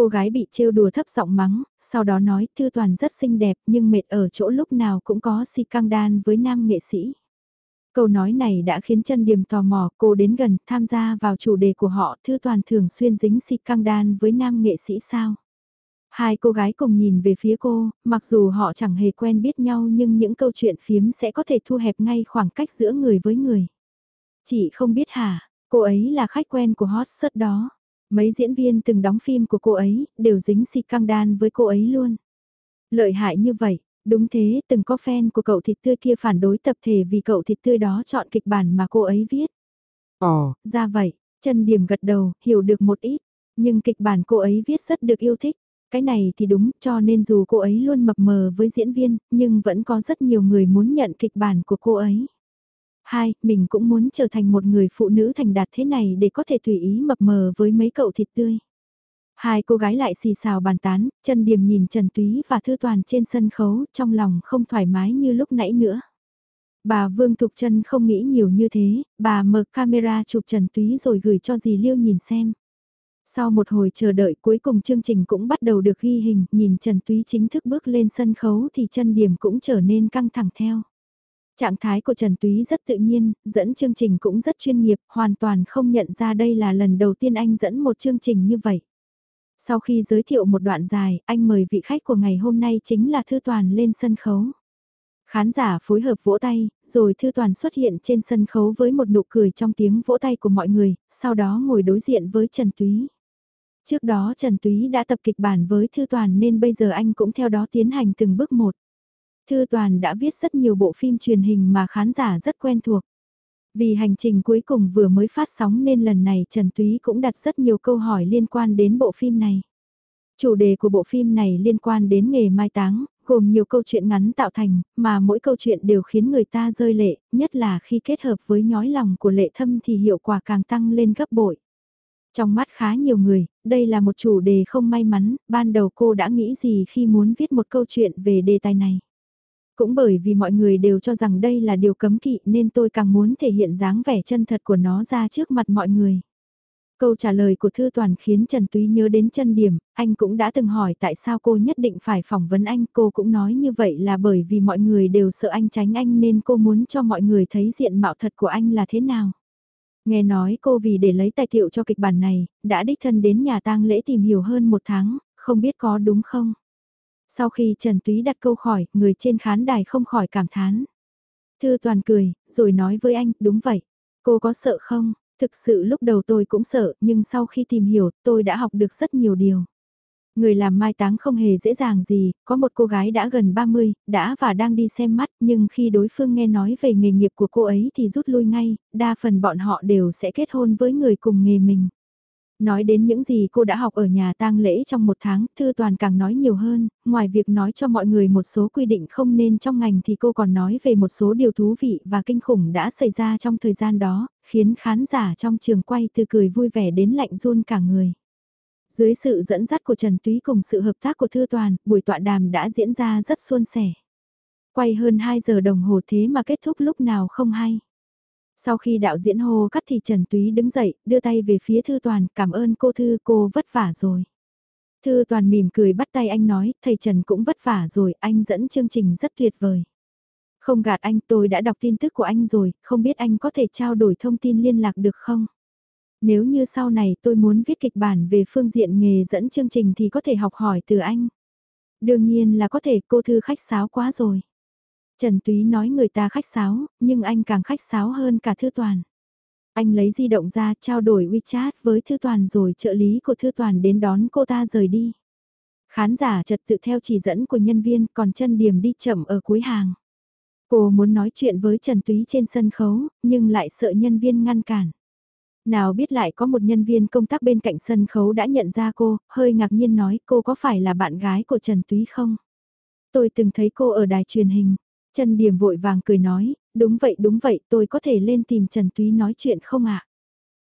Cô gái bị trêu đùa thấp giọng mắng, sau đó nói Thư Toàn rất xinh đẹp nhưng mệt ở chỗ lúc nào cũng có si căng đan với nam nghệ sĩ. Câu nói này đã khiến chân điềm tò mò cô đến gần tham gia vào chủ đề của họ Thư Toàn thường xuyên dính si căng đan với nam nghệ sĩ sao. Hai cô gái cùng nhìn về phía cô, mặc dù họ chẳng hề quen biết nhau nhưng những câu chuyện phiếm sẽ có thể thu hẹp ngay khoảng cách giữa người với người. Chị không biết hả, cô ấy là khách quen của hot search đó. Mấy diễn viên từng đóng phim của cô ấy, đều dính si căng đan với cô ấy luôn. Lợi hại như vậy, đúng thế, từng có fan của cậu thịt tươi kia phản đối tập thể vì cậu thịt tươi đó chọn kịch bản mà cô ấy viết. Ồ, ra vậy, chân điểm gật đầu, hiểu được một ít, nhưng kịch bản cô ấy viết rất được yêu thích. Cái này thì đúng, cho nên dù cô ấy luôn mập mờ với diễn viên, nhưng vẫn có rất nhiều người muốn nhận kịch bản của cô ấy. Hai, mình cũng muốn trở thành một người phụ nữ thành đạt thế này để có thể tùy ý mập mờ với mấy cậu thịt tươi. Hai cô gái lại xì xào bàn tán, chân điềm nhìn Trần Túy và Thư Toàn trên sân khấu, trong lòng không thoải mái như lúc nãy nữa. Bà Vương Thục Trân không nghĩ nhiều như thế, bà mở camera chụp Trần Túy rồi gửi cho dì Liêu nhìn xem. Sau một hồi chờ đợi cuối cùng chương trình cũng bắt đầu được ghi hình, nhìn Trần Túy chính thức bước lên sân khấu thì chân điểm cũng trở nên căng thẳng theo. Trạng thái của Trần Túy rất tự nhiên, dẫn chương trình cũng rất chuyên nghiệp, hoàn toàn không nhận ra đây là lần đầu tiên anh dẫn một chương trình như vậy. Sau khi giới thiệu một đoạn dài, anh mời vị khách của ngày hôm nay chính là Thư Toàn lên sân khấu. Khán giả phối hợp vỗ tay, rồi Thư Toàn xuất hiện trên sân khấu với một nụ cười trong tiếng vỗ tay của mọi người, sau đó ngồi đối diện với Trần Túy. Trước đó Trần Túy đã tập kịch bản với Thư Toàn nên bây giờ anh cũng theo đó tiến hành từng bước một. Thư Toàn đã viết rất nhiều bộ phim truyền hình mà khán giả rất quen thuộc. Vì hành trình cuối cùng vừa mới phát sóng nên lần này Trần Túy cũng đặt rất nhiều câu hỏi liên quan đến bộ phim này. Chủ đề của bộ phim này liên quan đến nghề mai táng, gồm nhiều câu chuyện ngắn tạo thành, mà mỗi câu chuyện đều khiến người ta rơi lệ, nhất là khi kết hợp với nhói lòng của lệ thâm thì hiệu quả càng tăng lên gấp bội. Trong mắt khá nhiều người, đây là một chủ đề không may mắn, ban đầu cô đã nghĩ gì khi muốn viết một câu chuyện về đề tài này. Cũng bởi vì mọi người đều cho rằng đây là điều cấm kỵ nên tôi càng muốn thể hiện dáng vẻ chân thật của nó ra trước mặt mọi người. Câu trả lời của Thư Toàn khiến Trần Túy nhớ đến chân điểm, anh cũng đã từng hỏi tại sao cô nhất định phải phỏng vấn anh, cô cũng nói như vậy là bởi vì mọi người đều sợ anh tránh anh nên cô muốn cho mọi người thấy diện mạo thật của anh là thế nào. Nghe nói cô vì để lấy tài thiệu cho kịch bản này, đã đích thân đến nhà tang lễ tìm hiểu hơn một tháng, không biết có đúng không? Sau khi Trần Túy đặt câu hỏi, người trên khán đài không khỏi cảm thán. Thư Toàn cười, rồi nói với anh, đúng vậy. Cô có sợ không? Thực sự lúc đầu tôi cũng sợ, nhưng sau khi tìm hiểu, tôi đã học được rất nhiều điều. Người làm mai táng không hề dễ dàng gì, có một cô gái đã gần 30, đã và đang đi xem mắt, nhưng khi đối phương nghe nói về nghề nghiệp của cô ấy thì rút lui ngay, đa phần bọn họ đều sẽ kết hôn với người cùng nghề mình. Nói đến những gì cô đã học ở nhà tang lễ trong một tháng, Thư Toàn càng nói nhiều hơn, ngoài việc nói cho mọi người một số quy định không nên trong ngành thì cô còn nói về một số điều thú vị và kinh khủng đã xảy ra trong thời gian đó, khiến khán giả trong trường quay từ cười vui vẻ đến lạnh run cả người. Dưới sự dẫn dắt của Trần Túy cùng sự hợp tác của Thư Toàn, buổi tọa đàm đã diễn ra rất suôn sẻ. Quay hơn 2 giờ đồng hồ thế mà kết thúc lúc nào không hay. Sau khi đạo diễn hô cắt thì Trần Túy đứng dậy, đưa tay về phía Thư Toàn, cảm ơn cô Thư, cô vất vả rồi. Thư Toàn mỉm cười bắt tay anh nói, thầy Trần cũng vất vả rồi, anh dẫn chương trình rất tuyệt vời. Không gạt anh tôi đã đọc tin tức của anh rồi, không biết anh có thể trao đổi thông tin liên lạc được không? Nếu như sau này tôi muốn viết kịch bản về phương diện nghề dẫn chương trình thì có thể học hỏi từ anh. Đương nhiên là có thể cô Thư khách sáo quá rồi. Trần Túy nói người ta khách sáo, nhưng anh càng khách sáo hơn cả Thư Toàn. Anh lấy di động ra trao đổi WeChat với Thư Toàn rồi trợ lý của Thư Toàn đến đón cô ta rời đi. Khán giả trật tự theo chỉ dẫn của nhân viên còn chân điểm đi chậm ở cuối hàng. Cô muốn nói chuyện với Trần Túy trên sân khấu, nhưng lại sợ nhân viên ngăn cản. Nào biết lại có một nhân viên công tác bên cạnh sân khấu đã nhận ra cô, hơi ngạc nhiên nói cô có phải là bạn gái của Trần Túy không? Tôi từng thấy cô ở đài truyền hình. Trần Điểm vội vàng cười nói, đúng vậy đúng vậy tôi có thể lên tìm Trần Túy nói chuyện không ạ?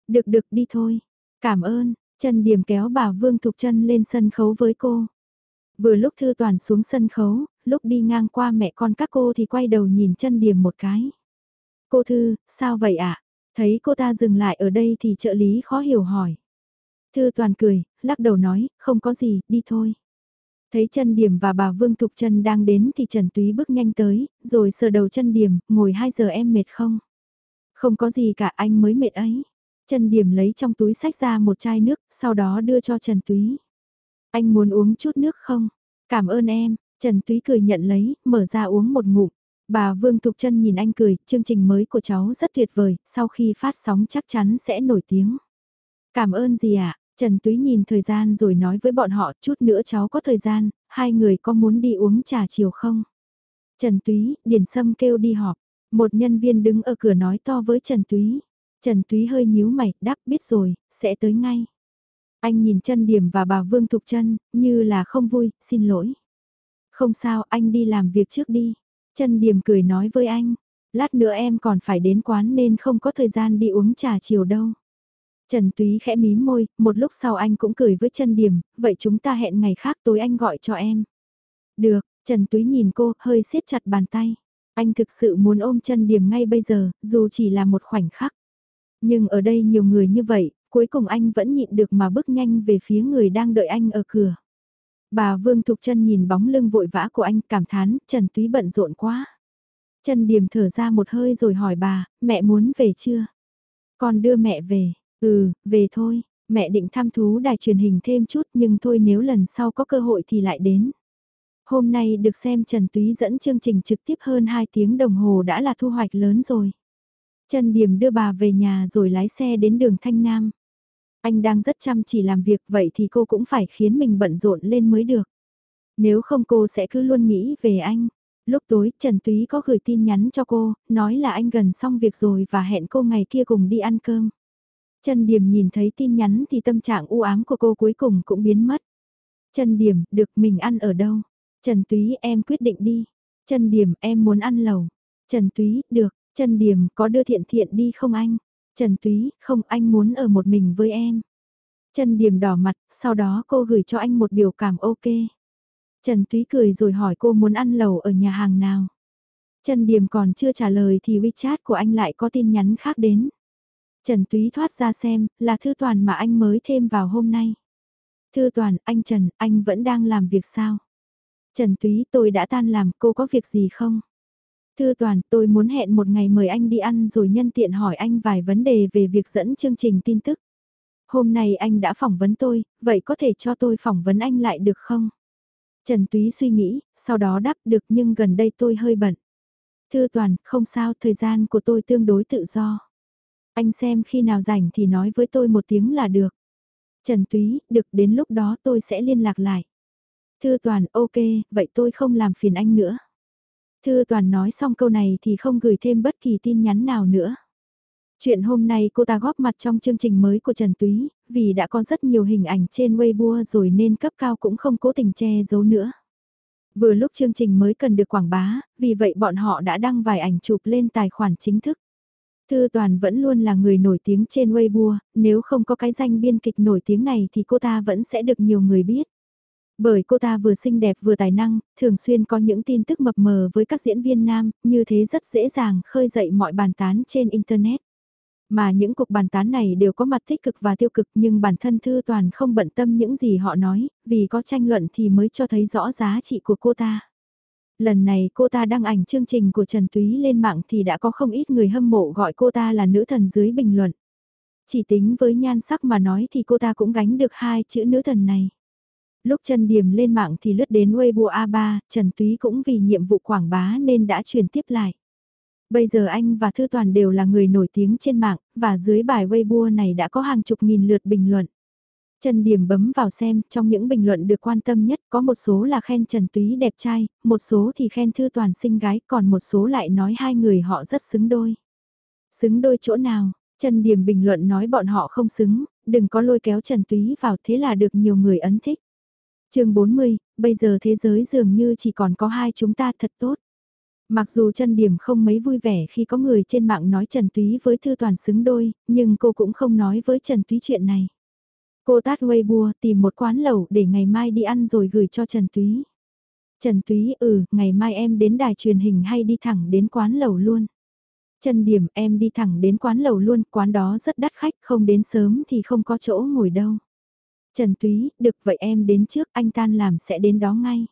Được được đi thôi. Cảm ơn, Trần Điểm kéo bà Vương Thục Trân lên sân khấu với cô. Vừa lúc Thư Toàn xuống sân khấu, lúc đi ngang qua mẹ con các cô thì quay đầu nhìn Trần Điểm một cái. Cô Thư, sao vậy ạ? Thấy cô ta dừng lại ở đây thì trợ lý khó hiểu hỏi. Thư Toàn cười, lắc đầu nói, không có gì, đi thôi. Thấy chân điểm và bà Vương Thục Trân đang đến thì Trần Túy bước nhanh tới, rồi sờ đầu chân điểm, ngồi 2 giờ em mệt không? Không có gì cả anh mới mệt ấy. Trần Điểm lấy trong túi sách ra một chai nước, sau đó đưa cho Trần Túy. Anh muốn uống chút nước không? Cảm ơn em, Trần Túy cười nhận lấy, mở ra uống một ngụm. Bà Vương Thục Trân nhìn anh cười, chương trình mới của cháu rất tuyệt vời, sau khi phát sóng chắc chắn sẽ nổi tiếng. Cảm ơn gì ạ? À? Trần Túy nhìn thời gian rồi nói với bọn họ chút nữa cháu có thời gian, hai người có muốn đi uống trà chiều không? Trần Túy, Điền Sâm kêu đi họp. Một nhân viên đứng ở cửa nói to với Trần Túy. Trần Túy hơi nhíu mày, đáp biết rồi, sẽ tới ngay. Anh nhìn chân điểm và bà Vương Thục chân như là không vui, xin lỗi. Không sao, anh đi làm việc trước đi. Chân điểm cười nói với anh, lát nữa em còn phải đến quán nên không có thời gian đi uống trà chiều đâu. Trần Túy khẽ mím môi, một lúc sau anh cũng cười với Trần điểm, vậy chúng ta hẹn ngày khác tối anh gọi cho em. Được, Trần Túy nhìn cô, hơi siết chặt bàn tay. Anh thực sự muốn ôm Trần điểm ngay bây giờ, dù chỉ là một khoảnh khắc. Nhưng ở đây nhiều người như vậy, cuối cùng anh vẫn nhịn được mà bước nhanh về phía người đang đợi anh ở cửa. Bà Vương Thục chân nhìn bóng lưng vội vã của anh cảm thán, Trần Túy bận rộn quá. Trần Điềm thở ra một hơi rồi hỏi bà, mẹ muốn về chưa? Con đưa mẹ về, ừ, về thôi, mẹ định thăm thú đài truyền hình thêm chút nhưng thôi nếu lần sau có cơ hội thì lại đến. Hôm nay được xem Trần Túy dẫn chương trình trực tiếp hơn 2 tiếng đồng hồ đã là thu hoạch lớn rồi. Trần Điểm đưa bà về nhà rồi lái xe đến đường Thanh Nam. Anh đang rất chăm chỉ làm việc vậy thì cô cũng phải khiến mình bận rộn lên mới được. Nếu không cô sẽ cứ luôn nghĩ về anh. Lúc tối Trần Túy có gửi tin nhắn cho cô, nói là anh gần xong việc rồi và hẹn cô ngày kia cùng đi ăn cơm. Trần Điểm nhìn thấy tin nhắn thì tâm trạng u ám của cô cuối cùng cũng biến mất. Trần Điểm, được mình ăn ở đâu? Trần Túy em quyết định đi. Trần Điểm em muốn ăn lẩu. Trần Túy, được. Trần Điểm có đưa thiện thiện đi không anh? Trần Túy, không anh muốn ở một mình với em. Trần Điểm đỏ mặt, sau đó cô gửi cho anh một biểu cảm ok. Trần Túy cười rồi hỏi cô muốn ăn lẩu ở nhà hàng nào. Trần Điểm còn chưa trả lời thì WeChat của anh lại có tin nhắn khác đến. Trần Túy thoát ra xem, là thư toàn mà anh mới thêm vào hôm nay. Thư toàn, anh Trần, anh vẫn đang làm việc sao? Trần Túy, tôi đã tan làm, cô có việc gì không? Thư toàn, tôi muốn hẹn một ngày mời anh đi ăn rồi nhân tiện hỏi anh vài vấn đề về việc dẫn chương trình tin tức. Hôm nay anh đã phỏng vấn tôi, vậy có thể cho tôi phỏng vấn anh lại được không? Trần Túy suy nghĩ, sau đó đáp được nhưng gần đây tôi hơi bận. Thư toàn, không sao, thời gian của tôi tương đối tự do. Anh xem khi nào rảnh thì nói với tôi một tiếng là được. Trần Túy, được đến lúc đó tôi sẽ liên lạc lại. Thư Toàn, ok, vậy tôi không làm phiền anh nữa. Thư Toàn nói xong câu này thì không gửi thêm bất kỳ tin nhắn nào nữa. Chuyện hôm nay cô ta góp mặt trong chương trình mới của Trần Túy, vì đã có rất nhiều hình ảnh trên Weibo rồi nên cấp cao cũng không cố tình che giấu nữa. Vừa lúc chương trình mới cần được quảng bá, vì vậy bọn họ đã đăng vài ảnh chụp lên tài khoản chính thức. Thư Toàn vẫn luôn là người nổi tiếng trên Weibo, nếu không có cái danh biên kịch nổi tiếng này thì cô ta vẫn sẽ được nhiều người biết. Bởi cô ta vừa xinh đẹp vừa tài năng, thường xuyên có những tin tức mập mờ với các diễn viên nam, như thế rất dễ dàng khơi dậy mọi bàn tán trên Internet. Mà những cuộc bàn tán này đều có mặt tích cực và tiêu cực nhưng bản thân Thư Toàn không bận tâm những gì họ nói, vì có tranh luận thì mới cho thấy rõ giá trị của cô ta. Lần này cô ta đăng ảnh chương trình của Trần Túy lên mạng thì đã có không ít người hâm mộ gọi cô ta là nữ thần dưới bình luận. Chỉ tính với nhan sắc mà nói thì cô ta cũng gánh được hai chữ nữ thần này. Lúc Trần Điểm lên mạng thì lướt đến Weibo A3, Trần Túy cũng vì nhiệm vụ quảng bá nên đã truyền tiếp lại. Bây giờ anh và Thư Toàn đều là người nổi tiếng trên mạng, và dưới bài Weibo này đã có hàng chục nghìn lượt bình luận. Trần Điểm bấm vào xem, trong những bình luận được quan tâm nhất có một số là khen Trần Túy đẹp trai, một số thì khen Thư Toàn xinh gái, còn một số lại nói hai người họ rất xứng đôi. Xứng đôi chỗ nào? Trần Điểm bình luận nói bọn họ không xứng, đừng có lôi kéo Trần Túy vào thế là được nhiều người ấn thích. chương 40, bây giờ thế giới dường như chỉ còn có hai chúng ta thật tốt. Mặc dù Trần Điểm không mấy vui vẻ khi có người trên mạng nói Trần Túy với Thư Toàn xứng đôi, nhưng cô cũng không nói với Trần Túy chuyện này. Cô tát Weibo tìm một quán lẩu để ngày mai đi ăn rồi gửi cho Trần Túy. Trần Túy ừ, ngày mai em đến đài truyền hình hay đi thẳng đến quán lẩu luôn. Trần Điểm em đi thẳng đến quán lẩu luôn, quán đó rất đắt khách, không đến sớm thì không có chỗ ngồi đâu. Trần Túy, được vậy em đến trước, anh tan làm sẽ đến đó ngay.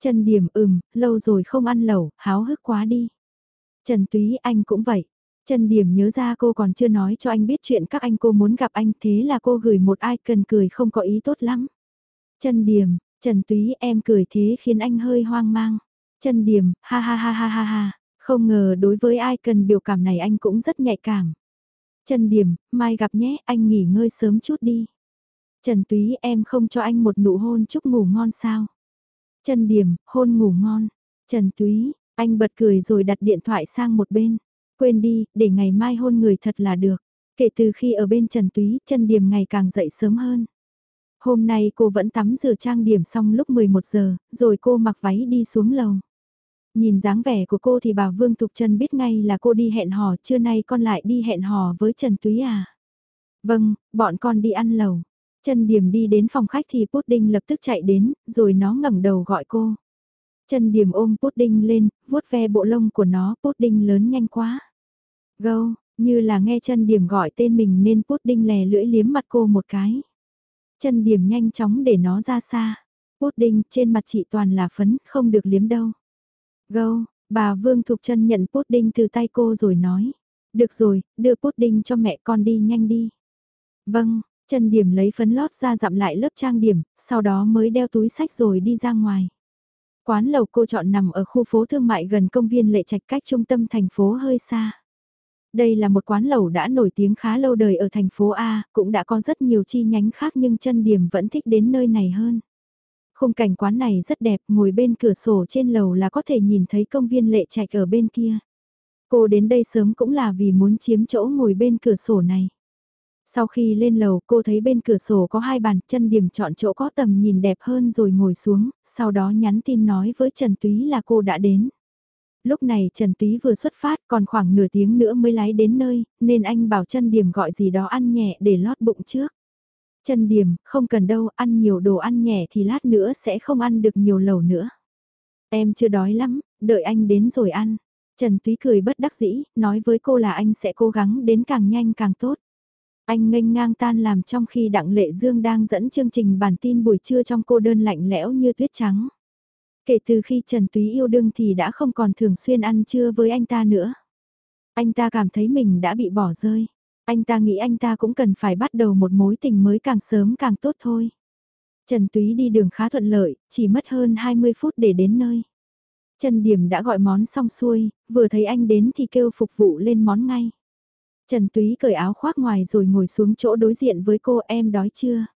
Trần Điểm ừm, lâu rồi không ăn lẩu, háo hức quá đi. Trần Túy anh cũng vậy chân Điểm nhớ ra cô còn chưa nói cho anh biết chuyện các anh cô muốn gặp anh thế là cô gửi một ai cần cười không có ý tốt lắm. Chân Điểm, Trần Túy em cười thế khiến anh hơi hoang mang. Chân Điểm, ha ha ha ha ha ha, không ngờ đối với ai cần biểu cảm này anh cũng rất nhạy cảm. Trần Điểm, mai gặp nhé, anh nghỉ ngơi sớm chút đi. Trần Túy em không cho anh một nụ hôn chúc ngủ ngon sao. Trần Điểm, hôn ngủ ngon. Trần Túy, anh bật cười rồi đặt điện thoại sang một bên. Quên đi, để ngày mai hôn người thật là được. Kể từ khi ở bên Trần Túy, Trần Điểm ngày càng dậy sớm hơn. Hôm nay cô vẫn tắm rửa trang điểm xong lúc 11 giờ, rồi cô mặc váy đi xuống lầu. Nhìn dáng vẻ của cô thì bà Vương Thục Trân biết ngay là cô đi hẹn hò, trưa nay con lại đi hẹn hò với Trần Túy à? Vâng, bọn con đi ăn lầu. Trần Điểm đi đến phòng khách thì Pudding lập tức chạy đến, rồi nó ngẩng đầu gọi cô. Trần Điểm ôm Pudding lên, vuốt ve bộ lông của nó, Pudding lớn nhanh quá. Gâu, như là nghe chân điểm gọi tên mình nên pudding lè lưỡi liếm mặt cô một cái. Chân điểm nhanh chóng để nó ra xa. Pudding trên mặt chị toàn là phấn, không được liếm đâu. Gâu, bà Vương Thục chân nhận pudding từ tay cô rồi nói. Được rồi, đưa pudding cho mẹ con đi nhanh đi. Vâng, chân điểm lấy phấn lót ra dặm lại lớp trang điểm, sau đó mới đeo túi sách rồi đi ra ngoài. Quán lầu cô chọn nằm ở khu phố thương mại gần công viên lệ trạch cách trung tâm thành phố hơi xa. Đây là một quán lẩu đã nổi tiếng khá lâu đời ở thành phố A, cũng đã có rất nhiều chi nhánh khác nhưng chân điểm vẫn thích đến nơi này hơn. Khung cảnh quán này rất đẹp, ngồi bên cửa sổ trên lầu là có thể nhìn thấy công viên lệ trạch ở bên kia. Cô đến đây sớm cũng là vì muốn chiếm chỗ ngồi bên cửa sổ này. Sau khi lên lầu cô thấy bên cửa sổ có hai bàn chân điểm chọn chỗ có tầm nhìn đẹp hơn rồi ngồi xuống, sau đó nhắn tin nói với Trần Túy là cô đã đến. Lúc này Trần Túy vừa xuất phát còn khoảng nửa tiếng nữa mới lái đến nơi, nên anh bảo chân điểm gọi gì đó ăn nhẹ để lót bụng trước. Chân điểm, không cần đâu, ăn nhiều đồ ăn nhẹ thì lát nữa sẽ không ăn được nhiều lẩu nữa. Em chưa đói lắm, đợi anh đến rồi ăn. Trần Túy cười bất đắc dĩ, nói với cô là anh sẽ cố gắng đến càng nhanh càng tốt. Anh nghênh ngang tan làm trong khi Đặng Lệ Dương đang dẫn chương trình bản tin buổi trưa trong cô đơn lạnh lẽo như tuyết trắng. Kể từ khi Trần Túy yêu đương thì đã không còn thường xuyên ăn trưa với anh ta nữa. Anh ta cảm thấy mình đã bị bỏ rơi. Anh ta nghĩ anh ta cũng cần phải bắt đầu một mối tình mới càng sớm càng tốt thôi. Trần Túy đi đường khá thuận lợi, chỉ mất hơn 20 phút để đến nơi. Trần Điểm đã gọi món xong xuôi, vừa thấy anh đến thì kêu phục vụ lên món ngay. Trần Túy cởi áo khoác ngoài rồi ngồi xuống chỗ đối diện với cô em đói chưa?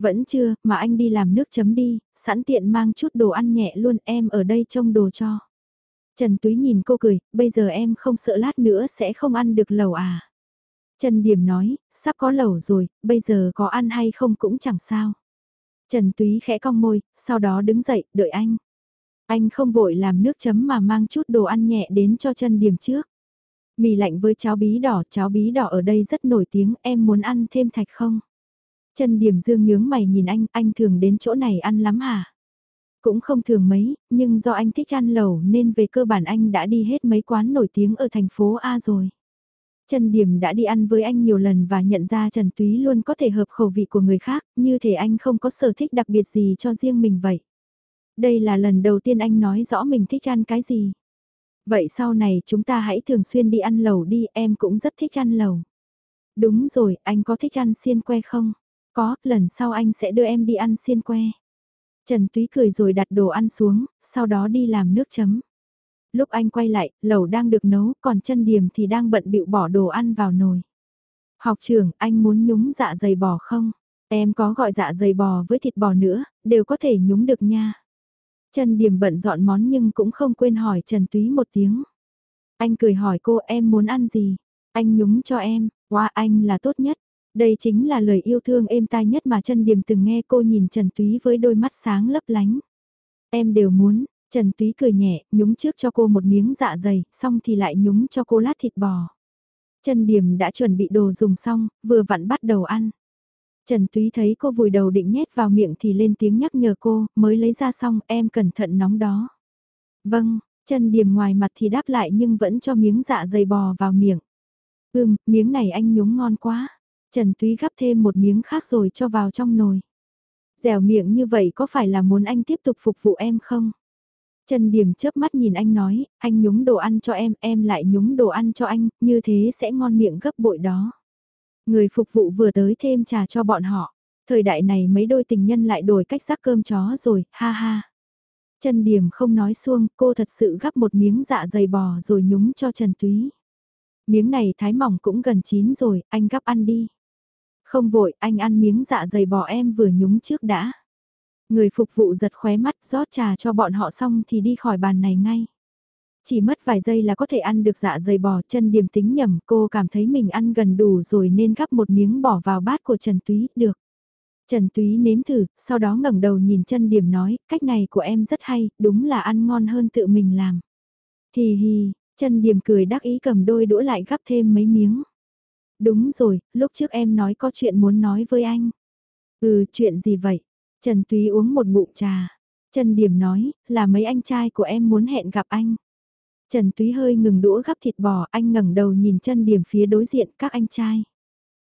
Vẫn chưa, mà anh đi làm nước chấm đi, sẵn tiện mang chút đồ ăn nhẹ luôn em ở đây trông đồ cho. Trần Túy nhìn cô cười, bây giờ em không sợ lát nữa sẽ không ăn được lẩu à. Trần Điểm nói, sắp có lẩu rồi, bây giờ có ăn hay không cũng chẳng sao. Trần Túy khẽ cong môi, sau đó đứng dậy, đợi anh. Anh không vội làm nước chấm mà mang chút đồ ăn nhẹ đến cho Trần Điểm trước. Mì lạnh với cháo bí đỏ, cháo bí đỏ ở đây rất nổi tiếng, em muốn ăn thêm thạch không? Trần Điểm Dương nhướng mày nhìn anh, anh thường đến chỗ này ăn lắm hả? Cũng không thường mấy, nhưng do anh thích ăn lẩu nên về cơ bản anh đã đi hết mấy quán nổi tiếng ở thành phố A rồi. Trần Điểm đã đi ăn với anh nhiều lần và nhận ra Trần Túy luôn có thể hợp khẩu vị của người khác, như thể anh không có sở thích đặc biệt gì cho riêng mình vậy. Đây là lần đầu tiên anh nói rõ mình thích ăn cái gì. Vậy sau này chúng ta hãy thường xuyên đi ăn lẩu đi, em cũng rất thích ăn lẩu. Đúng rồi, anh có thích ăn xiên que không? Có, lần sau anh sẽ đưa em đi ăn xiên que. Trần Túy cười rồi đặt đồ ăn xuống, sau đó đi làm nước chấm. Lúc anh quay lại, lẩu đang được nấu, còn chân điểm thì đang bận bịu bỏ đồ ăn vào nồi. Học trưởng, anh muốn nhúng dạ dày bò không? Em có gọi dạ dày bò với thịt bò nữa, đều có thể nhúng được nha. Trần Điểm bận dọn món nhưng cũng không quên hỏi Trần Túy một tiếng. Anh cười hỏi cô em muốn ăn gì? Anh nhúng cho em, qua wow, anh là tốt nhất. Đây chính là lời yêu thương êm tai nhất mà Trần Điềm từng nghe cô nhìn Trần Túy với đôi mắt sáng lấp lánh. Em đều muốn, Trần Túy cười nhẹ, nhúng trước cho cô một miếng dạ dày, xong thì lại nhúng cho cô lát thịt bò. Trần Điềm đã chuẩn bị đồ dùng xong, vừa vặn bắt đầu ăn. Trần Túy thấy cô vùi đầu định nhét vào miệng thì lên tiếng nhắc nhở cô, mới lấy ra xong, em cẩn thận nóng đó. Vâng, Trần Điềm ngoài mặt thì đáp lại nhưng vẫn cho miếng dạ dày bò vào miệng. Ừm, miếng này anh nhúng ngon quá. Trần Túy gắp thêm một miếng khác rồi cho vào trong nồi. Dẻo miệng như vậy có phải là muốn anh tiếp tục phục vụ em không? Trần Điểm chớp mắt nhìn anh nói, anh nhúng đồ ăn cho em, em lại nhúng đồ ăn cho anh, như thế sẽ ngon miệng gấp bội đó. Người phục vụ vừa tới thêm trà cho bọn họ. Thời đại này mấy đôi tình nhân lại đổi cách rắc cơm chó rồi, ha ha. Trần Điểm không nói xuông, cô thật sự gắp một miếng dạ dày bò rồi nhúng cho Trần Túy. Miếng này thái mỏng cũng gần chín rồi, anh gắp ăn đi. Không vội, anh ăn miếng dạ dày bò em vừa nhúng trước đã. Người phục vụ giật khóe mắt rót trà cho bọn họ xong thì đi khỏi bàn này ngay. Chỉ mất vài giây là có thể ăn được dạ dày bò chân điểm tính nhầm cô cảm thấy mình ăn gần đủ rồi nên gắp một miếng bỏ vào bát của Trần Túy, được. Trần Túy nếm thử, sau đó ngẩng đầu nhìn chân điểm nói, cách này của em rất hay, đúng là ăn ngon hơn tự mình làm. Hì hì, chân điểm cười đắc ý cầm đôi đũa lại gắp thêm mấy miếng. Đúng rồi, lúc trước em nói có chuyện muốn nói với anh. Ừ, chuyện gì vậy? Trần Túy uống một ngụm trà. Trần Điểm nói, là mấy anh trai của em muốn hẹn gặp anh. Trần Túy hơi ngừng đũa gắp thịt bò, anh ngẩng đầu nhìn Trần điểm phía đối diện các anh trai.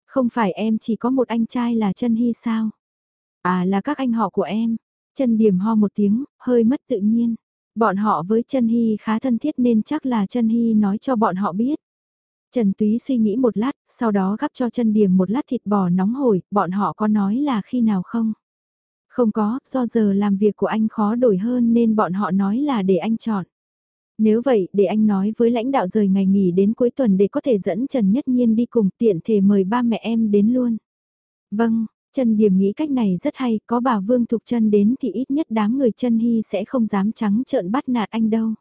Không phải em chỉ có một anh trai là Trần hy sao? À là các anh họ của em. Trần điểm ho một tiếng, hơi mất tự nhiên. Bọn họ với Trần hy khá thân thiết nên chắc là Trần hy nói cho bọn họ biết. Trần Túy suy nghĩ một lát, sau đó gắp cho chân điểm một lát thịt bò nóng hổi, bọn họ có nói là khi nào không? Không có, do giờ làm việc của anh khó đổi hơn nên bọn họ nói là để anh chọn. Nếu vậy, để anh nói với lãnh đạo rời ngày nghỉ đến cuối tuần để có thể dẫn Trần Nhất Nhiên đi cùng tiện thể mời ba mẹ em đến luôn. Vâng, Trần Điểm nghĩ cách này rất hay, có bà Vương Thục Trân đến thì ít nhất đám người chân hy sẽ không dám trắng trợn bắt nạt anh đâu.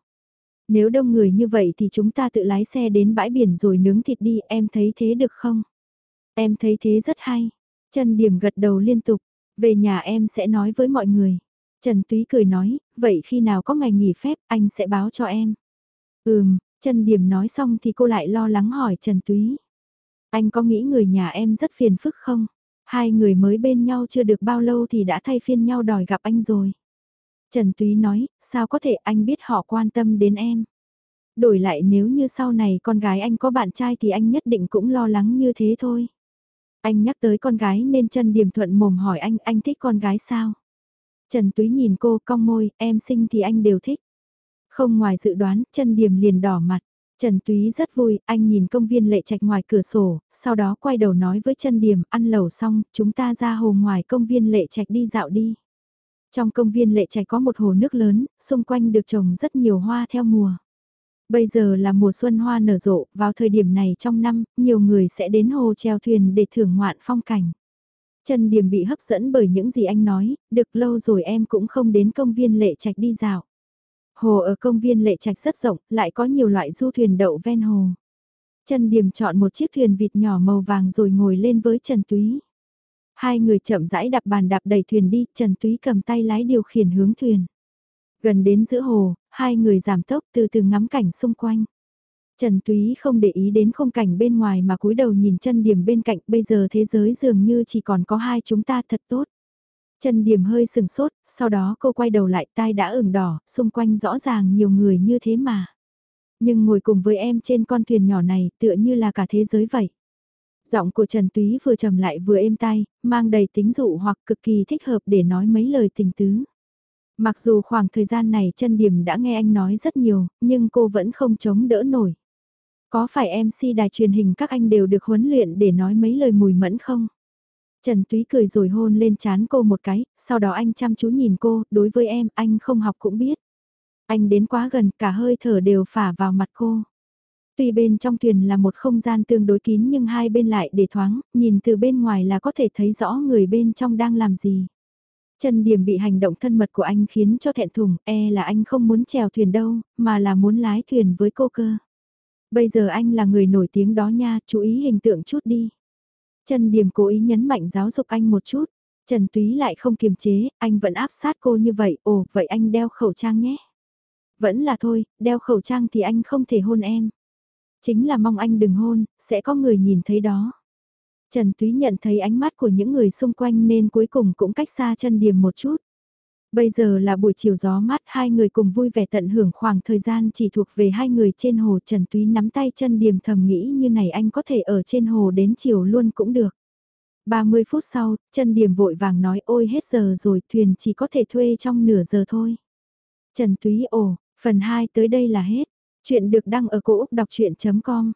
Nếu đông người như vậy thì chúng ta tự lái xe đến bãi biển rồi nướng thịt đi, em thấy thế được không? Em thấy thế rất hay. Trần Điểm gật đầu liên tục, về nhà em sẽ nói với mọi người. Trần Túy cười nói, vậy khi nào có ngày nghỉ phép anh sẽ báo cho em. Ừm, Trần Điểm nói xong thì cô lại lo lắng hỏi Trần Túy. Anh có nghĩ người nhà em rất phiền phức không? Hai người mới bên nhau chưa được bao lâu thì đã thay phiên nhau đòi gặp anh rồi. Trần Túy nói, sao có thể anh biết họ quan tâm đến em. Đổi lại nếu như sau này con gái anh có bạn trai thì anh nhất định cũng lo lắng như thế thôi. Anh nhắc tới con gái nên Trần Điểm thuận mồm hỏi anh, anh thích con gái sao? Trần Túy nhìn cô cong môi, em xinh thì anh đều thích. Không ngoài dự đoán, Trần Điểm liền đỏ mặt. Trần Túy rất vui, anh nhìn công viên lệ trạch ngoài cửa sổ, sau đó quay đầu nói với Trần Điểm, ăn lẩu xong, chúng ta ra hồ ngoài công viên lệ trạch đi dạo đi. Trong công viên lệ trạch có một hồ nước lớn, xung quanh được trồng rất nhiều hoa theo mùa. Bây giờ là mùa xuân hoa nở rộ, vào thời điểm này trong năm, nhiều người sẽ đến hồ treo thuyền để thưởng ngoạn phong cảnh. Trần Điểm bị hấp dẫn bởi những gì anh nói, được lâu rồi em cũng không đến công viên lệ trạch đi dạo. Hồ ở công viên lệ trạch rất rộng, lại có nhiều loại du thuyền đậu ven hồ. Trần Điểm chọn một chiếc thuyền vịt nhỏ màu vàng rồi ngồi lên với Trần Túy. Hai người chậm rãi đạp bàn đạp đầy thuyền đi, Trần Túy cầm tay lái điều khiển hướng thuyền. Gần đến giữa hồ, hai người giảm tốc từ từ ngắm cảnh xung quanh. Trần Túy không để ý đến khung cảnh bên ngoài mà cúi đầu nhìn chân điểm bên cạnh bây giờ thế giới dường như chỉ còn có hai chúng ta thật tốt. Trần điểm hơi sừng sốt, sau đó cô quay đầu lại tai đã ửng đỏ, xung quanh rõ ràng nhiều người như thế mà. Nhưng ngồi cùng với em trên con thuyền nhỏ này tựa như là cả thế giới vậy. Giọng của Trần Túy vừa trầm lại vừa êm tai, mang đầy tính dụ hoặc cực kỳ thích hợp để nói mấy lời tình tứ. Mặc dù khoảng thời gian này chân điểm đã nghe anh nói rất nhiều, nhưng cô vẫn không chống đỡ nổi. Có phải MC đài truyền hình các anh đều được huấn luyện để nói mấy lời mùi mẫn không? Trần Túy cười rồi hôn lên chán cô một cái, sau đó anh chăm chú nhìn cô, đối với em, anh không học cũng biết. Anh đến quá gần, cả hơi thở đều phả vào mặt cô. Tuy bên trong thuyền là một không gian tương đối kín nhưng hai bên lại để thoáng, nhìn từ bên ngoài là có thể thấy rõ người bên trong đang làm gì. Trần Điểm bị hành động thân mật của anh khiến cho thẹn thùng, e là anh không muốn chèo thuyền đâu, mà là muốn lái thuyền với cô cơ. Bây giờ anh là người nổi tiếng đó nha, chú ý hình tượng chút đi. Trần Điểm cố ý nhấn mạnh giáo dục anh một chút. Trần Túy lại không kiềm chế, anh vẫn áp sát cô như vậy, ồ, vậy anh đeo khẩu trang nhé. Vẫn là thôi, đeo khẩu trang thì anh không thể hôn em. Chính là mong anh đừng hôn, sẽ có người nhìn thấy đó. Trần Túy nhận thấy ánh mắt của những người xung quanh nên cuối cùng cũng cách xa chân điểm một chút. Bây giờ là buổi chiều gió mát, hai người cùng vui vẻ tận hưởng khoảng thời gian chỉ thuộc về hai người trên hồ Trần Túy nắm tay chân điềm thầm nghĩ như này anh có thể ở trên hồ đến chiều luôn cũng được. 30 phút sau, chân điềm vội vàng nói ôi hết giờ rồi thuyền chỉ có thể thuê trong nửa giờ thôi. Trần Túy ồ, phần 2 tới đây là hết. Chuyện được đăng ở cổ Úc đọc chuyện.com